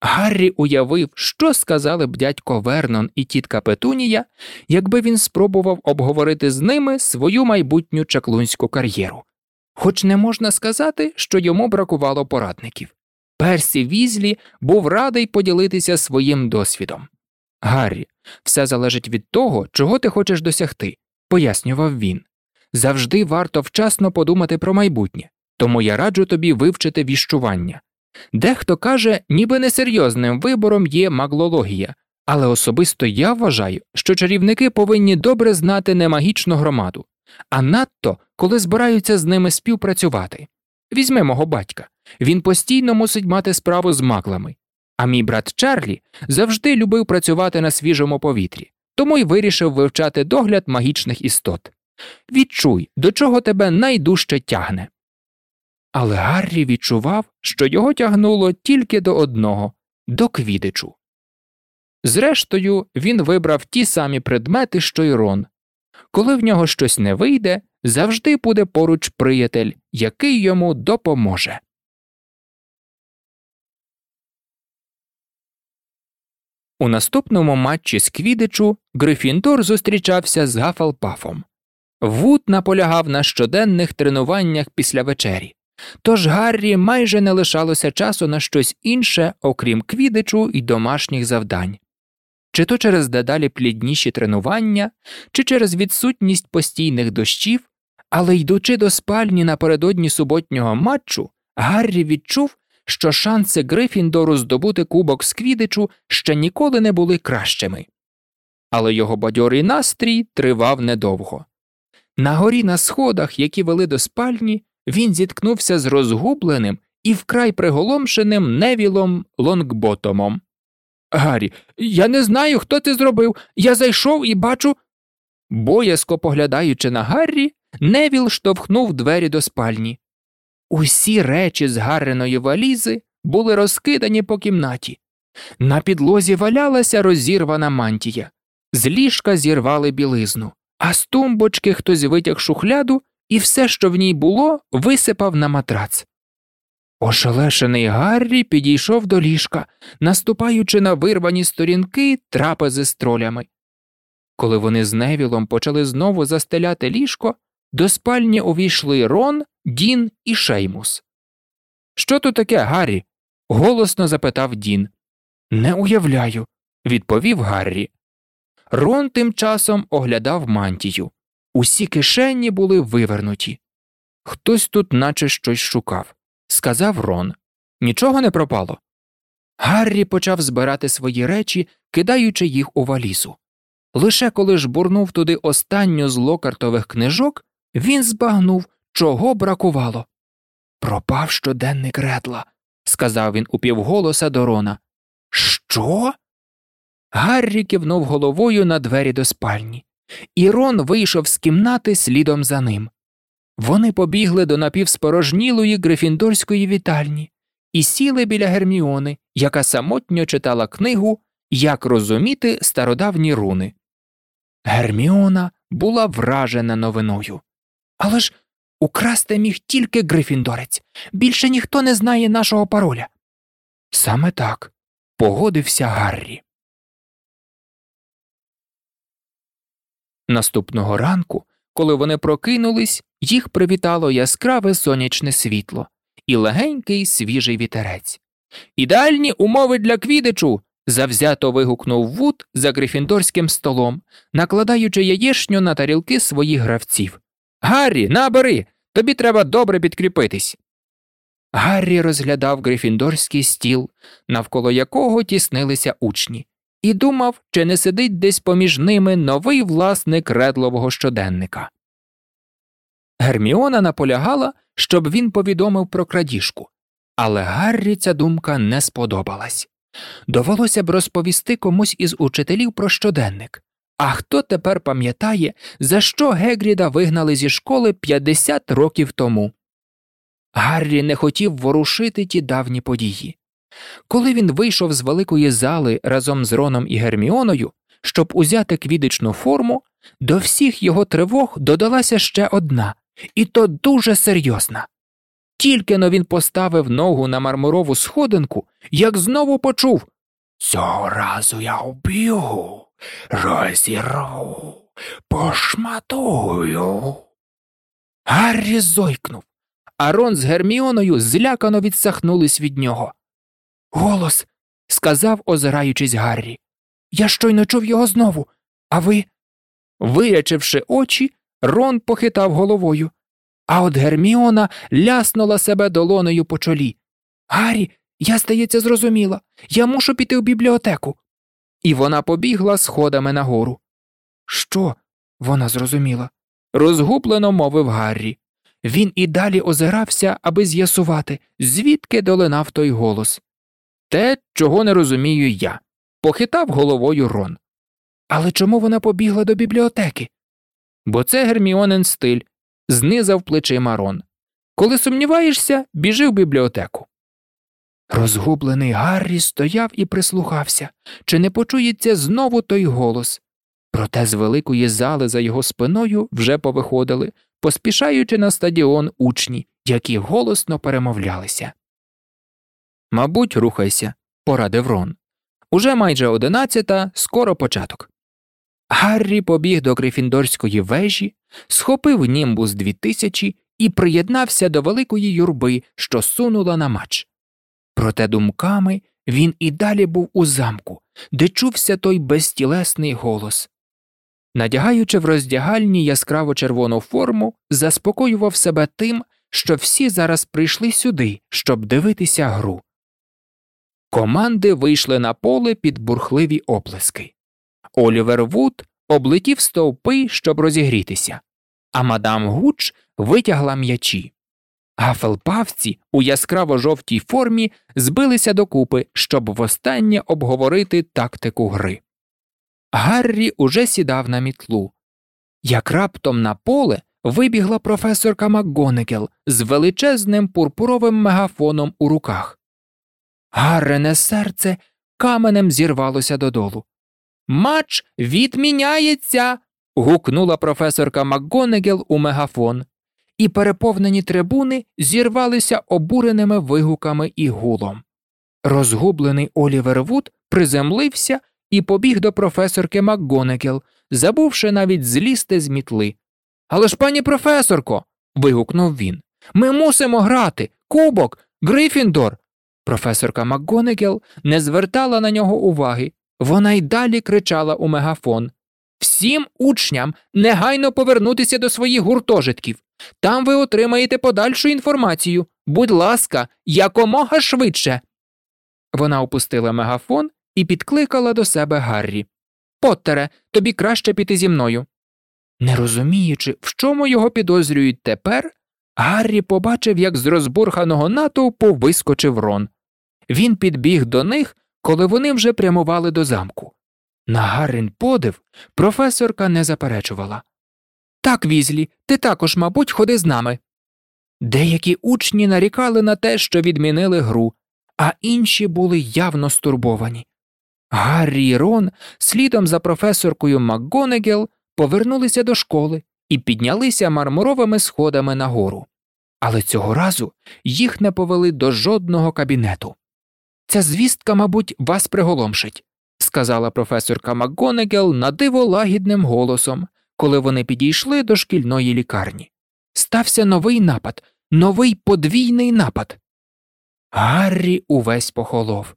Гаррі уявив, що сказали б дядько Вернон і тітка Петунія, якби він спробував обговорити з ними свою майбутню чаклунську кар'єру. Хоч не можна сказати, що йому бракувало порадників. Персі Візлі був радий поділитися своїм досвідом. Гаррі, все залежить від того, чого ти хочеш досягти, пояснював він. Завжди варто вчасно подумати про майбутнє, тому я раджу тобі вивчити віщування. Дехто каже, ніби несерйозним вибором є маглологія, але особисто я вважаю, що чарівники повинні добре знати немагічну громаду, а надто коли збираються з ними співпрацювати. Візьми мого батька він постійно мусить мати справу з маклами, а мій брат Чарлі завжди любив працювати на свіжому повітрі, тому й вирішив вивчати догляд магічних істот. Відчуй, до чого тебе найдужче тягне. Але Гаррі відчував, що його тягнуло тільки до одного до квідичу. Зрештою, він вибрав ті самі предмети, що й Рон. Коли в нього щось не вийде, завжди буде поруч приятель, який йому допоможе. У наступному матчі з Квідичу Грифіндор зустрічався з Гафалпафом. Вуд наполягав на щоденних тренуваннях після вечері, тож Гаррі майже не лишалося часу на щось інше, окрім квідичу і домашніх завдань. Чи то через дедалі плідніші тренування, чи через відсутність постійних дощів, але йдучи до спальні напередодні суботнього матчу, Гаррі відчув, що шанси Ґрифіндору здобути кубок з квідичу ще ніколи не були кращими. Але його бадьорий настрій тривав недовго. На горі на сходах, які вели до спальні, він зіткнувся з розгубленим і вкрай приголомшеним невілом лонгботомом. Гаррі, я не знаю, хто це зробив. Я зайшов і бачу. Боязко поглядаючи на Гаррі, Невіл штовхнув двері до спальні. Усі речі з Гарриної валізи були розкидані по кімнаті. На підлозі валялася розірвана мантія, з ліжка зірвали білизну, а з тумбочки хтось витяг шухляду і все, що в ній було, висипав на матрац. Ошелешений Гаррі підійшов до ліжка, наступаючи на вирвані сторінки трапези з тролями. Коли вони з Невілом почали знову застеляти ліжко, до спальні увійшли Рон, Дін і Шеймус. Що тут таке, Гаррі? голосно запитав Дін. Не уявляю, відповів Гаррі. Рон тим часом оглядав мантію. Усі кишені були вивернуті. Хтось тут наче щось шукав, сказав Рон. Нічого не пропало. Гаррі почав збирати свої речі, кидаючи їх у валізу. Лише коли ж бурнув туди останню з локартових книжок, він збагнув, чого бракувало. Пропав щоденник редла, сказав він упівголоса до Рона. Що? Гаррі кивнув головою на двері до спальні, і Рон вийшов з кімнати слідом за ним. Вони побігли до напівспорожнілої грифіндорської вітальні, і сіли біля Герміони, яка самотньо читала книгу Як розуміти стародавні руни. Герміона була вражена новиною. Але ж украсти міг тільки Грифіндорець. Більше ніхто не знає нашого пароля. Саме так погодився Гаррі. Наступного ранку, коли вони прокинулись, їх привітало яскраве сонячне світло і легенький свіжий вітерець. Ідеальні умови для квідичу. завзято вигукнув Вуд за ґрифіндорським столом, накладаючи яєшню на тарілки своїх гравців. Гаррі, набери, тобі треба добре підкріпитись. Гаррі розглядав ґрифіндорський стіл, навколо якого тіснилися учні, і думав, чи не сидить десь поміж ними новий власник Редлового щоденника. Герміона наполягала, щоб він повідомив про крадіжку, але Гаррі ця думка не сподобалась. Довелося б розповісти комусь із учителів про щоденник. А хто тепер пам'ятає, за що Гегріда вигнали зі школи 50 років тому? Гаррі не хотів ворушити ті давні події. Коли він вийшов з великої зали разом з Роном і Герміоною, щоб узяти квідичну форму, до всіх його тривог додалася ще одна, і то дуже серйозна. Тільки но він поставив ногу на мармурову сходинку, як знову почув Цього разу я вб'ю, розірву, пошматую. Гаррі зойкнув, а Рон з Герміоною злякано відсахнулись від нього. Голос, сказав, озираючись Гаррі. Я щойно чув його знову, а ви. Вирячивши очі, Рон похитав головою, а от Герміона ляснула себе долоною по чолі. Гаррі, я, здається, зрозуміла. Я мушу піти в бібліотеку. І вона побігла сходами нагору. Що? вона зрозуміла. Розгублено мовив Гаррі. Він і далі озирався, аби з'ясувати, звідки долинав той голос. Те, чого не розумію я, похитав головою Рон. Але чому вона побігла до бібліотеки? Бо це Герміонин стиль, знизав плечима Рон. Коли сумніваєшся, біжи в бібліотеку. Розгублений Гаррі стояв і прислухався, чи не почується знову той голос. Проте з великої зали за його спиною вже повиходили, поспішаючи на стадіон учні, які голосно перемовлялися. Мабуть, рухайся, порадив Рон. Уже майже одинадцята, скоро початок. Гаррі побіг до Грифіндорської вежі, схопив німбус 2000 і приєднався до великої юрби, що сунула на матч. Проте думками він і далі був у замку, де чувся той безтілесний голос. Надягаючи в роздягальні яскраво червону форму, заспокоював себе тим, що всі зараз прийшли сюди, щоб дивитися гру. Команди вийшли на поле під бурхливі оплески. Олівер Вуд облетів стовпи, щоб розігрітися, а мадам Гуч витягла м'ячі. Гафелпавці у яскраво жовтій формі збилися докупи, щоб востаннє обговорити тактику гри. Гаррі уже сідав на мітлу. Як раптом на поле вибігла професорка Макґонеґел з величезним пурпуровим мегафоном у руках. Гарріне серце каменем зірвалося додолу. Матч відміняється. гукнула професорка Макґонеґел у мегафон, і переповнені трибуни зірвалися обуреними вигуками і гулом. Розгублений Олівер Вуд приземлився і побіг до професорки МакГонегел, забувши навіть злізти з мітли. Але ж, пані професорко. вигукнув він. Ми мусимо грати. Кубок, Грифіндор. Професорка МакГонегел не звертала на нього уваги. Вона й далі кричала у мегафон Всім учням негайно повернутися до своїх гуртожитків. Там ви отримаєте подальшу інформацію. Будь ласка, якомога швидше. Вона опустила мегафон і підкликала до себе Гаррі. Поттере, тобі краще піти зі мною. Не розуміючи, в чому його підозрюють тепер, Гаррі побачив, як з розбурханого натовпу вискочив Рон. Він підбіг до них, коли вони вже прямували до замку. На Гаррін подив професорка не заперечувала. Так, візлі, ти також, мабуть, ходи з нами. Деякі учні нарікали на те, що відмінили гру, а інші були явно стурбовані. Гаррі і Рон слідом за професоркою МакГонегел повернулися до школи і піднялися мармуровими сходами нагору. Але цього разу їх не повели до жодного кабінету. Ця звістка, мабуть, вас приголомшить, сказала професорка МакГонегел надиво лагідним голосом, коли вони підійшли до шкільної лікарні. Стався новий напад, новий подвійний напад. Гаррі увесь похолов.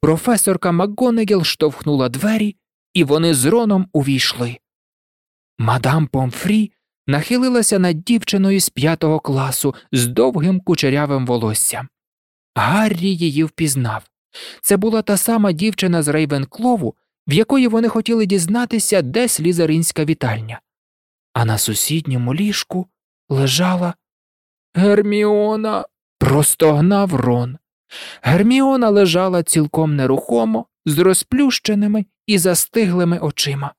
Професорка МакГонегел штовхнула двері, і вони з Роном увійшли. Мадам Помфрі нахилилася над дівчиною з п'ятого класу з довгим кучерявим волоссям. Гаррі її впізнав. Це була та сама дівчина з Рейвенклову, в якої вони хотіли дізнатися, де слізаринська вітальня. А на сусідньому ліжку лежала Герміона. Простогнав Рон. Герміона лежала цілком нерухомо, з розплющеними і застиглими очима.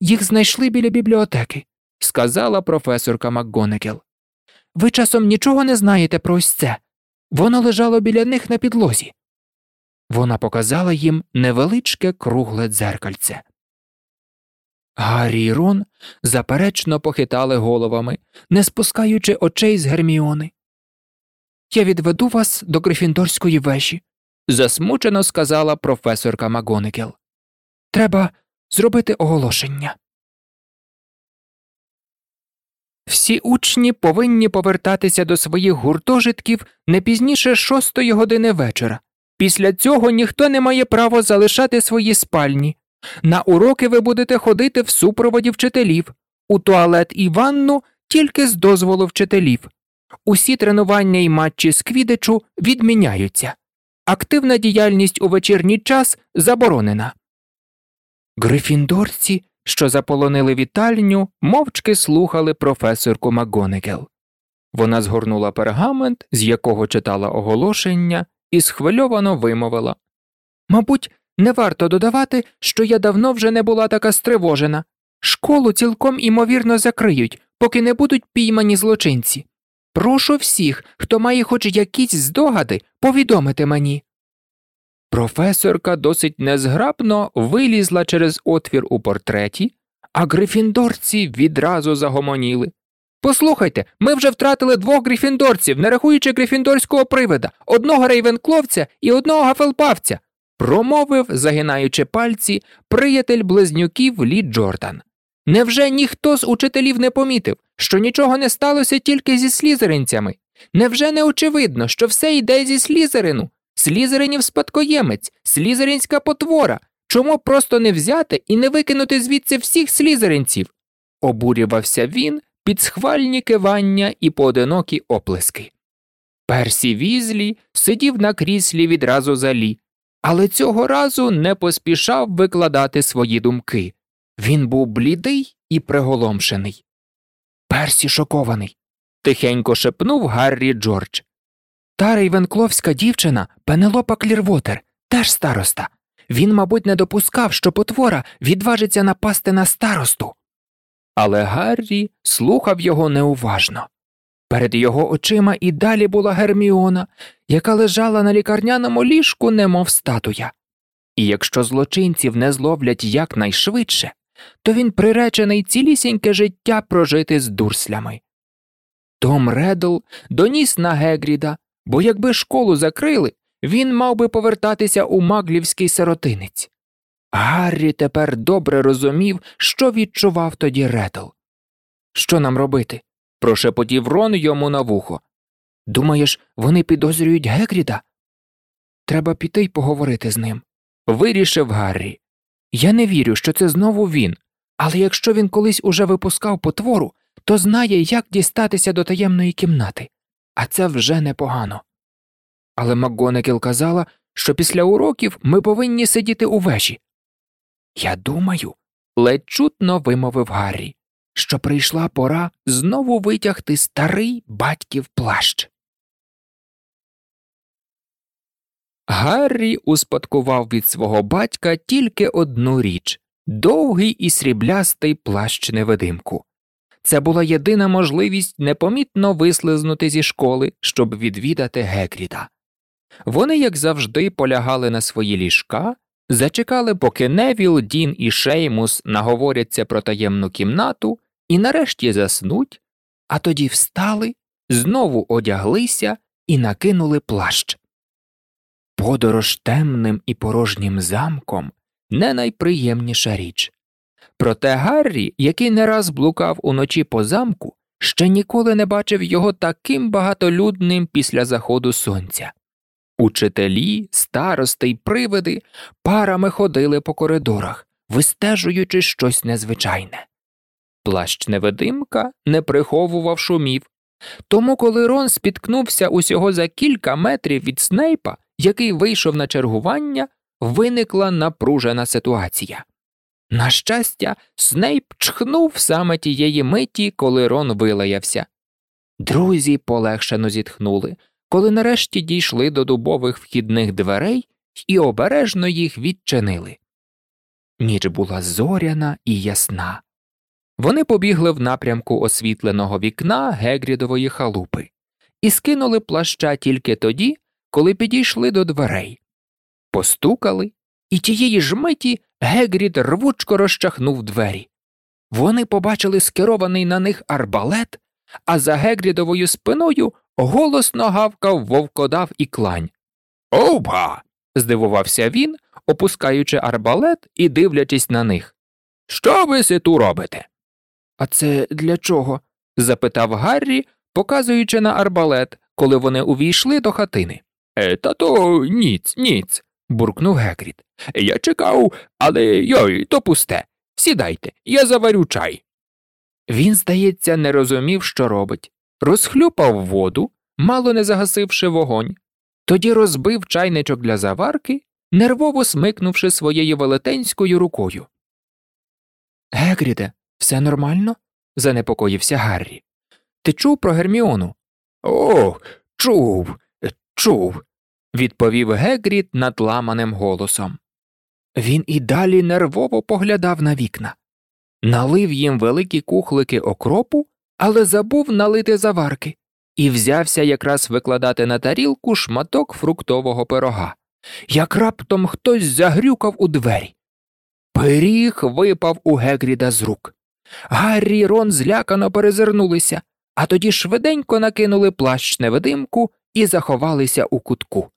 Їх знайшли біля бібліотеки, сказала професорка МакГонегел. Ви часом нічого не знаєте про ось це. Воно лежало біля них на підлозі. Вона показала їм невеличке кругле дзеркальце. Гаррі і Рон заперечно похитали головами, не спускаючи очей з Герміони. Я відведу вас до Грифіндорської вежі, засмучено сказала професорка Магонекел. Треба зробити оголошення. Всі учні повинні повертатися до своїх гуртожитків не пізніше шостої години вечора. Після цього ніхто не має права залишати свої спальні. На уроки ви будете ходити в супроводі вчителів, у туалет і ванну тільки з дозволу вчителів. Усі тренування і матчі з квідичу відміняються. Активна діяльність у вечірній час заборонена. Грифіндорці, що заполонили вітальню, мовчки слухали професорку МакГонегел. Вона згорнула пергамент, з якого читала оголошення, і схвильовано вимовила Мабуть, не варто додавати, що я давно вже не була така стривожена. Школу цілком імовірно закриють, поки не будуть піймані злочинці. Прошу всіх, хто має хоч якісь здогади, повідомити мені. Професорка досить незграбно вилізла через отвір у портреті, а грифіндорці відразу загомоніли. Послухайте, ми вже втратили двох грифіндорців, не рахуючи грифіндорського привида, одного рейвенкловця і одного гафелпавця, промовив, загинаючи пальці, приятель близнюків Лі Джордан. Невже ніхто з учителів не помітив, що нічого не сталося тільки зі слізеринцями? Невже не очевидно, що все йде зі слізерину? Слізеринів спадкоємець, слізеринська потвора. Чому просто не взяти і не викинути звідси всіх слізеринців? Обурювався він під схвальні кивання і поодинокі оплески. Персі візлі сидів на кріслі відразу за лі, але цього разу не поспішав викладати свої думки. Він був блідий і приголомшений. Персі шокований, тихенько шепнув Гаррі Джордж. Та рейвенкловська дівчина Пенелопа Клірвотер, теж староста. Він, мабуть, не допускав, що потвора відважиться напасти на старосту. Але Гаррі слухав його неуважно. Перед його очима і далі була Герміона, яка лежала на лікарняному ліжку, немов статуя. І якщо злочинців не зловлять якнайшвидше, то він приречений цілісіньке життя прожити з дурслями. Том Редл доніс на Гегріда, бо якби школу закрили, він мав би повертатися у маглівський сиротинець. Гаррі тепер добре розумів, що відчував тоді Редл. Що нам робити? прошепотів Рон йому на вухо. Думаєш, вони підозрюють Гегріда? Треба піти й поговорити з ним. Вирішив Гаррі. Я не вірю, що це знову він, але якщо він колись уже випускав потвору, то знає, як дістатися до таємної кімнати, а це вже непогано. Але МакГонекіл казала, що після уроків ми повинні сидіти у вежі. Я думаю, ледь чутно вимовив Гаррі, що прийшла пора знову витягти старий батьків плащ. Гаррі успадкував від свого батька тільки одну річ довгий і сріблястий плащ невидимку. Це була єдина можливість непомітно вислизнути зі школи, щоб відвідати Гекріда. Вони, як завжди, полягали на свої ліжка, зачекали, поки Невіл, Дін і Шеймус наговоряться про таємну кімнату і нарешті заснуть, а тоді встали, знову одяглися і накинули плащ. Подорож темним і порожнім замком не найприємніша річ. Проте Гаррі, який не раз блукав уночі по замку, ще ніколи не бачив його таким багатолюдним після заходу сонця. Учителі, старости й привиди парами ходили по коридорах, вистежуючи щось незвичайне. Плащ невидимка не приховував шумів, тому, коли Рон спіткнувся усього за кілька метрів від Снейпа, який вийшов на чергування, виникла напружена ситуація. На щастя, Снейп чхнув саме тієї миті, коли Рон вилаявся. Друзі полегшено зітхнули, коли нарешті дійшли до дубових вхідних дверей і обережно їх відчинили. Ніч була зоряна і ясна. Вони побігли в напрямку освітленого вікна Гегрідової халупи і скинули плаща тільки тоді, коли підійшли до дверей. Постукали, і тієї ж миті Гегрід рвучко розчахнув двері. Вони побачили скерований на них арбалет, а за Гегрідовою спиною голосно гавкав вовкодав і клань. Овба. здивувався він, опускаючи арбалет і дивлячись на них. Що ви ситу робите? А це для чого? запитав Гаррі, показуючи на арбалет, коли вони увійшли до хатини. «Е, Та то ніц, ніц, буркнув Гекріт. Я чекав, але йой, то пусте. Сідайте, я заварю чай. Він, здається, не розумів, що робить. Розхлюпав воду, мало не загасивши вогонь, тоді розбив чайничок для заварки, нервово смикнувши своєю велетенською рукою. Гекріте, все нормально? занепокоївся Гаррі. Ти чув про Герміону? О, чув, чув, відповів Гегріт надламаним голосом. Він і далі нервово поглядав на вікна, налив їм великі кухлики окропу, але забув налити заварки, і взявся якраз викладати на тарілку шматок фруктового пирога, як раптом хтось загрюкав у двері. Пиріг випав у Гегріда з рук. Гаррі і Рон злякано перезирнулися, а тоді швиденько накинули плащ невидимку і заховалися у кутку.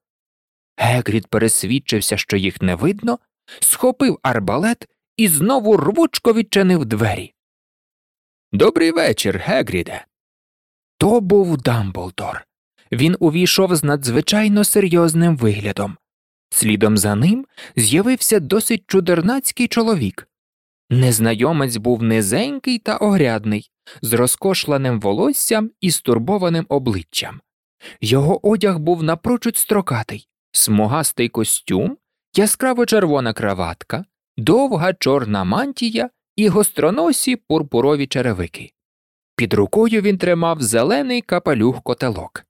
Гегрід пересвідчився, що їх не видно, схопив арбалет і знову рвучко відчинив двері. Добрий вечір, Гегріде. То був Дамблдор. Він увійшов з надзвичайно серйозним виглядом. Слідом за ним з'явився досить чудернацький чоловік. Незнайомець був низенький та огрядний, з розкошленим волоссям і стурбованим обличчям. Його одяг був напрочуд строкатий, смугастий костюм, яскраво червона краватка, довга чорна мантія і гостроносі пурпурові черевики. Під рукою він тримав зелений капелюх котелок.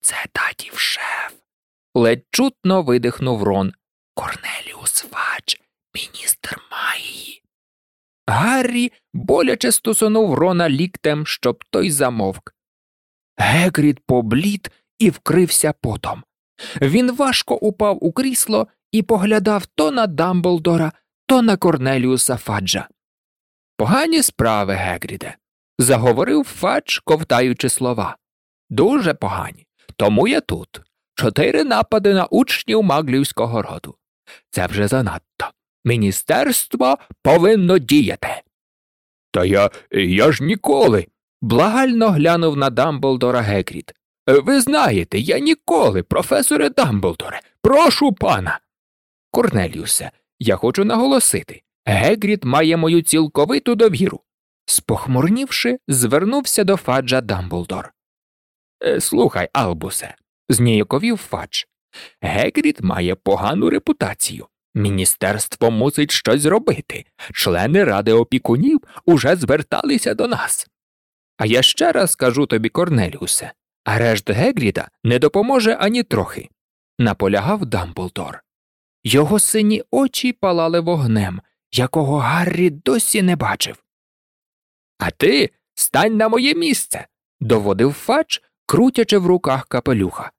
Це татів шеф. ледь чутно видихнув Рон. Корнеліус Фадж, міністр магії. Гаррі боляче стосунув Рона ліктем, щоб той замовк. Гекрід поблід і вкрився потом. Він важко упав у крісло і поглядав то на Дамблдора, то на Корнеліуса Фаджа. Погані справи, Гегріде, заговорив Фадж, ковтаючи слова. Дуже погані. Тому я тут. Чотири напади на учнів маглівського роду. Це вже занадто. Міністерство повинно діяти. Та я я ж ніколи. благально глянув на Дамблдора Гекріт. Ви знаєте, я ніколи, професоре Дамблдоре, прошу пана. Корнеліусе, я хочу наголосити Гегріт має мою цілковиту довіру. Спохмурнівши, звернувся до Фаджа Дамблдор. «Е, слухай, Албусе, зніяковів Фадж. Гегріт має погану репутацію. Міністерство мусить щось зробити. Члени ради опікунів уже зверталися до нас. А я ще раз скажу тобі, Корнеліусе, арешт Гегріда не допоможе ані трохи, наполягав Дамблдор. Його сині очі палали вогнем, якого Гаррі досі не бачив. А ти стань на моє місце, доводив Фадж, крутячи в руках капелюха.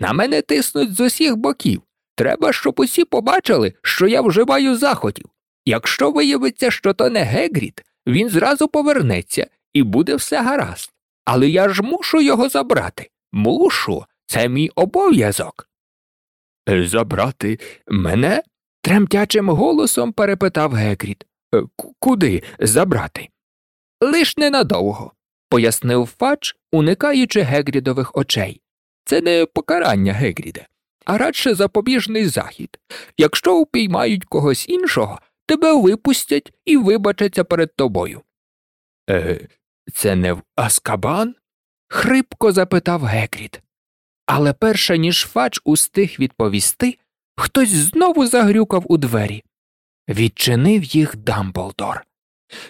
На мене тиснуть з усіх боків. Треба, щоб усі побачили, що я вживаю заходів. Якщо виявиться, що то не Гегрід, він зразу повернеться і буде все гаразд. Але я ж мушу його забрати. Мушу, це мій обов'язок. Забрати мене? Тремтячим голосом перепитав Гегрід. «Е, куди забрати? Лиш ненадовго, пояснив Фадж, уникаючи Гегрідових очей. Це не покарання Гегріде, а радше запобіжний захід. Якщо упіймають когось іншого, тебе випустять і вибачаться перед тобою. Е, це не в Аскабан? хрипко запитав Гекріт. Але перше ніж Фадж устиг відповісти, хтось знову загрюкав у двері. Відчинив їх Дамблдор.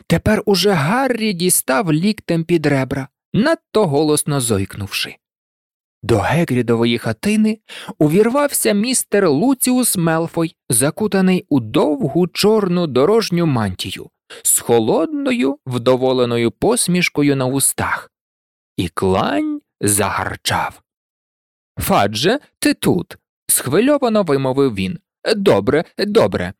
Тепер уже Гаррі дістав ліктем під ребра, надто голосно зойкнувши. До Гегрідової хатини увірвався містер Луціус Мелфой, закутаний у довгу чорну дорожню мантію, з холодною, вдоволеною посмішкою на устах. І клань загарчав. Фадже, ти тут. Схвильовано вимовив він. Добре, добре.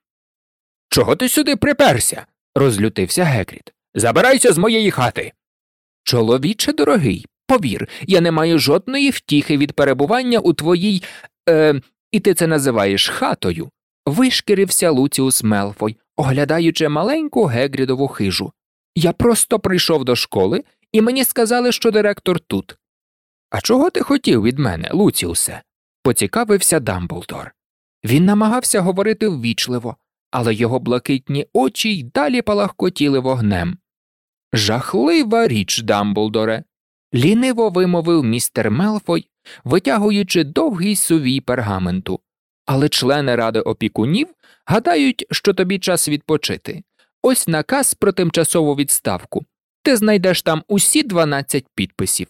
Чого ти сюди приперся? розлютився Гекріт. Забирайся з моєї хати. Чоловіче дорогий, повір, я не маю жодної втіхи від перебування у твоїй. Е, І ти це називаєш хатою. Вишкірився Луціус Мелфой, оглядаючи маленьку Гегрідову хижу. Я просто прийшов до школи, і мені сказали, що директор тут. А чого ти хотів від мене, Луціусе? Поцікавився Дамблдор. Він намагався говорити ввічливо, але його блакитні очі й далі палахкотіли вогнем. Жахлива річ, Дамблдоре, ліниво вимовив містер Мелфой, витягуючи довгий сувій пергаменту. Але члени ради опікунів гадають, що тобі час відпочити. Ось наказ про тимчасову відставку. Ти знайдеш там усі 12 підписів.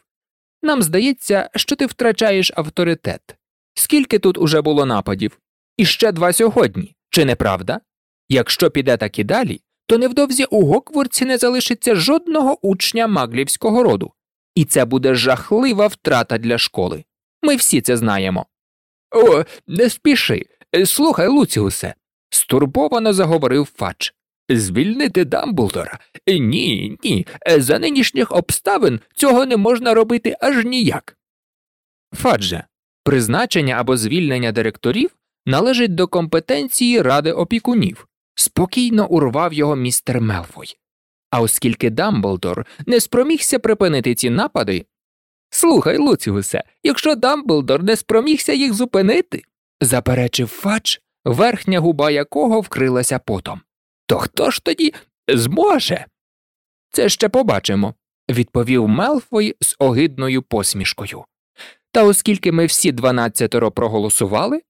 Нам здається, що ти втрачаєш авторитет. Скільки тут уже було нападів? І ще два сьогодні, чи не правда? Якщо піде так і далі, то невдовзі у Гокворці не залишиться жодного учня маглівського роду, і це буде жахлива втрата для школи. Ми всі це знаємо. О, не спіши. Слухай, Луціусе, стурбовано заговорив Фадж. Звільнити Дамблдора? Ні, ні. За нинішніх обставин цього не можна робити аж ніяк. Фадже, призначення або звільнення директорів належить до компетенції ради опікунів, спокійно урвав його містер Мелфой. А оскільки Дамблдор не спромігся припинити ці напади. Слухай, Луціусе, якщо Дамблдор не спромігся їх зупинити, заперечив Фадж, верхня губа якого вкрилася потом. То хто ж тоді зможе? Це ще побачимо, відповів Мелфой з огидною посмішкою. Та оскільки ми всі дванадцятеро проголосували,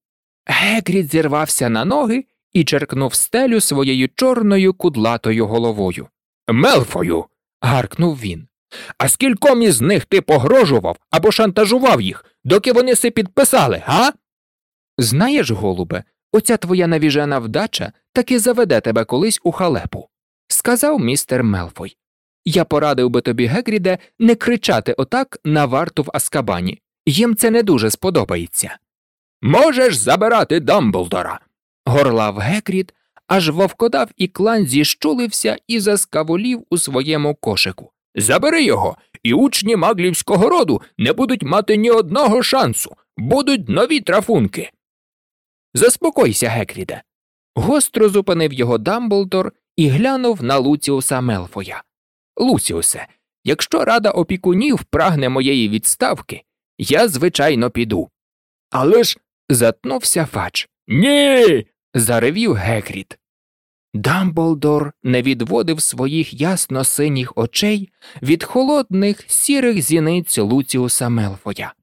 Гекріт зірвався на ноги і черкнув стелю своєю чорною кудлатою головою. Мелфою. гаркнув він. А скільком із них ти погрожував або шантажував їх, доки вони се підписали, га? Знаєш, голубе, оця твоя навіжена вдача таки заведе тебе колись у халепу, сказав містер Мелфой. Я порадив би тобі, Гегріде, не кричати отак на варту в Аскабані. Їм це не дуже сподобається. Можеш забирати Дамблдора. горлав Гекрід, аж вовкодав і клан зіщулився і заскаволів у своєму кошику. Забери його, і учні маглівського роду не будуть мати ні одного шансу, будуть нові трафунки. Заспокойся, Гекріде. Гостро зупинив його Дамблдор і глянув на Луціуса Мелфоя. Луціусе, якщо рада опікунів прагне моєї відставки, я, звичайно, піду. Але ж. затнувся Фадж. Ні. заревів Гекріт. Дамблдор не відводив своїх ясно синіх очей від холодних сірих зіниць Луціуса Мелфоя.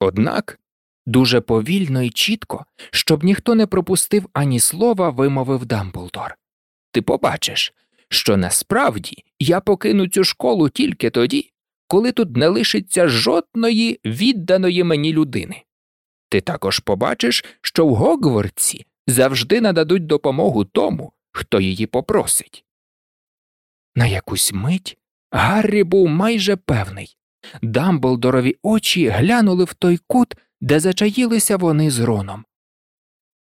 Однак дуже повільно і чітко, щоб ніхто не пропустив ані слова, вимовив Дамблдор. Ти побачиш, що насправді я покину цю школу тільки тоді, коли тут не лишиться жодної відданої мені людини. Ти також побачиш, що в Гогвардсі завжди нададуть допомогу тому, хто її попросить. На якусь мить Гаррі був майже певний Дамблдорові очі глянули в той кут, де зачаїлися вони з Роном.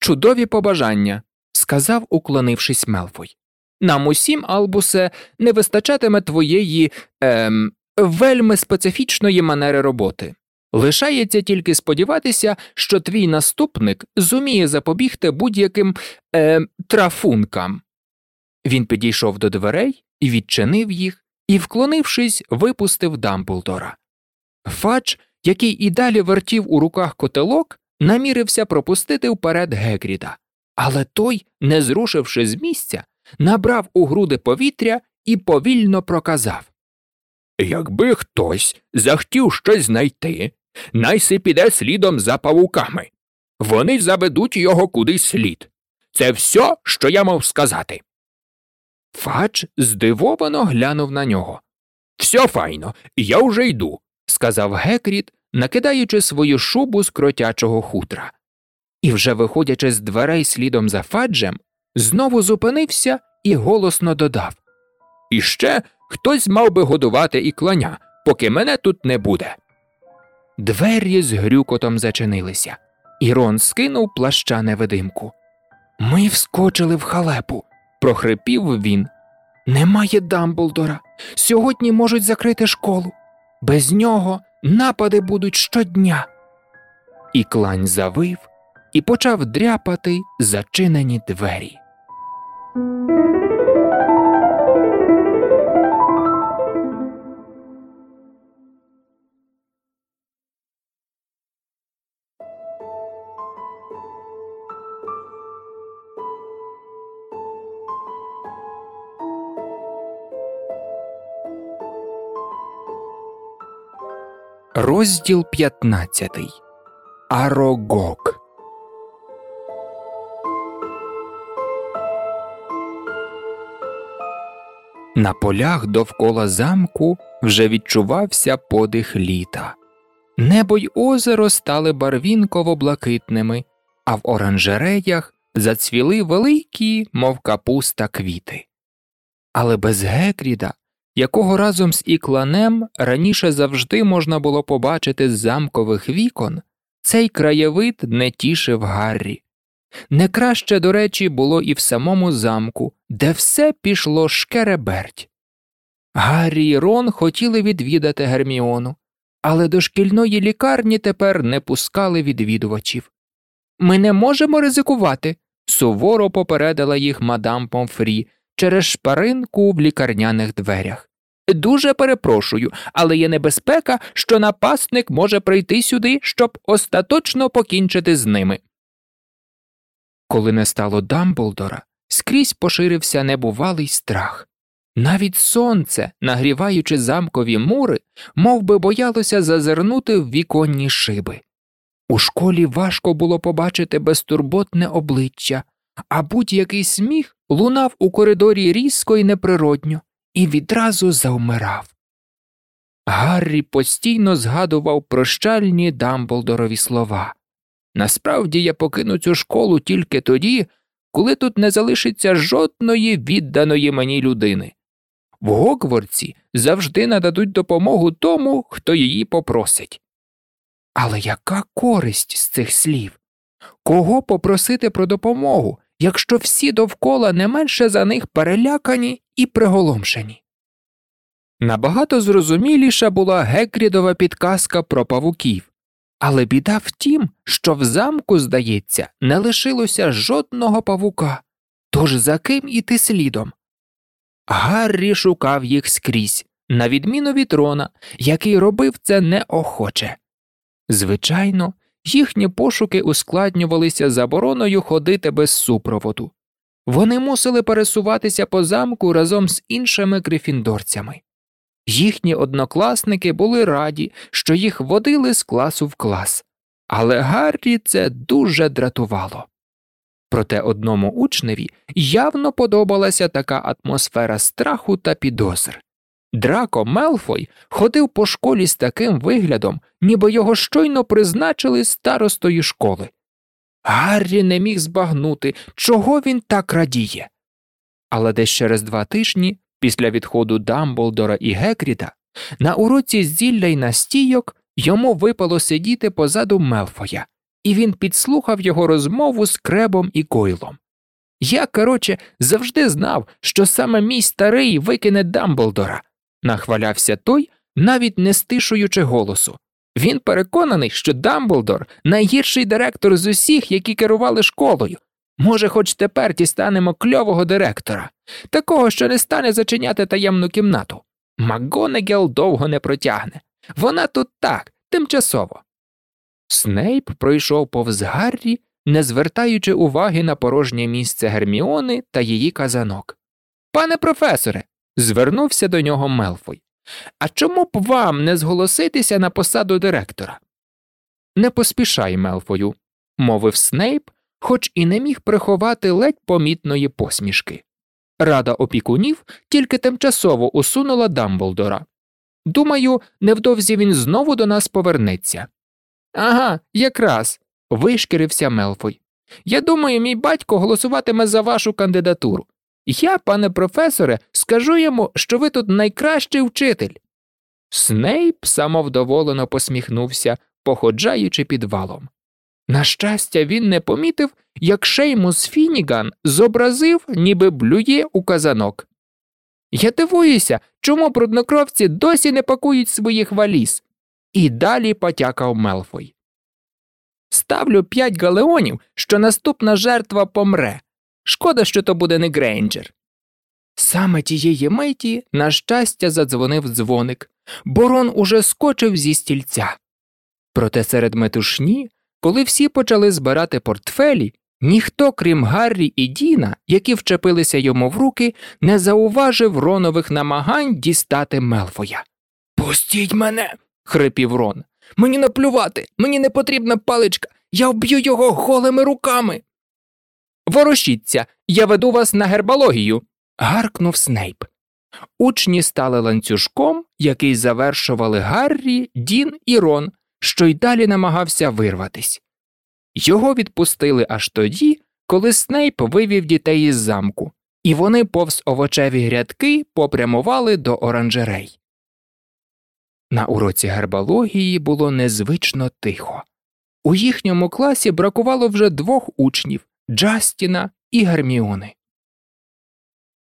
Чудові побажання, сказав, уклонившись Мелфой. Нам усім, Албусе, не вистачатиме твоєї ем, вельми специфічної манери роботи. Лишається тільки сподіватися, що твій наступник зуміє запобігти будь-яким е, трафункам. Він підійшов до дверей і відчинив їх, і, вклонившись, випустив Дамблдора. Фадж, який і далі вертів у руках котелок, намірився пропустити вперед Гегріда, але той, не зрушивши з місця, набрав у груди повітря і повільно проказав Якби хтось захотів щось знайти, найси піде слідом за павуками. Вони заведуть його кудись слід. Це все, що я мав сказати. Фадж здивовано глянув на нього. Все файно, я вже йду, сказав Гекріт, накидаючи свою шубу з кротячого хутра. І, вже виходячи з дверей слідом за Фаджем, знову зупинився і голосно додав І ще хтось мав би годувати і кланя, поки мене тут не буде. Двері з грюкотом зачинилися, і Рон скинув плаща невидимку. Ми вскочили в халепу, прохрипів він. Немає Дамблдора. Сьогодні можуть закрити школу. Без нього напади будуть щодня. І клань завив і почав дряпати зачинені двері. Розділ 15 Арогок На полях довкола замку вже відчувався подих літа. Небо й озеро стали барвінково блакитними, а в оранжереях зацвіли великі, мов капуста квіти. Але без Гекріда якого разом з ікланем раніше завжди можна було побачити з замкових вікон, цей краєвид не тішив Гаррі. Не краще, до речі, було і в самому замку, де все пішло шкереберть. Гаррі і Рон хотіли відвідати Герміону, але до шкільної лікарні тепер не пускали відвідувачів. Ми не можемо ризикувати, суворо попередила їх мадам Помфрі, через шпаринку в лікарняних дверях. Дуже перепрошую, але є небезпека, що напасник може прийти сюди, щоб остаточно покінчити з ними. Коли не стало Дамблдора, скрізь поширився небувалий страх. Навіть сонце, нагріваючи замкові мури, мов би боялося зазирнути в віконні шиби. У школі важко було побачити безтурботне обличчя, а будь-який сміх лунав у коридорі різко і неприродньо і відразу завмирав. Гаррі постійно згадував прощальні Дамблдорові слова насправді я покину цю школу тільки тоді, коли тут не залишиться жодної відданої мені людини. В Гогворці завжди нададуть допомогу тому, хто її попросить. Але яка користь з цих слів? Кого попросити про допомогу, якщо всі довкола не менше за них перелякані і приголомшені. Набагато зрозуміліша була Гекрідова підказка про павуків, але біда в тім, що в замку, здається, не лишилося жодного павука, тож за ким іти слідом. Гаррі шукав їх скрізь, на відміну від Рона, який робив це неохоче. Звичайно, їхні пошуки ускладнювалися забороною ходити без супроводу. Вони мусили пересуватися по замку разом з іншими грифіндорцями. Їхні однокласники були раді, що їх водили з класу в клас, але Гаррі це дуже дратувало. Проте одному учневі явно подобалася така атмосфера страху та підозр. Драко Мелфой ходив по школі з таким виглядом, ніби його щойно призначили старостою школи. Гаррі не міг збагнути, чого він так радіє. Але десь через два тижні, після відходу Дамблдора і Гекріда, на уроці зілля й настійок йому випало сидіти позаду Мелфоя, і він підслухав його розмову з кребом і Гойлом. Я, короче, завжди знав, що саме мій старий викине Дамблдора, нахвалявся той, навіть не стишуючи голосу. Він переконаний, що Дамблдор найгірший директор з усіх, які керували школою. Може, хоч тепер дістанемо кльового директора, такого, що не стане зачиняти таємну кімнату. МакГонегел довго не протягне. Вона тут так, тимчасово. Снейп пройшов повз Гаррі, не звертаючи уваги на порожнє місце Герміони та її казанок. Пане професоре, звернувся до нього Мелфой. А чому б вам не зголоситися на посаду директора? Не поспішай, Мелфою, мовив Снейп, хоч і не міг приховати ледь помітної посмішки. Рада опікунів тільки тимчасово усунула Дамблдора. Думаю, невдовзі він знову до нас повернеться. Ага, якраз. вишкірився Мелфой. Я думаю, мій батько голосуватиме за вашу кандидатуру. Я, пане професоре, скажу йому, що ви тут найкращий вчитель. Снейп самовдоволено посміхнувся, походжаючи підвалом. На щастя, він не помітив, як Шеймус Фініган зобразив, ніби блює у казанок. Я дивуюся, чому бруднокровці досі не пакують своїх валіз. І далі потякав Мелфой. Ставлю п'ять галеонів, що наступна жертва помре. Шкода, що то буде не Грейнджер. Саме тієї миті, на щастя, задзвонив дзвоник, Борон уже скочив зі стільця. Проте серед метушні, коли всі почали збирати портфелі, ніхто, крім Гаррі і Діна, які вчепилися йому в руки, не зауважив Ронових намагань дістати Мелфоя. Пустіть мене. хрипів Рон. Мені наплювати, мені не потрібна паличка, я вб'ю його голими руками. Ворушіться, я веду вас на гербологію. гаркнув Снейп. Учні стали ланцюжком, який завершували Гаррі, Дін і Рон, що й далі намагався вирватись. Його відпустили аж тоді, коли Снейп вивів дітей із замку, і вони повз овочеві грядки попрямували до оранжерей. На уроці гербології було незвично тихо. У їхньому класі бракувало вже двох учнів Джастіна і Герміони.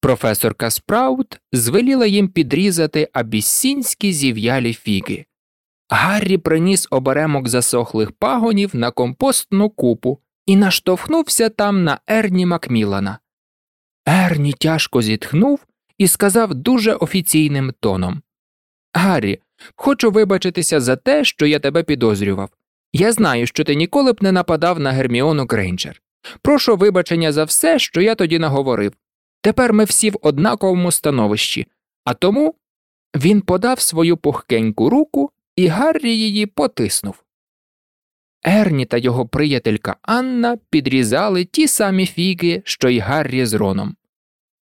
Професорка Спраут звеліла їм підрізати абісінські зів'ялі фіги. Гаррі приніс оберемок засохлих пагонів на компостну купу і наштовхнувся там на Ерні Макмілана. Ерні тяжко зітхнув і сказав дуже офіційним тоном Гаррі, хочу вибачитися за те, що я тебе підозрював. Я знаю, що ти ніколи б не нападав на Герміону Грейнджер. Прошу вибачення за все, що я тоді наговорив. Тепер ми всі в однаковому становищі, а тому він подав свою пухкеньку руку, і Гаррі її потиснув. Ерні та його приятелька Анна підрізали ті самі фіги, що й Гаррі з Роном.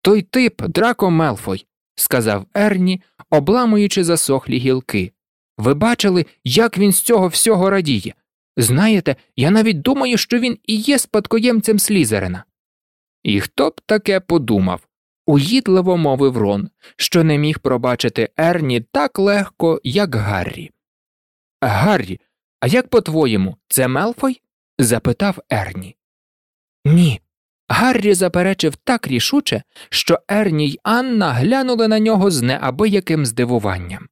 Той тип Драко Мелфой, сказав Ерні, обламуючи засохлі гілки. Ви бачили, як він з цього всього радіє. Знаєте, я навіть думаю, що він і є спадкоємцем Слізерина. І хто б таке подумав? уїдливо мовив Рон, що не міг пробачити Ерні так легко, як Гаррі. Гаррі, а як по твоєму, це Мелфой? запитав Ерні. Ні. Гаррі заперечив так рішуче, що Ерні й Анна глянули на нього з неабияким здивуванням.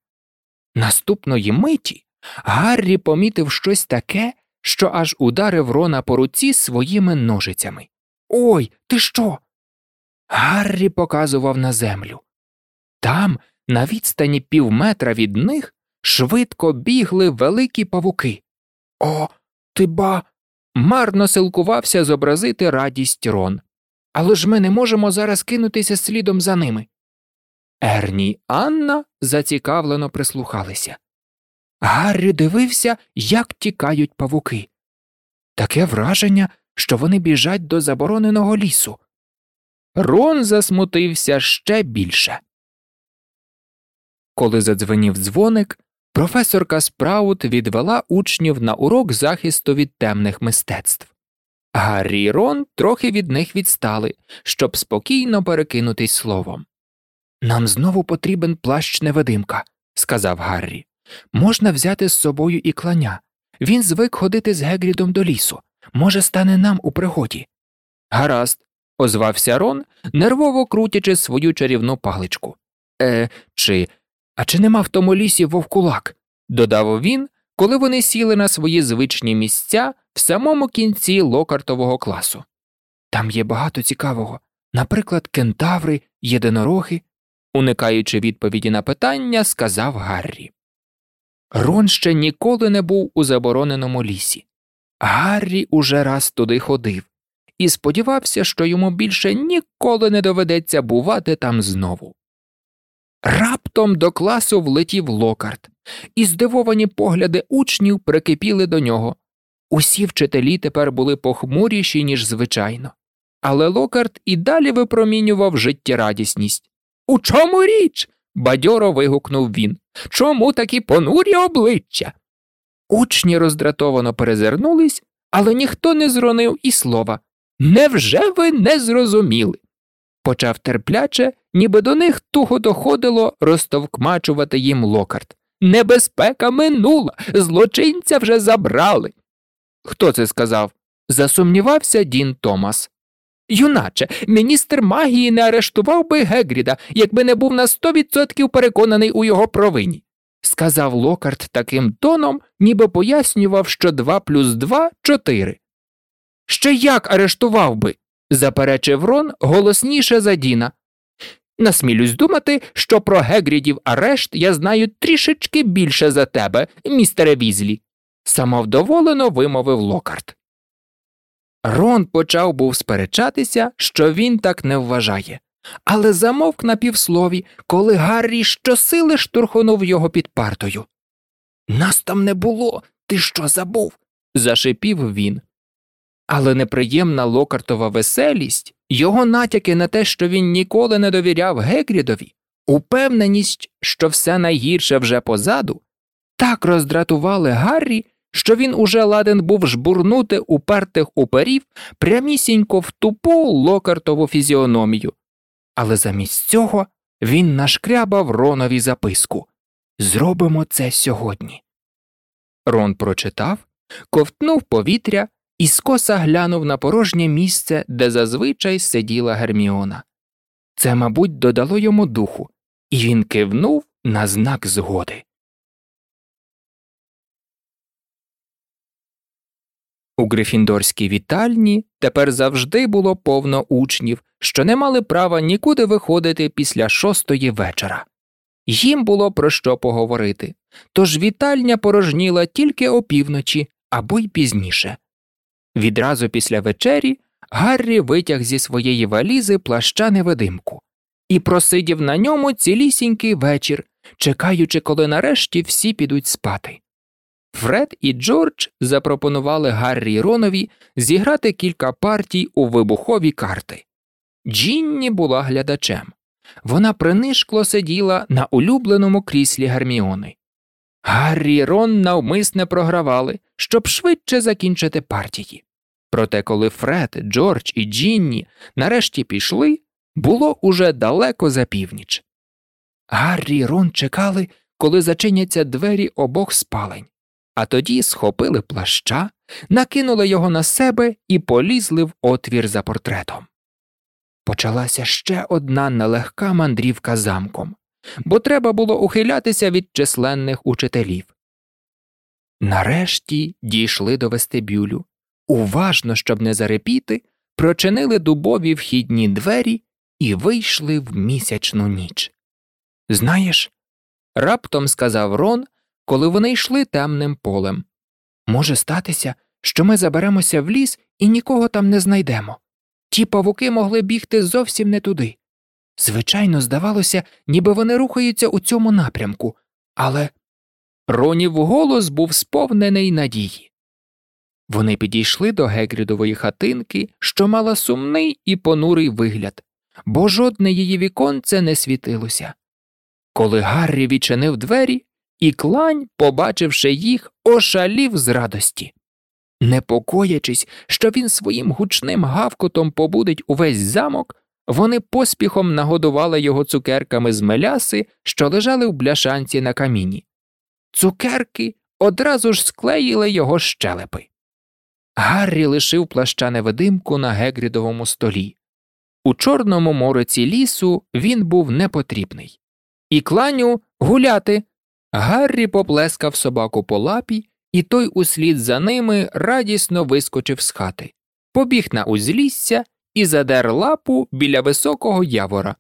Наступної миті Гаррі помітив щось таке, що аж ударив Рона по руці своїми ножицями. Ой, ти що? Гаррі показував на землю. Там, на відстані півметра від них, швидко бігли великі павуки. О, ти ба. марно силкувався зобразити радість Рон. Але ж ми не можемо зараз кинутися слідом за ними. Ерні й Анна зацікавлено прислухалися. Гаррі дивився, як тікають павуки. Таке враження, що вони біжать до забороненого лісу. Рон засмутився ще більше. Коли задзвенів дзвоник, професорка Спраут відвела учнів на урок захисту від темних мистецтв. Гаррі і Рон трохи від них відстали, щоб спокійно перекинутись словом. Нам знову потрібен плащ невидимка, сказав Гаррі. Можна взяти з собою і кланя. Він звик ходити з Гегрідом до лісу. Може, стане нам у пригоді. Гаразд, озвався Рон, нервово крутячи свою чарівну паличку. Е, чи. А чи нема в тому лісі вовкулак? додав він, коли вони сіли на свої звичні місця в самому кінці локартового класу. Там є багато цікавого, наприклад, кентаври, єдинороги, уникаючи відповіді на питання, сказав Гаррі. Рон ще ніколи не був у забороненому лісі. Гаррі уже раз туди ходив і сподівався, що йому більше ніколи не доведеться бувати там знову. Раптом до класу влетів локарт, і здивовані погляди учнів прикипіли до нього. Усі вчителі тепер були похмуріші, ніж звичайно, але локарт і далі випромінював життєрадісність. У чому річ? бадьоро вигукнув він. Чому такі понурі обличчя? Учні роздратовано перезирнулись, але ніхто не зронив і слова. Невже ви не зрозуміли? Почав терпляче, ніби до них туго доходило розтовкмачувати їм локарт. Небезпека минула, злочинця вже забрали. Хто це сказав? засумнівався Дін Томас. Юначе, міністр магії не арештував би Гегріда, якби не був на сто відсотків переконаний у його провині, сказав Локарт таким тоном, ніби пояснював, що два плюс два чотири. Ще як арештував би? заперечив Рон голосніше за Діна. Насмілюсь думати, що про Гегрідів арешт я знаю трішечки більше за тебе, містере Візлі, самовдоволено вимовив Локарт. Рон почав був сперечатися, що він так не вважає, але замовк на півслові, коли Гаррі щосили штурхонув його під партою. Нас там не було, ти що забув? зашипів він. Але неприємна локартова веселість, його натяки на те, що він ніколи не довіряв Гегрідові, упевненість, що все найгірше вже позаду, так роздратували Гаррі, що він уже ладен був жбурнути упертих уперів прямісінько в тупу локартову фізіономію. Але замість цього він нашкрябав Ронові записку Зробимо це сьогодні. Рон прочитав, ковтнув повітря і скоса глянув на порожнє місце, де зазвичай сиділа Герміона. Це, мабуть, додало йому духу, і він кивнув на знак згоди. У Грифіндорській вітальні тепер завжди було повно учнів, що не мали права нікуди виходити після шостої вечора. Їм було про що поговорити, тож вітальня порожніла тільки опівночі або й пізніше. Відразу після вечері Гаррі витяг зі своєї валізи плаща невидимку і просидів на ньому цілісінький вечір, чекаючи, коли нарешті всі підуть спати. Фред і Джордж запропонували Гаррі Ронові зіграти кілька партій у вибухові карти. Джінні була глядачем. Вона принишкло сиділа на улюбленому кріслі Герміони. Гаррі Рон навмисне програвали, щоб швидше закінчити партії. Проте, коли Фред, Джордж і Джінні нарешті пішли, було уже далеко за північ. Гаррі і Рон чекали, коли зачиняться двері обох спалень а тоді схопили плаща, накинули його на себе і полізли в отвір за портретом. Почалася ще одна нелегка мандрівка замком, бо треба було ухилятися від численних учителів. Нарешті дійшли до вестибюлю, уважно, щоб не зарепіти, прочинили дубові вхідні двері і вийшли в місячну ніч. Знаєш, раптом сказав Рон, коли вони йшли темним полем. Може статися, що ми заберемося в ліс і нікого там не знайдемо. Ті павуки могли бігти зовсім не туди. Звичайно, здавалося, ніби вони рухаються у цьому напрямку, але Ронів голос був сповнений надії. Вони підійшли до Гегрідової хатинки, що мала сумний і понурий вигляд, бо жодне її віконце не світилося. Коли Гаррі відчинив двері, і клань, побачивши їх, ошалів з радості. Непокоячись, що він своїм гучним гавкотом побудить увесь замок, вони поспіхом нагодували його цукерками з меляси, що лежали в бляшанці на каміні. цукерки одразу ж склеїли його щелепи. Гаррі лишив плаща невидимку на Гегрідовому столі. У чорному мороці лісу він був непотрібний. І кланю гуляти. Гаррі поплескав собаку по лапі, і той услід за ними радісно вискочив з хати, побіг на узлісся і задер лапу біля високого явора.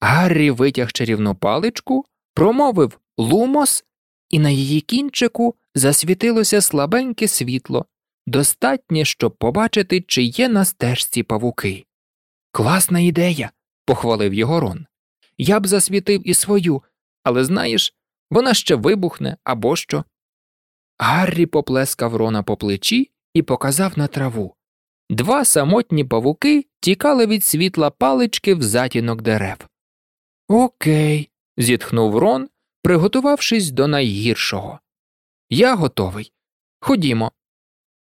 Гаррі витяг чарівну паличку, промовив лумос, і на її кінчику засвітилося слабеньке світло, достатнє, щоб побачити, чи є на стежці павуки. Класна ідея, похвалив його Рон. Я б засвітив і свою, але знаєш, вона ще вибухне або що. Гаррі поплескав Рона по плечі і показав на траву. Два самотні павуки тікали від світла палички в затінок дерев. Окей, зітхнув Рон, приготувавшись до найгіршого. Я готовий. Ходімо.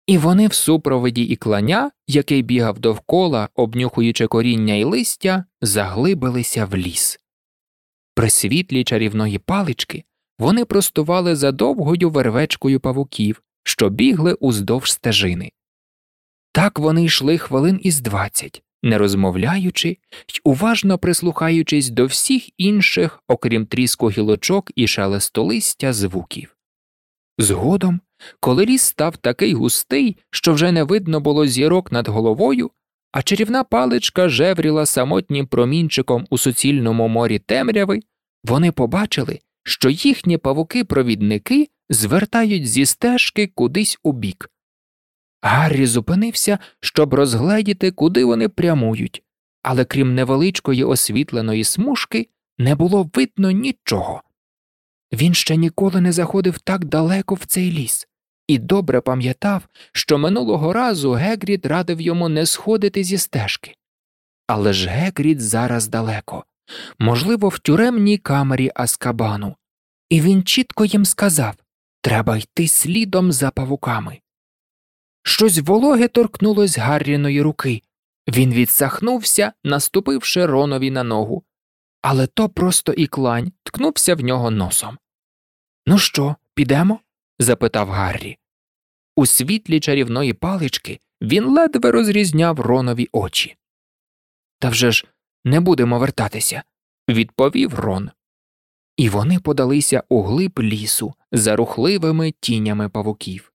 І вони в супроводі і кланя, який бігав довкола, обнюхуючи коріння й листя, заглибилися в ліс. При світлі чарівної палички вони простували за довгою вервечкою павуків, що бігли уздовж стежини. Так вони йшли хвилин із двадцять, не розмовляючи й уважно прислухаючись до всіх інших, окрім тріску гілочок і шелесту листя, звуків. Згодом, коли ліс став такий густий, що вже не видно було зірок над головою, а чарівна паличка жевріла самотнім промінчиком у суцільному морі темряви, вони побачили, що їхні павуки-провідники звертають зі стежки кудись у бік. Гаррі зупинився, щоб розгледіти, куди вони прямують, але крім невеличкої освітленої смужки не було видно нічого. Він ще ніколи не заходив так далеко в цей ліс і добре пам'ятав, що минулого разу Гегрід радив йому не сходити зі стежки. Але ж Гегрід зараз далеко, можливо, в тюремній камері Аскабану, і він чітко їм сказав треба йти слідом за павуками. Щось вологе торкнулось Гарріної руки. Він відсахнувся, наступивши Ронові на ногу, але то просто і клань ткнувся в нього носом. Ну що, підемо? запитав Гаррі. У світлі чарівної палички він ледве розрізняв Ронові очі. Та вже ж не будемо вертатися, відповів Рон. І вони подалися у глиб лісу за рухливими тінями павуків.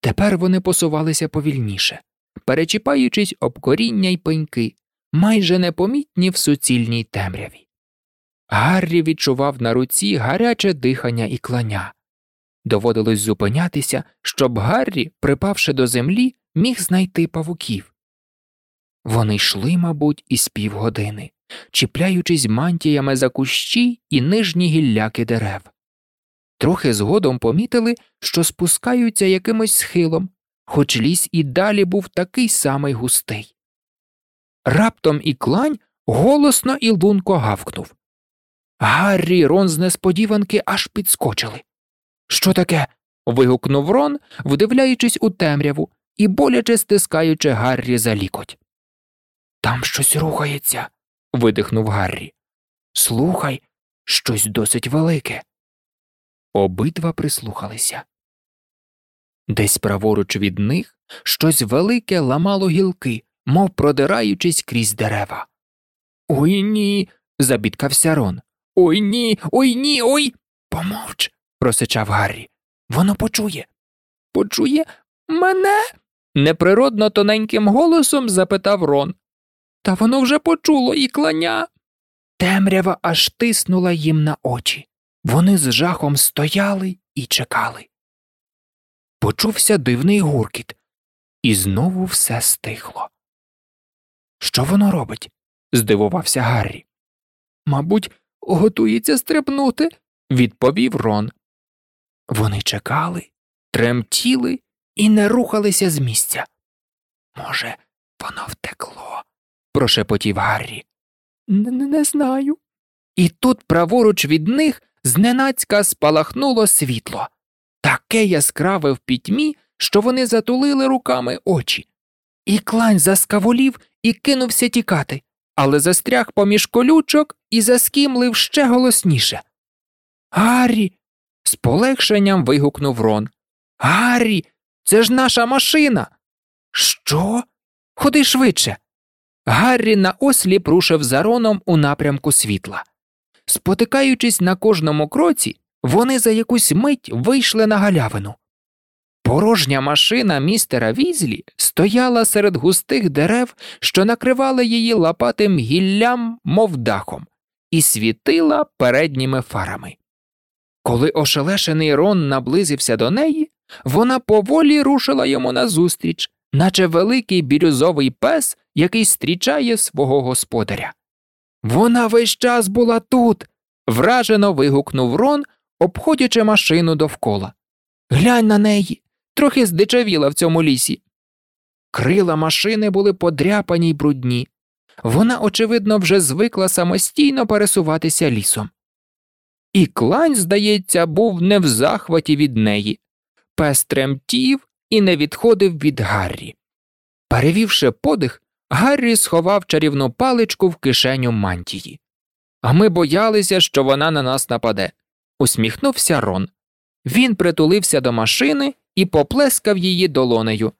Тепер вони посувалися повільніше, перечіпаючись об коріння й пеньки, майже непомітні в суцільній темряві. Гаррі відчував на руці гаряче дихання і кланя. Доводилось зупинятися, щоб Гаррі, припавши до землі, міг знайти павуків. Вони йшли, мабуть, із півгодини, чіпляючись мантіями за кущі і нижні гілляки дерев. Трохи згодом помітили, що спускаються якимось схилом, хоч ліс і далі був такий самий густий. Раптом і клань голосно і лунко гавкнув. Гаррі Рон з несподіванки аж підскочили. Що таке? вигукнув Рон, вдивляючись у темряву і боляче стискаючи Гаррі за лікоть. Там щось рухається, видихнув Гаррі. Слухай, щось досить велике. Обидва прислухалися. Десь праворуч від них щось велике ламало гілки, мов продираючись крізь дерева. Ой ні. забідкався Рон. Ой ні, ой ні, ой. Помовч, просичав Гаррі. Воно почує. Почує мене? неприродно тоненьким голосом запитав Рон. Та воно вже почуло і кланя. Темрява аж тиснула їм на очі. Вони з жахом стояли і чекали. Почувся дивний гуркіт, і знову все стихло. Що воно робить? здивувався Гаррі. Мабуть, готується стрибнути, відповів Рон. Вони чекали, тремтіли і не рухалися з місця. Може, воно втекло, прошепотів Гаррі. Не, не знаю. І тут праворуч від них зненацька спалахнуло світло, таке яскраве в пітьмі, що вони затулили руками очі. І клань заскаволів і кинувся тікати, але застряг поміж колючок і заскімлив ще голосніше. Гаррі, З полегшенням вигукнув Рон. Гаррі, це ж наша машина. Що? Ходи швидше. Гаррі на осліп рушив за Роном у напрямку світла. Спотикаючись на кожному кроці, вони за якусь мить вийшли на галявину. Порожня машина містера Візлі стояла серед густих дерев, що накривали її лапатим гіллям, мов дахом, і світила передніми фарами. Коли ошелешений Рон наблизився до неї, вона поволі рушила йому назустріч, наче великий бірюзовий пес, який зустрічає свого господаря. Вона весь час була тут. вражено вигукнув Рон, обходячи машину довкола. Глянь на неї, трохи здичавіла в цьому лісі. Крила машини були подряпані й брудні. Вона, очевидно, вже звикла самостійно пересуватися лісом. І клань, здається, був не в захваті від неї. Пес тремтів і не відходив від Гаррі. Перевівши подих, Гаррі сховав чарівну паличку в кишеню мантії. А ми боялися, що вона на нас нападе. усміхнувся Рон. Він притулився до машини і поплескав її долонею.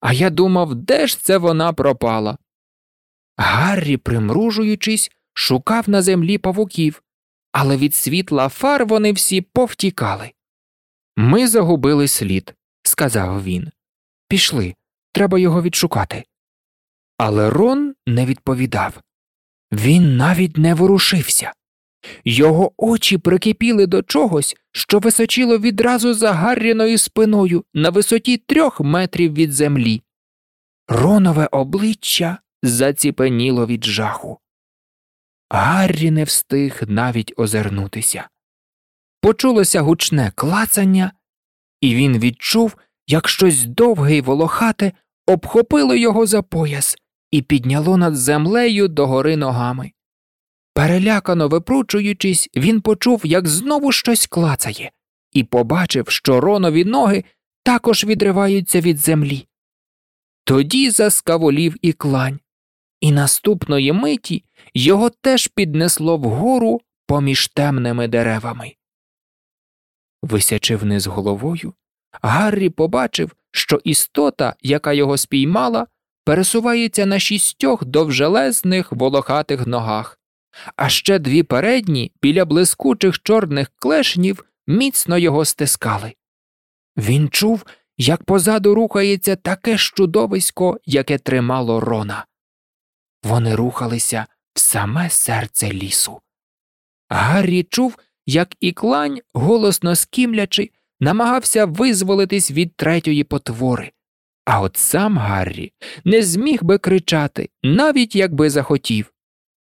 А я думав, де ж це вона пропала. Гаррі, примружуючись, шукав на землі павуків, але від світла фар вони всі повтікали. Ми загубили слід, сказав він. Пішли, треба його відшукати. Але Рон не відповідав. Він навіть не ворушився. Його очі прикипіли до чогось, що височило відразу за Гарріною спиною на висоті трьох метрів від землі. Ронове обличчя заціпеніло від жаху. Гаррі не встиг навіть озирнутися. Почулося гучне клацання, і він відчув, як щось довге й волохате обхопило його за пояс і підняло над землею догори ногами. Перелякано випручуючись, він почув, як знову щось клацає, і побачив, що ронові ноги також відриваються від землі. Тоді заскаволів і клань, і наступної миті його теж піднесло вгору поміж темними деревами. Висячи вниз головою, Гаррі побачив, що істота, яка його спіймала, пересувається на шістьох довжелезних волохатих ногах, а ще дві передні біля блискучих чорних клешнів міцно його стискали. Він чув, як позаду рухається таке ж чудовисько, яке тримало рона. Вони рухалися в саме серце лісу. Гаррі чув, як і клань, голосно скімлячи, намагався визволитись від третьої потвори, а от сам Гаррі не зміг би кричати, навіть якби захотів.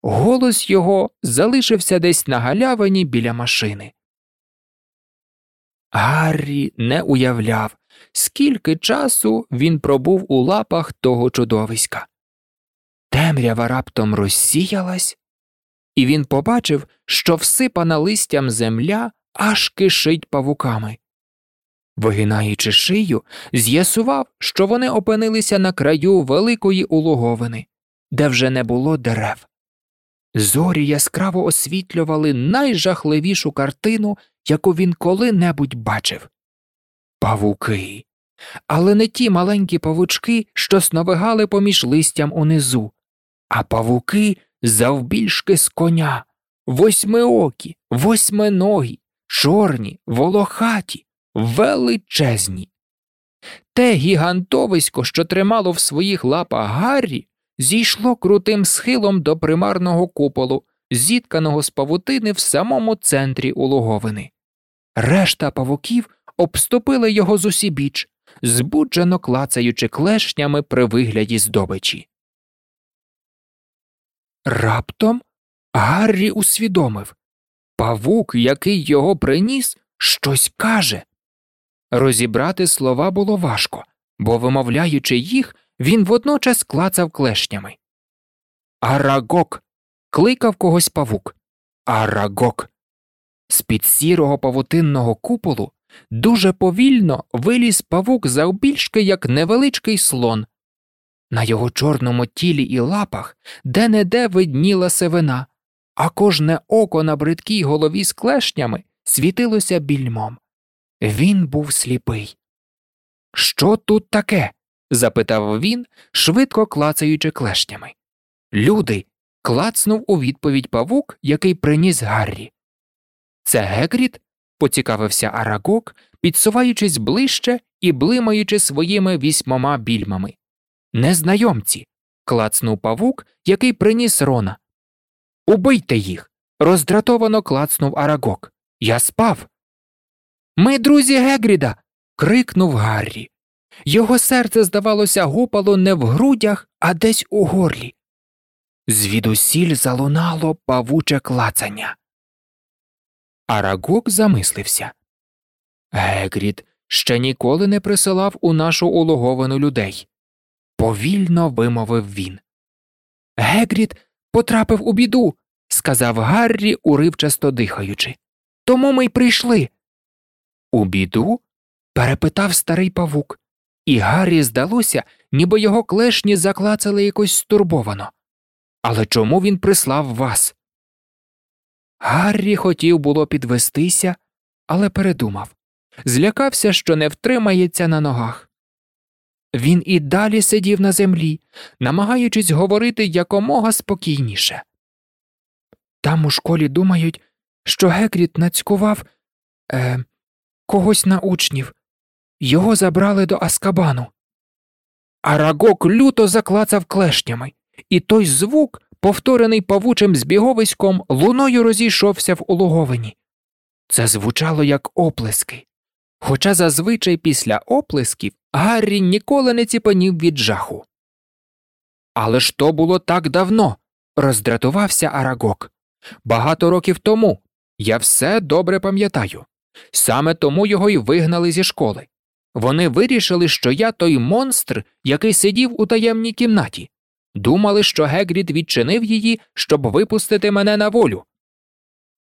Голос його залишився десь на галявині біля машини. Гаррі не уявляв, скільки часу він пробув у лапах того чудовиська. Темрява раптом розсіялась, і він побачив, що всипана листям земля аж кишить павуками. Вигинаючи шию, з'ясував, що вони опинилися на краю великої улоговини, де вже не було дерев. Зорі яскраво освітлювали найжахливішу картину, яку він коли-небудь бачив павуки. Але не ті маленькі павучки, що сновигали поміж листям унизу, а павуки завбільшки з коня, восьмиокі, восьминогі, чорні, волохаті, величезні. Те гігантовисько, що тримало в своїх лапах Гаррі, зійшло крутим схилом до примарного куполу, зітканого з павутини в самому центрі улоговини. Решта павуків обступили його зусібіч, збуджено клацаючи клешнями при вигляді здобичі. Раптом Гаррі усвідомив павук, який його приніс, щось каже. Розібрати слова було важко, бо, вимовляючи їх, він водночас клацав клешнями. Арагок. кликав когось павук. Арагок. З під сірого павутинного куполу дуже повільно виліз павук завбільшки, як невеличкий слон. На його чорному тілі і лапах де не де видніла севина, а кожне око на бридкій голові з клешнями світилося більмом. Він був сліпий. Що тут таке? запитав він, швидко клацаючи клешнями. Люди. клацнув у відповідь павук, який приніс Гаррі. Це Гегрід? поцікавився Арагок, підсуваючись ближче і блимаючи своїми вісьмома більмами. Незнайомці. клацнув павук, який приніс Рона. Убийте їх. роздратовано клацнув Арагок. Я спав. Ми друзі Гегріда. крикнув Гаррі. Його серце, здавалося, гупало не в грудях, а десь у горлі. Звідусіль залунало павуче клацання. Арагок замислився. Гегрід ще ніколи не присилав у нашу улоговину людей. Повільно вимовив він. Гегрід потрапив у біду, сказав Гаррі, уривчасто дихаючи. Тому ми й прийшли. У біду? перепитав старий павук, і Гаррі здалося, ніби його клешні заклацали якось стурбовано. Але чому він прислав вас? Гаррі хотів було підвестися, але передумав злякався, що не втримається на ногах. Він і далі сидів на землі, намагаючись говорити якомога спокійніше. Там у школі думають, що Гекріт нацькував е, когось на учнів, його забрали до Аскабану. Арагок люто заклацав клешнями, і той звук, повторений павучим збіговиськом, луною розійшовся в улоговині. Це звучало як оплески. Хоча зазвичай після оплесків Гаррі ніколи не ціпанів від жаху. Але ж то було так давно, роздратувався Арагок. Багато років тому я все добре пам'ятаю. Саме тому його й вигнали зі школи. Вони вирішили, що я той монстр, який сидів у таємній кімнаті, думали, що Гегрід відчинив її, щоб випустити мене на волю.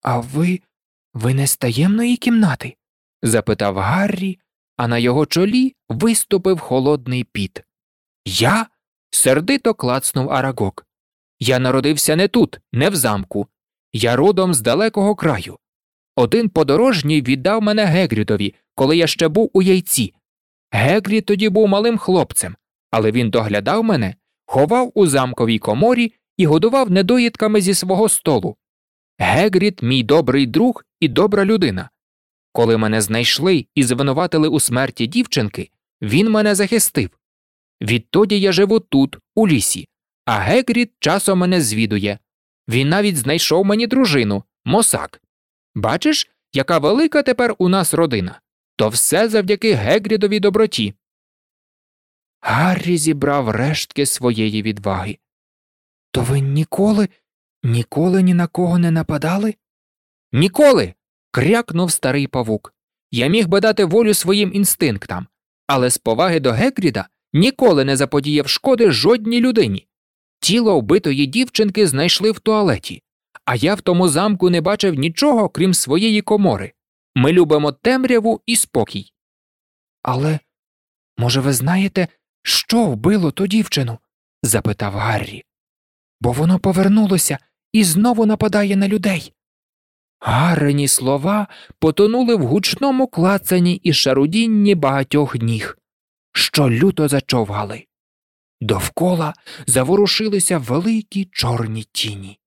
А ви ви не з таємної кімнати? запитав Гаррі, а на його чолі виступив холодний піт. Я? сердито клацнув Арагок. Я народився не тут, не в замку. Я родом з далекого краю. Один подорожній віддав мене Гегрідові, коли я ще був у яйці. Гегрід тоді був малим хлопцем, але він доглядав мене, ховав у замковій коморі і годував недоїдками зі свого столу. Гегрід мій добрий друг і добра людина. Коли мене знайшли і звинуватили у смерті дівчинки, він мене захистив. Відтоді я живу тут, у лісі, а Гегрід часом мене звідує. Він навіть знайшов мені дружину, мосак. Бачиш, яка велика тепер у нас родина, то все завдяки Гегрідовій доброті. Гаррі зібрав рештки своєї відваги. То ви ніколи, ніколи ні на кого не нападали? Ніколи. крякнув старий павук. Я міг би дати волю своїм інстинктам, але з поваги до Гегріда ніколи не заподіяв шкоди жодній людині. Тіло вбитої дівчинки знайшли в туалеті, а я в тому замку не бачив нічого, крім своєї комори. Ми любимо темряву і спокій. Але, може, ви знаєте, що вбило ту дівчину? запитав Гаррі. Бо воно повернулося і знову нападає на людей. Гаррені слова потонули в гучному клацанні і шарудінні багатьох ніг, що люто зачовгали. Довкола заворушилися великі чорні тіні.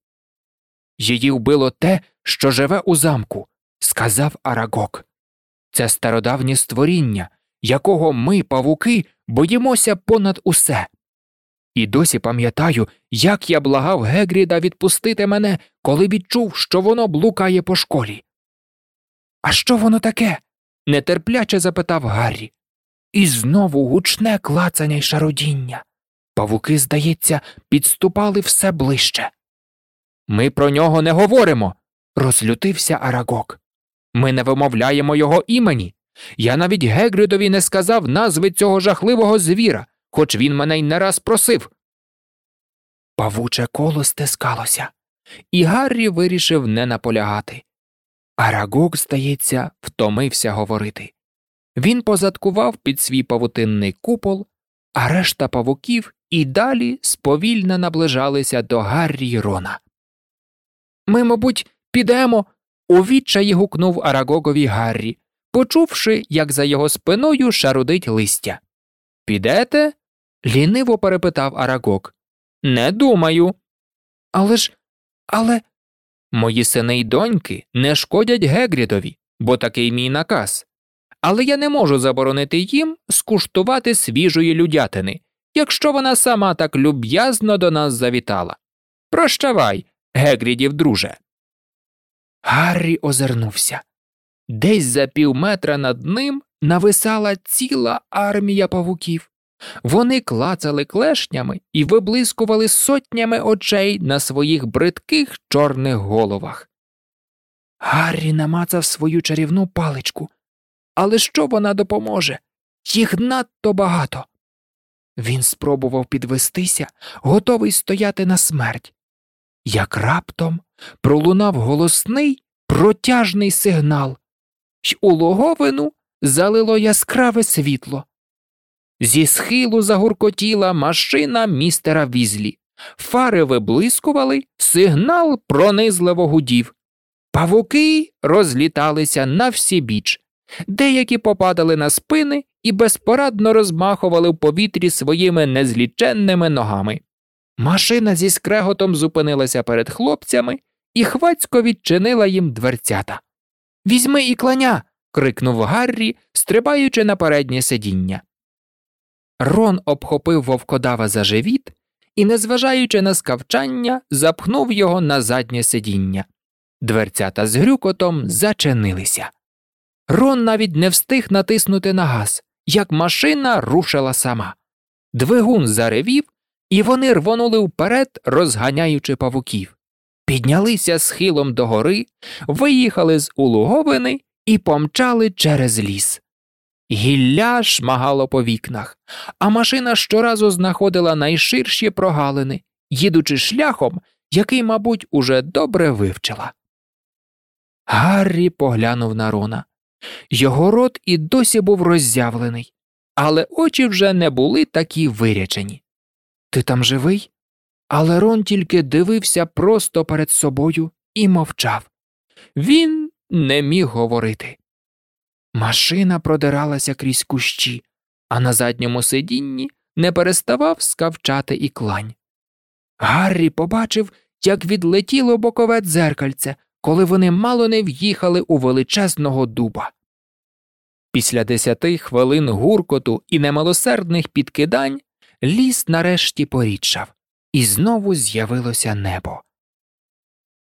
Її вбило те, що живе у замку, сказав Арагок. Це стародавнє створіння, якого ми, павуки, боїмося понад усе. І досі пам'ятаю, як я благав Гегріда відпустити мене, коли відчув, що воно блукає по школі. А що воно таке? нетерпляче запитав Гаррі. І знову гучне клацання й шародіння. Павуки, здається, підступали все ближче. Ми про нього не говоримо, розлютився Арагок. Ми не вимовляємо його імені. Я навіть Гегридові не сказав назви цього жахливого звіра, хоч він мене й не раз просив. Павуче коло стискалося, і Гаррі вирішив не наполягати. Арагок, здається, втомився говорити. Він позадкував під свій павутинний купол, а решта павуків і далі сповільно наближалися до Гаррі й Рона. Ми, мабуть, підемо, У відчаї гукнув Арагогові Гаррі, почувши, як за його спиною шарудить листя. Підете? ліниво перепитав Арагог. Не думаю. Але ж, але. Мої сини й доньки не шкодять Гегрідові, бо такий мій наказ. Але я не можу заборонити їм скуштувати свіжої людятини, якщо вона сама так люб'язно до нас завітала. Прощавай, Гегрідів, друже. Гаррі озирнувся. Десь за пів метра над ним нависала ціла армія павуків. Вони клацали клешнями і виблискували сотнями очей на своїх бридких чорних головах. Гаррі намацав свою чарівну паличку. Але що вона допоможе? Їх надто багато. Він спробував підвестися, готовий стояти на смерть. Як раптом пролунав голосний протяжний сигнал, й у логовину залило яскраве світло. Зі схилу загуркотіла машина містера Візлі. Фари виблискували, сигнал пронизливо гудів. Павуки розліталися на всі біч, деякі попадали на спини і безпорадно розмахували в повітрі своїми незліченними ногами. Машина зі скреготом зупинилася перед хлопцями і хвацько відчинила їм дверцята. Візьми і кланя. крикнув Гаррі, стрибаючи на переднє сидіння. Рон обхопив вовкодава за живіт і, незважаючи на скавчання, запхнув його на заднє сидіння. Дверцята з грюкотом зачинилися. Рон навіть не встиг натиснути на газ, як машина рушила сама. Двигун заревів, і вони рвонули вперед, розганяючи павуків. Піднялися схилом догори, виїхали з улуговини і помчали через ліс. Гілля шмагало по вікнах, а машина щоразу знаходила найширші прогалини, їдучи шляхом, який, мабуть, уже добре вивчила. Гаррі поглянув на Рона. Його рот і досі був роззявлений, але очі вже не були такі вирячені. Ти там живий? Але Рон тільки дивився просто перед собою і мовчав. Він не міг говорити. Машина продиралася крізь кущі, а на задньому сидінні не переставав скавчати і клань. Гаррі побачив, як відлетіло бокове дзеркальце, коли вони мало не в'їхали у величезного дуба. Після десяти хвилин гуркоту і немилосердних підкидань ліс нарешті порідшав, і знову з'явилося небо.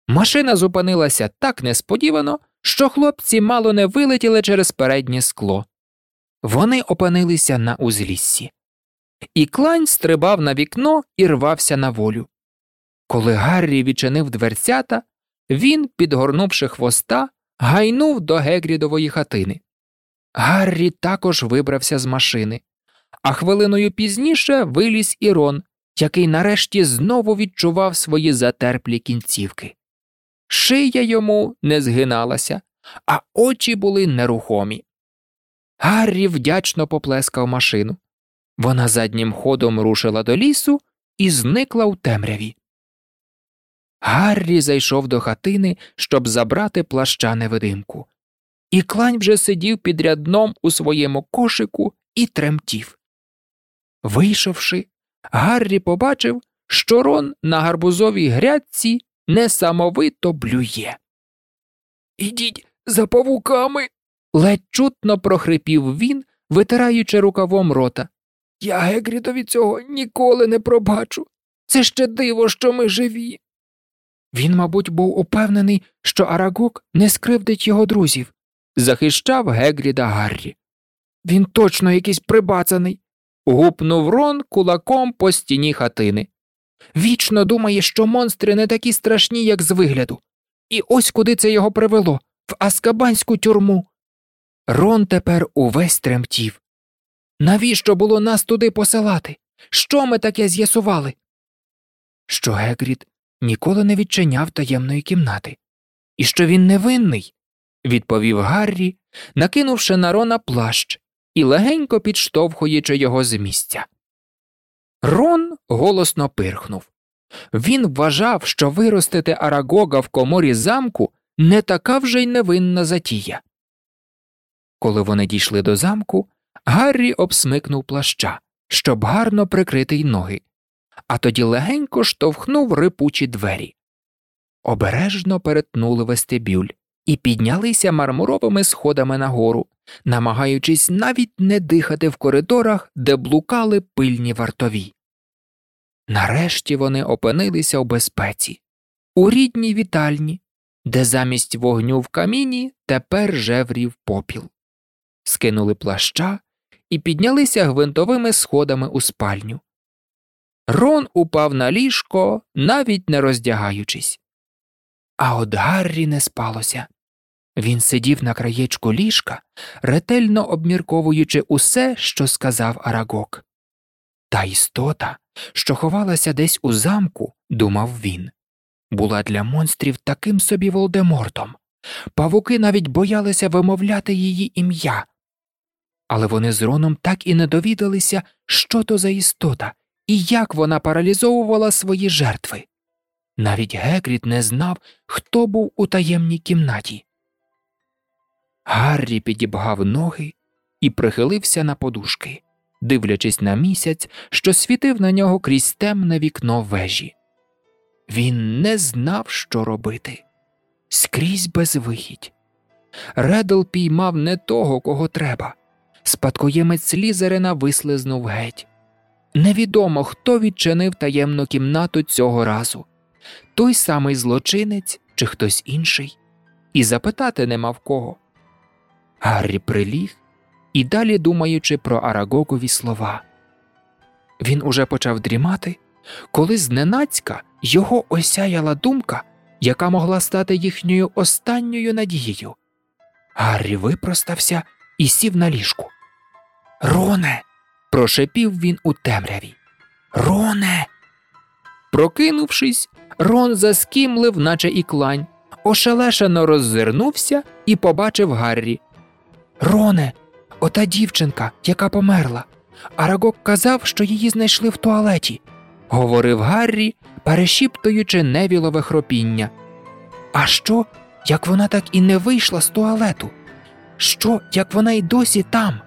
Машина зупинилася так несподівано, що хлопці мало не вилетіли через переднє скло. Вони опинилися на узліссі. І клань стрибав на вікно і рвався на волю. Коли Гаррі відчинив дверцята, він, підгорнувши хвоста, гайнув до Гегрідової хатини. Гаррі також вибрався з машини, а хвилиною пізніше виліз Ірон, який нарешті знову відчував свої затерплі кінцівки. Шия йому не згиналася, а очі були нерухомі. Гаррі вдячно поплескав машину. Вона заднім ходом рушила до лісу і зникла у темряві. Гаррі зайшов до хатини, щоб забрати плаща невидимку, і клань вже сидів під рядном у своєму кошику і тремтів. Вийшовши, Гаррі побачив, що рон на гарбузовій грядці несамовито блює. Ідіть за павуками. ледь чутно прохрипів він, витираючи рукавом рота. Я Гегрітові цього ніколи не пробачу. Це ще диво, що ми живі. Він, мабуть, був упевнений, що Арагок не скривдить його друзів, захищав Гегріда Гаррі. Він точно якийсь прибацаний. Гупнув Рон кулаком по стіні хатини. Вічно думає, що монстри не такі страшні, як з вигляду. І ось куди це його привело в Аскабанську тюрму. Рон тепер увесь тремтів. Навіщо було нас туди посилати? Що ми таке з'ясували? Що Гегрід ніколи не відчиняв таємної кімнати, і що він невинний, відповів Гаррі, накинувши на Рона плащ і легенько підштовхуючи його з місця. Рон голосно пирхнув. Він вважав, що виростити Арагога в коморі замку не така вже й невинна затія. Коли вони дійшли до замку, Гаррі обсмикнув плаща, щоб гарно прикрити й ноги, а тоді легенько штовхнув рипучі двері. Обережно перетнули вестибюль і піднялися мармуровими сходами нагору, намагаючись навіть не дихати в коридорах, де блукали пильні вартові. Нарешті вони опинилися у безпеці, у рідній вітальні, де замість вогню в каміні тепер жеврів попіл, скинули плаща і піднялися гвинтовими сходами у спальню. Рон упав на ліжко, навіть не роздягаючись. А от Гаррі не спалося. Він сидів на краєчку ліжка, ретельно обмірковуючи усе, що сказав Арагок. Та істота, що ховалася десь у замку, думав він, була для монстрів таким собі Волдемортом. Павуки навіть боялися вимовляти її ім'я. Але вони з Роном так і не довідалися, що то за істота і як вона паралізовувала свої жертви. Навіть Гекріт не знав, хто був у таємній кімнаті. Гаррі підібгав ноги і прихилився на подушки, дивлячись на місяць, що світив на нього крізь темне вікно вежі. Він не знав, що робити скрізь безвихідь. Редл піймав не того, кого треба. Спадкоємець Слізерина вислизнув геть. Невідомо, хто відчинив таємну кімнату цього разу той самий злочинець чи хтось інший, і запитати нема в кого. Гаррі приліг і далі думаючи про Арагогові слова. Він уже почав дрімати, коли зненацька його осяяла думка, яка могла стати їхньою останньою надією. Гаррі випростався і сів на ліжку. Роне. прошепів він у темряві. Роне. Прокинувшись, Рон заскімлив, наче і клань, ошелешено роззирнувся і побачив Гаррі. Роне, ота дівчинка, яка померла. Арагок казав, що її знайшли в туалеті, говорив Гаррі, перешіптуючи невілове хропіння. А що, як вона так і не вийшла з туалету? Що, як вона й досі там?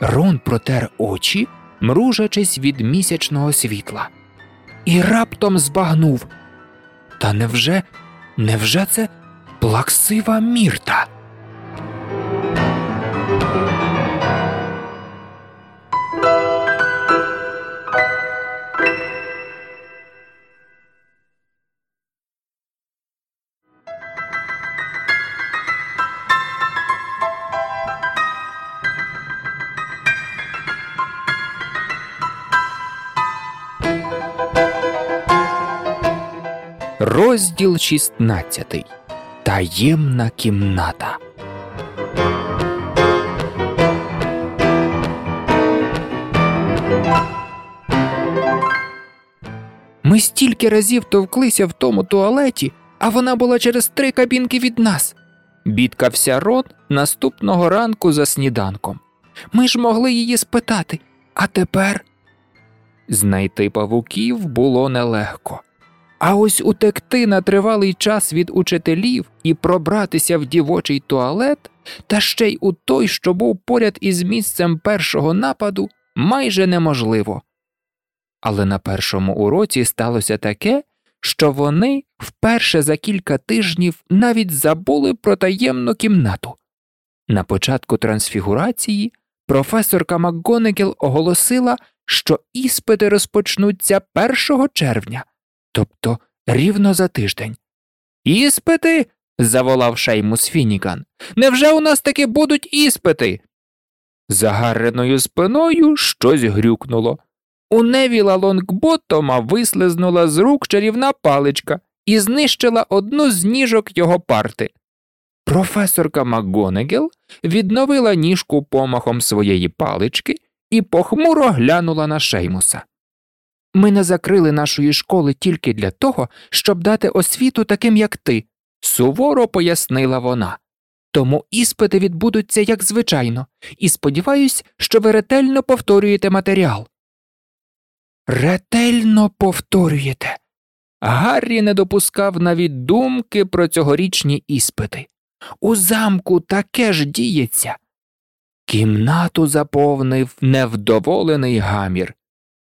Рон протер очі, мружачись від місячного світла, і раптом збагнув. Та невже, невже це плаксива мірта? Розділ 16. Таємна кімната. Ми стільки разів товклися в тому туалеті, а вона була через три кабінки від нас. Бідкався рот наступного ранку за сніданком. Ми ж могли її спитати, а тепер. Знайти павуків було нелегко. А ось утекти на тривалий час від учителів і пробратися в дівочий туалет, та ще й у той, що був поряд із місцем першого нападу, майже неможливо. Але на першому уроці сталося таке, що вони вперше за кілька тижнів навіть забули про таємну кімнату. На початку трансфігурації професорка МакГонегел оголосила, що іспити розпочнуться 1 червня тобто рівно за тиждень. Іспити. заволав Шеймус Фініган. Невже у нас таки будуть іспити? За гареною спиною щось грюкнуло. У Невіла Лонгботома вислизнула з рук чарівна паличка і знищила одну з ніжок його парти. Професорка МакГонегел відновила ніжку помахом своєї палички і похмуро глянула на Шеймуса. Ми не закрили нашої школи тільки для того, щоб дати освіту таким, як ти, суворо пояснила вона. Тому іспити відбудуться як звичайно, і сподіваюсь, що ви ретельно повторюєте матеріал. Ретельно повторюєте. Гаррі не допускав навіть думки про цьогорічні іспити. У замку таке ж діється. Кімнату заповнив невдоволений гамір,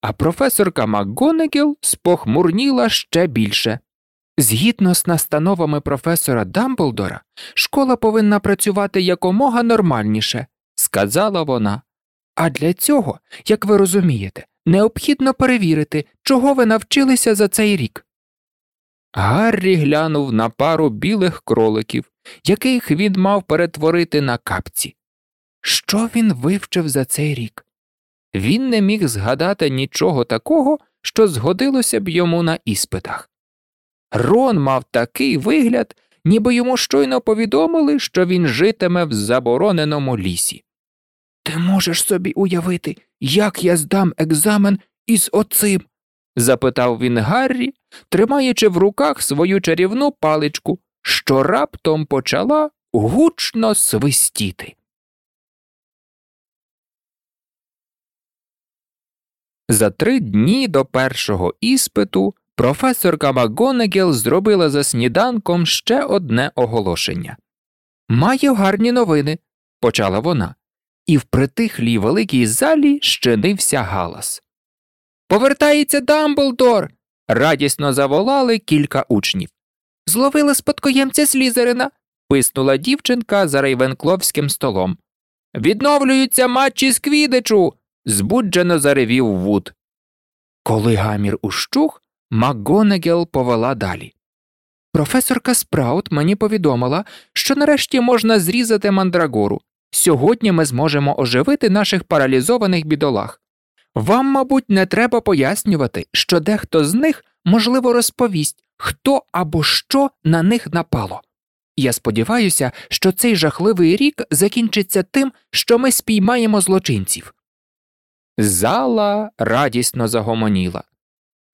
а професорка МакГонегіл спохмурніла ще більше. Згідно з настановами професора Дамблдора, школа повинна працювати якомога нормальніше, сказала вона. А для цього, як ви розумієте, необхідно перевірити, чого ви навчилися за цей рік. Гаррі глянув на пару білих кроликів, яких він мав перетворити на капці. Що він вивчив за цей рік? Він не міг згадати нічого такого, що згодилося б йому на іспитах. Рон мав такий вигляд, ніби йому щойно повідомили, що він житиме в забороненому лісі. Ти можеш собі уявити, як я здам екзамен із оцим? запитав він Гаррі, тримаючи в руках свою чарівну паличку, що раптом почала гучно свистіти. За три дні до першого іспиту професорка МакГонегіл зробила за сніданком ще одне оголошення. Маю гарні новини, почала вона, і в притихлій великій залі щинився галас. Повертається Дамблдор. радісно заволали кілька учнів. Зловили спадкоємця Слизерина, писнула дівчинка за рейвенкловським столом. Відновлюються матчі з квідичу. збуджено заревів Вуд. Коли гамір ущух, Макґонеґел повела далі. Професорка Спраут мені повідомила, що нарешті можна зрізати мандрагору. Сьогодні ми зможемо оживити наших паралізованих бідолах. Вам, мабуть, не треба пояснювати, що дехто з них, можливо, розповість, хто або що на них напало. Я сподіваюся, що цей жахливий рік закінчиться тим, що ми спіймаємо злочинців. Зала радісно загомоніла.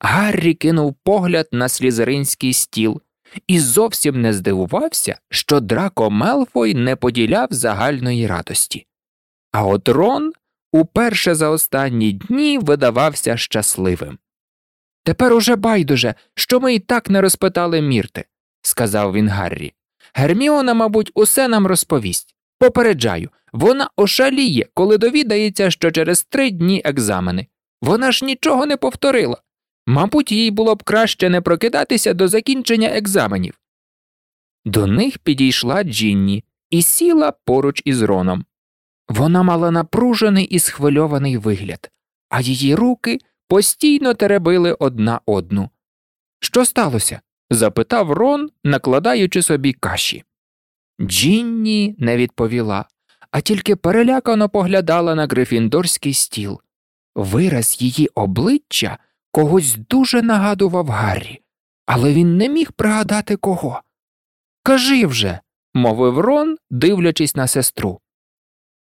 Гаррі кинув погляд на слізеринський стіл і зовсім не здивувався, що Драко Мелфой не поділяв загальної радості. А от Рон уперше за останні дні видавався щасливим. Тепер уже байдуже, що ми і так не розпитали Мірти, сказав він Гаррі. Герміона, мабуть, усе нам розповість. Попереджаю, вона ошаліє, коли довідається, що через три дні екзамени. Вона ж нічого не повторила. Мабуть, їй було б краще не прокидатися до закінчення екзаменів. До них підійшла Джінні і сіла поруч із Роном. Вона мала напружений і схвильований вигляд, а її руки постійно теребили одна одну. Що сталося? запитав Рон, накладаючи собі каші. Джінні не відповіла, а тільки перелякано поглядала на грифіндорський стіл. Вираз її обличчя когось дуже нагадував Гаррі, але він не міг пригадати кого. Кажи вже, мовив Рон, дивлячись на сестру.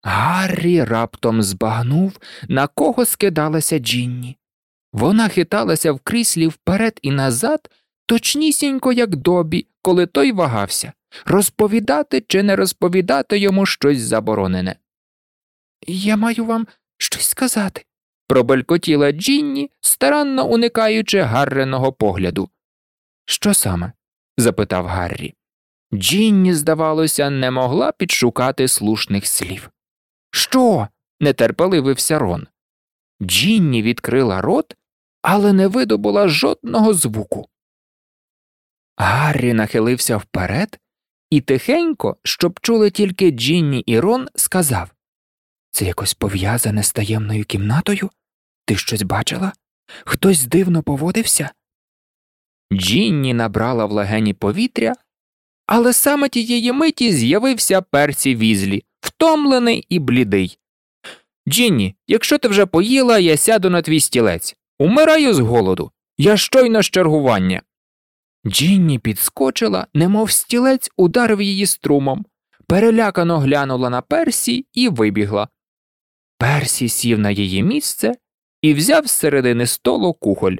Гаррі раптом збагнув, на кого скидалася Джінні. Вона хиталася в кріслі вперед і назад, точнісінько, як добі, коли той вагався, розповідати чи не розповідати йому щось заборонене. Я маю вам щось сказати, пробелькотіла Джінні, старанно уникаючи Гарреного погляду. Що саме? запитав Гаррі. Джінні, здавалося, не могла підшукати слушних слів. Що? нетерпеливився Рон. Джінні відкрила рот, але не видобула жодного звуку. Гаррі нахилився вперед і тихенько, щоб чули тільки Джінні і Рон, сказав Це якось пов'язане з таємною кімнатою? Ти щось бачила? Хтось дивно поводився? Джінні набрала в легені повітря, але саме тієї миті з'явився Персі візлі, втомлений і блідий. Джінні, якщо ти вже поїла, я сяду на твій стілець. Умираю з голоду. Я щойно з чергування. Джінні підскочила, немов стілець ударив її струмом, перелякано глянула на Персі і вибігла. Персі сів на її місце і взяв з середини столу кухоль.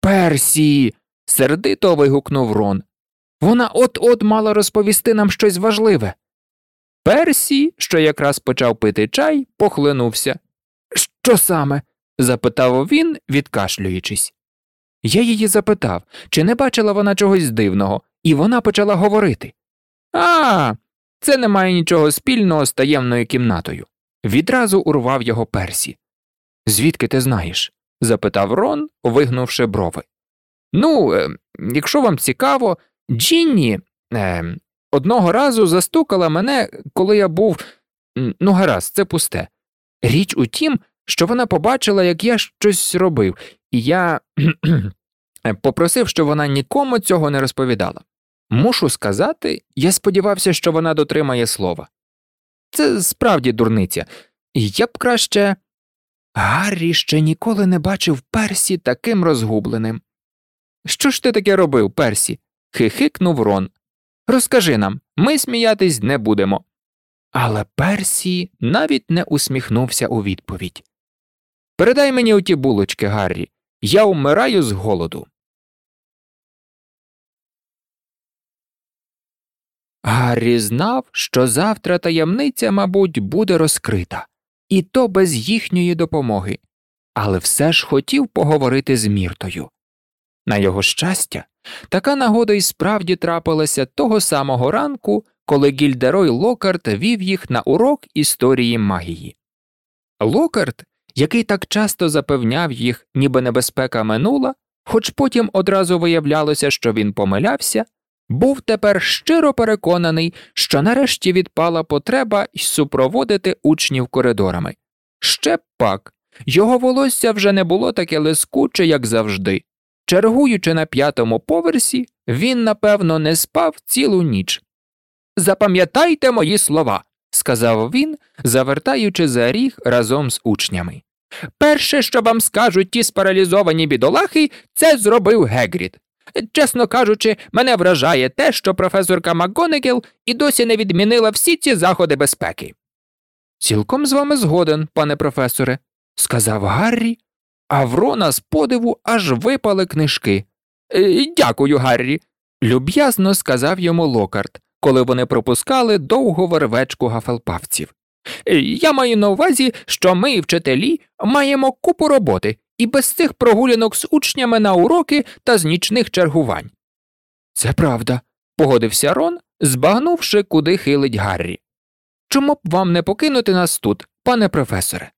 Персі. сердито вигукнув Рон. Вона от от мала розповісти нам щось важливе. Персі, що якраз почав пити чай, похлинувся. Що саме? запитав він, відкашлюючись. Я її запитав, чи не бачила вона чогось дивного, і вона почала говорити. А, це не має нічого спільного з таємною кімнатою. Відразу урвав його Персі. Звідки ти знаєш? запитав Рон, вигнувши брови. Ну, е, якщо вам цікаво, Джінні е, одного разу застукала мене, коли я був. Ну, гаразд, це пусте. Річ у тім, що вона побачила, як я щось робив, і я попросив, щоб вона нікому цього не розповідала. Мушу сказати, я сподівався, що вона дотримає слова. Це справді дурниця, я б краще. Гаррі ще ніколи не бачив Персі таким розгубленим. Що ж ти таке робив, Персі? хихикнув Рон. Розкажи нам, ми сміятись не будемо. Але Персі навіть не усміхнувся у відповідь. Передай мені оті булочки, Гаррі, я умираю з голоду. Гаррі знав, що завтра таємниця, мабуть, буде розкрита, і то без їхньої допомоги, але все ж хотів поговорити з Міртою. На його щастя, така нагода й справді трапилася того самого ранку, коли Гільдерой Локарт вів їх на урок історії магії. Локарт, який так часто запевняв їх, ніби небезпека минула, хоч потім одразу виявлялося, що він помилявся, був тепер щиро переконаний, що нарешті відпала потреба й супроводити учнів коридорами. Ще пак, його волосся вже не було таке лискуче, як завжди. Чергуючи на п'ятому поверсі, він, напевно, не спав цілу ніч. Запам'ятайте мої слова, сказав він, завертаючи за ріг разом з учнями. Перше, що вам скажуть ті спаралізовані бідолахи, це зробив Гегрід. Чесно кажучи, мене вражає те, що професорка МакГонегел і досі не відмінила всі ці заходи безпеки. Цілком з вами згоден, пане професоре, сказав Гаррі, а Врона з подиву аж випали книжки. «Е, дякую, Гаррі, люб'язно сказав йому Локарт, коли вони пропускали довгу вервечку гафелпавців. «Е, я маю на увазі, що ми, вчителі, маємо купу роботи і без цих прогулянок з учнями на уроки та з нічних чергувань. Це правда, погодився Рон, збагнувши, куди хилить Гаррі. Чому б вам не покинути нас тут, пане професоре?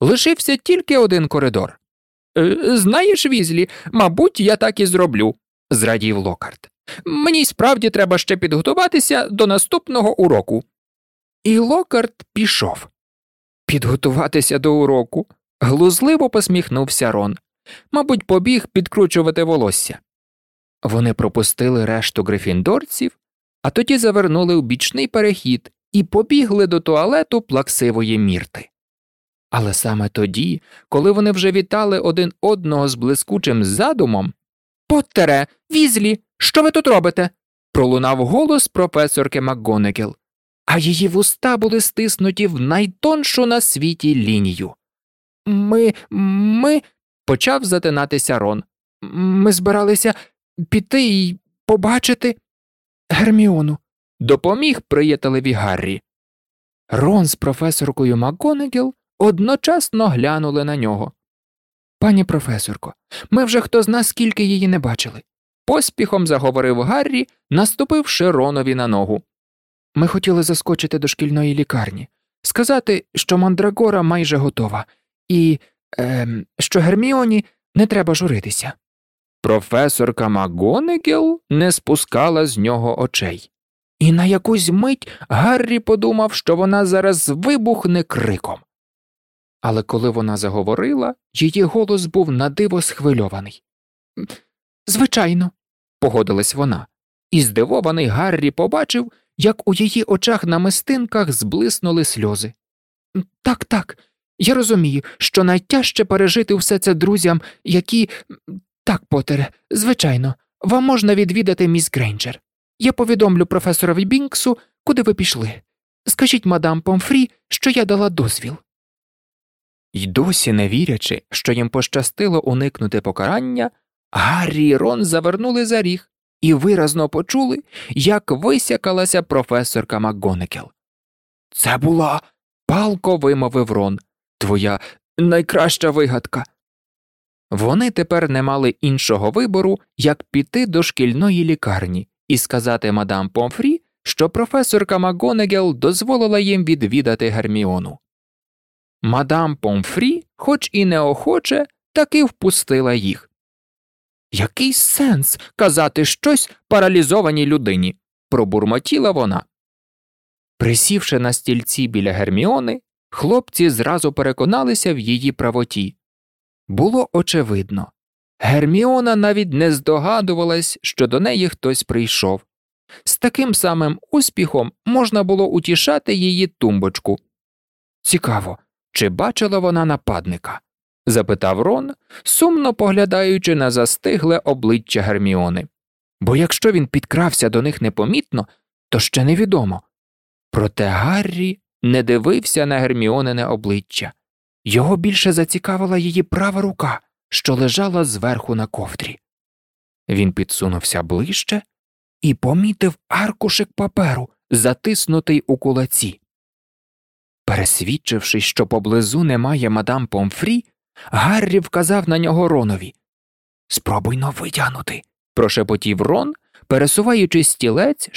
Лишився тільки один коридор. «Е, знаєш, візлі, мабуть, я так і зроблю, зрадів Локарт. Мені справді треба ще підготуватися до наступного уроку. І Локарт пішов. Підготуватися до уроку. Глузливо посміхнувся Рон. Мабуть, побіг підкручувати волосся. Вони пропустили решту грифіндорців, а тоді завернули у бічний перехід і побігли до туалету плаксивої мірти. Але саме тоді, коли вони вже вітали один одного з блискучим задумом Поттере, візлі, що ви тут робите? пролунав голос професорки МакГонегел, а її вуста були стиснуті в найтоншу на світі лінію. Ми, ми, почав затинатися Рон. Ми збиралися піти і побачити Герміону. Допоміг приятелеві Гаррі. Рон з професоркою МакГонегел одночасно глянули на нього. Пані професорко, ми вже хто зна скільки її не бачили. Поспіхом заговорив Гаррі, наступивши Ронові на ногу. Ми хотіли заскочити до шкільної лікарні, сказати, що мандрагора майже готова, і е, що Герміоні не треба журитися. Професорка Магонегел не спускала з нього очей, і на якусь мить Гаррі подумав, що вона зараз вибухне криком. Але коли вона заговорила, її голос був надиво схвильований. Звичайно, погодилась вона, і здивований Гаррі побачив, як у її очах на мистинках зблиснули сльози. Так, так, я розумію, що найтяжче пережити все це друзям, які. Так, Потере, звичайно, вам можна відвідати міс Грейнджер. Я повідомлю професорові Бінксу, куди ви пішли. Скажіть мадам Помфрі, що я дала дозвіл. Й досі не вірячи, що їм пощастило уникнути покарання, Гаррі і Рон завернули за ріг і виразно почули, як висякалася професорка МакГонекел. Це була, палко вимовив Рон, твоя найкраща вигадка. Вони тепер не мали іншого вибору, як піти до шкільної лікарні і сказати мадам Помфрі, що професорка Макгонегел дозволила їм відвідати Герміону. Мадам Помфрі, хоч і неохоче, таки впустила їх. Який сенс казати щось паралізованій людині? пробурмотіла вона. Присівши на стільці біля Герміони, хлопці зразу переконалися в її правоті. Було очевидно. Герміона навіть не здогадувалась, що до неї хтось прийшов. З таким самим успіхом можна було утішати її тумбочку. Цікаво, чи бачила вона нападника? запитав Рон, сумно поглядаючи на застигле обличчя Герміони. Бо якщо він підкрався до них непомітно, то ще невідомо. Проте Гаррі не дивився на Герміонине обличчя. Його більше зацікавила її права рука, що лежала зверху на ковдрі. Він підсунувся ближче і помітив аркушик паперу, затиснутий у кулаці. Пересвідчившись, що поблизу немає мадам Помфрі, Гаррі вказав на нього Ронові. Спробуй но витягнути, прошепотів Рон, пересуваючи стілець,